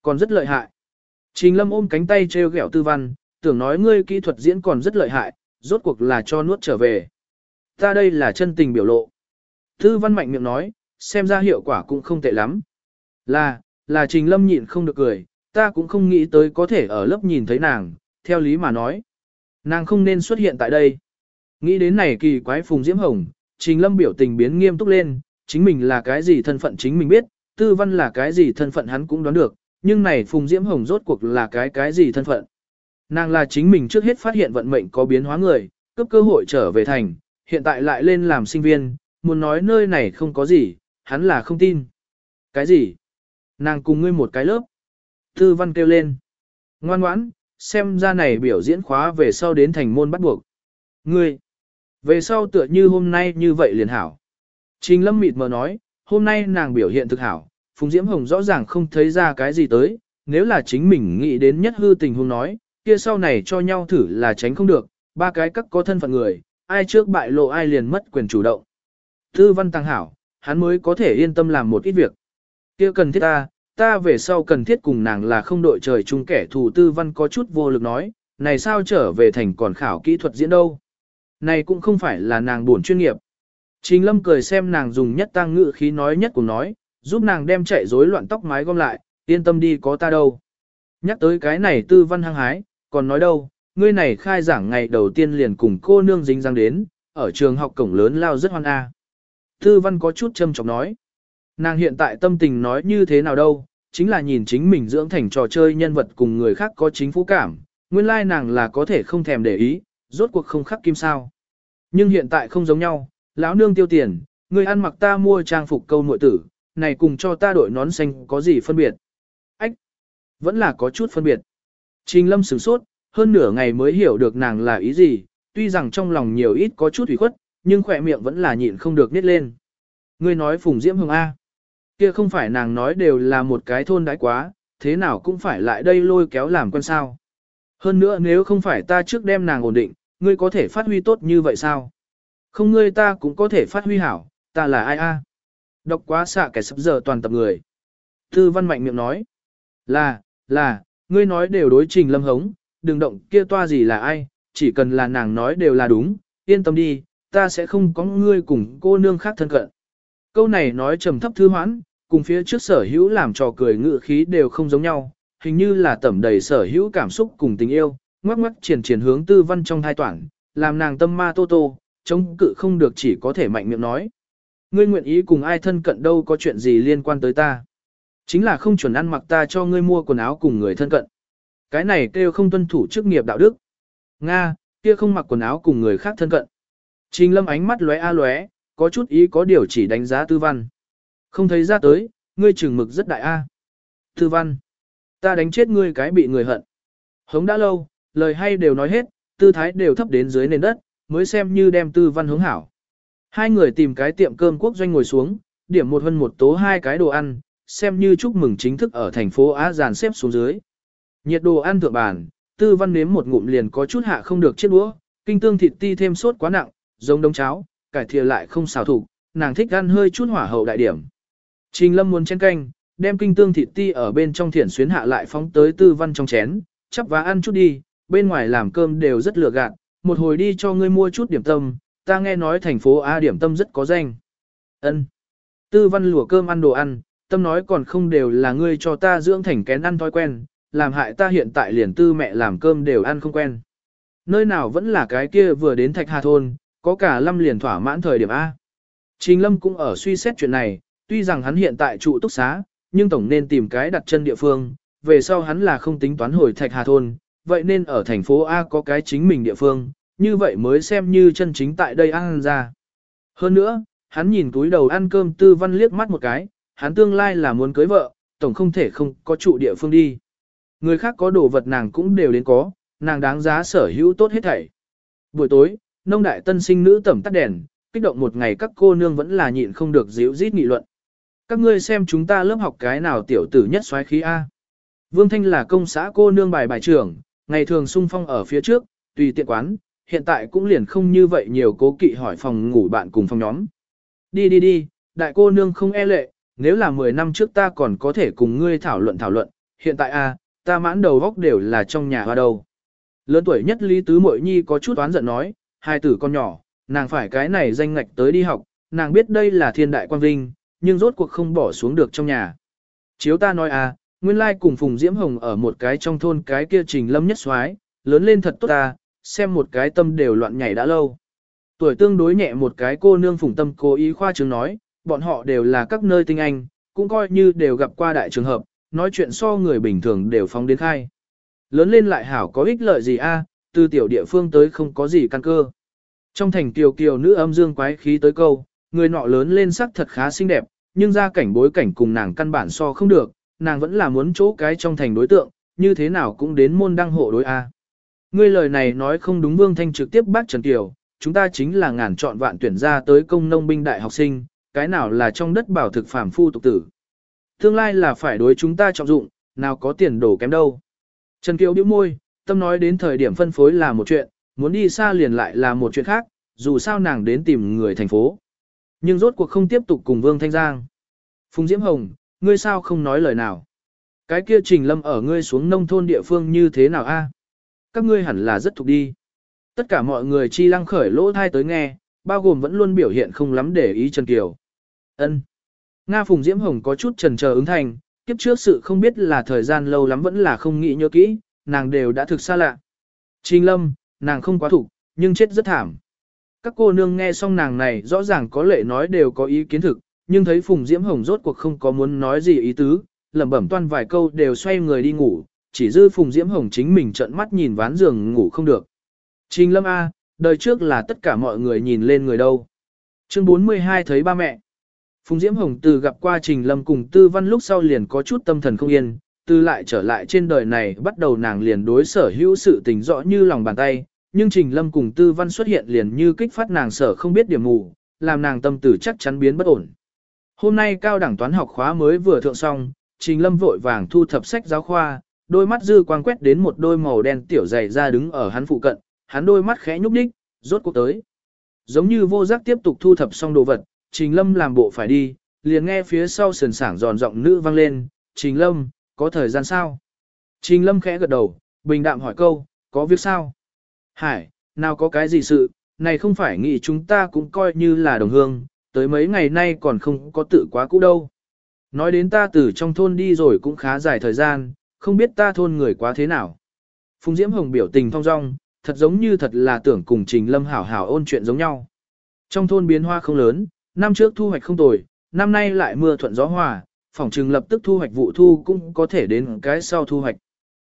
còn rất lợi hại. Trình lâm ôm cánh tay treo gẹo tư văn, tưởng nói ngươi kỹ thuật diễn còn rất lợi hại, rốt cuộc là cho nuốt trở về. Ta đây là chân tình biểu lộ. Tư văn mạnh miệng nói, xem ra hiệu quả cũng không tệ lắm. Là, là trình lâm nhịn không được cười, ta cũng không nghĩ tới có thể ở lớp nhìn thấy nàng, theo lý mà nói. Nàng không nên xuất hiện tại đây. Nghĩ đến này kỳ quái phùng diễm hồng, trình lâm biểu tình biến nghiêm túc lên, chính mình là cái gì thân phận chính mình biết, tư văn là cái gì thân phận hắn cũng đoán được, nhưng này phùng diễm hồng rốt cuộc là cái cái gì thân phận. Nàng là chính mình trước hết phát hiện vận mệnh có biến hóa người, cấp cơ hội trở về thành, hiện tại lại lên làm sinh viên, muốn nói nơi này không có gì, hắn là không tin. Cái gì? Nàng cùng ngươi một cái lớp. Tư văn kêu lên. Ngoan ngoãn, xem ra này biểu diễn khóa về sau đến thành môn bắt buộc. Ngươi, về sau tựa như hôm nay như vậy liền hảo. Trình lâm mịt mờ nói, hôm nay nàng biểu hiện thực hảo, Phùng Diễm Hồng rõ ràng không thấy ra cái gì tới, nếu là chính mình nghĩ đến nhất hư tình huống nói, kia sau này cho nhau thử là tránh không được, ba cái các có thân phận người, ai trước bại lộ ai liền mất quyền chủ động. Tư văn tăng hảo, hắn mới có thể yên tâm làm một ít việc. kia cần thiết ta, ta về sau cần thiết cùng nàng là không đội trời chung kẻ thù tư văn có chút vô lực nói, này sao trở về thành còn khảo kỹ thuật diễn đâu. Này cũng không phải là nàng buồn chuyên nghiệp. Trình lâm cười xem nàng dùng nhất tăng ngữ khí nói nhất cùng nói, giúp nàng đem chạy rối loạn tóc mái gom lại, yên tâm đi có ta đâu. Nhắc tới cái này tư văn hăng hái, còn nói đâu, ngươi này khai giảng ngày đầu tiên liền cùng cô nương dính răng đến, ở trường học cổng lớn lao rất hoan a. Tư văn có chút châm chọc nói. Nàng hiện tại tâm tình nói như thế nào đâu, chính là nhìn chính mình dưỡng thành trò chơi nhân vật cùng người khác có chính phú cảm, nguyên lai nàng là có thể không thèm để ý, rốt cuộc không khắc kim sao. Nhưng hiện tại không giống nhau, lão nương tiêu tiền, người ăn mặc ta mua trang phục câu nội tử, này cùng cho ta đội nón xanh có gì phân biệt. Ách, vẫn là có chút phân biệt. Trình lâm sửng sốt, hơn nửa ngày mới hiểu được nàng là ý gì, tuy rằng trong lòng nhiều ít có chút ủy khuất, nhưng khỏe miệng vẫn là nhịn không được nít lên. Ngươi nói Phùng Diễm Hồng A. Kia không phải nàng nói đều là một cái thôn đãi quá, thế nào cũng phải lại đây lôi kéo làm con sao. Hơn nữa nếu không phải ta trước đem nàng ổn định, ngươi có thể phát huy tốt như vậy sao? Không ngươi ta cũng có thể phát huy hảo, ta là ai a? Đọc quá xạ kẻ sắp giờ toàn tập người. Tư văn mạnh miệng nói. Là, là, ngươi nói đều đối trình lâm hống, đừng động kia toa gì là ai, chỉ cần là nàng nói đều là đúng, yên tâm đi, ta sẽ không có ngươi cùng cô nương khác thân cận. Câu này nói trầm thấp thư hoãn, cùng phía trước sở hữu làm trò cười ngự khí đều không giống nhau, hình như là tẩm đầy sở hữu cảm xúc cùng tình yêu, ngoắc ngoắc triển triển hướng tư văn trong hai toản, làm nàng tâm ma tô tô, chống cự không được chỉ có thể mạnh miệng nói. Ngươi nguyện ý cùng ai thân cận đâu có chuyện gì liên quan tới ta. Chính là không chuẩn ăn mặc ta cho ngươi mua quần áo cùng người thân cận. Cái này kêu không tuân thủ chức nghiệp đạo đức. Nga, kia không mặc quần áo cùng người khác thân cận. Trình lâm ánh mắt lóe a lóe, có chút ý có điều chỉ đánh giá tư văn. Không thấy ra tới, ngươi trừng mực rất đại a. Tư văn, ta đánh chết ngươi cái bị người hận. Hống đã lâu, lời hay đều nói hết, tư thái đều thấp đến dưới nền đất, mới xem như đem tư văn hướng hảo. Hai người tìm cái tiệm cơm quốc doanh ngồi xuống, điểm một hơn một tố hai cái đồ ăn, xem như chúc mừng chính thức ở thành phố Á Giàn xếp xuống dưới. Nhiệt đồ ăn thượng bàn, tư văn nếm một ngụm liền có chút hạ không được chiếc đũa, kinh tương thịt ti thêm sốt quá nặng, giống đông cháo, cải thìa lại không xào thủ, nàng thích ăn hơi chút hỏa hậu đại điểm. Trình lâm muốn chén canh, đem kinh tương thịt ti ở bên trong thiển xuyến hạ lại phóng tới tư văn trong chén, chắp và ăn chút đi, bên ngoài làm cơm đều rất lừa gạt, một hồi đi cho ngươi mua chút điểm tâm, ta nghe nói thành phố A điểm tâm rất có danh. Ân. Tư văn lùa cơm ăn đồ ăn, tâm nói còn không đều là ngươi cho ta dưỡng thành kén ăn thói quen, làm hại ta hiện tại liền tư mẹ làm cơm đều ăn không quen. Nơi nào vẫn là cái kia vừa đến thạch hà thôn, có cả lâm liền thỏa mãn thời điểm A. Trình lâm cũng ở suy xét chuyện này, tuy rằng hắn hiện tại trụ túc xá, nhưng tổng nên tìm cái đặt chân địa phương, về sau hắn là không tính toán hồi thạch hà thôn, vậy nên ở thành phố A có cái chính mình địa phương, như vậy mới xem như chân chính tại đây ăn ra. Hơn nữa, hắn nhìn túi đầu ăn cơm tư văn liếc mắt một cái, hắn tương lai là muốn cưới vợ, tổng không thể không có trụ địa phương đi. Người khác có đồ vật nàng cũng đều đến có, nàng đáng giá sở hữu tốt hết thảy. Buổi tối, nông đại tân sinh nữ tẩm tắt đèn, kích động một ngày các cô nương vẫn là nhịn không được díu rít nghị luận. Các ngươi xem chúng ta lớp học cái nào tiểu tử nhất xoáy khí A. Vương Thanh là công xã cô nương bài bài trưởng, ngày thường sung phong ở phía trước, tùy tiện quán, hiện tại cũng liền không như vậy nhiều cố kỵ hỏi phòng ngủ bạn cùng phòng nhóm. Đi đi đi, đại cô nương không e lệ, nếu là 10 năm trước ta còn có thể cùng ngươi thảo luận thảo luận, hiện tại a, à, ta mãn đầu góc đều là trong nhà hoa đầu. Lớn tuổi nhất Lý Tứ Mội Nhi có chút oán giận nói, hai tử con nhỏ, nàng phải cái này danh ngạch tới đi học, nàng biết đây là thiên đại quan vinh, nhưng rốt cuộc không bỏ xuống được trong nhà. Chiếu ta nói à, nguyên lai cùng Phùng Diễm Hồng ở một cái trong thôn cái kia trình lâm nhất xoái, lớn lên thật tốt ta, xem một cái tâm đều loạn nhảy đã lâu. Tuổi tương đối nhẹ một cái cô nương Phùng Tâm cố ý khoa chứng nói, bọn họ đều là các nơi tinh anh, cũng coi như đều gặp qua đại trường hợp, nói chuyện so người bình thường đều phóng đến khai. Lớn lên lại hảo có ích lợi gì a? Từ tiểu địa phương tới không có gì căn cơ. Trong thành tiểu kiều nữ âm dương quái khí tới câu, người nọ lớn lên sắc thật khá xinh đẹp, nhưng ra cảnh bối cảnh cùng nàng căn bản so không được, nàng vẫn là muốn chỗ cái trong thành đối tượng, như thế nào cũng đến môn đăng hộ đối A. Ngươi lời này nói không đúng Vương Thanh trực tiếp bác Trần Kiều, chúng ta chính là ngàn chọn vạn tuyển ra tới công nông binh đại học sinh, cái nào là trong đất bảo thực phàm phu tục tử. Tương lai là phải đối chúng ta trọng dụng, nào có tiền đổ kém đâu. Trần Kiều bĩu môi, tâm nói đến thời điểm phân phối là một chuyện, muốn đi xa liền lại là một chuyện khác, dù sao nàng đến tìm người thành phố. Nhưng rốt cuộc không tiếp tục cùng Vương Thanh Giang. Phùng Diễm Hồng, ngươi sao không nói lời nào? Cái kia trình lâm ở ngươi xuống nông thôn địa phương như thế nào a? Các ngươi hẳn là rất thuộc đi. Tất cả mọi người chi lăng khởi lỗ thai tới nghe, bao gồm vẫn luôn biểu hiện không lắm để ý Trần Kiều. Ân. Nga Phùng Diễm Hồng có chút trần chờ ứng thành, kiếp trước sự không biết là thời gian lâu lắm vẫn là không nghĩ nhớ kỹ, nàng đều đã thực xa lạ. Trình lâm, nàng không quá thủ, nhưng chết rất thảm. Các cô nương nghe xong nàng này rõ ràng có lệ nói đều có ý kiến thực, nhưng thấy Phùng Diễm Hồng rốt cuộc không có muốn nói gì ý tứ, lẩm bẩm toan vài câu đều xoay người đi ngủ, chỉ dư Phùng Diễm Hồng chính mình trợn mắt nhìn ván giường ngủ không được. Trình Lâm A, đời trước là tất cả mọi người nhìn lên người đâu. Chương 42 thấy ba mẹ. Phùng Diễm Hồng từ gặp qua Trình Lâm cùng Tư Văn lúc sau liền có chút tâm thần không yên, từ lại trở lại trên đời này bắt đầu nàng liền đối sở hữu sự tình rõ như lòng bàn tay, nhưng Trình Lâm cùng Tư Văn xuất hiện liền như kích phát nàng sở không biết điểm mù, làm nàng tâm tử chắc chắn biến bất ổn. Hôm nay cao đẳng toán học khóa mới vừa thượng xong, Trình Lâm vội vàng thu thập sách giáo khoa, đôi mắt dư quang quét đến một đôi màu đen tiểu dày ra đứng ở hắn phụ cận, hắn đôi mắt khẽ nhúc nhích, rốt cuộc tới. Giống như vô giác tiếp tục thu thập xong đồ vật, Trình Lâm làm bộ phải đi, liền nghe phía sau sườn sảng giòn giọng nữ vang lên, Trình Lâm, có thời gian sao? Trình Lâm khẽ gật đầu, bình đạm hỏi câu, có việc sao? Hải, nào có cái gì sự, này không phải nghĩ chúng ta cũng coi như là đồng hương, tới mấy ngày nay còn không có tự quá cũ đâu. Nói đến ta từ trong thôn đi rồi cũng khá dài thời gian, không biết ta thôn người quá thế nào. Phùng Diễm Hồng biểu tình thong dong, thật giống như thật là tưởng cùng Trình Lâm hảo hảo ôn chuyện giống nhau. Trong thôn biến hoa không lớn, năm trước thu hoạch không tồi, năm nay lại mưa thuận gió hòa, phòng trừng lập tức thu hoạch vụ thu cũng có thể đến cái sau thu hoạch.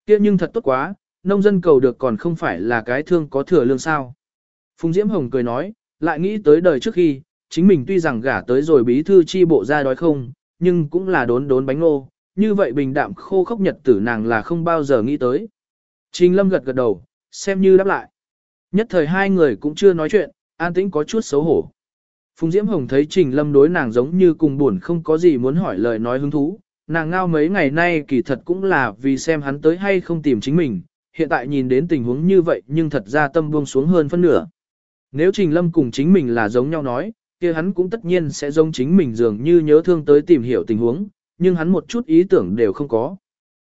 Kia nhưng thật tốt quá, nông dân cầu được còn không phải là cái thương có thừa lương sao. Phùng Diễm Hồng cười nói, lại nghĩ tới đời trước khi, chính mình tuy rằng gả tới rồi bí thư chi bộ ra đói không, nhưng cũng là đốn đốn bánh ngô, như vậy bình đạm khô khốc nhật tử nàng là không bao giờ nghĩ tới. Trình Lâm gật gật đầu, xem như đáp lại. Nhất thời hai người cũng chưa nói chuyện, an tĩnh có chút xấu hổ. Phùng Diễm Hồng thấy Trình Lâm đối nàng giống như cùng buồn không có gì muốn hỏi lời nói hứng thú, nàng ngao mấy ngày nay kỳ thật cũng là vì xem hắn tới hay không tìm chính mình, hiện tại nhìn đến tình huống như vậy nhưng thật ra tâm buông xuống hơn phân nửa. Nếu Trình Lâm cùng chính mình là giống nhau nói, kia hắn cũng tất nhiên sẽ giống chính mình dường như nhớ thương tới tìm hiểu tình huống, nhưng hắn một chút ý tưởng đều không có.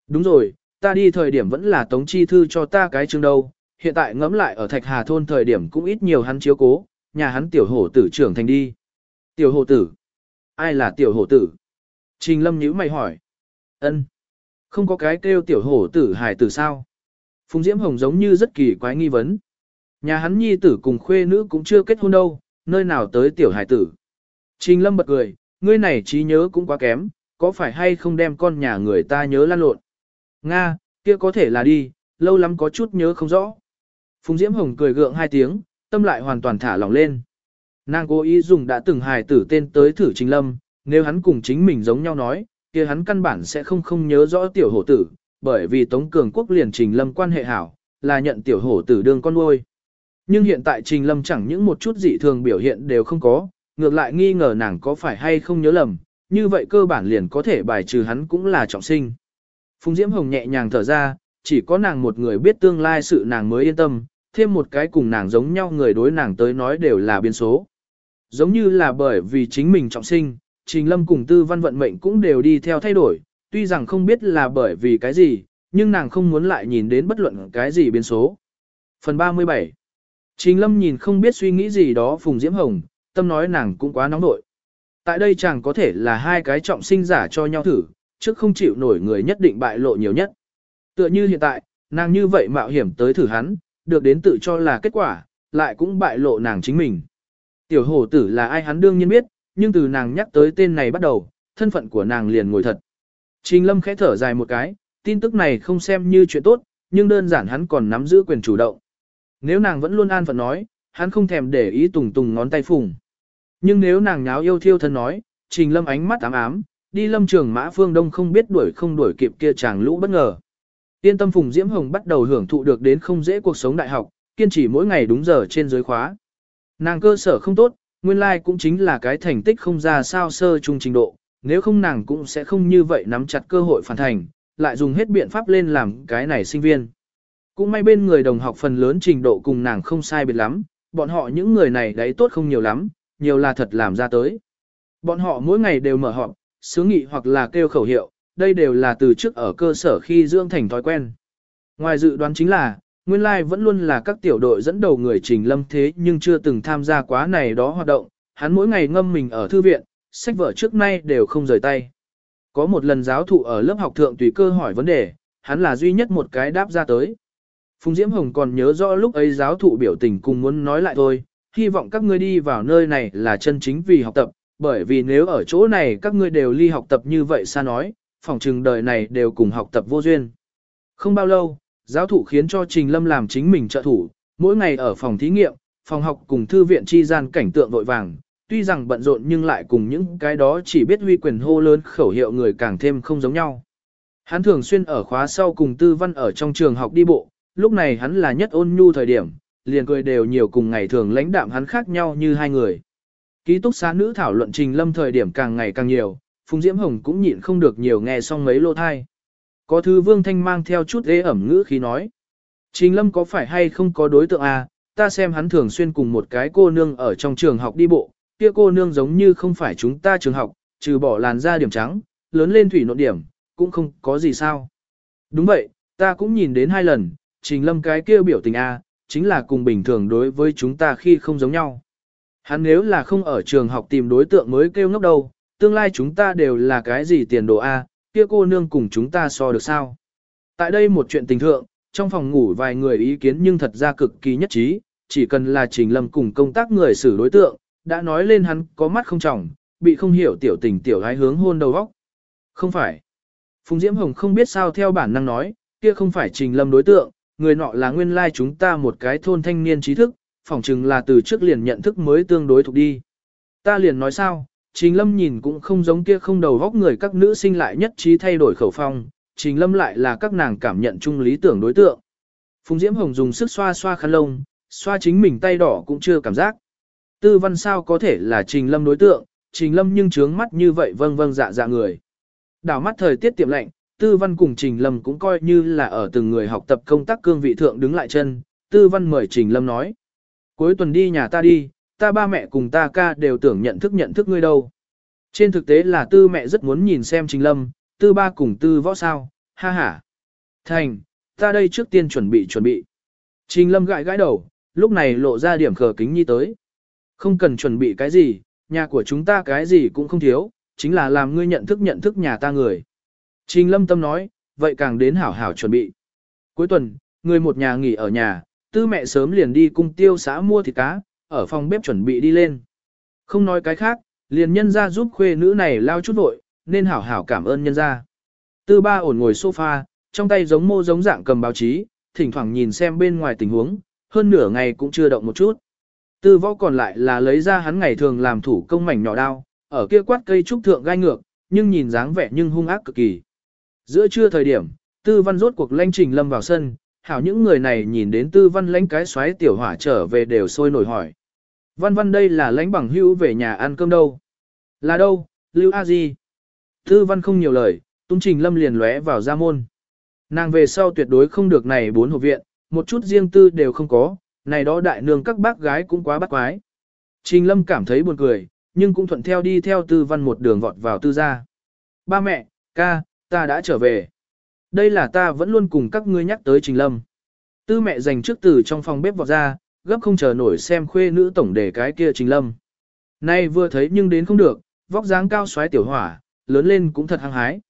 Đúng rồi, ta đi thời điểm vẫn là tống chi thư cho ta cái chương đâu, hiện tại ngẫm lại ở Thạch Hà thôn thời điểm cũng ít nhiều hắn chiếu cố, nhà hắn tiểu hổ tử trưởng thành đi. Tiểu hổ tử? Ai là tiểu hổ tử? Trình Lâm nhíu mày hỏi. Ân, Không có cái kêu tiểu hổ tử hải tử sao? Phùng Diễm Hồng giống như rất kỳ quái nghi vấn. Nhà hắn nhi tử cùng khuê nữ cũng chưa kết hôn đâu, nơi nào tới tiểu hải tử. Trình Lâm bật cười, ngươi này trí nhớ cũng quá kém, có phải hay không đem con nhà người ta nhớ lan lộn. Nga, kia có thể là đi, lâu lắm có chút nhớ không rõ. Phùng Diễm Hồng cười gượng hai tiếng, tâm lại hoàn toàn thả lỏng lên. Nàng cố ý dùng đã từng hài tử tên tới thử Trình Lâm, nếu hắn cùng chính mình giống nhau nói, kia hắn căn bản sẽ không không nhớ rõ tiểu hổ tử, bởi vì Tống Cường Quốc liền Trình Lâm quan hệ hảo, là nhận tiểu hổ tử đương con nuôi. Nhưng hiện tại Trình Lâm chẳng những một chút dị thường biểu hiện đều không có, ngược lại nghi ngờ nàng có phải hay không nhớ lầm, như vậy cơ bản liền có thể bài trừ hắn cũng là trọng sinh. Phùng Diễm Hồng nhẹ nhàng thở ra, chỉ có nàng một người biết tương lai sự nàng mới yên tâm, thêm một cái cùng nàng giống nhau người đối nàng tới nói đều là biến số. Giống như là bởi vì chính mình trọng sinh, Trình Lâm cùng Tư Văn vận mệnh cũng đều đi theo thay đổi, tuy rằng không biết là bởi vì cái gì, nhưng nàng không muốn lại nhìn đến bất luận cái gì biến số. Phần 37 Trình Lâm nhìn không biết suy nghĩ gì đó Phùng Diễm Hồng, tâm nói nàng cũng quá nóng nội. Tại đây chẳng có thể là hai cái trọng sinh giả cho nhau thử, trước không chịu nổi người nhất định bại lộ nhiều nhất. Tựa như hiện tại, nàng như vậy mạo hiểm tới thử hắn, được đến tự cho là kết quả, lại cũng bại lộ nàng chính mình. Tiểu hổ tử là ai hắn đương nhiên biết, nhưng từ nàng nhắc tới tên này bắt đầu, thân phận của nàng liền ngồi thật. Trình lâm khẽ thở dài một cái, tin tức này không xem như chuyện tốt, nhưng đơn giản hắn còn nắm giữ quyền chủ động. Nếu nàng vẫn luôn an phận nói, hắn không thèm để ý tùng tùng ngón tay phùng. Nhưng nếu nàng nháo yêu thiêu thân nói, trình lâm ánh mắt ám ám, đi lâm trường mã phương đông không biết đuổi không đuổi kịp kia chàng lũ bất ngờ. Yên tâm Phùng Diễm Hồng bắt đầu hưởng thụ được đến không dễ cuộc sống đại học, kiên trì mỗi ngày đúng giờ trên giới khóa. Nàng cơ sở không tốt, nguyên lai like cũng chính là cái thành tích không ra sao sơ trung trình độ, nếu không nàng cũng sẽ không như vậy nắm chặt cơ hội phản thành, lại dùng hết biện pháp lên làm cái này sinh viên. Cũng may bên người đồng học phần lớn trình độ cùng nàng không sai biệt lắm, bọn họ những người này đấy tốt không nhiều lắm, nhiều là thật làm ra tới. Bọn họ mỗi ngày đều mở họp, sướng nghị hoặc là kêu khẩu hiệu, đây đều là từ trước ở cơ sở khi dưỡng thành thói quen. Ngoài dự đoán chính là, nguyên lai vẫn luôn là các tiểu đội dẫn đầu người trình lâm thế nhưng chưa từng tham gia quá này đó hoạt động, hắn mỗi ngày ngâm mình ở thư viện, sách vở trước nay đều không rời tay. Có một lần giáo thụ ở lớp học thượng tùy cơ hỏi vấn đề, hắn là duy nhất một cái đáp ra tới. Phùng Diễm Hồng còn nhớ rõ lúc ấy giáo thụ biểu tình cùng muốn nói lại thôi, hy vọng các ngươi đi vào nơi này là chân chính vì học tập, bởi vì nếu ở chỗ này các ngươi đều ly học tập như vậy xa nói, phòng trừng đời này đều cùng học tập vô duyên. Không bao lâu, giáo thụ khiến cho Trình Lâm làm chính mình trợ thủ, mỗi ngày ở phòng thí nghiệm, phòng học cùng thư viện chi gian cảnh tượng vội vàng, tuy rằng bận rộn nhưng lại cùng những cái đó chỉ biết huy quyền hô lớn khẩu hiệu người càng thêm không giống nhau. Hắn thường xuyên ở khóa sau cùng tư văn ở trong trường học đi bộ, lúc này hắn là nhất ôn nhu thời điểm, liền cười đều nhiều cùng ngày thường lãnh đạm hắn khác nhau như hai người. Ký túc xá nữ thảo luận trình lâm thời điểm càng ngày càng nhiều, Phùng Diễm Hồng cũng nhịn không được nhiều nghe xong mấy lô thai. Có thứ Vương Thanh mang theo chút ế ẩm ngữ khí nói. Trình lâm có phải hay không có đối tượng à, ta xem hắn thường xuyên cùng một cái cô nương ở trong trường học đi bộ, kia cô nương giống như không phải chúng ta trường học, trừ bỏ làn da điểm trắng, lớn lên thủy nộn điểm, cũng không có gì sao. Đúng vậy, ta cũng nhìn đến hai lần, trình lâm cái kia biểu tình A, chính là cùng bình thường đối với chúng ta khi không giống nhau. Hắn nếu là không ở trường học tìm đối tượng mới kêu ngốc đâu, tương lai chúng ta đều là cái gì tiền đồ A, kia cô nương cùng chúng ta so được sao. Tại đây một chuyện tình thượng, trong phòng ngủ vài người ý kiến nhưng thật ra cực kỳ nhất trí, chỉ cần là trình lâm cùng công tác người xử đối tượng, đã nói lên hắn có mắt không trọng, bị không hiểu tiểu tình tiểu gái hướng hôn đầu góc. Không phải. Phùng Diễm Hồng không biết sao theo bản năng nói, kia không phải trình lâm đối tượng, người nọ là nguyên lai chúng ta một cái thôn thanh niên trí thức, phỏng chừng là từ trước liền nhận thức mới tương đối thuộc đi. Ta liền nói sao, trình lâm nhìn cũng không giống kia không đầu góc người các nữ sinh lại nhất trí thay đổi khẩu phong, trình lâm lại là các nàng cảm nhận chung lý tưởng đối tượng. Phùng Diễm Hồng dùng sức xoa xoa khăn lông, xoa chính mình tay đỏ cũng chưa cảm giác. Tư văn sao có thể là trình lâm đối tượng, trình lâm nhưng trướng mắt như vậy vâng vâng dạ dạ người. Đảo mắt thời tiết tiệm lạnh, tư văn cùng trình lâm cũng coi như là ở từng người học tập công tác cương vị thượng đứng lại chân, tư văn mời trình lâm nói. Cuối tuần đi nhà ta đi, ta ba mẹ cùng ta ca đều tưởng nhận thức nhận thức ngươi đâu. Trên thực tế là tư mẹ rất muốn nhìn xem trình lâm, tư ba cùng tư võ sao, ha ha. Thành, ta đây trước tiên chuẩn bị chuẩn bị. Trình lâm gãi gãi đầu, lúc này lộ ra điểm khờ kính nhi tới. Không cần chuẩn bị cái gì, nhà của chúng ta cái gì cũng không thiếu, chính là làm ngươi nhận thức nhận thức nhà ta người. Trình lâm tâm nói, vậy càng đến hảo hảo chuẩn bị. Cuối tuần, người một nhà nghỉ ở nhà, tư mẹ sớm liền đi cung tiêu xã mua thịt cá, ở phòng bếp chuẩn bị đi lên. Không nói cái khác, liền nhân ra giúp khuê nữ này lao chút vội, nên hảo hảo cảm ơn nhân ra. Tư ba ổn ngồi sofa, trong tay giống mô giống dạng cầm báo chí, thỉnh thoảng nhìn xem bên ngoài tình huống, hơn nửa ngày cũng chưa động một chút. Tư võ còn lại là lấy ra hắn ngày thường làm thủ công mảnh nhỏ đao, ở kia quát cây trúc thượng gai ngược, nhưng nhìn dáng vẻ nhưng hung ác cực kỳ. Giữa trưa thời điểm, tư văn rốt cuộc lanh trình lâm vào sân, hảo những người này nhìn đến tư văn lãnh cái xoáy tiểu hỏa trở về đều sôi nổi hỏi. Văn văn đây là lãnh bằng hữu về nhà ăn cơm đâu? Là đâu, Lưu A Di? Tư văn không nhiều lời, tung trình lâm liền lóe vào ra môn. Nàng về sau tuyệt đối không được này bốn hộp viện, một chút riêng tư đều không có, này đó đại nương các bác gái cũng quá bắt quái. Trình Lâm cảm thấy buồn cười, nhưng cũng thuận theo đi theo tư văn một đường vọt vào tư gia. Ba mẹ, ca, ta đã trở về. Đây là ta vẫn luôn cùng các ngươi nhắc tới Trình Lâm. Tư mẹ dành trước từ trong phòng bếp vọt ra, gấp không chờ nổi xem khuê nữ tổng để cái kia Trình Lâm. Nay vừa thấy nhưng đến không được, vóc dáng cao xoáy tiểu hỏa, lớn lên cũng thật hăng hái.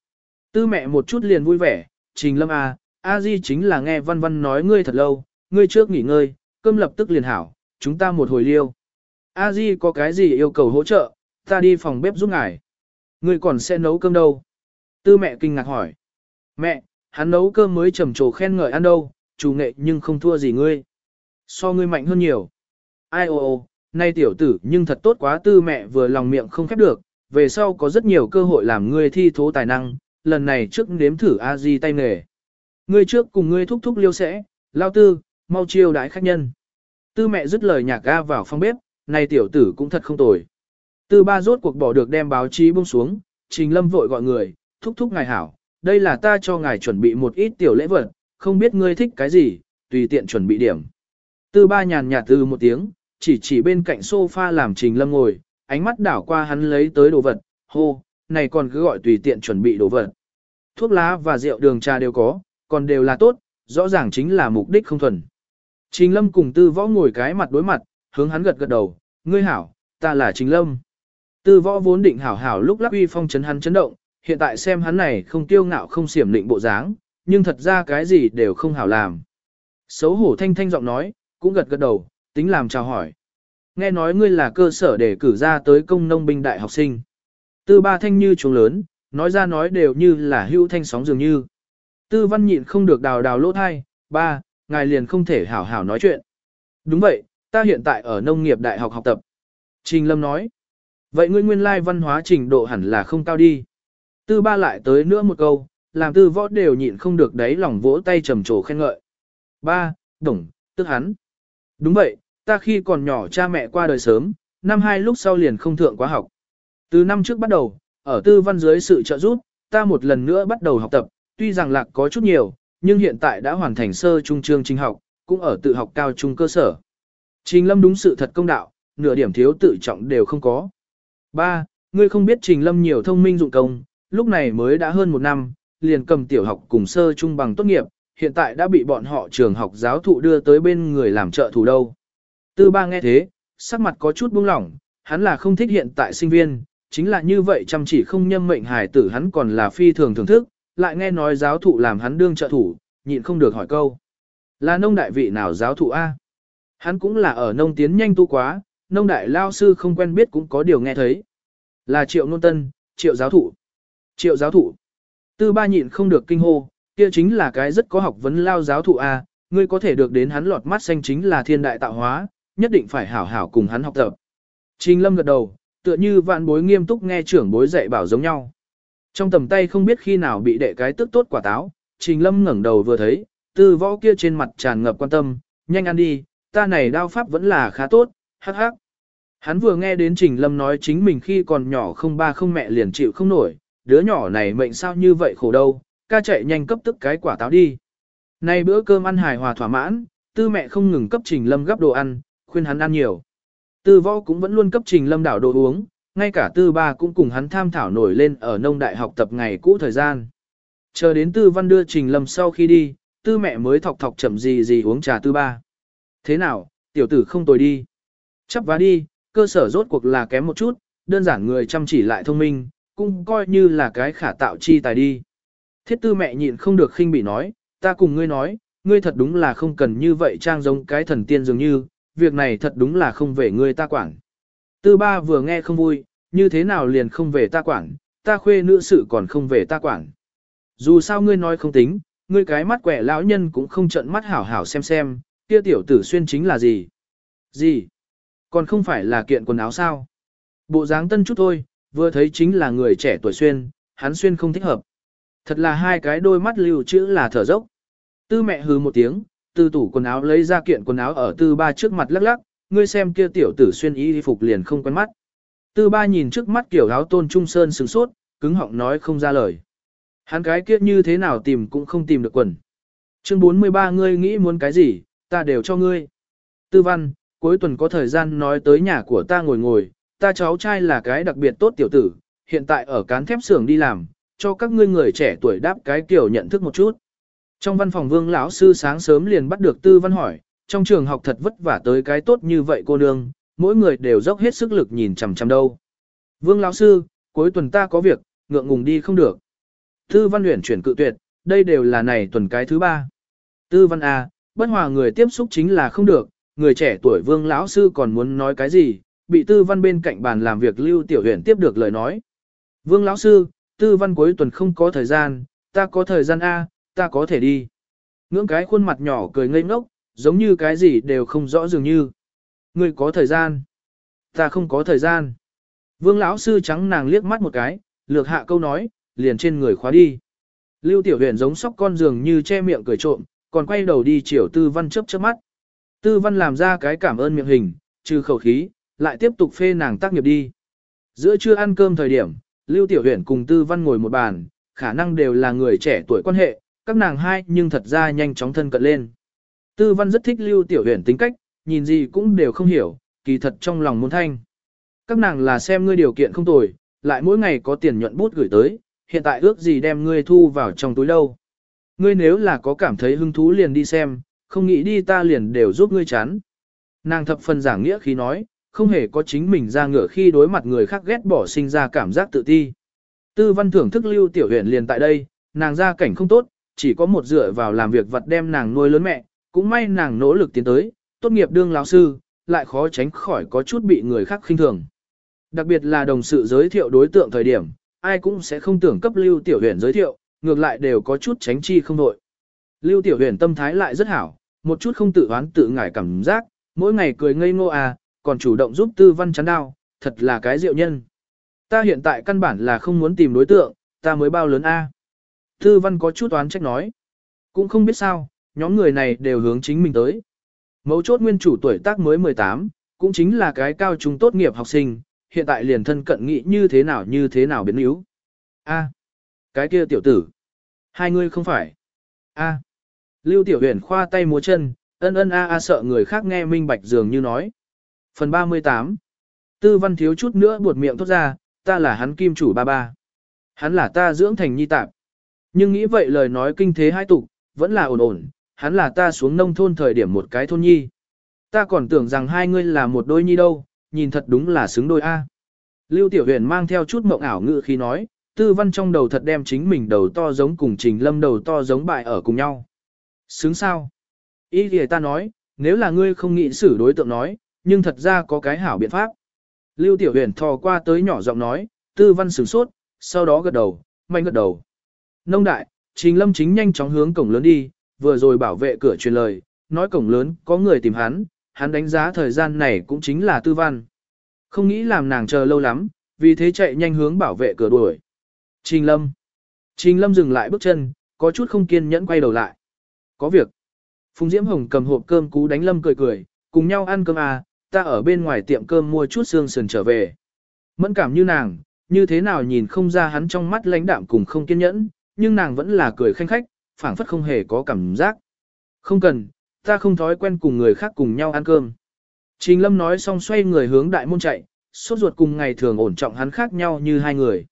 Tư mẹ một chút liền vui vẻ, Trình Lâm à, A Di chính là nghe văn văn nói ngươi thật lâu, ngươi trước nghỉ ngơi, cơm lập tức liền hảo, chúng ta một hồi liêu. A Di có cái gì yêu cầu hỗ trợ, ta đi phòng bếp giúp ngài. Ngươi còn sẽ nấu cơm đâu? Tư mẹ kinh ngạc hỏi. Mẹ, hắn nấu cơm mới trầm trồ khen ngợi ăn đâu, chủ nghệ nhưng không thua gì ngươi. So ngươi mạnh hơn nhiều. Ai ô ô, nay tiểu tử nhưng thật tốt quá tư mẹ vừa lòng miệng không khép được, về sau có rất nhiều cơ hội làm ngươi thi thố tài năng, lần này trước nếm thử a di tay nghề. Ngươi trước cùng ngươi thúc thúc liêu sẽ, lao tư, mau chiêu đái khách nhân. Tư mẹ dứt lời nhạc ga vào phòng bếp, này tiểu tử cũng thật không tồi. Tư ba rốt cuộc bỏ được đem báo chí buông xuống, trình lâm vội gọi người, thúc thúc ngài hảo, đây là ta cho ngài chuẩn bị một ít tiểu lễ vật, không biết ngươi thích cái gì, tùy tiện chuẩn bị điểm. Tư ba nhàn nhạt từ một tiếng, chỉ chỉ bên cạnh sofa làm trình lâm ngồi, ánh mắt đảo qua hắn lấy tới đồ vật, hô, này còn cứ gọi tùy tiện chuẩn bị đồ vật. Thuốc lá và rượu đường trà đều có, còn đều là tốt, rõ ràng chính là mục đích không thuần. Trình lâm cùng tư võ ngồi cái mặt đối mặt, hướng hắn gật gật đầu, ngươi hảo, ta là trình lâm. Tư võ vốn định hảo hảo lúc lắc uy phong chấn hắn chấn động, hiện tại xem hắn này không tiêu ngạo không xiểm định bộ dáng, nhưng thật ra cái gì đều không hảo làm. Xấu hổ thanh thanh giọng nói, cũng gật gật đầu, tính làm chào hỏi. Nghe nói ngươi là cơ sở để cử ra tới công nông binh đại học sinh. Tư ba thanh như trống lớn, nói ra nói đều như là hưu thanh sóng dường như. Tư văn nhịn không được đào đào lỗ thai, ba, ngài liền không thể hảo hảo nói chuyện. Đúng vậy, ta hiện tại ở nông nghiệp đại học học tập. Trình Lâm nói. Vậy ngươi nguyên lai văn hóa trình độ hẳn là không cao đi. Tư ba lại tới nữa một câu, làm tư võ đều nhịn không được đấy lòng vỗ tay trầm trồ khen ngợi. Ba, đồng, tức hắn. Đúng vậy, ta khi còn nhỏ cha mẹ qua đời sớm, năm hai lúc sau liền không thượng quá học. Từ năm trước bắt đầu, ở tư văn dưới sự trợ giúp, ta một lần nữa bắt đầu học tập, tuy rằng lạc có chút nhiều, nhưng hiện tại đã hoàn thành sơ trung chương trình học, cũng ở tự học cao trung cơ sở. Trình Lâm đúng sự thật công đạo, nửa điểm thiếu tự trọng đều không có. Ba, Ngươi không biết Trình Lâm nhiều thông minh dụng công, lúc này mới đã hơn một năm, liền cầm tiểu học cùng sơ trung bằng tốt nghiệp, hiện tại đã bị bọn họ trường học giáo thụ đưa tới bên người làm trợ thủ đâu. Tư ba nghe thế, sắc mặt có chút buông lỏng, hắn là không thích hiện tại sinh viên, chính là như vậy chăm chỉ không nhâm mệnh hài tử hắn còn là phi thường thưởng thức, lại nghe nói giáo thụ làm hắn đương trợ thủ, nhịn không được hỏi câu. Là nông đại vị nào giáo thụ A? Hắn cũng là ở nông tiến nhanh tu quá, nông đại lao sư không quen biết cũng có điều nghe thấy. Là triệu nôn tân, triệu giáo thụ. Triệu giáo thụ. Tư ba nhịn không được kinh hô, kia chính là cái rất có học vấn lao giáo thụ A, ngươi có thể được đến hắn lọt mắt xanh chính là thiên đại tạo hóa, nhất định phải hảo hảo cùng hắn học tập. Trình lâm gật đầu, tựa như vạn bối nghiêm túc nghe trưởng bối dạy bảo giống nhau. Trong tầm tay không biết khi nào bị đệ cái tức tốt quả táo, trình lâm ngẩng đầu vừa thấy, tư võ kia trên mặt tràn ngập quan tâm, nhanh ăn đi, ta này đao pháp vẫn là khá tốt, hắc hắc. Hắn vừa nghe đến Trình Lâm nói chính mình khi còn nhỏ không ba không mẹ liền chịu không nổi, đứa nhỏ này mệnh sao như vậy khổ đâu, ca chạy nhanh cấp tức cái quả táo đi. Nay bữa cơm ăn hài hòa thỏa mãn, tư mẹ không ngừng cấp Trình Lâm gấp đồ ăn, khuyên hắn ăn nhiều. Tư võ cũng vẫn luôn cấp Trình Lâm đảo đồ uống, ngay cả tư ba cũng cùng hắn tham thảo nổi lên ở nông đại học tập ngày cũ thời gian. Chờ đến tư văn đưa Trình Lâm sau khi đi, tư mẹ mới thọc thọc chậm gì gì uống trà tư ba. Thế nào, tiểu tử không tồi đi. Chấp vá đi, cơ sở rốt cuộc là kém một chút, đơn giản người chăm chỉ lại thông minh, cũng coi như là cái khả tạo chi tài đi. Thiết tư mẹ nhịn không được khinh bị nói, ta cùng ngươi nói, ngươi thật đúng là không cần như vậy trang giống cái thần tiên dường như, việc này thật đúng là không về ngươi ta quản. Tư ba vừa nghe không vui, như thế nào liền không về ta quản, ta khuê nữ sự còn không về ta quản. Dù sao ngươi nói không tính, ngươi cái mắt quẻ lão nhân cũng không trận mắt hảo hảo xem xem, kia tiểu tử xuyên chính là gì. Gì? Còn không phải là kiện quần áo sao? Bộ dáng tân chút thôi, vừa thấy chính là người trẻ tuổi xuyên, hắn xuyên không thích hợp. Thật là hai cái đôi mắt lưu chữ là thở dốc. Tư mẹ hừ một tiếng, Tư tủ quần áo lấy ra kiện quần áo ở tư ba trước mặt lắc lắc, ngươi xem kia tiểu tử xuyên y phục liền không quen mắt. Tư ba nhìn trước mắt kiểu áo tôn trung sơn sừng sốt, cứng họng nói không ra lời. Hắn cái kia như thế nào tìm cũng không tìm được quần. Chương 43 ngươi nghĩ muốn cái gì, ta đều cho ngươi. Tư văn, cuối tuần có thời gian nói tới nhà của ta ngồi ngồi, ta cháu trai là cái đặc biệt tốt tiểu tử, hiện tại ở cán thép xưởng đi làm, cho các ngươi người trẻ tuổi đáp cái kiểu nhận thức một chút. Trong văn phòng vương lão sư sáng sớm liền bắt được tư văn hỏi, trong trường học thật vất vả tới cái tốt như vậy cô nương, mỗi người đều dốc hết sức lực nhìn chằm chằm đâu. Vương lão sư, cuối tuần ta có việc, ngượng ngùng đi không được. Tư văn luyện chuyển cự tuyệt, đây đều là này tuần cái thứ ba. Tư văn A, bất hòa người tiếp xúc chính là không được, người trẻ tuổi vương lão sư còn muốn nói cái gì, bị tư văn bên cạnh bàn làm việc lưu tiểu huyền tiếp được lời nói. Vương lão sư, tư văn cuối tuần không có thời gian, ta có thời gian A, ta có thể đi. Ngưỡng cái khuôn mặt nhỏ cười ngây ngốc, giống như cái gì đều không rõ dường như. Ngươi có thời gian. Ta không có thời gian. Vương lão sư trắng nàng liếc mắt một cái, lược hạ câu nói, liền trên người khóa đi. Lưu tiểu huyền giống sóc con dường như che miệng cười trộm, còn quay đầu đi chiều tư văn chớp chớp mắt. Tư văn làm ra cái cảm ơn miệng hình, trừ khẩu khí, lại tiếp tục phê nàng tác nghiệp đi. Giữa trưa ăn cơm thời điểm, Lưu Tiểu Huyền cùng Tư Văn ngồi một bàn, khả năng đều là người trẻ tuổi quan hệ, các nàng hai nhưng thật ra nhanh chóng thân cận lên. Tư Văn rất thích Lưu Tiểu Huyền tính cách, nhìn gì cũng đều không hiểu, kỳ thật trong lòng muốn thanh. Các nàng là xem ngươi điều kiện không tồi, lại mỗi ngày có tiền nhuận bút gửi tới, hiện tại ước gì đem ngươi thu vào trong túi đâu. Ngươi nếu là có cảm thấy hứng thú liền đi xem, không nghĩ đi ta liền đều giúp ngươi chán. Nàng thập phần giảng nghĩa khi nói, không hề có chính mình ra ngựa khi đối mặt người khác ghét bỏ sinh ra cảm giác tự ti. Tư văn thưởng thức lưu tiểu huyện liền tại đây, nàng ra cảnh không tốt, chỉ có một dựa vào làm việc vật đem nàng nuôi lớn mẹ, cũng may nàng nỗ lực tiến tới, tốt nghiệp đương lão sư, lại khó tránh khỏi có chút bị người khác khinh thường. Đặc biệt là đồng sự giới thiệu đối tượng thời điểm, ai cũng sẽ không tưởng cấp lưu tiểu huyền giới thiệu, ngược lại đều có chút tránh chi không đội. Lưu tiểu huyền tâm thái lại rất hảo, một chút không tự oán tự ngại cảm giác, mỗi ngày cười ngây ngô à, còn chủ động giúp tư văn chắn đao, thật là cái diệu nhân. Ta hiện tại căn bản là không muốn tìm đối tượng, ta mới bao lớn a. Tư văn có chút oán trách nói. Cũng không biết sao, nhóm người này đều hướng chính mình tới. Mấu chốt nguyên chủ tuổi tác mới 18, cũng chính là cái cao trung tốt nghiệp học sinh, hiện tại liền thân cận nghị như thế nào như thế nào biến yếu. A, cái kia tiểu tử. Hai người không phải. A. Lưu tiểu huyền khoa tay múa chân, ân ân a a sợ người khác nghe minh bạch dường như nói. Phần 38 Tư văn thiếu chút nữa buột miệng thốt ra, ta là hắn kim chủ ba ba. Hắn là ta dưỡng thành nhi tạp. Nhưng nghĩ vậy lời nói kinh thế hai tục, vẫn là ổn ổn, hắn là ta xuống nông thôn thời điểm một cái thôn nhi. Ta còn tưởng rằng hai ngươi là một đôi nhi đâu, nhìn thật đúng là xứng đôi A. Lưu Tiểu Huyền mang theo chút mộng ảo ngự khi nói, tư văn trong đầu thật đem chính mình đầu to giống cùng trình lâm đầu to giống bại ở cùng nhau. Xứng sao? Ý thì ta nói, nếu là ngươi không nghĩ xử đối tượng nói, nhưng thật ra có cái hảo biện pháp. Lưu Tiểu Huyền thò qua tới nhỏ giọng nói, tư văn sửng sốt, sau đó gật đầu, mạnh gật đầu. Nông đại, Trình Lâm chính nhanh chóng hướng cổng lớn đi, vừa rồi bảo vệ cửa truyền lời, nói cổng lớn có người tìm hắn, hắn đánh giá thời gian này cũng chính là tư văn. Không nghĩ làm nàng chờ lâu lắm, vì thế chạy nhanh hướng bảo vệ cửa đuổi. Trình Lâm. Trình Lâm dừng lại bước chân, có chút không kiên nhẫn quay đầu lại. Có việc. Phùng Diễm Hồng cầm hộp cơm cú đánh Lâm cười cười, cùng nhau ăn cơm à, ta ở bên ngoài tiệm cơm mua chút xương sườn trở về. Mẫn cảm như nàng, như thế nào nhìn không ra hắn trong mắt lãnh đạm cùng không kiên nhẫn, nhưng nàng vẫn là cười khanh khách, phảng phất không hề có cảm giác. Không cần, ta không thói quen cùng người khác cùng nhau ăn cơm. Trình Lâm nói xong xoay người hướng đại môn chạy, sốt ruột cùng ngày thường ổn trọng hắn khác nhau như hai người.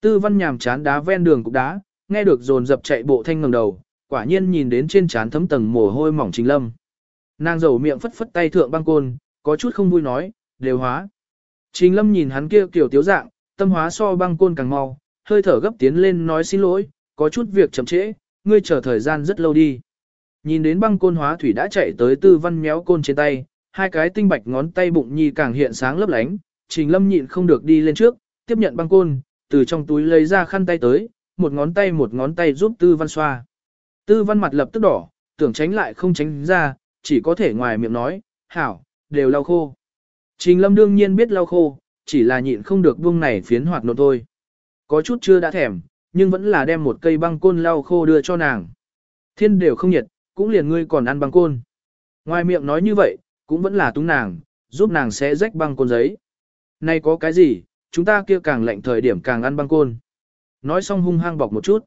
Tư văn nhàm chán đá ven đường cục đá, nghe được dồn dập chạy bộ thanh ngẩng đầu, quả nhiên nhìn đến trên chán thấm tầng mồ hôi mỏng Trình Lâm. Nàng dầu miệng phất phất tay thượng băng côn, có chút không vui nói, đều hóa. Trình lâm nhìn hắn kia kiểu tiếu dạng, tâm hóa so băng côn càng mau, hơi thở gấp tiến lên nói xin lỗi, có chút việc chậm trễ, ngươi chờ thời gian rất lâu đi. Nhìn đến băng côn hóa thủy đã chạy tới tư văn méo côn trên tay, hai cái tinh bạch ngón tay bụng nhi càng hiện sáng lấp lánh, trình lâm nhịn không được đi lên trước, tiếp nhận băng côn, từ trong túi lấy ra khăn tay tới, một ngón tay một ngón tay giúp tư văn xoa. Tư văn mặt lập tức đỏ, tưởng tránh lại không tránh ra, chỉ có thể ngoài miệng nói, hảo, đều lau khô. Trình lâm đương nhiên biết lau khô, chỉ là nhịn không được buông này phiến hoạt nộn thôi. Có chút chưa đã thèm, nhưng vẫn là đem một cây băng côn lau khô đưa cho nàng. Thiên đều không nhiệt, cũng liền ngươi còn ăn băng côn. Ngoài miệng nói như vậy, cũng vẫn là túng nàng, giúp nàng sẽ rách băng côn giấy. Này có cái gì, chúng ta kia càng lạnh thời điểm càng ăn băng côn. Nói xong hung hăng bọc một chút.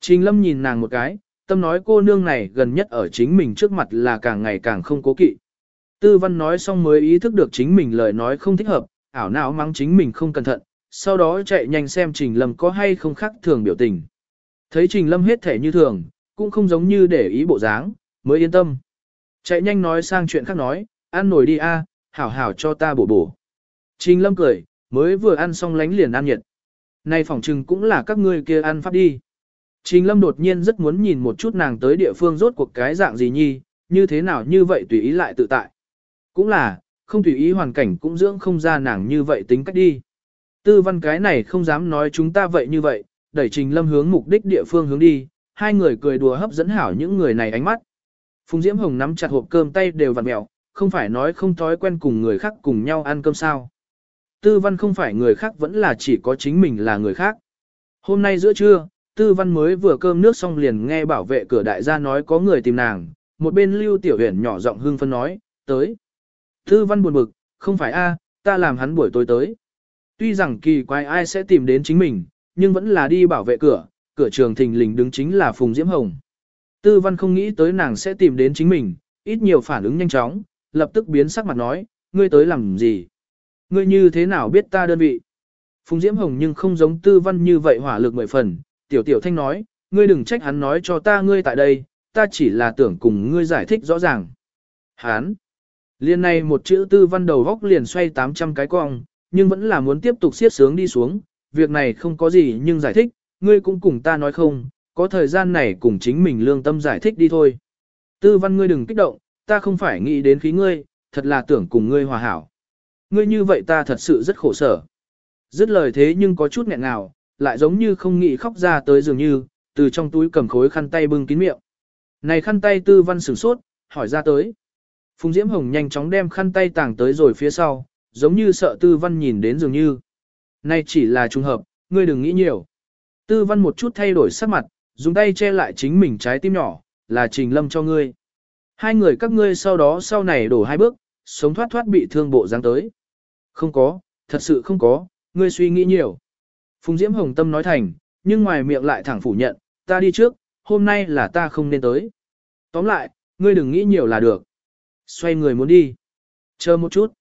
Trình lâm nhìn nàng một cái, tâm nói cô nương này gần nhất ở chính mình trước mặt là càng ngày càng không cố kỵ. Tư văn nói xong mới ý thức được chính mình lời nói không thích hợp, ảo não mắng chính mình không cẩn thận, sau đó chạy nhanh xem Trình Lâm có hay không khác thường biểu tình. Thấy Trình Lâm hết thể như thường, cũng không giống như để ý bộ dáng, mới yên tâm. Chạy nhanh nói sang chuyện khác nói, ăn nổi đi a, hảo hảo cho ta bổ bổ. Trình Lâm cười, mới vừa ăn xong lánh liền ăn nhiệt. Này phỏng trừng cũng là các ngươi kia ăn pháp đi. Trình Lâm đột nhiên rất muốn nhìn một chút nàng tới địa phương rốt cuộc cái dạng gì nhi, như thế nào như vậy tùy ý lại tự tại. Cũng là, không tùy ý hoàn cảnh cũng dưỡng không ra nàng như vậy tính cách đi. Tư văn cái này không dám nói chúng ta vậy như vậy, đẩy Trình Lâm hướng mục đích địa phương hướng đi, hai người cười đùa hấp dẫn hảo những người này ánh mắt. Phùng Diễm Hồng nắm chặt hộp cơm tay đều vặn mẹo, không phải nói không thói quen cùng người khác cùng nhau ăn cơm sao. Tư văn không phải người khác vẫn là chỉ có chính mình là người khác. Hôm nay giữa trưa, Tư văn mới vừa cơm nước xong liền nghe bảo vệ cửa đại gia nói có người tìm nàng, một bên lưu tiểu huyền nhỏ giọng hương phân nói, tới. Tư văn buồn bực, không phải a, ta làm hắn buổi tối tới. Tuy rằng kỳ quái ai sẽ tìm đến chính mình, nhưng vẫn là đi bảo vệ cửa, cửa trường thình lình đứng chính là Phùng Diễm Hồng. Tư văn không nghĩ tới nàng sẽ tìm đến chính mình, ít nhiều phản ứng nhanh chóng, lập tức biến sắc mặt nói, ngươi tới làm gì? Ngươi như thế nào biết ta đơn vị? Phùng Diễm Hồng nhưng không giống tư văn như vậy hỏa lực mười phần, tiểu tiểu thanh nói, ngươi đừng trách hắn nói cho ta ngươi tại đây, ta chỉ là tưởng cùng ngươi giải thích rõ ràng. Hán! Liên này một chữ tư văn đầu góc liền xoay 800 cái cong, nhưng vẫn là muốn tiếp tục siết sướng đi xuống, việc này không có gì nhưng giải thích, ngươi cũng cùng ta nói không, có thời gian này cùng chính mình lương tâm giải thích đi thôi. Tư văn ngươi đừng kích động, ta không phải nghĩ đến khí ngươi, thật là tưởng cùng ngươi hòa hảo. Ngươi như vậy ta thật sự rất khổ sở. Dứt lời thế nhưng có chút nghẹn ngào, lại giống như không nghĩ khóc ra tới dường như, từ trong túi cầm khối khăn tay bưng kín miệng. Này khăn tay tư văn sửng sốt, hỏi ra tới. Phùng Diễm Hồng nhanh chóng đem khăn tay tàng tới rồi phía sau, giống như sợ tư văn nhìn đến dường như. nay chỉ là trùng hợp, ngươi đừng nghĩ nhiều. Tư văn một chút thay đổi sắc mặt, dùng tay che lại chính mình trái tim nhỏ, là trình lâm cho ngươi. Hai người các ngươi sau đó sau này đổ hai bước, sống thoát thoát bị thương bộ dáng tới. Không có, thật sự không có, ngươi suy nghĩ nhiều. Phùng Diễm Hồng Tâm nói thành, nhưng ngoài miệng lại thẳng phủ nhận, ta đi trước, hôm nay là ta không nên tới. Tóm lại, ngươi đừng nghĩ nhiều là được. Xoay người muốn đi. Chờ một chút.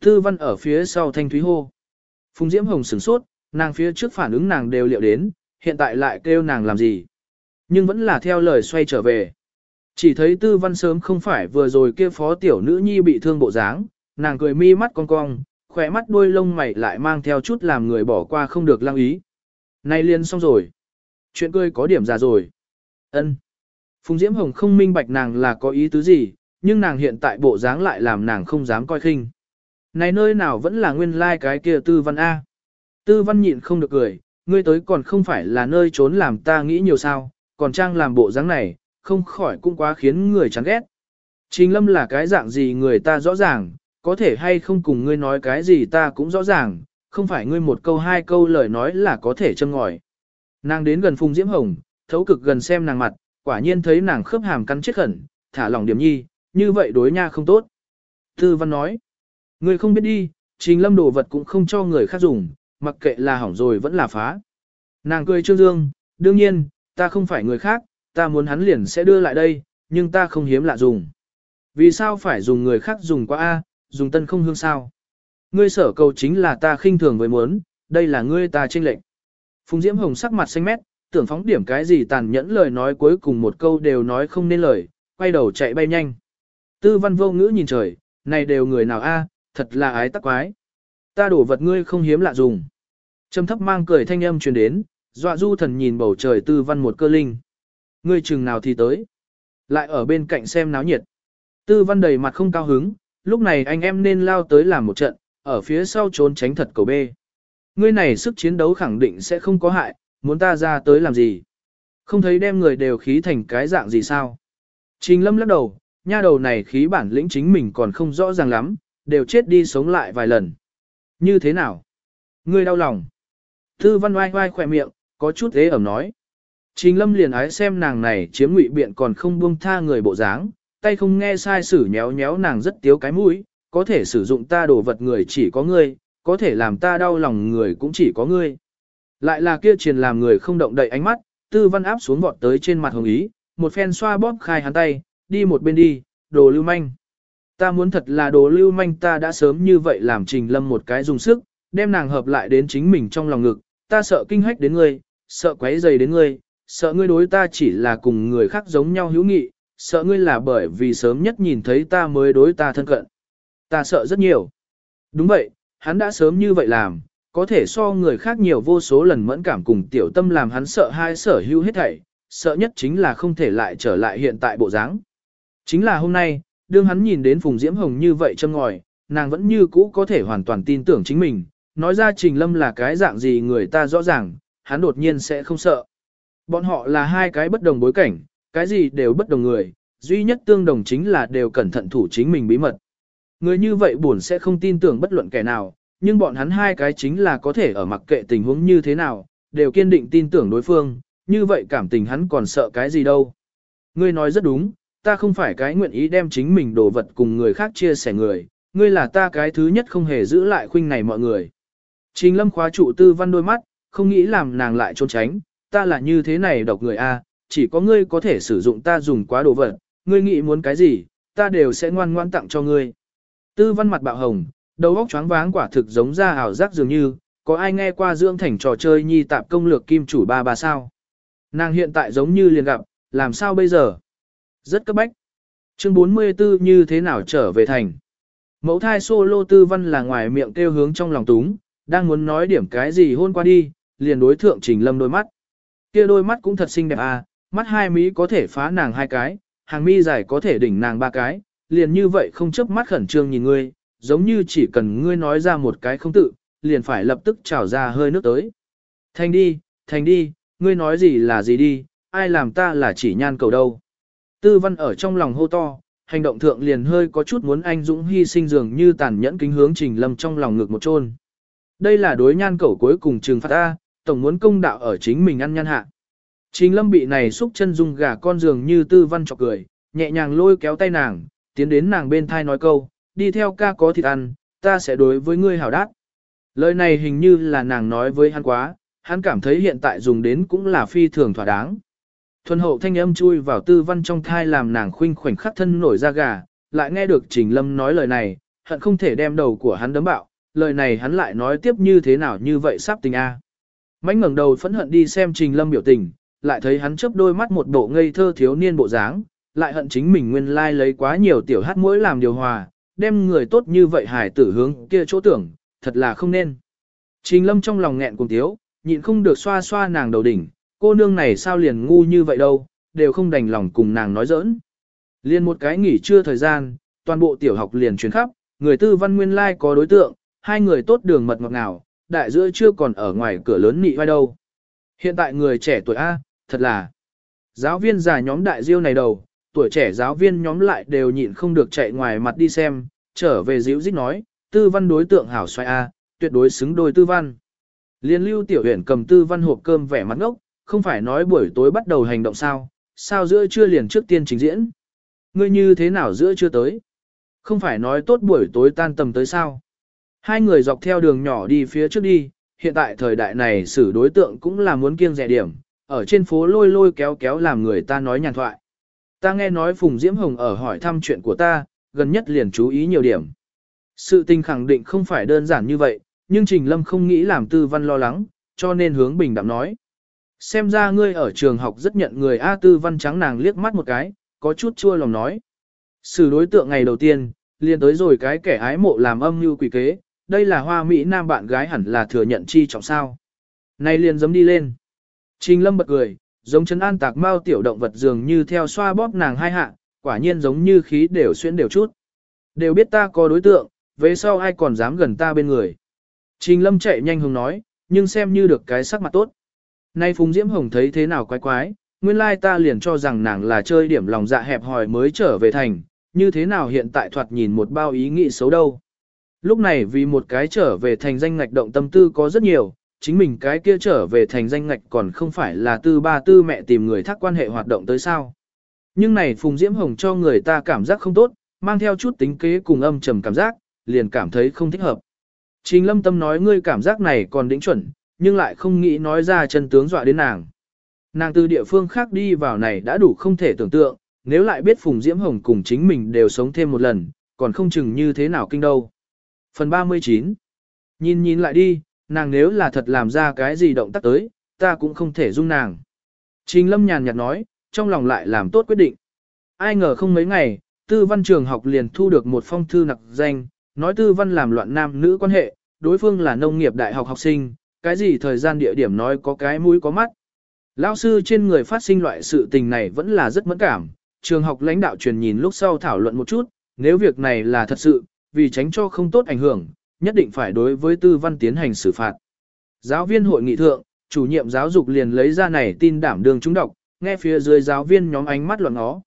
Tư văn ở phía sau thanh thúy hô. Phùng Diễm Hồng sửng sốt, nàng phía trước phản ứng nàng đều liệu đến, hiện tại lại kêu nàng làm gì. Nhưng vẫn là theo lời xoay trở về. Chỉ thấy tư văn sớm không phải vừa rồi kia phó tiểu nữ nhi bị thương bộ dáng, nàng cười mi mắt cong cong, khỏe mắt đuôi lông mày lại mang theo chút làm người bỏ qua không được lăng ý. nay liền xong rồi. Chuyện cười có điểm già rồi. ân Phùng Diễm Hồng không minh bạch nàng là có ý tứ gì, nhưng nàng hiện tại bộ dáng lại làm nàng không dám coi khinh. Này nơi nào vẫn là nguyên lai like cái kia tư văn A. Tư văn nhịn không được cười, ngươi tới còn không phải là nơi trốn làm ta nghĩ nhiều sao, còn trang làm bộ dáng này, không khỏi cũng quá khiến người chán ghét. Trình lâm là cái dạng gì người ta rõ ràng, có thể hay không cùng ngươi nói cái gì ta cũng rõ ràng, không phải ngươi một câu hai câu lời nói là có thể châm ngòi. Nàng đến gần Phùng Diễm Hồng, thấu cực gần xem nàng mặt, quả nhiên thấy nàng khớp hàm cắn chết khẩn, thả lỏng điểm nhi, như vậy đối nha không tốt. Tư văn nói, người không biết đi, trình lâm đồ vật cũng không cho người khác dùng, mặc kệ là hỏng rồi vẫn là phá. Nàng cười trương dương, đương nhiên, ta không phải người khác, ta muốn hắn liền sẽ đưa lại đây, nhưng ta không hiếm lạ dùng. Vì sao phải dùng người khác dùng qua A, dùng tân không hương sao? Ngươi sở cầu chính là ta khinh thường với muốn, đây là ngươi ta tranh lệnh. Phùng Diễm Hồng sắc mặt xanh mét, tưởng phóng điểm cái gì tàn nhẫn lời nói cuối cùng một câu đều nói không nên lời, quay đầu chạy bay nhanh. Tư văn vô ngữ nhìn trời, này đều người nào a, thật là ái tắc quái. Ta đổ vật ngươi không hiếm lạ dùng. Trầm thấp mang cười thanh âm truyền đến, dọa du thần nhìn bầu trời tư văn một cơ linh. Ngươi chừng nào thì tới. Lại ở bên cạnh xem náo nhiệt. Tư văn đầy mặt không cao hứng, lúc này anh em nên lao tới làm một trận, ở phía sau trốn tránh thật cầu bê. Ngươi này sức chiến đấu khẳng định sẽ không có hại, muốn ta ra tới làm gì. Không thấy đem người đều khí thành cái dạng gì sao. Trình lâm lắc đầu, nha đầu này khí bản lĩnh chính mình còn không rõ ràng lắm, đều chết đi sống lại vài lần. Như thế nào? Ngươi đau lòng. Tư văn oai oai khỏe miệng, có chút thế ẩm nói. Trình lâm liền ái xem nàng này chiếm ngụy biện còn không buông tha người bộ dáng, tay không nghe sai sử nhéo nhéo nàng rất tiếu cái mũi, có thể sử dụng ta đồ vật người chỉ có ngươi, có thể làm ta đau lòng người cũng chỉ có ngươi. Lại là kia truyền làm người không động đậy ánh mắt, tư tư văn áp xuống vọt tới trên mặt hồng ý, một phen xoa bóp khai hắn tay, đi một bên đi, đồ lưu manh. Ta muốn thật là đồ lưu manh ta đã sớm như vậy làm trình lâm một cái dùng sức, đem nàng hợp lại đến chính mình trong lòng ngực, ta sợ kinh hách đến ngươi, sợ quấy dày đến ngươi, sợ ngươi đối ta chỉ là cùng người khác giống nhau hữu nghị, sợ ngươi là bởi vì sớm nhất nhìn thấy ta mới đối ta thân cận. Ta sợ rất nhiều. Đúng vậy, hắn đã sớm như vậy làm, có thể so người khác nhiều vô số lần mẫn cảm cùng tiểu tâm làm hắn sợ hai sở hữu hết thảy, sợ nhất chính là không thể lại trở lại hiện tại bộ dáng. Chính là hôm nay, đương hắn nhìn đến Phùng Diễm Hồng như vậy châm ngòi, nàng vẫn như cũ có thể hoàn toàn tin tưởng chính mình, nói ra Trình Lâm là cái dạng gì người ta rõ ràng, hắn đột nhiên sẽ không sợ. Bọn họ là hai cái bất đồng bối cảnh, cái gì đều bất đồng người, duy nhất tương đồng chính là đều cẩn thận thủ chính mình bí mật. Người như vậy buồn sẽ không tin tưởng bất luận kẻ nào, nhưng bọn hắn hai cái chính là có thể ở mặc kệ tình huống như thế nào, đều kiên định tin tưởng đối phương, như vậy cảm tình hắn còn sợ cái gì đâu. Ngươi nói rất đúng, ta không phải cái nguyện ý đem chính mình đồ vật cùng người khác chia sẻ người, ngươi là ta cái thứ nhất không hề giữ lại khuynh này mọi người. Trình lâm khóa trụ tư văn đôi mắt, không nghĩ làm nàng lại trốn tránh, ta là như thế này độc người a, chỉ có ngươi có thể sử dụng ta dùng quá đồ vật, ngươi nghĩ muốn cái gì, ta đều sẽ ngoan ngoan tặng cho ngươi. Tư văn mặt bạo hồng, đầu óc choáng váng quả thực giống ra ảo giác dường như, có ai nghe qua dưỡng thành trò chơi nhi tạp công lược kim chủ ba ba sao? Nàng hiện tại giống như liền gặp, làm sao bây giờ? Rất cấp bách. Chương 44 như thế nào trở về thành? Mẫu thai solo tư văn là ngoài miệng kêu hướng trong lòng túng, đang muốn nói điểm cái gì hôn qua đi, liền đối thượng trình lâm đôi mắt. kia đôi mắt cũng thật xinh đẹp à, mắt hai mí có thể phá nàng hai cái, hàng mi dài có thể đỉnh nàng ba cái, liền như vậy không chớp mắt khẩn trương nhìn ngươi, giống như chỉ cần ngươi nói ra một cái không tự, liền phải lập tức trào ra hơi nước tới. Thành đi, thành đi, ngươi nói gì là gì đi, ai làm ta là chỉ nhan cầu đâu. Tư văn ở trong lòng hô to, hành động thượng liền hơi có chút muốn anh dũng hy sinh dường như tàn nhẫn kính hướng trình lâm trong lòng ngược một chôn. Đây là đối nhan cẩu cuối cùng trừng phạt ta, tổng muốn công đạo ở chính mình ăn nhan hạ. Trình lâm bị này xúc chân dung gà con dường như tư văn chọc cười, nhẹ nhàng lôi kéo tay nàng, tiến đến nàng bên thai nói câu, đi theo ca có thịt ăn, ta sẽ đối với ngươi hảo đát. Lời này hình như là nàng nói với hắn quá, hắn cảm thấy hiện tại dùng đến cũng là phi thường thỏa đáng. Thuần hậu thanh âm chui vào tư văn trong thai làm nàng khuynh khoảnh khắc thân nổi da gà, lại nghe được Trình Lâm nói lời này, hận không thể đem đầu của hắn đấm bạo, lời này hắn lại nói tiếp như thế nào như vậy sắp tình a. Mánh ngẩng đầu phẫn hận đi xem Trình Lâm biểu tình, lại thấy hắn chớp đôi mắt một bộ ngây thơ thiếu niên bộ dáng, lại hận chính mình nguyên lai lấy quá nhiều tiểu hát mũi làm điều hòa, đem người tốt như vậy hải tử hướng kia chỗ tưởng, thật là không nên. Trình Lâm trong lòng nghẹn cùng thiếu, nhịn không được xoa xoa nàng đầu đỉnh, cô nương này sao liền ngu như vậy đâu, đều không đành lòng cùng nàng nói giỡn. Liên một cái nghỉ trưa thời gian, toàn bộ tiểu học liền chuyển khắp, người tư văn nguyên lai like có đối tượng, hai người tốt đường mật ngọt ngào, đại giữa chưa còn ở ngoài cửa lớn nị vai đâu. Hiện tại người trẻ tuổi A, thật là giáo viên già nhóm đại diêu này đầu, tuổi trẻ giáo viên nhóm lại đều nhịn không được chạy ngoài mặt đi xem, trở về dịu dít nói, tư văn đối tượng hảo xoay A, tuyệt đối xứng đôi tư văn. Liên lưu tiểu huyện cầm tư văn hộp cơm vẻ mặt ngốc, không phải nói buổi tối bắt đầu hành động sao, sao giữa trưa liền trước tiên trình diễn. Ngươi như thế nào giữa trưa tới? Không phải nói tốt buổi tối tan tầm tới sao? Hai người dọc theo đường nhỏ đi phía trước đi, hiện tại thời đại này xử đối tượng cũng là muốn kiêng rẻ điểm, ở trên phố lôi lôi kéo kéo làm người ta nói nhàn thoại. Ta nghe nói Phùng Diễm Hồng ở hỏi thăm chuyện của ta, gần nhất liền chú ý nhiều điểm. Sự tình khẳng định không phải đơn giản như vậy, nhưng Trình Lâm không nghĩ làm tư văn lo lắng, cho nên hướng bình đạm nói. Xem ra ngươi ở trường học rất nhận người A tư văn trắng nàng liếc mắt một cái, có chút chua lòng nói. xử đối tượng ngày đầu tiên, liền tới rồi cái kẻ ái mộ làm âm như quỷ kế, đây là hoa Mỹ nam bạn gái hẳn là thừa nhận chi trọng sao. Này liền dấm đi lên. Trình lâm bật cười, giống chân an tạc mau tiểu động vật dường như theo xoa bóp nàng hai hạ, quả nhiên giống như khí đều xuyên đều chút. Đều biết ta có đối tượng, về sau ai còn dám gần ta bên người. Trình lâm chạy nhanh hùng nói, nhưng xem như được cái sắc mặt tốt. Nay Phùng Diễm Hồng thấy thế nào quái quái, nguyên lai ta liền cho rằng nàng là chơi điểm lòng dạ hẹp hòi mới trở về thành, như thế nào hiện tại thoạt nhìn một bao ý nghĩ xấu đâu. Lúc này vì một cái trở về thành danh ngạch động tâm tư có rất nhiều, chính mình cái kia trở về thành danh ngạch còn không phải là tư ba tư mẹ tìm người thác quan hệ hoạt động tới sao. Nhưng này Phùng Diễm Hồng cho người ta cảm giác không tốt, mang theo chút tính kế cùng âm trầm cảm giác, liền cảm thấy không thích hợp. Trình lâm tâm nói ngươi cảm giác này còn đỉnh chuẩn, nhưng lại không nghĩ nói ra chân tướng dọa đến nàng. Nàng từ địa phương khác đi vào này đã đủ không thể tưởng tượng, nếu lại biết Phùng Diễm Hồng cùng chính mình đều sống thêm một lần, còn không chừng như thế nào kinh đâu. Phần 39 Nhìn nhìn lại đi, nàng nếu là thật làm ra cái gì động tác tới, ta cũng không thể dung nàng. Trình Lâm nhàn nhạt nói, trong lòng lại làm tốt quyết định. Ai ngờ không mấy ngày, tư văn trường học liền thu được một phong thư nặc danh, nói tư văn làm loạn nam nữ quan hệ, đối phương là nông nghiệp đại học học sinh, cái gì thời gian địa điểm nói có cái mũi có mắt. Lão sư trên người phát sinh loại sự tình này vẫn là rất mẫn cảm, trường học lãnh đạo truyền nhìn lúc sau thảo luận một chút, nếu việc này là thật sự, vì tránh cho không tốt ảnh hưởng, nhất định phải đối với tư văn tiến hành xử phạt. Giáo viên hội nghị thượng, chủ nhiệm giáo dục liền lấy ra này tin đảm đường chúng đọc, nghe phía dưới giáo viên nhóm ánh mắt loạn nó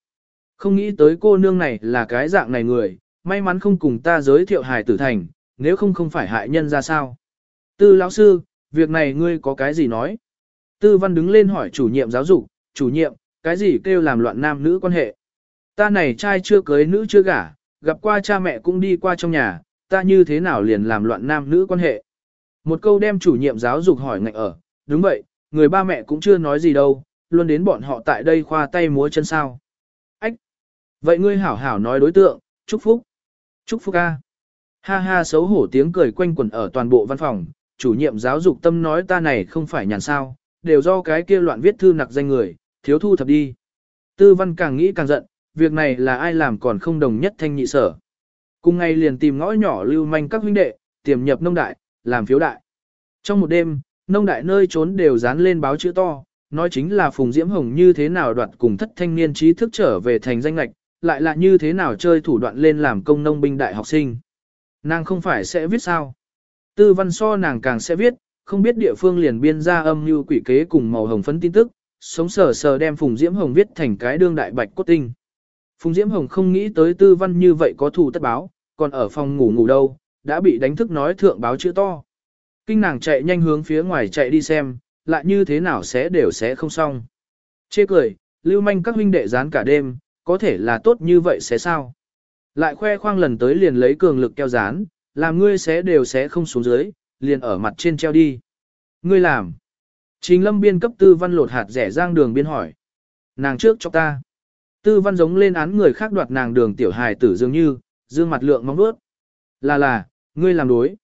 Không nghĩ tới cô nương này là cái dạng này người, may mắn không cùng ta giới thiệu hài tử thành, nếu không không phải hại nhân ra sao. Tư lão sư, việc này ngươi có cái gì nói? Tư văn đứng lên hỏi chủ nhiệm giáo dục, chủ nhiệm, cái gì kêu làm loạn nam nữ quan hệ? Ta này trai chưa cưới nữ chưa gả, gặp qua cha mẹ cũng đi qua trong nhà, ta như thế nào liền làm loạn nam nữ quan hệ? Một câu đem chủ nhiệm giáo dục hỏi ngạch ở, đúng vậy, người ba mẹ cũng chưa nói gì đâu, luôn đến bọn họ tại đây khoa tay múa chân sao. Ách! Vậy ngươi hảo hảo nói đối tượng, chúc phúc. Chúc phúc ca. Ha ha xấu hổ tiếng cười quanh quẩn ở toàn bộ văn phòng, chủ nhiệm giáo dục tâm nói ta này không phải nhàn sao, đều do cái kia loạn viết thư nặc danh người, thiếu thu thập đi. Tư văn càng nghĩ càng giận, việc này là ai làm còn không đồng nhất thanh nhị sở. Cùng ngày liền tìm ngõ nhỏ lưu manh các huynh đệ, tiềm nhập nông đại, làm phiếu đại. Trong một đêm, nông đại nơi trốn đều dán lên báo chữ to, nói chính là Phùng Diễm Hồng như thế nào đoạt cùng thất thanh niên trí thức trở về thành danh lạch, lại là như thế nào chơi thủ đoạn lên làm công nông binh đại học sinh. Nàng không phải sẽ viết sao? Tư văn so nàng càng sẽ viết, không biết địa phương liền biên ra âm như quỷ kế cùng màu hồng phấn tin tức, sống sờ sờ đem Phùng Diễm Hồng viết thành cái đương đại bạch cốt tinh. Phùng Diễm Hồng không nghĩ tới tư văn như vậy có thù tất báo, còn ở phòng ngủ ngủ đâu, đã bị đánh thức nói thượng báo chữ to. Kinh nàng chạy nhanh hướng phía ngoài chạy đi xem, lại như thế nào sẽ đều sẽ không xong. Chê cười, lưu manh các huynh đệ dán cả đêm, có thể là tốt như vậy sẽ sao? Lại khoe khoang lần tới liền lấy cường lực keo dán, làm ngươi sẽ đều sẽ không xuống dưới, liền ở mặt trên treo đi. Ngươi làm. Trình lâm biên cấp tư văn lột hạt rẻ giang đường biên hỏi. Nàng trước cho ta. Tư văn giống lên án người khác đoạt nàng đường tiểu hài tử dường như, dương mặt lượng mong bước. Là là, ngươi làm đối.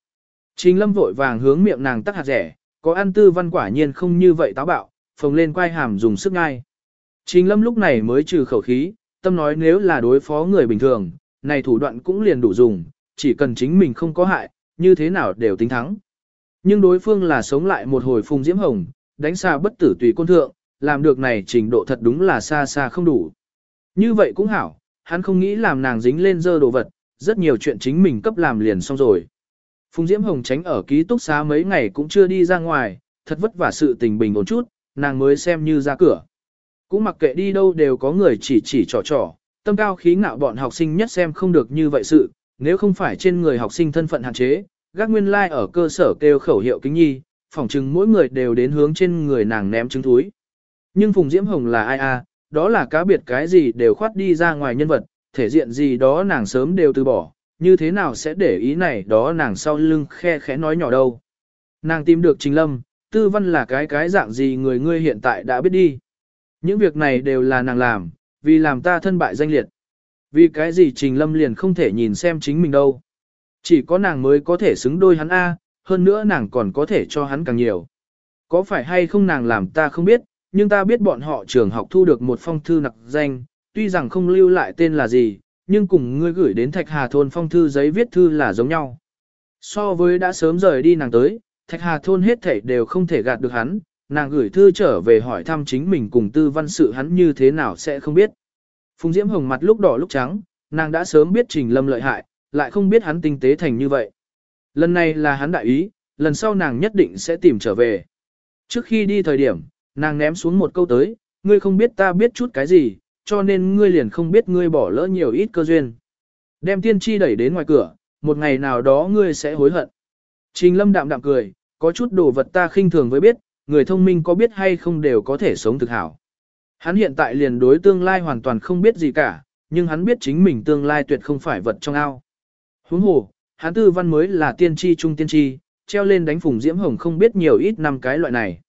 Trình lâm vội vàng hướng miệng nàng tắt hạt rẻ, có ăn tư văn quả nhiên không như vậy táo bạo, phồng lên quay hàm dùng sức ngay. Trình lâm lúc này mới trừ khẩu khí, tâm nói nếu là đối phó người bình thường, này thủ đoạn cũng liền đủ dùng, chỉ cần chính mình không có hại, như thế nào đều tính thắng. Nhưng đối phương là sống lại một hồi phùng diễm hồng, đánh xa bất tử tùy côn thượng, làm được này trình độ thật đúng là xa xa không đủ. Như vậy cũng hảo, hắn không nghĩ làm nàng dính lên dơ đồ vật, rất nhiều chuyện chính mình cấp làm liền xong rồi. Phùng Diễm Hồng tránh ở ký túc xá mấy ngày cũng chưa đi ra ngoài, thật vất vả sự tình bình ổn chút, nàng mới xem như ra cửa. Cũng mặc kệ đi đâu đều có người chỉ chỉ trò trò, tâm cao khí ngạo bọn học sinh nhất xem không được như vậy sự, nếu không phải trên người học sinh thân phận hạn chế, gác nguyên lai like ở cơ sở kêu khẩu hiệu kính nhi, phỏng chừng mỗi người đều đến hướng trên người nàng ném trứng túi. Nhưng Phùng Diễm Hồng là ai a? đó là cá biệt cái gì đều khoát đi ra ngoài nhân vật, thể diện gì đó nàng sớm đều từ bỏ, như thế nào sẽ để ý này đó nàng sau lưng khe khẽ nói nhỏ đâu. Nàng tìm được Trình Lâm, tư văn là cái cái dạng gì người ngươi hiện tại đã biết đi. Những việc này đều là nàng làm, vì làm ta thân bại danh liệt. Vì cái gì Trình Lâm liền không thể nhìn xem chính mình đâu. Chỉ có nàng mới có thể xứng đôi hắn A, hơn nữa nàng còn có thể cho hắn càng nhiều. Có phải hay không nàng làm ta không biết, nhưng ta biết bọn họ trường học thu được một phong thư nặc danh, tuy rằng không lưu lại tên là gì, nhưng cùng ngươi gửi đến Thạch Hà thôn phong thư giấy viết thư là giống nhau. So với đã sớm rời đi nàng tới, Thạch Hà thôn hết thảy đều không thể gạt được hắn, nàng gửi thư trở về hỏi thăm chính mình cùng tư văn sự hắn như thế nào sẽ không biết. Phùng Diễm Hồng mặt lúc đỏ lúc trắng, nàng đã sớm biết Trình Lâm lợi hại, lại không biết hắn tinh tế thành như vậy. Lần này là hắn đại ý, lần sau nàng nhất định sẽ tìm trở về. Trước khi đi thời điểm, nàng ném xuống một câu tới, ngươi không biết ta biết chút cái gì, cho nên ngươi liền không biết ngươi bỏ lỡ nhiều ít cơ duyên. Đem tiên tri đẩy đến ngoài cửa, một ngày nào đó ngươi sẽ hối hận. Trình lâm đạm đạm cười, có chút đồ vật ta khinh thường với biết, người thông minh có biết hay không đều có thể sống thực hảo. Hắn hiện tại liền đối tương lai hoàn toàn không biết gì cả, nhưng hắn biết chính mình tương lai tuyệt không phải vật trong ao. Huống hồ, hắn tư văn mới là tiên tri trung tiên tri, treo lên đánh phùng diễm hồng không biết nhiều ít năm cái loại này.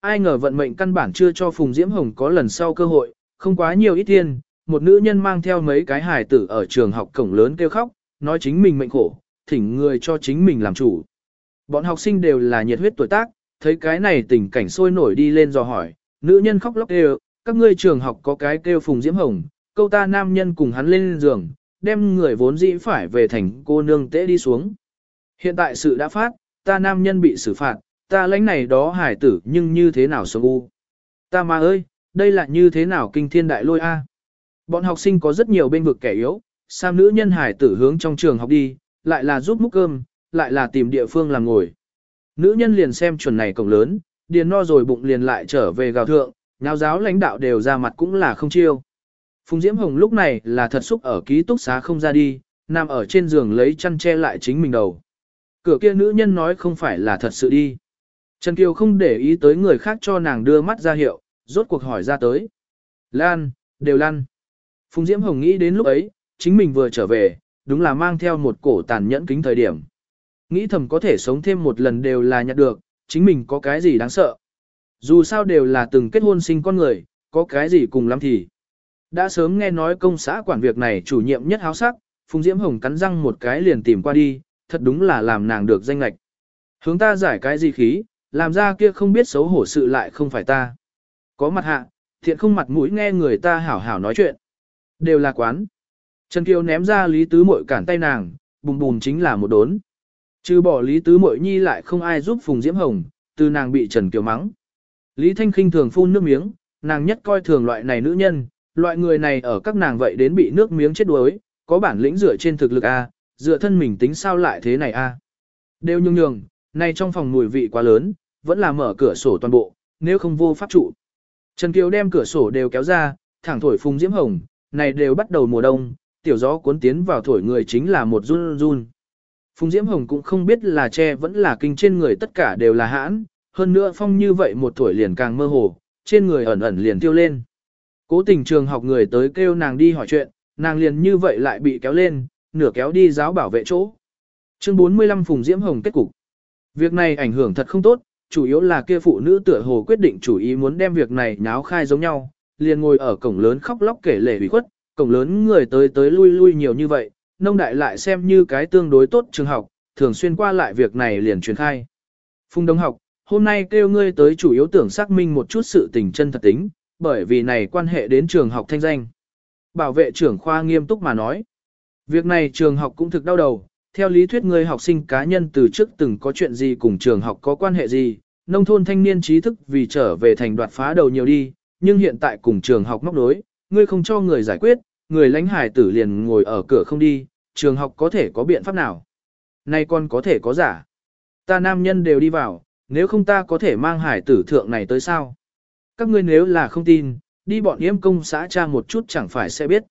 ai ngờ vận mệnh căn bản chưa cho Phùng Diễm Hồng có lần sau cơ hội, không quá nhiều ít tiên. một nữ nhân mang theo mấy cái hài tử ở trường học cổng lớn kêu khóc, nói chính mình mệnh khổ, thỉnh người cho chính mình làm chủ. Bọn học sinh đều là nhiệt huyết tuổi tác, thấy cái này tình cảnh sôi nổi đi lên dò hỏi, nữ nhân khóc lóc kêu, các ngươi trường học có cái kêu Phùng Diễm Hồng, câu ta nam nhân cùng hắn lên giường, đem người vốn dĩ phải về thành cô nương tễ đi xuống. Hiện tại sự đã phát, ta nam nhân bị xử phạt, ta lãnh này đó hải tử nhưng như thế nào sống u. Ta mà ơi, đây là như thế nào kinh thiên đại lôi a? Bọn học sinh có rất nhiều bên vực kẻ yếu, sam nữ nhân hải tử hướng trong trường học đi, lại là giúp múc cơm, lại là tìm địa phương làm ngồi. Nữ nhân liền xem chuẩn này cổng lớn, điền no rồi bụng liền lại trở về gào thượng, nháo giáo lãnh đạo đều ra mặt cũng là không chiêu. Phùng Diễm Hồng lúc này là thật xúc ở ký túc xá không ra đi, nằm ở trên giường lấy chăn che lại chính mình đầu. Cửa kia nữ nhân nói không phải là thật sự đi. Trần Kiều không để ý tới người khác cho nàng đưa mắt ra hiệu, rốt cuộc hỏi ra tới. Lan, đều lan. Phùng Diễm Hồng nghĩ đến lúc ấy, chính mình vừa trở về, đúng là mang theo một cổ tàn nhẫn kính thời điểm. Nghĩ thầm có thể sống thêm một lần đều là nhặt được, chính mình có cái gì đáng sợ. Dù sao đều là từng kết hôn sinh con người, có cái gì cùng lắm thì. Đã sớm nghe nói công xã quản việc này chủ nhiệm nhất háo sắc, Phùng Diễm Hồng cắn răng một cái liền tìm qua đi, thật đúng là làm nàng được danh lạch. Hướng ta giải cái gì khí, làm ra kia không biết xấu hổ sự lại không phải ta. Có mặt hạ, thiện không mặt mũi nghe người ta hảo hảo nói chuyện. Đều là quán. Trần Kiều ném ra Lý Tứ Mội cản tay nàng, bùm bùm chính là một đốn. Chứ bỏ Lý Tứ Mội Nhi lại không ai giúp Phùng Diễm Hồng, từ nàng bị Trần Kiều mắng. Lý Thanh khinh thường phun nước miếng, nàng nhất coi thường loại này nữ nhân, loại người này ở các nàng vậy đến bị nước miếng chết đuối, có bản lĩnh dựa trên thực lực A, dựa thân mình tính sao lại thế này A. Đều nhường nhường, nay trong phòng mùi vị quá lớn, vẫn là mở cửa sổ toàn bộ, nếu không vô pháp trụ. Trần Kiều đem cửa sổ đều kéo ra, thẳng thổi phùng diễm hồng, này đều bắt đầu mùa đông, tiểu gió cuốn tiến vào thổi người chính là một run run. Phùng Diễm Hồng cũng không biết là che vẫn là kinh trên người tất cả đều là hãn, hơn nữa phong như vậy một tuổi liền càng mơ hồ, trên người ẩn ẩn liền tiêu lên. Cố tình trường học người tới kêu nàng đi hỏi chuyện, nàng liền như vậy lại bị kéo lên, nửa kéo đi giáo bảo vệ chỗ. Chương 45 Phùng Diễm Hồng kết cục. Việc này ảnh hưởng thật không tốt, chủ yếu là kia phụ nữ tựa hồ quyết định chủ ý muốn đem việc này nháo khai giống nhau, liền ngồi ở cổng lớn khóc lóc kể lể ủy khuất, cổng lớn người tới tới lui lui nhiều như vậy, nông đại lại xem như cái tương đối tốt trường học, thường xuyên qua lại việc này liền truyền khai. Phùng Đông học, hôm nay kêu ngươi tới chủ yếu tưởng xác minh một chút sự tình chân thật tính, bởi vì này quan hệ đến trường học thanh danh. Bảo vệ trưởng khoa nghiêm túc mà nói. Việc này trường học cũng thực đau đầu, theo lý thuyết người học sinh cá nhân từ trước từng có chuyện gì cùng trường học có quan hệ gì, nông thôn thanh niên trí thức vì trở về thành đoạt phá đầu nhiều đi, nhưng hiện tại cùng trường học móc đối, ngươi không cho người giải quyết, người lãnh hải tử liền ngồi ở cửa không đi, trường học có thể có biện pháp nào? Nay con có thể có giả. Ta nam nhân đều đi vào, nếu không ta có thể mang hải tử thượng này tới sao? Các ngươi nếu là không tin, đi bọn yếm công xã tra một chút chẳng phải sẽ biết.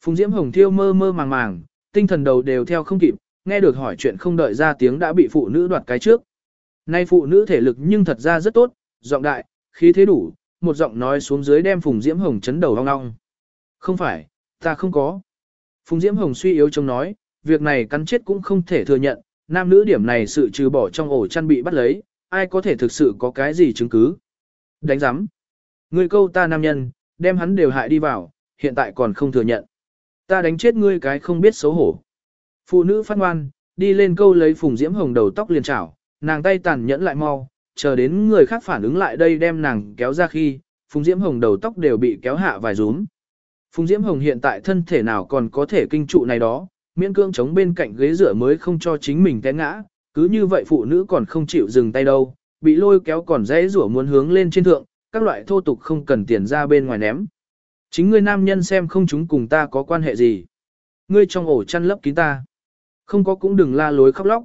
Phùng Diễm Hồng Thiêu mơ mơ màng màng, tinh thần đầu đều theo không kịp, nghe được hỏi chuyện không đợi ra tiếng đã bị phụ nữ đoạt cái trước. Nay phụ nữ thể lực nhưng thật ra rất tốt, giọng đại, khí thế đủ, một giọng nói xuống dưới đem Phùng Diễm Hồng chấn đầu ong ong. Không phải, ta không có. Phùng Diễm Hồng suy yếu trông nói, việc này cắn chết cũng không thể thừa nhận, nam nữ điểm này sự trừ bỏ trong ổ chăn bị bắt lấy, ai có thể thực sự có cái gì chứng cứ. Đánh giám. Ngươi câu ta nam nhân, đem hắn đều hại đi vào, hiện tại còn không thừa nhận. Ta đánh chết ngươi cái không biết xấu hổ. Phụ nữ phát ngoan, đi lên câu lấy Phùng Diễm Hồng đầu tóc liền chảo, nàng tay tàn nhẫn lại mau, chờ đến người khác phản ứng lại đây đem nàng kéo ra khi, Phùng Diễm Hồng đầu tóc đều bị kéo hạ vài rúm. Phùng Diễm Hồng hiện tại thân thể nào còn có thể kinh trụ này đó, miễn cương chống bên cạnh ghế rửa mới không cho chính mình té ngã, cứ như vậy phụ nữ còn không chịu dừng tay đâu, bị lôi kéo còn dễ rủa muốn hướng lên trên thượng, các loại thô tục không cần tiền ra bên ngoài ném. Chính ngươi nam nhân xem không chúng cùng ta có quan hệ gì. Ngươi trong ổ chăn lấp kín ta. Không có cũng đừng la lối khóc lóc.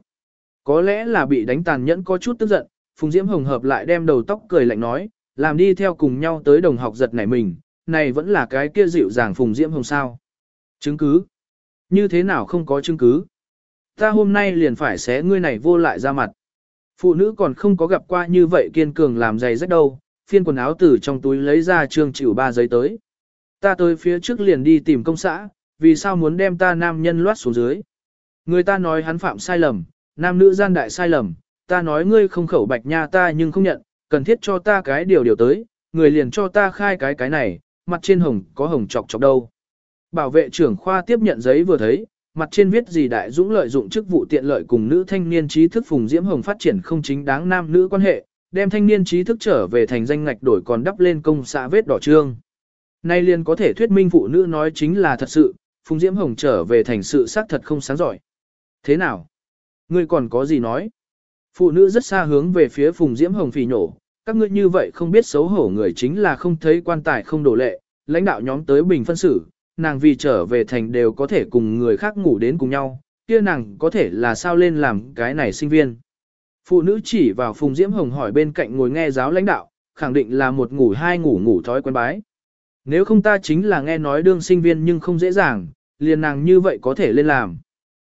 Có lẽ là bị đánh tàn nhẫn có chút tức giận, Phùng Diễm Hồng hợp lại đem đầu tóc cười lạnh nói, làm đi theo cùng nhau tới đồng học giật nảy mình, này vẫn là cái kia dịu dàng Phùng Diễm Hồng sao. Chứng cứ? Như thế nào không có chứng cứ? Ta hôm nay liền phải xé ngươi này vô lại ra mặt. Phụ nữ còn không có gặp qua như vậy kiên cường làm giày rách đâu, phiên quần áo từ trong túi lấy ra trương chịu ba giấy tới. Ta tới phía trước liền đi tìm công xã, vì sao muốn đem ta nam nhân loát xuống dưới. Người ta nói hắn phạm sai lầm, nam nữ gian đại sai lầm, ta nói ngươi không khẩu bạch nha ta nhưng không nhận, cần thiết cho ta cái điều điều tới, người liền cho ta khai cái cái này, mặt trên hồng có hồng chọc chọc đâu. Bảo vệ trưởng khoa tiếp nhận giấy vừa thấy, mặt trên viết gì đại dũng lợi dụng chức vụ tiện lợi cùng nữ thanh niên trí thức Phùng Diễm Hồng phát triển không chính đáng nam nữ quan hệ, đem thanh niên trí thức trở về thành danh ngạch đổi còn đắp lên công xã vết đỏ trương. Nay liền có thể thuyết minh phụ nữ nói chính là thật sự, Phùng Diễm Hồng trở về thành sự xác thật không sáng giỏi. Thế nào? Ngươi còn có gì nói? Phụ nữ rất xa hướng về phía Phùng Diễm Hồng phỉ nhổ, các ngươi như vậy không biết xấu hổ người chính là không thấy quan tài không đổ lệ, lãnh đạo nhóm tới bình phân xử, nàng vì trở về thành đều có thể cùng người khác ngủ đến cùng nhau, kia nàng có thể là sao lên làm cái này sinh viên. Phụ nữ chỉ vào Phùng Diễm Hồng hỏi bên cạnh ngồi nghe giáo lãnh đạo, khẳng định là một ngủ hai ngủ ngủ thói quen bái. Nếu không ta chính là nghe nói đương sinh viên nhưng không dễ dàng, liền nàng như vậy có thể lên làm.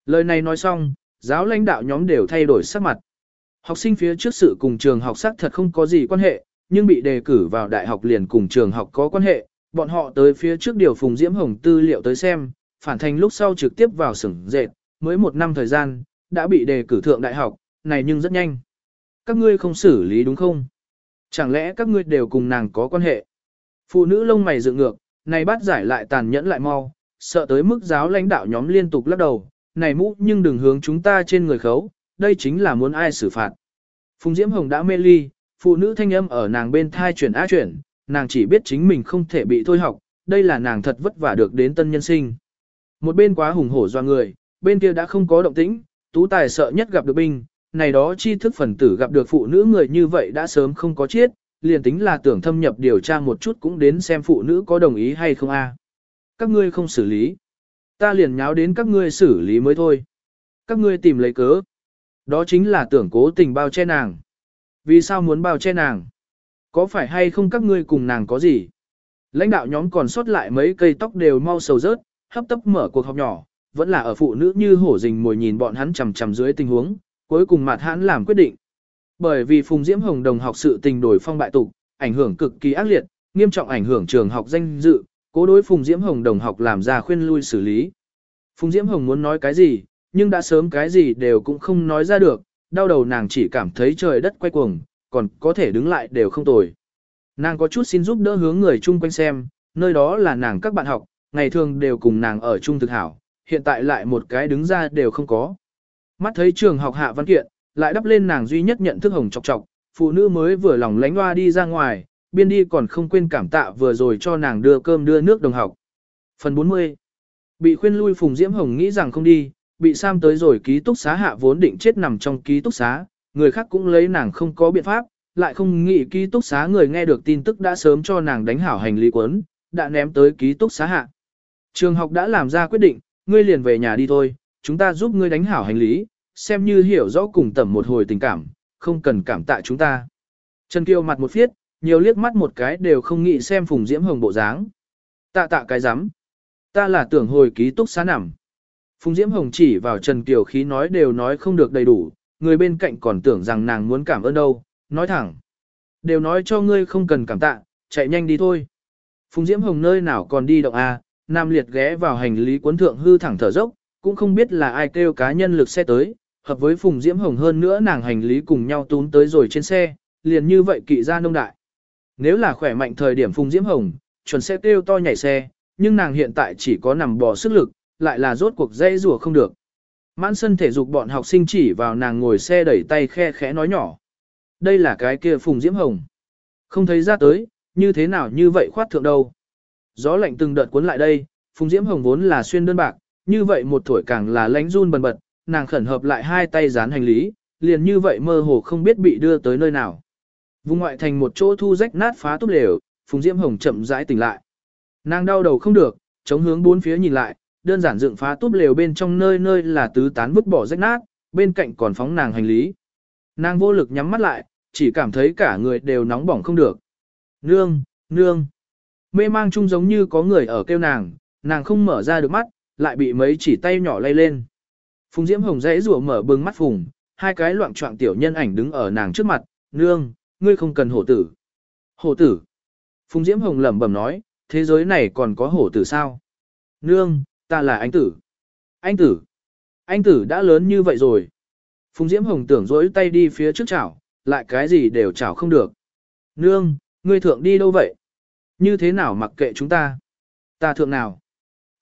Lời này nói xong, giáo lãnh đạo nhóm đều thay đổi sắc mặt. Học sinh phía trước sự cùng trường học sắc thật không có gì quan hệ, nhưng bị đề cử vào đại học liền cùng trường học có quan hệ, bọn họ tới phía trước điều Phùng Diễm Hồng tư liệu tới xem, phản thành lúc sau trực tiếp vào sửng dệt, mới một năm thời gian, đã bị đề cử thượng đại học, này nhưng rất nhanh. Các ngươi không xử lý đúng không? Chẳng lẽ các ngươi đều cùng nàng có quan hệ? Phụ nữ lông mày dựng ngược, này bắt giải lại tàn nhẫn lại mau, sợ tới mức giáo lãnh đạo nhóm liên tục lắc đầu, này mũ nhưng đừng hướng chúng ta trên người khấu, đây chính là muốn ai xử phạt. Phùng Diễm Hồng đã mê ly, phụ nữ thanh âm ở nàng bên thai chuyển á chuyển, nàng chỉ biết chính mình không thể bị thôi học, đây là nàng thật vất vả được đến tân nhân sinh. Một bên quá hùng hổ do người, bên kia đã không có động tĩnh, tú tài sợ nhất gặp được binh, này đó chi thức phần tử gặp được phụ nữ người như vậy đã sớm không có chết, liền tính là tưởng thâm nhập điều tra một chút cũng đến xem phụ nữ có đồng ý hay không a. À. Các ngươi không xử lý. Ta liền nháo đến các ngươi xử lý mới thôi. Các ngươi tìm lấy cớ. Đó chính là tưởng cố tình bao che nàng. Vì sao muốn bao che nàng? Có phải hay không các ngươi cùng nàng có gì? Lãnh đạo nhóm còn sót lại mấy cây tóc đều mau sầu rớt, hấp tấp mở cuộc họp nhỏ, vẫn là ở phụ nữ như hổ rình mồi nhìn bọn hắn chằm chằm dưới tình huống, cuối cùng mặt hắn làm quyết định. Bởi vì Phùng Diễm Hồng đồng học sự tình đổi phong bại tục, ảnh hưởng cực kỳ ác liệt, nghiêm trọng ảnh hưởng trường học danh dự, cố đối Phùng Diễm Hồng đồng học làm ra khuyên lui xử lý. Phùng Diễm Hồng muốn nói cái gì, nhưng đã sớm cái gì đều cũng không nói ra được, đau đầu nàng chỉ cảm thấy trời đất quay cuồng, còn có thể đứng lại đều không tồi. Nàng có chút xin giúp đỡ hướng người chung quanh xem, nơi đó là nàng các bạn học, ngày thường đều cùng nàng ở chung thực hảo, hiện tại lại một cái đứng ra đều không có. Mắt thấy trường học hạ văn kiện, lại đắp lên nàng duy nhất nhận thức hồng chọc chọc, phụ nữ mới vừa lòng lánh loa đi ra ngoài, biên đi còn không quên cảm tạ vừa rồi cho nàng đưa cơm đưa nước đồng học. Phần 40 Bị khuyên lui Phùng Diễm Hồng nghĩ rằng không đi, bị Sam tới rồi ký túc xá hạ vốn định chết nằm trong ký túc xá, người khác cũng lấy nàng không có biện pháp, lại không nghĩ ký túc xá người nghe được tin tức đã sớm cho nàng đánh hảo hành lý quấn, đã ném tới ký túc xá hạ. Trường học đã làm ra quyết định, ngươi liền về nhà đi thôi, chúng ta giúp ngươi đánh hảo hành lý, xem như hiểu rõ cùng tầm một hồi tình cảm, không cần cảm tạ chúng ta. Trần Kiều mặt một phiết, nhiều liếc mắt một cái đều không nghĩ xem Phùng Diễm Hồng bộ dáng. Tạ tạ cái rắm Ta là tưởng hồi ký túc xá nằm. Phùng Diễm Hồng chỉ vào Trần Kiều khí nói đều nói không được đầy đủ, người bên cạnh còn tưởng rằng nàng muốn cảm ơn đâu, nói thẳng. Đều nói cho ngươi không cần cảm tạ, chạy nhanh đi thôi. Phùng Diễm Hồng nơi nào còn đi động à, Nam Liệt ghé vào hành lý cuốn thượng hư thẳng thở dốc, cũng không biết là ai kêu cá nhân lực xe tới, hợp với Phùng Diễm Hồng hơn nữa nàng hành lý cùng nhau tún tới rồi trên xe, liền như vậy kỵ ra nông đại. Nếu là khỏe mạnh thời điểm Phùng Diễm Hồng, chuẩn sẽ kêu to nhảy xe, nhưng nàng hiện tại chỉ có nằm bò sức lực, lại là rốt cuộc dây rùa không được. Mãn sân thể dục bọn học sinh chỉ vào nàng ngồi xe đẩy tay khe khẽ nói nhỏ. Đây là cái kia Phùng Diễm Hồng. Không thấy ra tới, như thế nào như vậy khoát thượng đâu. Gió lạnh từng đợt cuốn lại đây, Phùng Diễm Hồng vốn là xuyên đơn bạc, như vậy một tuổi càng là lánh run bần bật, nàng khẩn hợp lại hai tay dán hành lý, liền như vậy mơ hồ không biết bị đưa tới nơi nào. Vùng ngoại thành một chỗ thu rách nát phá túp lều, Phùng Diễm Hồng chậm rãi tỉnh lại. Nàng đau đầu không được, chống hướng bốn phía nhìn lại, đơn giản dựng phá túp lều bên trong nơi nơi là tứ tán vứt bỏ rách nát, bên cạnh còn phóng nàng hành lý. Nàng vô lực nhắm mắt lại, chỉ cảm thấy cả người đều nóng bỏng không được. Nương, nương. Mê mang chung giống như có người ở kêu nàng, nàng không mở ra được mắt, lại bị mấy chỉ tay nhỏ lay lên. Phùng Diễm Hồng dãy rủa mở bừng mắt phùng, hai cái loạn trọng tiểu nhân ảnh đứng ở nàng trước mặt, nương, ngươi không cần hổ tử. Hổ tử. Phùng Diễm Hồng lẩm bẩm nói, thế giới này còn có hổ tử sao? Nương, ta là anh tử. Anh tử. Anh tử đã lớn như vậy rồi. Phùng Diễm Hồng tưởng rỗi tay đi phía trước chảo, lại cái gì đều chảo không được. Nương, ngươi thượng đi đâu vậy? Như thế nào mặc kệ chúng ta? Ta thượng nào?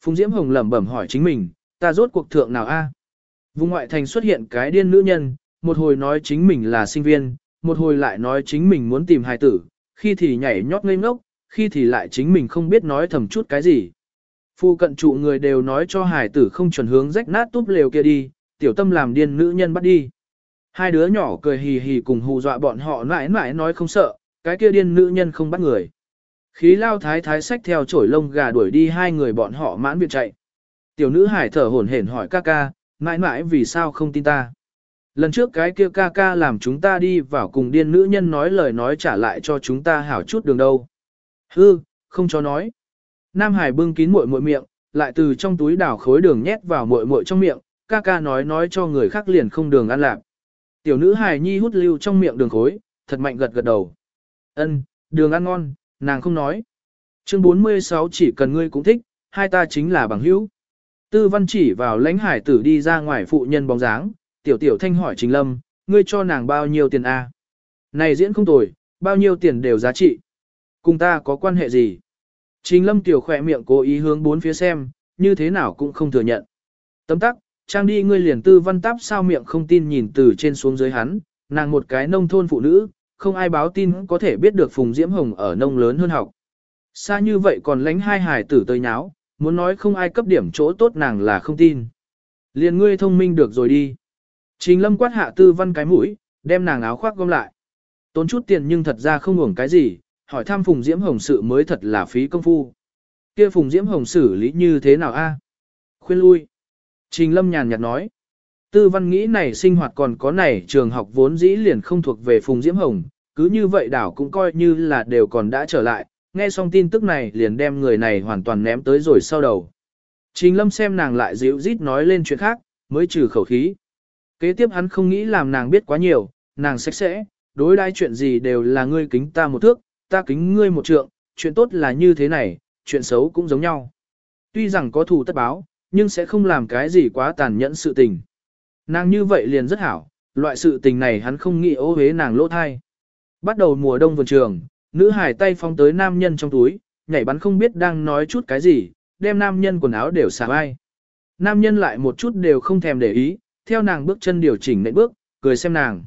Phùng Diễm Hồng lẩm bẩm hỏi chính mình, ta rốt cuộc thượng nào a? Vùng ngoại thành xuất hiện cái điên nữ nhân, một hồi nói chính mình là sinh viên, một hồi lại nói chính mình muốn tìm hài tử, khi thì nhảy nhót ngây ngốc, khi thì lại chính mình không biết nói thầm chút cái gì. Phu cận trụ người đều nói cho hải tử không chuẩn hướng rách nát túp lều kia đi, tiểu tâm làm điên nữ nhân bắt đi. Hai đứa nhỏ cười hì hì cùng hù dọa bọn họ mãi mãi nói không sợ, cái kia điên nữ nhân không bắt người. Khí lao thái thái sách theo chổi lông gà đuổi đi hai người bọn họ mãn viện chạy. Tiểu nữ hải thở hổn hển hỏi ca ca, mãi mãi vì sao không tin ta. Lần trước cái kia ca ca làm chúng ta đi vào cùng điên nữ nhân nói lời nói trả lại cho chúng ta hảo chút đường đâu. Hư, không cho nói. Nam Hải bưng kín muội muội miệng, lại từ trong túi đảo khối đường nhét vào muội muội trong miệng, ca ca nói nói cho người khác liền không đường ăn lạc. Tiểu nữ Hải nhi hút lưu trong miệng đường khối, thật mạnh gật gật đầu. Ân, đường ăn ngon, nàng không nói. Chương 46 chỉ cần ngươi cũng thích, hai ta chính là bằng hữu. Tư văn chỉ vào lãnh hải tử đi ra ngoài phụ nhân bóng dáng, tiểu tiểu thanh hỏi Trình Lâm, ngươi cho nàng bao nhiêu tiền a? Này diễn không tồi, bao nhiêu tiền đều giá trị. Cùng ta có quan hệ gì? Trình Lâm tiểu khỏe miệng cố ý hướng bốn phía xem, như thế nào cũng không thừa nhận. Tấm tắc, trang đi ngươi liền tư văn táp sao miệng không tin nhìn từ trên xuống dưới hắn, nàng một cái nông thôn phụ nữ, không ai báo tin có thể biết được Phùng Diễm Hồng ở nông lớn hơn học. Xa như vậy còn lánh hai hải tử tới nháo, muốn nói không ai cấp điểm chỗ tốt nàng là không tin. Liền ngươi thông minh được rồi đi. Trình lâm quát hạ tư văn cái mũi, đem nàng áo khoác gom lại. Tốn chút tiền nhưng thật ra không hưởng cái gì, hỏi thăm Phùng Diễm Hồng sự mới thật là phí công phu. Kia Phùng Diễm Hồng xử lý như thế nào a? Khuyên lui. Trình lâm nhàn nhạt nói. Tư văn nghĩ này sinh hoạt còn có này trường học vốn dĩ liền không thuộc về Phùng Diễm Hồng, cứ như vậy đảo cũng coi như là đều còn đã trở lại, nghe xong tin tức này liền đem người này hoàn toàn ném tới rồi sau đầu. Trình lâm xem nàng lại dịu rít nói lên chuyện khác, mới trừ khẩu khí. Kế tiếp hắn không nghĩ làm nàng biết quá nhiều, nàng sạch sẽ, đối đãi chuyện gì đều là ngươi kính ta một thước, ta kính ngươi một trượng, chuyện tốt là như thế này, chuyện xấu cũng giống nhau. Tuy rằng có thù tất báo, nhưng sẽ không làm cái gì quá tàn nhẫn sự tình. Nàng như vậy liền rất hảo, loại sự tình này hắn không nghĩ ô hế nàng lỗ thai. Bắt đầu mùa đông vườn trường, nữ hải tay phong tới nam nhân trong túi, nhảy bắn không biết đang nói chút cái gì, đem nam nhân quần áo đều xả vai. Nam nhân lại một chút đều không thèm để ý, theo nàng bước chân điều chỉnh nệm bước, cười xem nàng.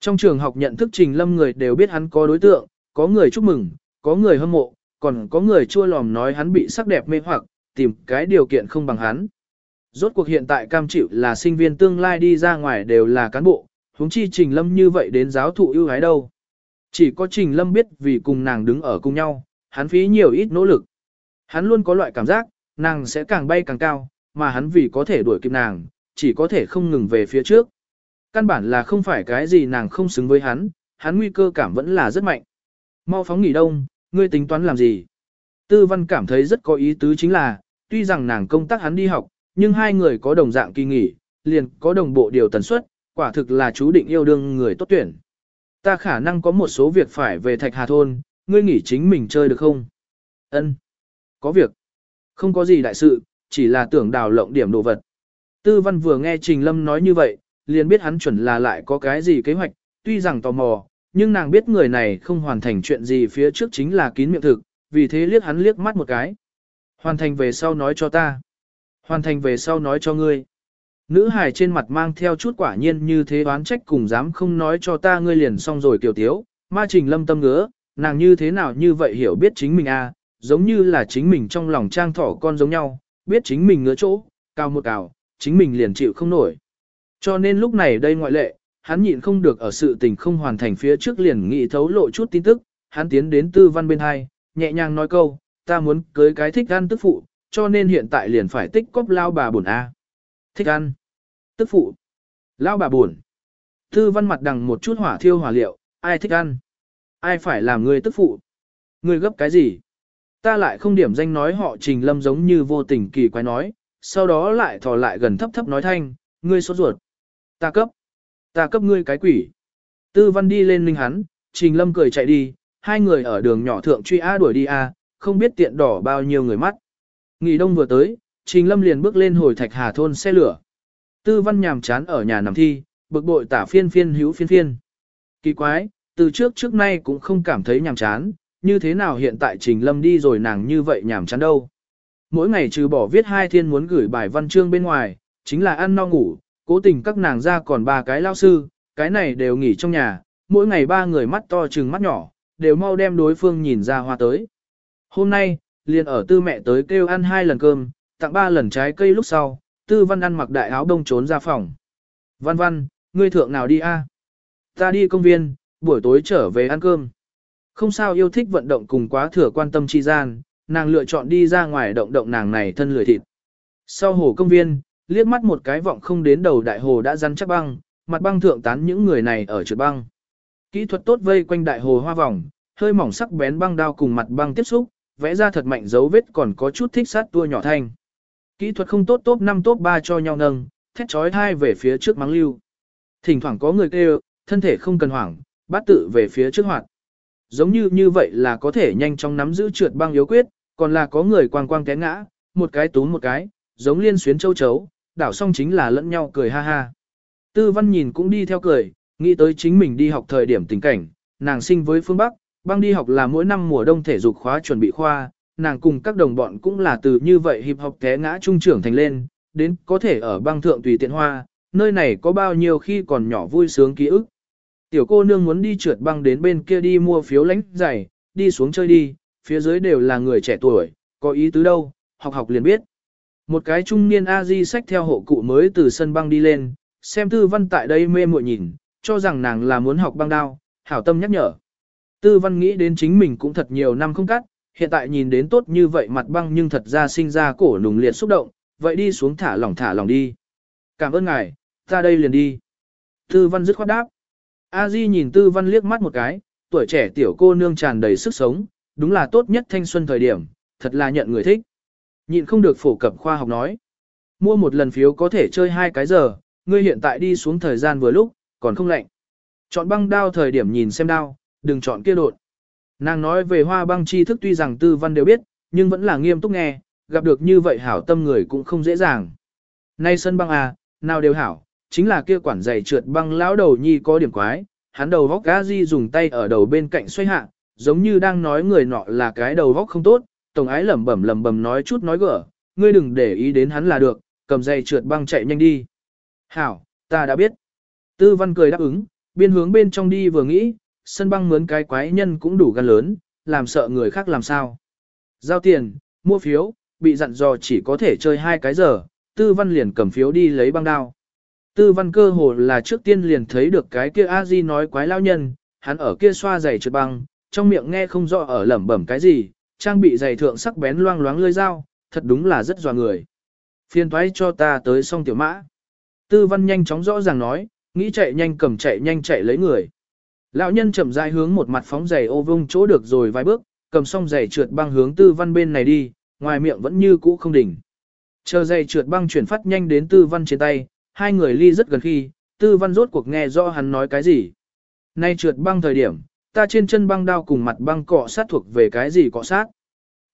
Trong trường học nhận thức trình lâm người đều biết hắn có đối tượng, có người chúc mừng, có người hâm mộ, còn có người chua lòm nói hắn bị sắc đẹp mê hoặc, tìm cái điều kiện không bằng hắn. Rốt cuộc hiện tại cam chịu là sinh viên tương lai đi ra ngoài đều là cán bộ, huống chi Trình Lâm như vậy đến giáo thụ ưu ái đâu. Chỉ có Trình Lâm biết vì cùng nàng đứng ở cùng nhau, hắn phí nhiều ít nỗ lực. Hắn luôn có loại cảm giác, nàng sẽ càng bay càng cao, mà hắn vì có thể đuổi kịp nàng, chỉ có thể không ngừng về phía trước. Căn bản là không phải cái gì nàng không xứng với hắn, hắn nguy cơ cảm vẫn là rất mạnh. Mau phóng nghỉ đông, ngươi tính toán làm gì? Tư văn cảm thấy rất có ý tứ chính là, tuy rằng nàng công tác hắn đi học, nhưng hai người có đồng dạng kỳ nghỉ, liền có đồng bộ điều tần suất, quả thực là chú định yêu đương người tốt tuyển. Ta khả năng có một số việc phải về Thạch Hà Thôn, ngươi nghỉ chính mình chơi được không? Ân, Có việc. Không có gì đại sự, chỉ là tưởng đào lộng điểm đồ vật. Tư văn vừa nghe Trình Lâm nói như vậy, liền biết hắn chuẩn là lại có cái gì kế hoạch, tuy rằng tò mò, nhưng nàng biết người này không hoàn thành chuyện gì phía trước chính là kín miệng thực, vì thế liếc hắn liếc mắt một cái. Hoàn thành về sau nói cho ta. Hoàn thành về sau nói cho ngươi. Nữ hài trên mặt mang theo chút quả nhiên như thế đoán trách cùng dám không nói cho ta ngươi liền xong rồi kiều tiếu, ma trình lâm tâm ngứa, nàng như thế nào như vậy hiểu biết chính mình a à, giống như là chính mình trong lòng trang thỏ con giống nhau, biết chính mình ngứa chỗ, cao một cào, chính mình liền chịu không nổi. Cho nên lúc này đây ngoại lệ, hắn nhịn không được ở sự tình không hoàn thành phía trước liền nghĩ thấu lộ chút tin tức, hắn tiến đến tư văn bên hai, nhẹ nhàng nói câu, ta muốn cưới cái thích ăn tức phụ, cho nên hiện tại liền phải tích cóp lao bà buồn A. Thích ăn. Tức phụ. Lao bà buồn. Tư văn mặt đằng một chút hỏa thiêu hỏa liệu, ai thích ăn. Ai phải làm người tức phụ. Người gấp cái gì? Ta lại không điểm danh nói họ trình lâm giống như vô tình kỳ quái nói, sau đó lại thò lại gần thấp thấp nói thanh, ngươi sốt ruột. Ta cấp. Ta cấp ngươi cái quỷ. Tư văn đi lên ninh hắn, trình lâm cười chạy đi, hai người ở đường nhỏ thượng truy A đuổi đi A, không biết tiện đỏ bao nhiêu người mắt. Nghỉ đông vừa tới, Trình Lâm liền bước lên hồi Thạch Hà thôn xe lửa. Tư Văn nhàm chán ở nhà nằm thi, bực bội tả phiên phiên hữu phiên phiên. Kỳ quái, từ trước trước nay cũng không cảm thấy nhàm chán, như thế nào hiện tại Trình Lâm đi rồi nàng như vậy nhàm chán đâu. Mỗi ngày trừ bỏ viết hai thiên muốn gửi bài văn chương bên ngoài, chính là ăn no ngủ, cố tình các nàng ra còn ba cái lao sư, cái này đều nghỉ trong nhà, mỗi ngày ba người mắt to chừng mắt nhỏ, đều mau đem đối phương nhìn ra hoa tới. Hôm nay, liền ở tư mẹ tới kêu ăn hai lần cơm, tặng ba lần trái cây lúc sau, tư văn ăn mặc đại áo đông trốn ra phòng. Văn văn, ngươi thượng nào đi a? Ta đi công viên, buổi tối trở về ăn cơm. Không sao yêu thích vận động cùng quá thừa quan tâm chi gian, nàng lựa chọn đi ra ngoài động động nàng này thân lười thịt. Sau hồ công viên, liếc mắt một cái vọng không đến đầu đại hồ đã rắn chắc băng, mặt băng thượng tán những người này ở trượt băng. Kỹ thuật tốt vây quanh đại hồ hoa vòng, hơi mỏng sắc bén băng đao cùng mặt băng tiếp xúc, vẽ ra thật mạnh dấu vết còn có chút thích sát tua nhỏ thanh. Kỹ thuật không tốt tốt 5 tốt 3 cho nhau nâng, thét chói thai về phía trước mắng lưu. Thỉnh thoảng có người kêu, thân thể không cần hoảng, bắt tự về phía trước hoạt. Giống như như vậy là có thể nhanh chóng nắm giữ trượt băng yếu quyết, còn là có người quang quang té ngã, một cái túm một cái, giống liên xuyến châu chấu, đảo xong chính là lẫn nhau cười ha ha. Tư văn nhìn cũng đi theo cười, nghĩ tới chính mình đi học thời điểm tình cảnh, nàng sinh với phương Bắc, băng đi học là mỗi năm mùa đông thể dục khóa chuẩn bị khoa, nàng cùng các đồng bọn cũng là từ như vậy hiệp học té ngã trung trưởng thành lên, đến có thể ở băng thượng tùy tiện hoa, nơi này có bao nhiêu khi còn nhỏ vui sướng ký ức. Tiểu cô nương muốn đi trượt băng đến bên kia đi mua phiếu lãnh giày, đi xuống chơi đi, phía dưới đều là người trẻ tuổi, có ý tứ đâu, học học liền biết. Một cái trung niên A-di sách theo hộ cụ mới từ sân băng đi lên, xem tư văn tại đây mê muội nhìn, cho rằng nàng là muốn học băng đao, hảo tâm nhắc nhở. Tư văn nghĩ đến chính mình cũng thật nhiều năm không cắt, hiện tại nhìn đến tốt như vậy mặt băng nhưng thật ra sinh ra cổ nùng liệt xúc động, vậy đi xuống thả lỏng thả lỏng đi. Cảm ơn ngài, ta đây liền đi. Tư văn dứt khoát đáp. A Di nhìn tư văn liếc mắt một cái, tuổi trẻ tiểu cô nương tràn đầy sức sống, đúng là tốt nhất thanh xuân thời điểm, thật là nhận người thích. Nhịn không được phổ cập khoa học nói. Mua một lần phiếu có thể chơi hai cái giờ, ngươi hiện tại đi xuống thời gian vừa lúc, còn không lạnh. Chọn băng đao thời điểm nhìn xem đao, đừng chọn kia đột. Nàng nói về hoa băng tri thức tuy rằng tư văn đều biết, nhưng vẫn là nghiêm túc nghe, gặp được như vậy hảo tâm người cũng không dễ dàng. Nay sân băng à, nào đều hảo, chính là kia quản giày trượt băng lão đầu nhi có điểm quái, hắn đầu vóc gã di dùng tay ở đầu bên cạnh xoay hạ, giống như đang nói người nọ là cái đầu vóc không tốt, tổng ái lẩm bẩm lẩm bẩm nói chút nói gở, ngươi đừng để ý đến hắn là được, cầm dây trượt băng chạy nhanh đi. Hảo, ta đã biết. Tư văn cười đáp ứng, biên hướng bên trong đi vừa nghĩ, sân băng mướn cái quái nhân cũng đủ gan lớn, làm sợ người khác làm sao. Giao tiền, mua phiếu, bị dặn dò chỉ có thể chơi hai cái giờ, tư văn liền cầm phiếu đi lấy băng đao. Tư văn cơ hồ là trước tiên liền thấy được cái kia a di nói quái lao nhân, hắn ở kia xoa giày trượt băng, trong miệng nghe không rõ ở lẩm bẩm cái gì, trang bị dày thượng sắc bén loang loáng lưỡi dao, thật đúng là rất dọa người. Phiên thoái cho ta tới xong tiểu mã. Tư văn nhanh chóng rõ ràng nói, nghĩ chạy nhanh cầm chạy nhanh chạy lấy người. Lão nhân chậm rãi hướng một mặt phóng giày ô vung chỗ được rồi vài bước, cầm xong giày trượt băng hướng tư văn bên này đi, ngoài miệng vẫn như cũ không đỉnh. Chờ giày trượt băng chuyển phát nhanh đến tư văn trên tay, hai người ly rất gần khi, tư văn rốt cuộc nghe rõ hắn nói cái gì. Nay trượt băng thời điểm, ta trên chân băng đao cùng mặt băng cọ sát thuộc về cái gì cọ sát.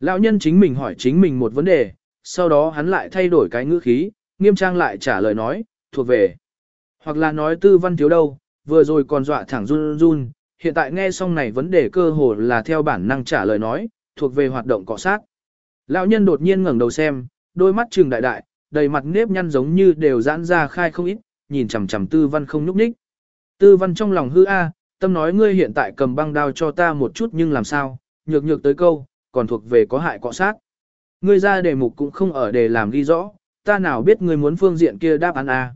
Lão nhân chính mình hỏi chính mình một vấn đề, sau đó hắn lại thay đổi cái ngữ khí, nghiêm trang lại trả lời nói, thuộc về. Hoặc là nói tư văn thiếu đâu, vừa rồi còn dọa thẳng run run, hiện tại nghe xong này vấn đề cơ hồ là theo bản năng trả lời nói, thuộc về hoạt động cọ sát. Lão nhân đột nhiên ngẩng đầu xem, đôi mắt trừng đại đại, đầy mặt nếp nhăn giống như đều giãn ra khai không ít, nhìn chằm chằm tư văn không nhúc nhích. Tư văn trong lòng hư a, tâm nói ngươi hiện tại cầm băng đao cho ta một chút nhưng làm sao, nhược nhược tới câu, còn thuộc về có hại cọ sát. Ngươi ra đề mục cũng không ở để làm ghi rõ, ta nào biết ngươi muốn phương diện kia đáp án a.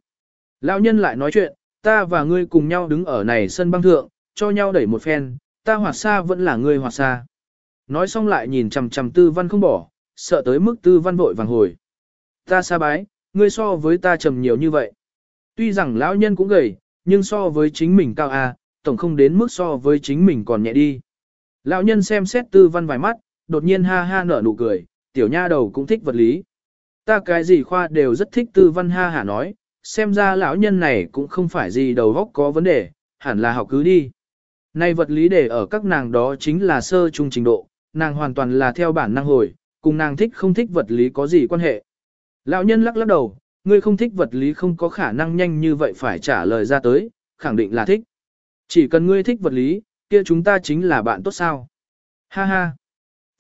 Lão nhân lại nói chuyện, ta và ngươi cùng nhau đứng ở này sân băng thượng, cho nhau đẩy một phen, ta hoạt xa vẫn là ngươi hoạt xa. Nói xong lại nhìn chằm chằm tư văn không bỏ, sợ tới mức tư văn vội vàng hồi. Ta xa bái, ngươi so với ta trầm nhiều như vậy. Tuy rằng lão nhân cũng gầy, nhưng so với chính mình cao a, tổng không đến mức so với chính mình còn nhẹ đi. Lão nhân xem xét tư văn vài mắt, đột nhiên ha ha nở nụ cười, tiểu nha đầu cũng thích vật lý. Ta cái gì khoa đều rất thích tư văn ha hả nói, xem ra lão nhân này cũng không phải gì đầu góc có vấn đề, hẳn là học cứ đi. Nay vật lý để ở các nàng đó chính là sơ trung trình độ, nàng hoàn toàn là theo bản năng hồi, cùng nàng thích không thích vật lý có gì quan hệ. Lão nhân lắc lắc đầu, ngươi không thích vật lý không có khả năng nhanh như vậy phải trả lời ra tới, khẳng định là thích. Chỉ cần ngươi thích vật lý, kia chúng ta chính là bạn tốt sao. Ha ha.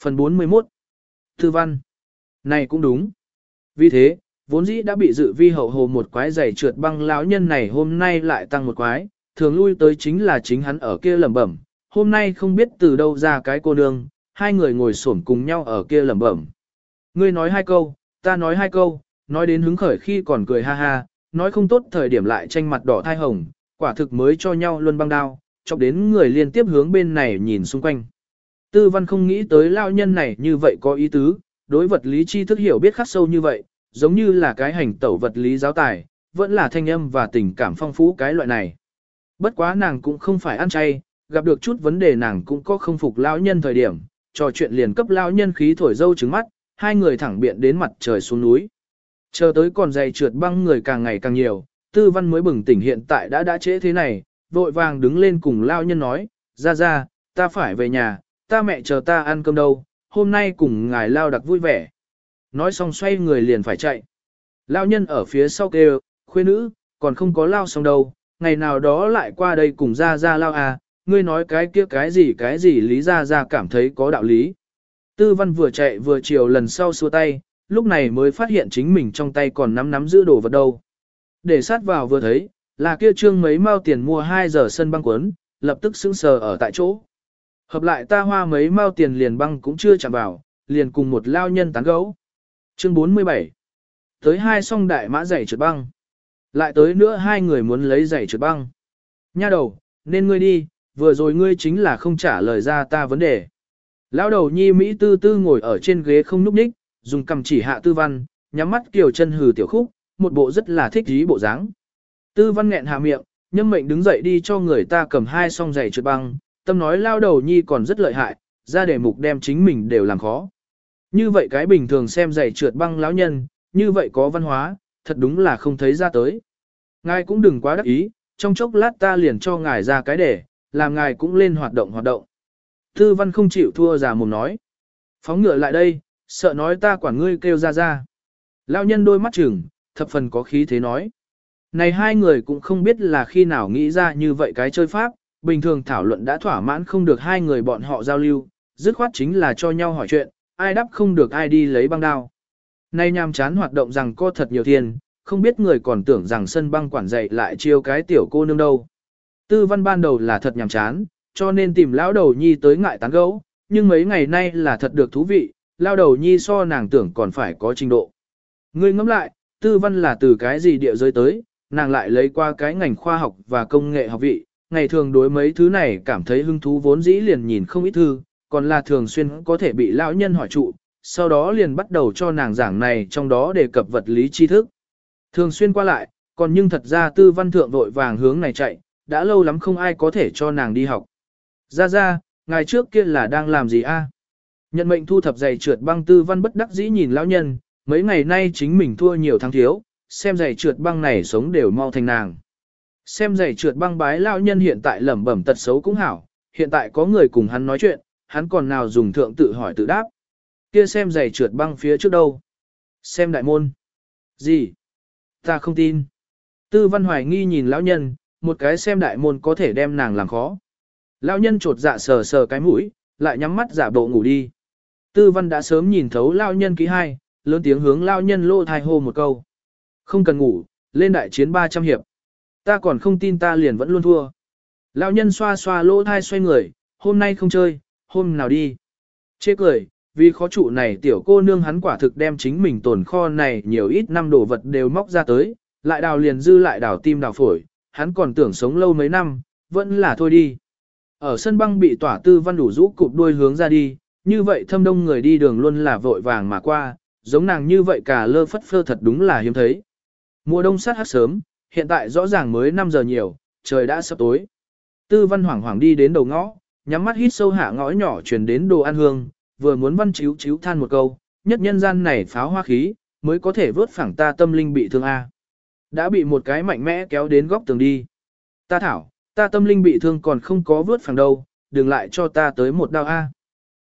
Phần 41. Thư văn. Này cũng đúng. Vì thế, vốn dĩ đã bị dự vi hậu hồ một quái giày trượt băng lão nhân này hôm nay lại tăng một quái, thường lui tới chính là chính hắn ở kia lẩm bẩm, hôm nay không biết từ đâu ra cái cô nương, hai người ngồi xổm cùng nhau ở kia lẩm bẩm. Ngươi nói hai câu, ta nói hai câu, nói đến hứng khởi khi còn cười ha ha, nói không tốt thời điểm lại tranh mặt đỏ thai hồng, quả thực mới cho nhau luôn băng đao, chọc đến người liên tiếp hướng bên này nhìn xung quanh. Tư văn không nghĩ tới lao nhân này như vậy có ý tứ, đối vật lý tri thức hiểu biết khắc sâu như vậy, giống như là cái hành tẩu vật lý giáo tài, vẫn là thanh âm và tình cảm phong phú cái loại này. Bất quá nàng cũng không phải ăn chay, gặp được chút vấn đề nàng cũng có không phục lao nhân thời điểm, trò chuyện liền cấp lao nhân khí thổi dâu trứng mắt, hai người thẳng biện đến mặt trời xuống núi. Chờ tới còn dày trượt băng người càng ngày càng nhiều, tư văn mới bừng tỉnh hiện tại đã đã trễ thế này, vội vàng đứng lên cùng lao nhân nói, ra ra, ta phải về nhà, ta mẹ chờ ta ăn cơm đâu, hôm nay cùng ngài lao đặc vui vẻ. Nói xong xoay người liền phải chạy. Lao nhân ở phía sau kêu, khuê nữ, còn không có lao xong đâu, ngày nào đó lại qua đây cùng ra ra lao à, ngươi nói cái kia cái gì cái gì lý ra ra cảm thấy có đạo lý. Tư văn vừa chạy vừa chiều lần sau xua tay, lúc này mới phát hiện chính mình trong tay còn nắm nắm giữ đồ vật đâu. Để sát vào vừa thấy, là kia trương mấy mao tiền mua 2 giờ sân băng cuốn, lập tức sững sờ ở tại chỗ. Hợp lại ta hoa mấy mao tiền liền băng cũng chưa chạm vào, liền cùng một lao nhân tán gấu. Chương 47 Tới hai song đại mã giày trượt băng. Lại tới nữa hai người muốn lấy giày trượt băng. Nha đầu, nên ngươi đi, vừa rồi ngươi chính là không trả lời ra ta vấn đề. Lão đầu nhi Mỹ tư tư ngồi ở trên ghế không núp ních, dùng cầm chỉ hạ tư văn, nhắm mắt kiều chân hừ tiểu khúc, một bộ rất là thích ý bộ dáng. Tư văn nghẹn hạ miệng, nhâm mệnh đứng dậy đi cho người ta cầm hai song giày trượt băng, tâm nói lao đầu nhi còn rất lợi hại, ra đề mục đem chính mình đều làm khó. Như vậy cái bình thường xem giày trượt băng lão nhân, như vậy có văn hóa, thật đúng là không thấy ra tới. Ngài cũng đừng quá đắc ý, trong chốc lát ta liền cho ngài ra cái để, làm ngài cũng lên hoạt động hoạt động. Tư văn không chịu thua giả mồm nói. Phóng ngựa lại đây, sợ nói ta quản ngươi kêu ra ra. Lão nhân đôi mắt chừng, thập phần có khí thế nói. Này hai người cũng không biết là khi nào nghĩ ra như vậy cái chơi pháp, bình thường thảo luận đã thỏa mãn không được hai người bọn họ giao lưu, dứt khoát chính là cho nhau hỏi chuyện, ai đáp không được ai đi lấy băng đao. Nay nhàm chán hoạt động rằng có thật nhiều tiền, không biết người còn tưởng rằng sân băng quản dạy lại chiêu cái tiểu cô nương đâu. Tư văn ban đầu là thật nhàm chán, cho nên tìm lão đầu nhi tới ngại tán gấu, nhưng mấy ngày nay là thật được thú vị, lão đầu nhi so nàng tưởng còn phải có trình độ. Ngươi ngẫm lại, tư văn là từ cái gì địa giới tới, nàng lại lấy qua cái ngành khoa học và công nghệ học vị, ngày thường đối mấy thứ này cảm thấy hứng thú vốn dĩ liền nhìn không ít thư, còn là thường xuyên có thể bị lão nhân hỏi trụ, sau đó liền bắt đầu cho nàng giảng này trong đó đề cập vật lý tri thức. Thường xuyên qua lại, còn nhưng thật ra tư văn thượng vội vàng hướng này chạy, đã lâu lắm không ai có thể cho nàng đi học. Ra ra, ngày trước kia là đang làm gì a? Nhận mệnh thu thập giày trượt băng tư văn bất đắc dĩ nhìn lão nhân, mấy ngày nay chính mình thua nhiều thắng thiếu, xem giày trượt băng này sống đều mau thành nàng. Xem giày trượt băng bái lão nhân hiện tại lẩm bẩm tật xấu cũng hảo, hiện tại có người cùng hắn nói chuyện, hắn còn nào dùng thượng tự hỏi tự đáp. Kia xem giày trượt băng phía trước đâu? Xem đại môn. Gì? Ta không tin. Tư văn hoài nghi nhìn lão nhân, một cái xem đại môn có thể đem nàng làm khó. Lão nhân trột dạ sờ sờ cái mũi, lại nhắm mắt giả bộ ngủ đi. Tư văn đã sớm nhìn thấu lão nhân ký hai, lớn tiếng hướng lao nhân lô thai hô một câu. Không cần ngủ, lên đại chiến 300 hiệp. Ta còn không tin ta liền vẫn luôn thua. Lao nhân xoa xoa lô thai xoay người, hôm nay không chơi, hôm nào đi. Chê cười, vì khó trụ này tiểu cô nương hắn quả thực đem chính mình tồn kho này nhiều ít năm đồ vật đều móc ra tới, lại đào liền dư lại đào tim đào phổi, hắn còn tưởng sống lâu mấy năm, vẫn là thôi đi. Ở sân băng bị tỏa tư văn đủ rũ cụp đuôi hướng ra đi, như vậy thâm đông người đi đường luôn là vội vàng mà qua, giống nàng như vậy cả lơ phất phơ thật đúng là hiếm thấy. Mùa đông sát hát sớm, hiện tại rõ ràng mới 5 giờ nhiều, trời đã sắp tối. Tư văn hoảng hoảng đi đến đầu ngõ, nhắm mắt hít sâu hạ ngõ nhỏ truyền đến đồ ăn hương, vừa muốn văn chíu chíu than một câu, nhất nhân gian này pháo hoa khí, mới có thể vớt phẳng ta tâm linh bị thương A. Đã bị một cái mạnh mẽ kéo đến góc tường đi. Ta thảo, ta tâm linh bị thương còn không có vớt phẳng đâu, đừng lại cho ta tới một đau A.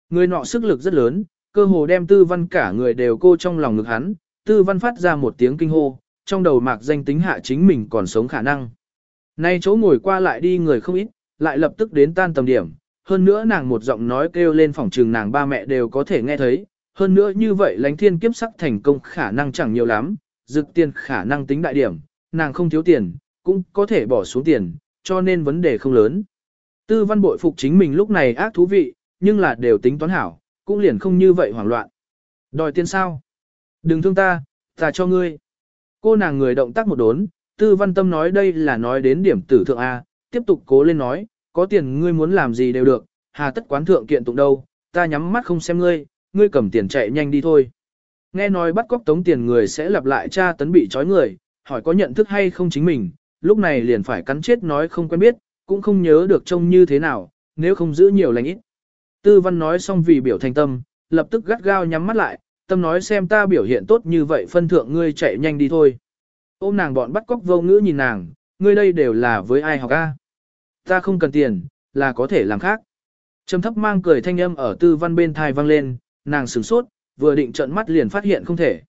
Người nọ sức lực rất lớn, cơ hồ đem tư văn cả người đều cô trong lòng ngực hắn, tư văn phát ra một tiếng kinh hô, trong đầu mạc danh tính hạ chính mình còn sống khả năng. Nay chỗ ngồi qua lại đi người không ít, lại lập tức đến tan tầm điểm. Hơn nữa nàng một giọng nói kêu lên phòng trường nàng ba mẹ đều có thể nghe thấy. Hơn nữa như vậy lánh thiên kiếp sắc thành công khả năng chẳng nhiều lắm, dực tiền khả năng tính đại điểm, nàng không thiếu tiền, cũng có thể bỏ xuống tiền, cho nên vấn đề không lớn. Tư văn bội phục chính mình lúc này ác thú vị, nhưng là đều tính toán hảo, cũng liền không như vậy hoảng loạn. Đòi tiền sao? Đừng thương ta, ta cho ngươi. Cô nàng người động tác một đốn, tư văn tâm nói đây là nói đến điểm tử thượng A, tiếp tục cố lên nói, có tiền ngươi muốn làm gì đều được, hà tất quán thượng kiện tụng đâu, ta nhắm mắt không xem ngươi, ngươi cầm tiền chạy nhanh đi thôi. Nghe nói bắt cóc tống tiền người sẽ lặp lại tra tấn bị trói người, hỏi có nhận thức hay không chính mình, lúc này liền phải cắn chết nói không quen biết, cũng không nhớ được trông như thế nào, nếu không giữ nhiều lành ít. Tư văn nói xong vì biểu thành tâm, lập tức gắt gao nhắm mắt lại, tâm nói xem ta biểu hiện tốt như vậy phân thượng ngươi chạy nhanh đi thôi. Ôm nàng bọn bắt cóc vô ngữ nhìn nàng, ngươi đây đều là với ai học a? Ta không cần tiền, là có thể làm khác. Trầm thấp mang cười thanh âm ở tư văn bên thai vang lên, nàng sửng sốt, vừa định trợn mắt liền phát hiện không thể.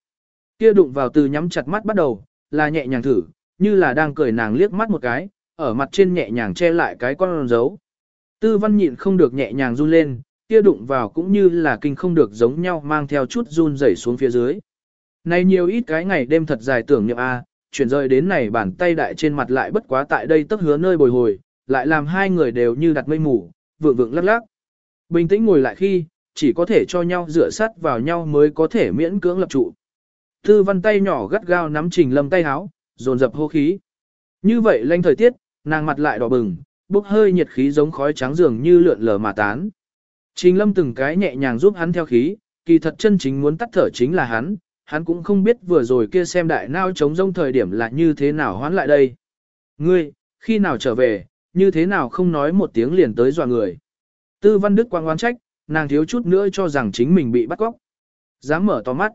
Kia đụng vào từ nhắm chặt mắt bắt đầu, là nhẹ nhàng thử, như là đang cười nàng liếc mắt một cái, ở mặt trên nhẹ nhàng che lại cái con dấu. Tư văn nhịn không được nhẹ nhàng run lên, kia đụng vào cũng như là kinh không được giống nhau mang theo chút run rẩy xuống phía dưới. Này nhiều ít cái ngày đêm thật dài tưởng niệm a, chuyển rời đến này bàn tay đại trên mặt lại bất quá tại đây tất hứa nơi bồi hồi, lại làm hai người đều như đặt mây mù, vượng vượng lắc lắc. Bình tĩnh ngồi lại khi, chỉ có thể cho nhau dựa sát vào nhau mới có thể miễn cưỡng lập trụ. Tư văn tay nhỏ gắt gao nắm trình lâm tay háo, dồn dập hô khí. Như vậy lanh thời tiết, nàng mặt lại đỏ bừng, bốc hơi nhiệt khí giống khói trắng dường như lượn lờ mà tán. Trình lâm từng cái nhẹ nhàng giúp hắn theo khí, kỳ thật chân chính muốn tắt thở chính là hắn, hắn cũng không biết vừa rồi kia xem đại nao chống rông thời điểm là như thế nào hoán lại đây. Ngươi, khi nào trở về, như thế nào không nói một tiếng liền tới dọa người. Tư văn đức quang oán trách, nàng thiếu chút nữa cho rằng chính mình bị bắt cóc. Dám mở to mắt.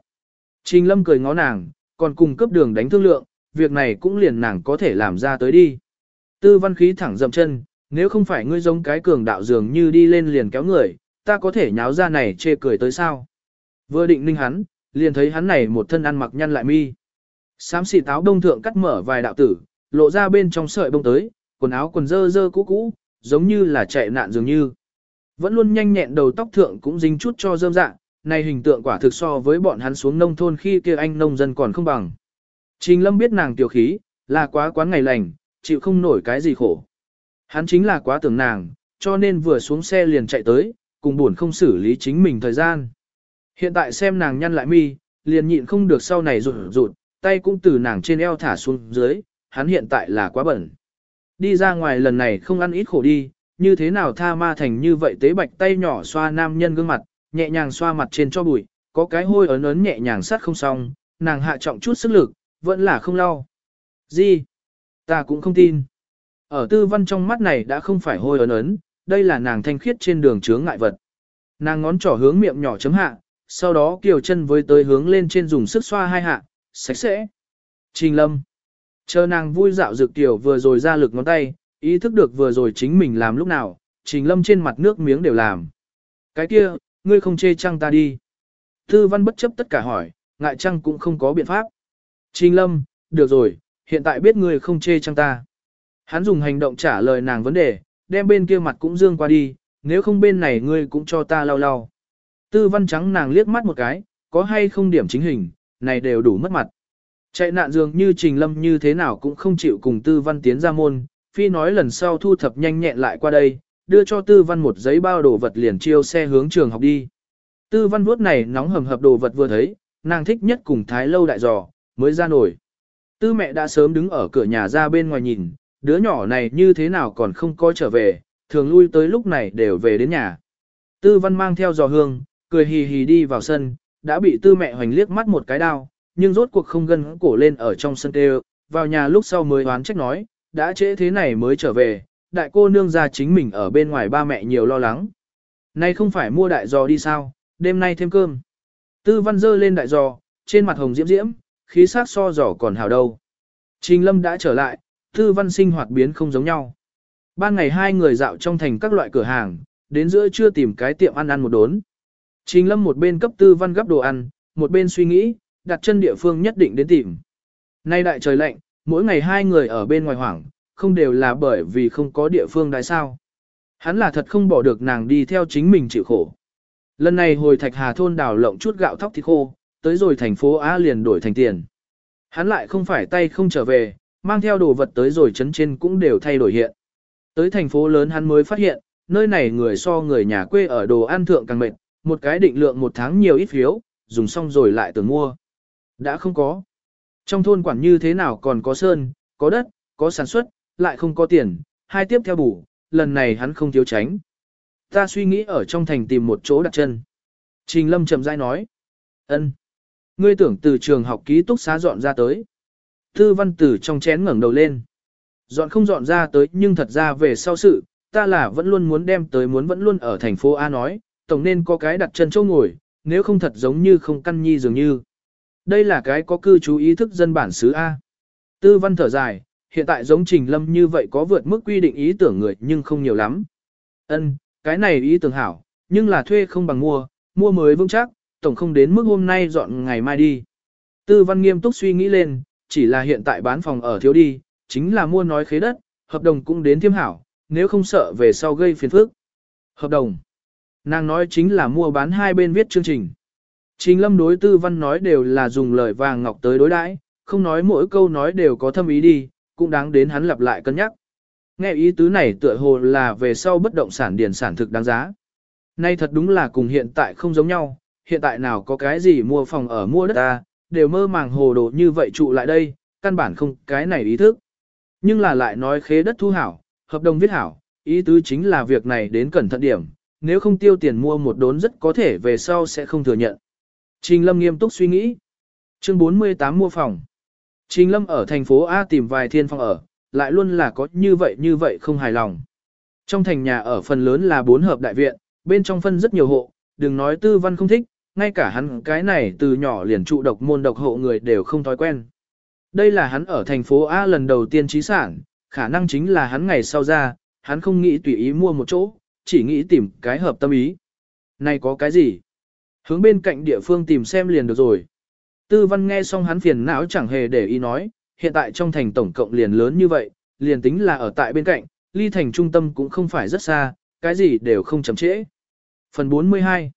Trình lâm cười ngó nàng, còn cùng cấp đường đánh thương lượng, việc này cũng liền nàng có thể làm ra tới đi. Tư văn khí thẳng dậm chân, nếu không phải ngươi giống cái cường đạo dường như đi lên liền kéo người, ta có thể nháo ra này chê cười tới sao. Vừa định ninh hắn, liền thấy hắn này một thân ăn mặc nhăn lại mi. Xám xị táo đông thượng cắt mở vài đạo tử, lộ ra bên trong sợi bông tới, quần áo quần dơ dơ cũ cũ, giống như là chạy nạn dường như. Vẫn luôn nhanh nhẹn đầu tóc thượng cũng dính chút cho rơm dạ, này hình tượng quả thực so với bọn hắn xuống nông thôn khi kia anh nông dân còn không bằng. Trình lâm biết nàng tiểu khí, là quá quán ngày lành, chịu không nổi cái gì khổ. Hắn chính là quá tưởng nàng, cho nên vừa xuống xe liền chạy tới, cùng buồn không xử lý chính mình thời gian. Hiện tại xem nàng nhăn lại mi, liền nhịn không được sau này rụt rụt, tay cũng từ nàng trên eo thả xuống dưới, hắn hiện tại là quá bẩn. Đi ra ngoài lần này không ăn ít khổ đi, như thế nào tha ma thành như vậy tế bạch tay nhỏ xoa nam nhân gương mặt, nhẹ nhàng xoa mặt trên cho bụi, có cái hôi ấn ấn nhẹ nhàng sát không xong, nàng hạ trọng chút sức lực, vẫn là không lau. Gì? Ta cũng không tin. Ở tư văn trong mắt này đã không phải hôi ấn ấn, đây là nàng thanh khiết trên đường chướng ngại vật. Nàng ngón trỏ hướng miệng nhỏ chấm hạ, sau đó kiều chân với tới hướng lên trên dùng sức xoa hai hạ, sạch sẽ. Trình lâm. Chờ nàng vui dạo dược tiểu vừa rồi ra lực ngón tay, ý thức được vừa rồi chính mình làm lúc nào, trình lâm trên mặt nước miếng đều làm. Cái kia, ngươi không chê chăng ta đi. Tư văn bất chấp tất cả hỏi, ngại chăng cũng không có biện pháp. Trình lâm, được rồi, hiện tại biết ngươi không chê chăng ta. Hắn dùng hành động trả lời nàng vấn đề, đem bên kia mặt cũng dương qua đi, nếu không bên này ngươi cũng cho ta lau lau. Tư văn trắng nàng liếc mắt một cái, có hay không điểm chính hình, này đều đủ mất mặt. Chạy nạn dường như trình lâm như thế nào cũng không chịu cùng tư văn tiến ra môn, phi nói lần sau thu thập nhanh nhẹn lại qua đây, đưa cho tư văn một giấy bao đồ vật liền chiêu xe hướng trường học đi. Tư văn vuốt này nóng hầm hập đồ vật vừa thấy, nàng thích nhất cùng thái lâu đại giò, mới ra nổi. Tư mẹ đã sớm đứng ở cửa nhà ra bên ngoài nhìn, đứa nhỏ này như thế nào còn không coi trở về, thường lui tới lúc này đều về đến nhà. Tư văn mang theo giò hương, cười hì hì đi vào sân, đã bị tư mẹ hoành liếc mắt một cái đao, nhưng rốt cuộc không gân cổ lên ở trong sân kêu, vào nhà lúc sau mới oán trách nói, đã trễ thế này mới trở về, đại cô nương ra chính mình ở bên ngoài ba mẹ nhiều lo lắng. Nay không phải mua đại giò đi sao, đêm nay thêm cơm. Tư văn dơ lên đại giò, trên mặt hồng diễm diễm, khí sắc so giỏ còn hào đâu. Trình lâm đã trở lại, tư văn sinh hoạt biến không giống nhau. Ban ngày hai người dạo trong thành các loại cửa hàng, đến giữa trưa tìm cái tiệm ăn ăn một đốn. Trình lâm một bên cấp tư văn gấp đồ ăn, một bên suy nghĩ, đặt chân địa phương nhất định đến tìm. Nay đại trời lạnh, mỗi ngày hai người ở bên ngoài hoảng, không đều là bởi vì không có địa phương đại sao. Hắn là thật không bỏ được nàng đi theo chính mình chịu khổ. Lần này hồi thạch hà thôn đào lộng chút gạo thóc thịt khô, tới rồi thành phố Á liền đổi thành tiền. Hắn lại không phải tay không trở về, mang theo đồ vật tới rồi chấn trên cũng đều thay đổi hiện. Tới thành phố lớn hắn mới phát hiện, nơi này người so người nhà quê ở đồ ăn thượng càng mệt, một cái định lượng một tháng nhiều ít phiếu, dùng xong rồi lại tưởng mua. Đã không có. Trong thôn quản như thế nào còn có sơn, có đất, có sản xuất, lại không có tiền, hai tiếp theo bù, lần này hắn không thiếu tránh. Ta suy nghĩ ở trong thành tìm một chỗ đặt chân. Trình Lâm chậm rãi nói. ân, Ngươi tưởng từ trường học ký túc xá dọn ra tới. Tư văn tử trong chén ngẩng đầu lên. Dọn không dọn ra tới nhưng thật ra về sau sự, ta là vẫn luôn muốn đem tới muốn vẫn luôn ở thành phố A nói, tổng nên có cái đặt chân chỗ ngồi, nếu không thật giống như không căn nhi dường như. Đây là cái có cư trú ý thức dân bản xứ A. Tư văn thở dài, hiện tại giống trình lâm như vậy có vượt mức quy định ý tưởng người nhưng không nhiều lắm. Ân, cái này ý tưởng hảo, nhưng là thuê không bằng mua, mua mới vững chắc, tổng không đến mức hôm nay dọn ngày mai đi. Tư văn nghiêm túc suy nghĩ lên, chỉ là hiện tại bán phòng ở thiếu đi, chính là mua nói khế đất, hợp đồng cũng đến thiêm hảo, nếu không sợ về sau gây phiền phức. Hợp đồng. Nàng nói chính là mua bán hai bên viết chương trình. Trình lâm đối tư văn nói đều là dùng lời vàng ngọc tới đối đãi, không nói mỗi câu nói đều có thâm ý đi, cũng đáng đến hắn lặp lại cân nhắc. Nghe ý tứ này tựa hồ là về sau bất động sản điển sản thực đáng giá. Nay thật đúng là cùng hiện tại không giống nhau, hiện tại nào có cái gì mua phòng ở mua đất ta, đều mơ màng hồ đồ như vậy trụ lại đây, căn bản không cái này ý thức. Nhưng là lại nói khế đất thu hảo, hợp đồng viết hảo, ý tứ chính là việc này đến cẩn thận điểm, nếu không tiêu tiền mua một đốn rất có thể về sau sẽ không thừa nhận. Trình Lâm nghiêm túc suy nghĩ. Chương 48 mua phòng. Trình Lâm ở thành phố A tìm vài thiên phòng ở, lại luôn là có như vậy như vậy không hài lòng. Trong thành nhà ở phần lớn là bốn hợp đại viện, bên trong phân rất nhiều hộ, đừng nói tư văn không thích, ngay cả hắn cái này từ nhỏ liền trụ độc môn độc hộ người đều không thói quen. Đây là hắn ở thành phố A lần đầu tiên trí sản, khả năng chính là hắn ngày sau ra, hắn không nghĩ tùy ý mua một chỗ, chỉ nghĩ tìm cái hợp tâm ý. Này có cái gì? Hướng bên cạnh địa phương tìm xem liền được rồi. Tư văn nghe xong hắn phiền não chẳng hề để ý nói, hiện tại trong thành tổng cộng liền lớn như vậy, liền tính là ở tại bên cạnh, ly thành trung tâm cũng không phải rất xa, cái gì đều không chậm trễ. Phần 42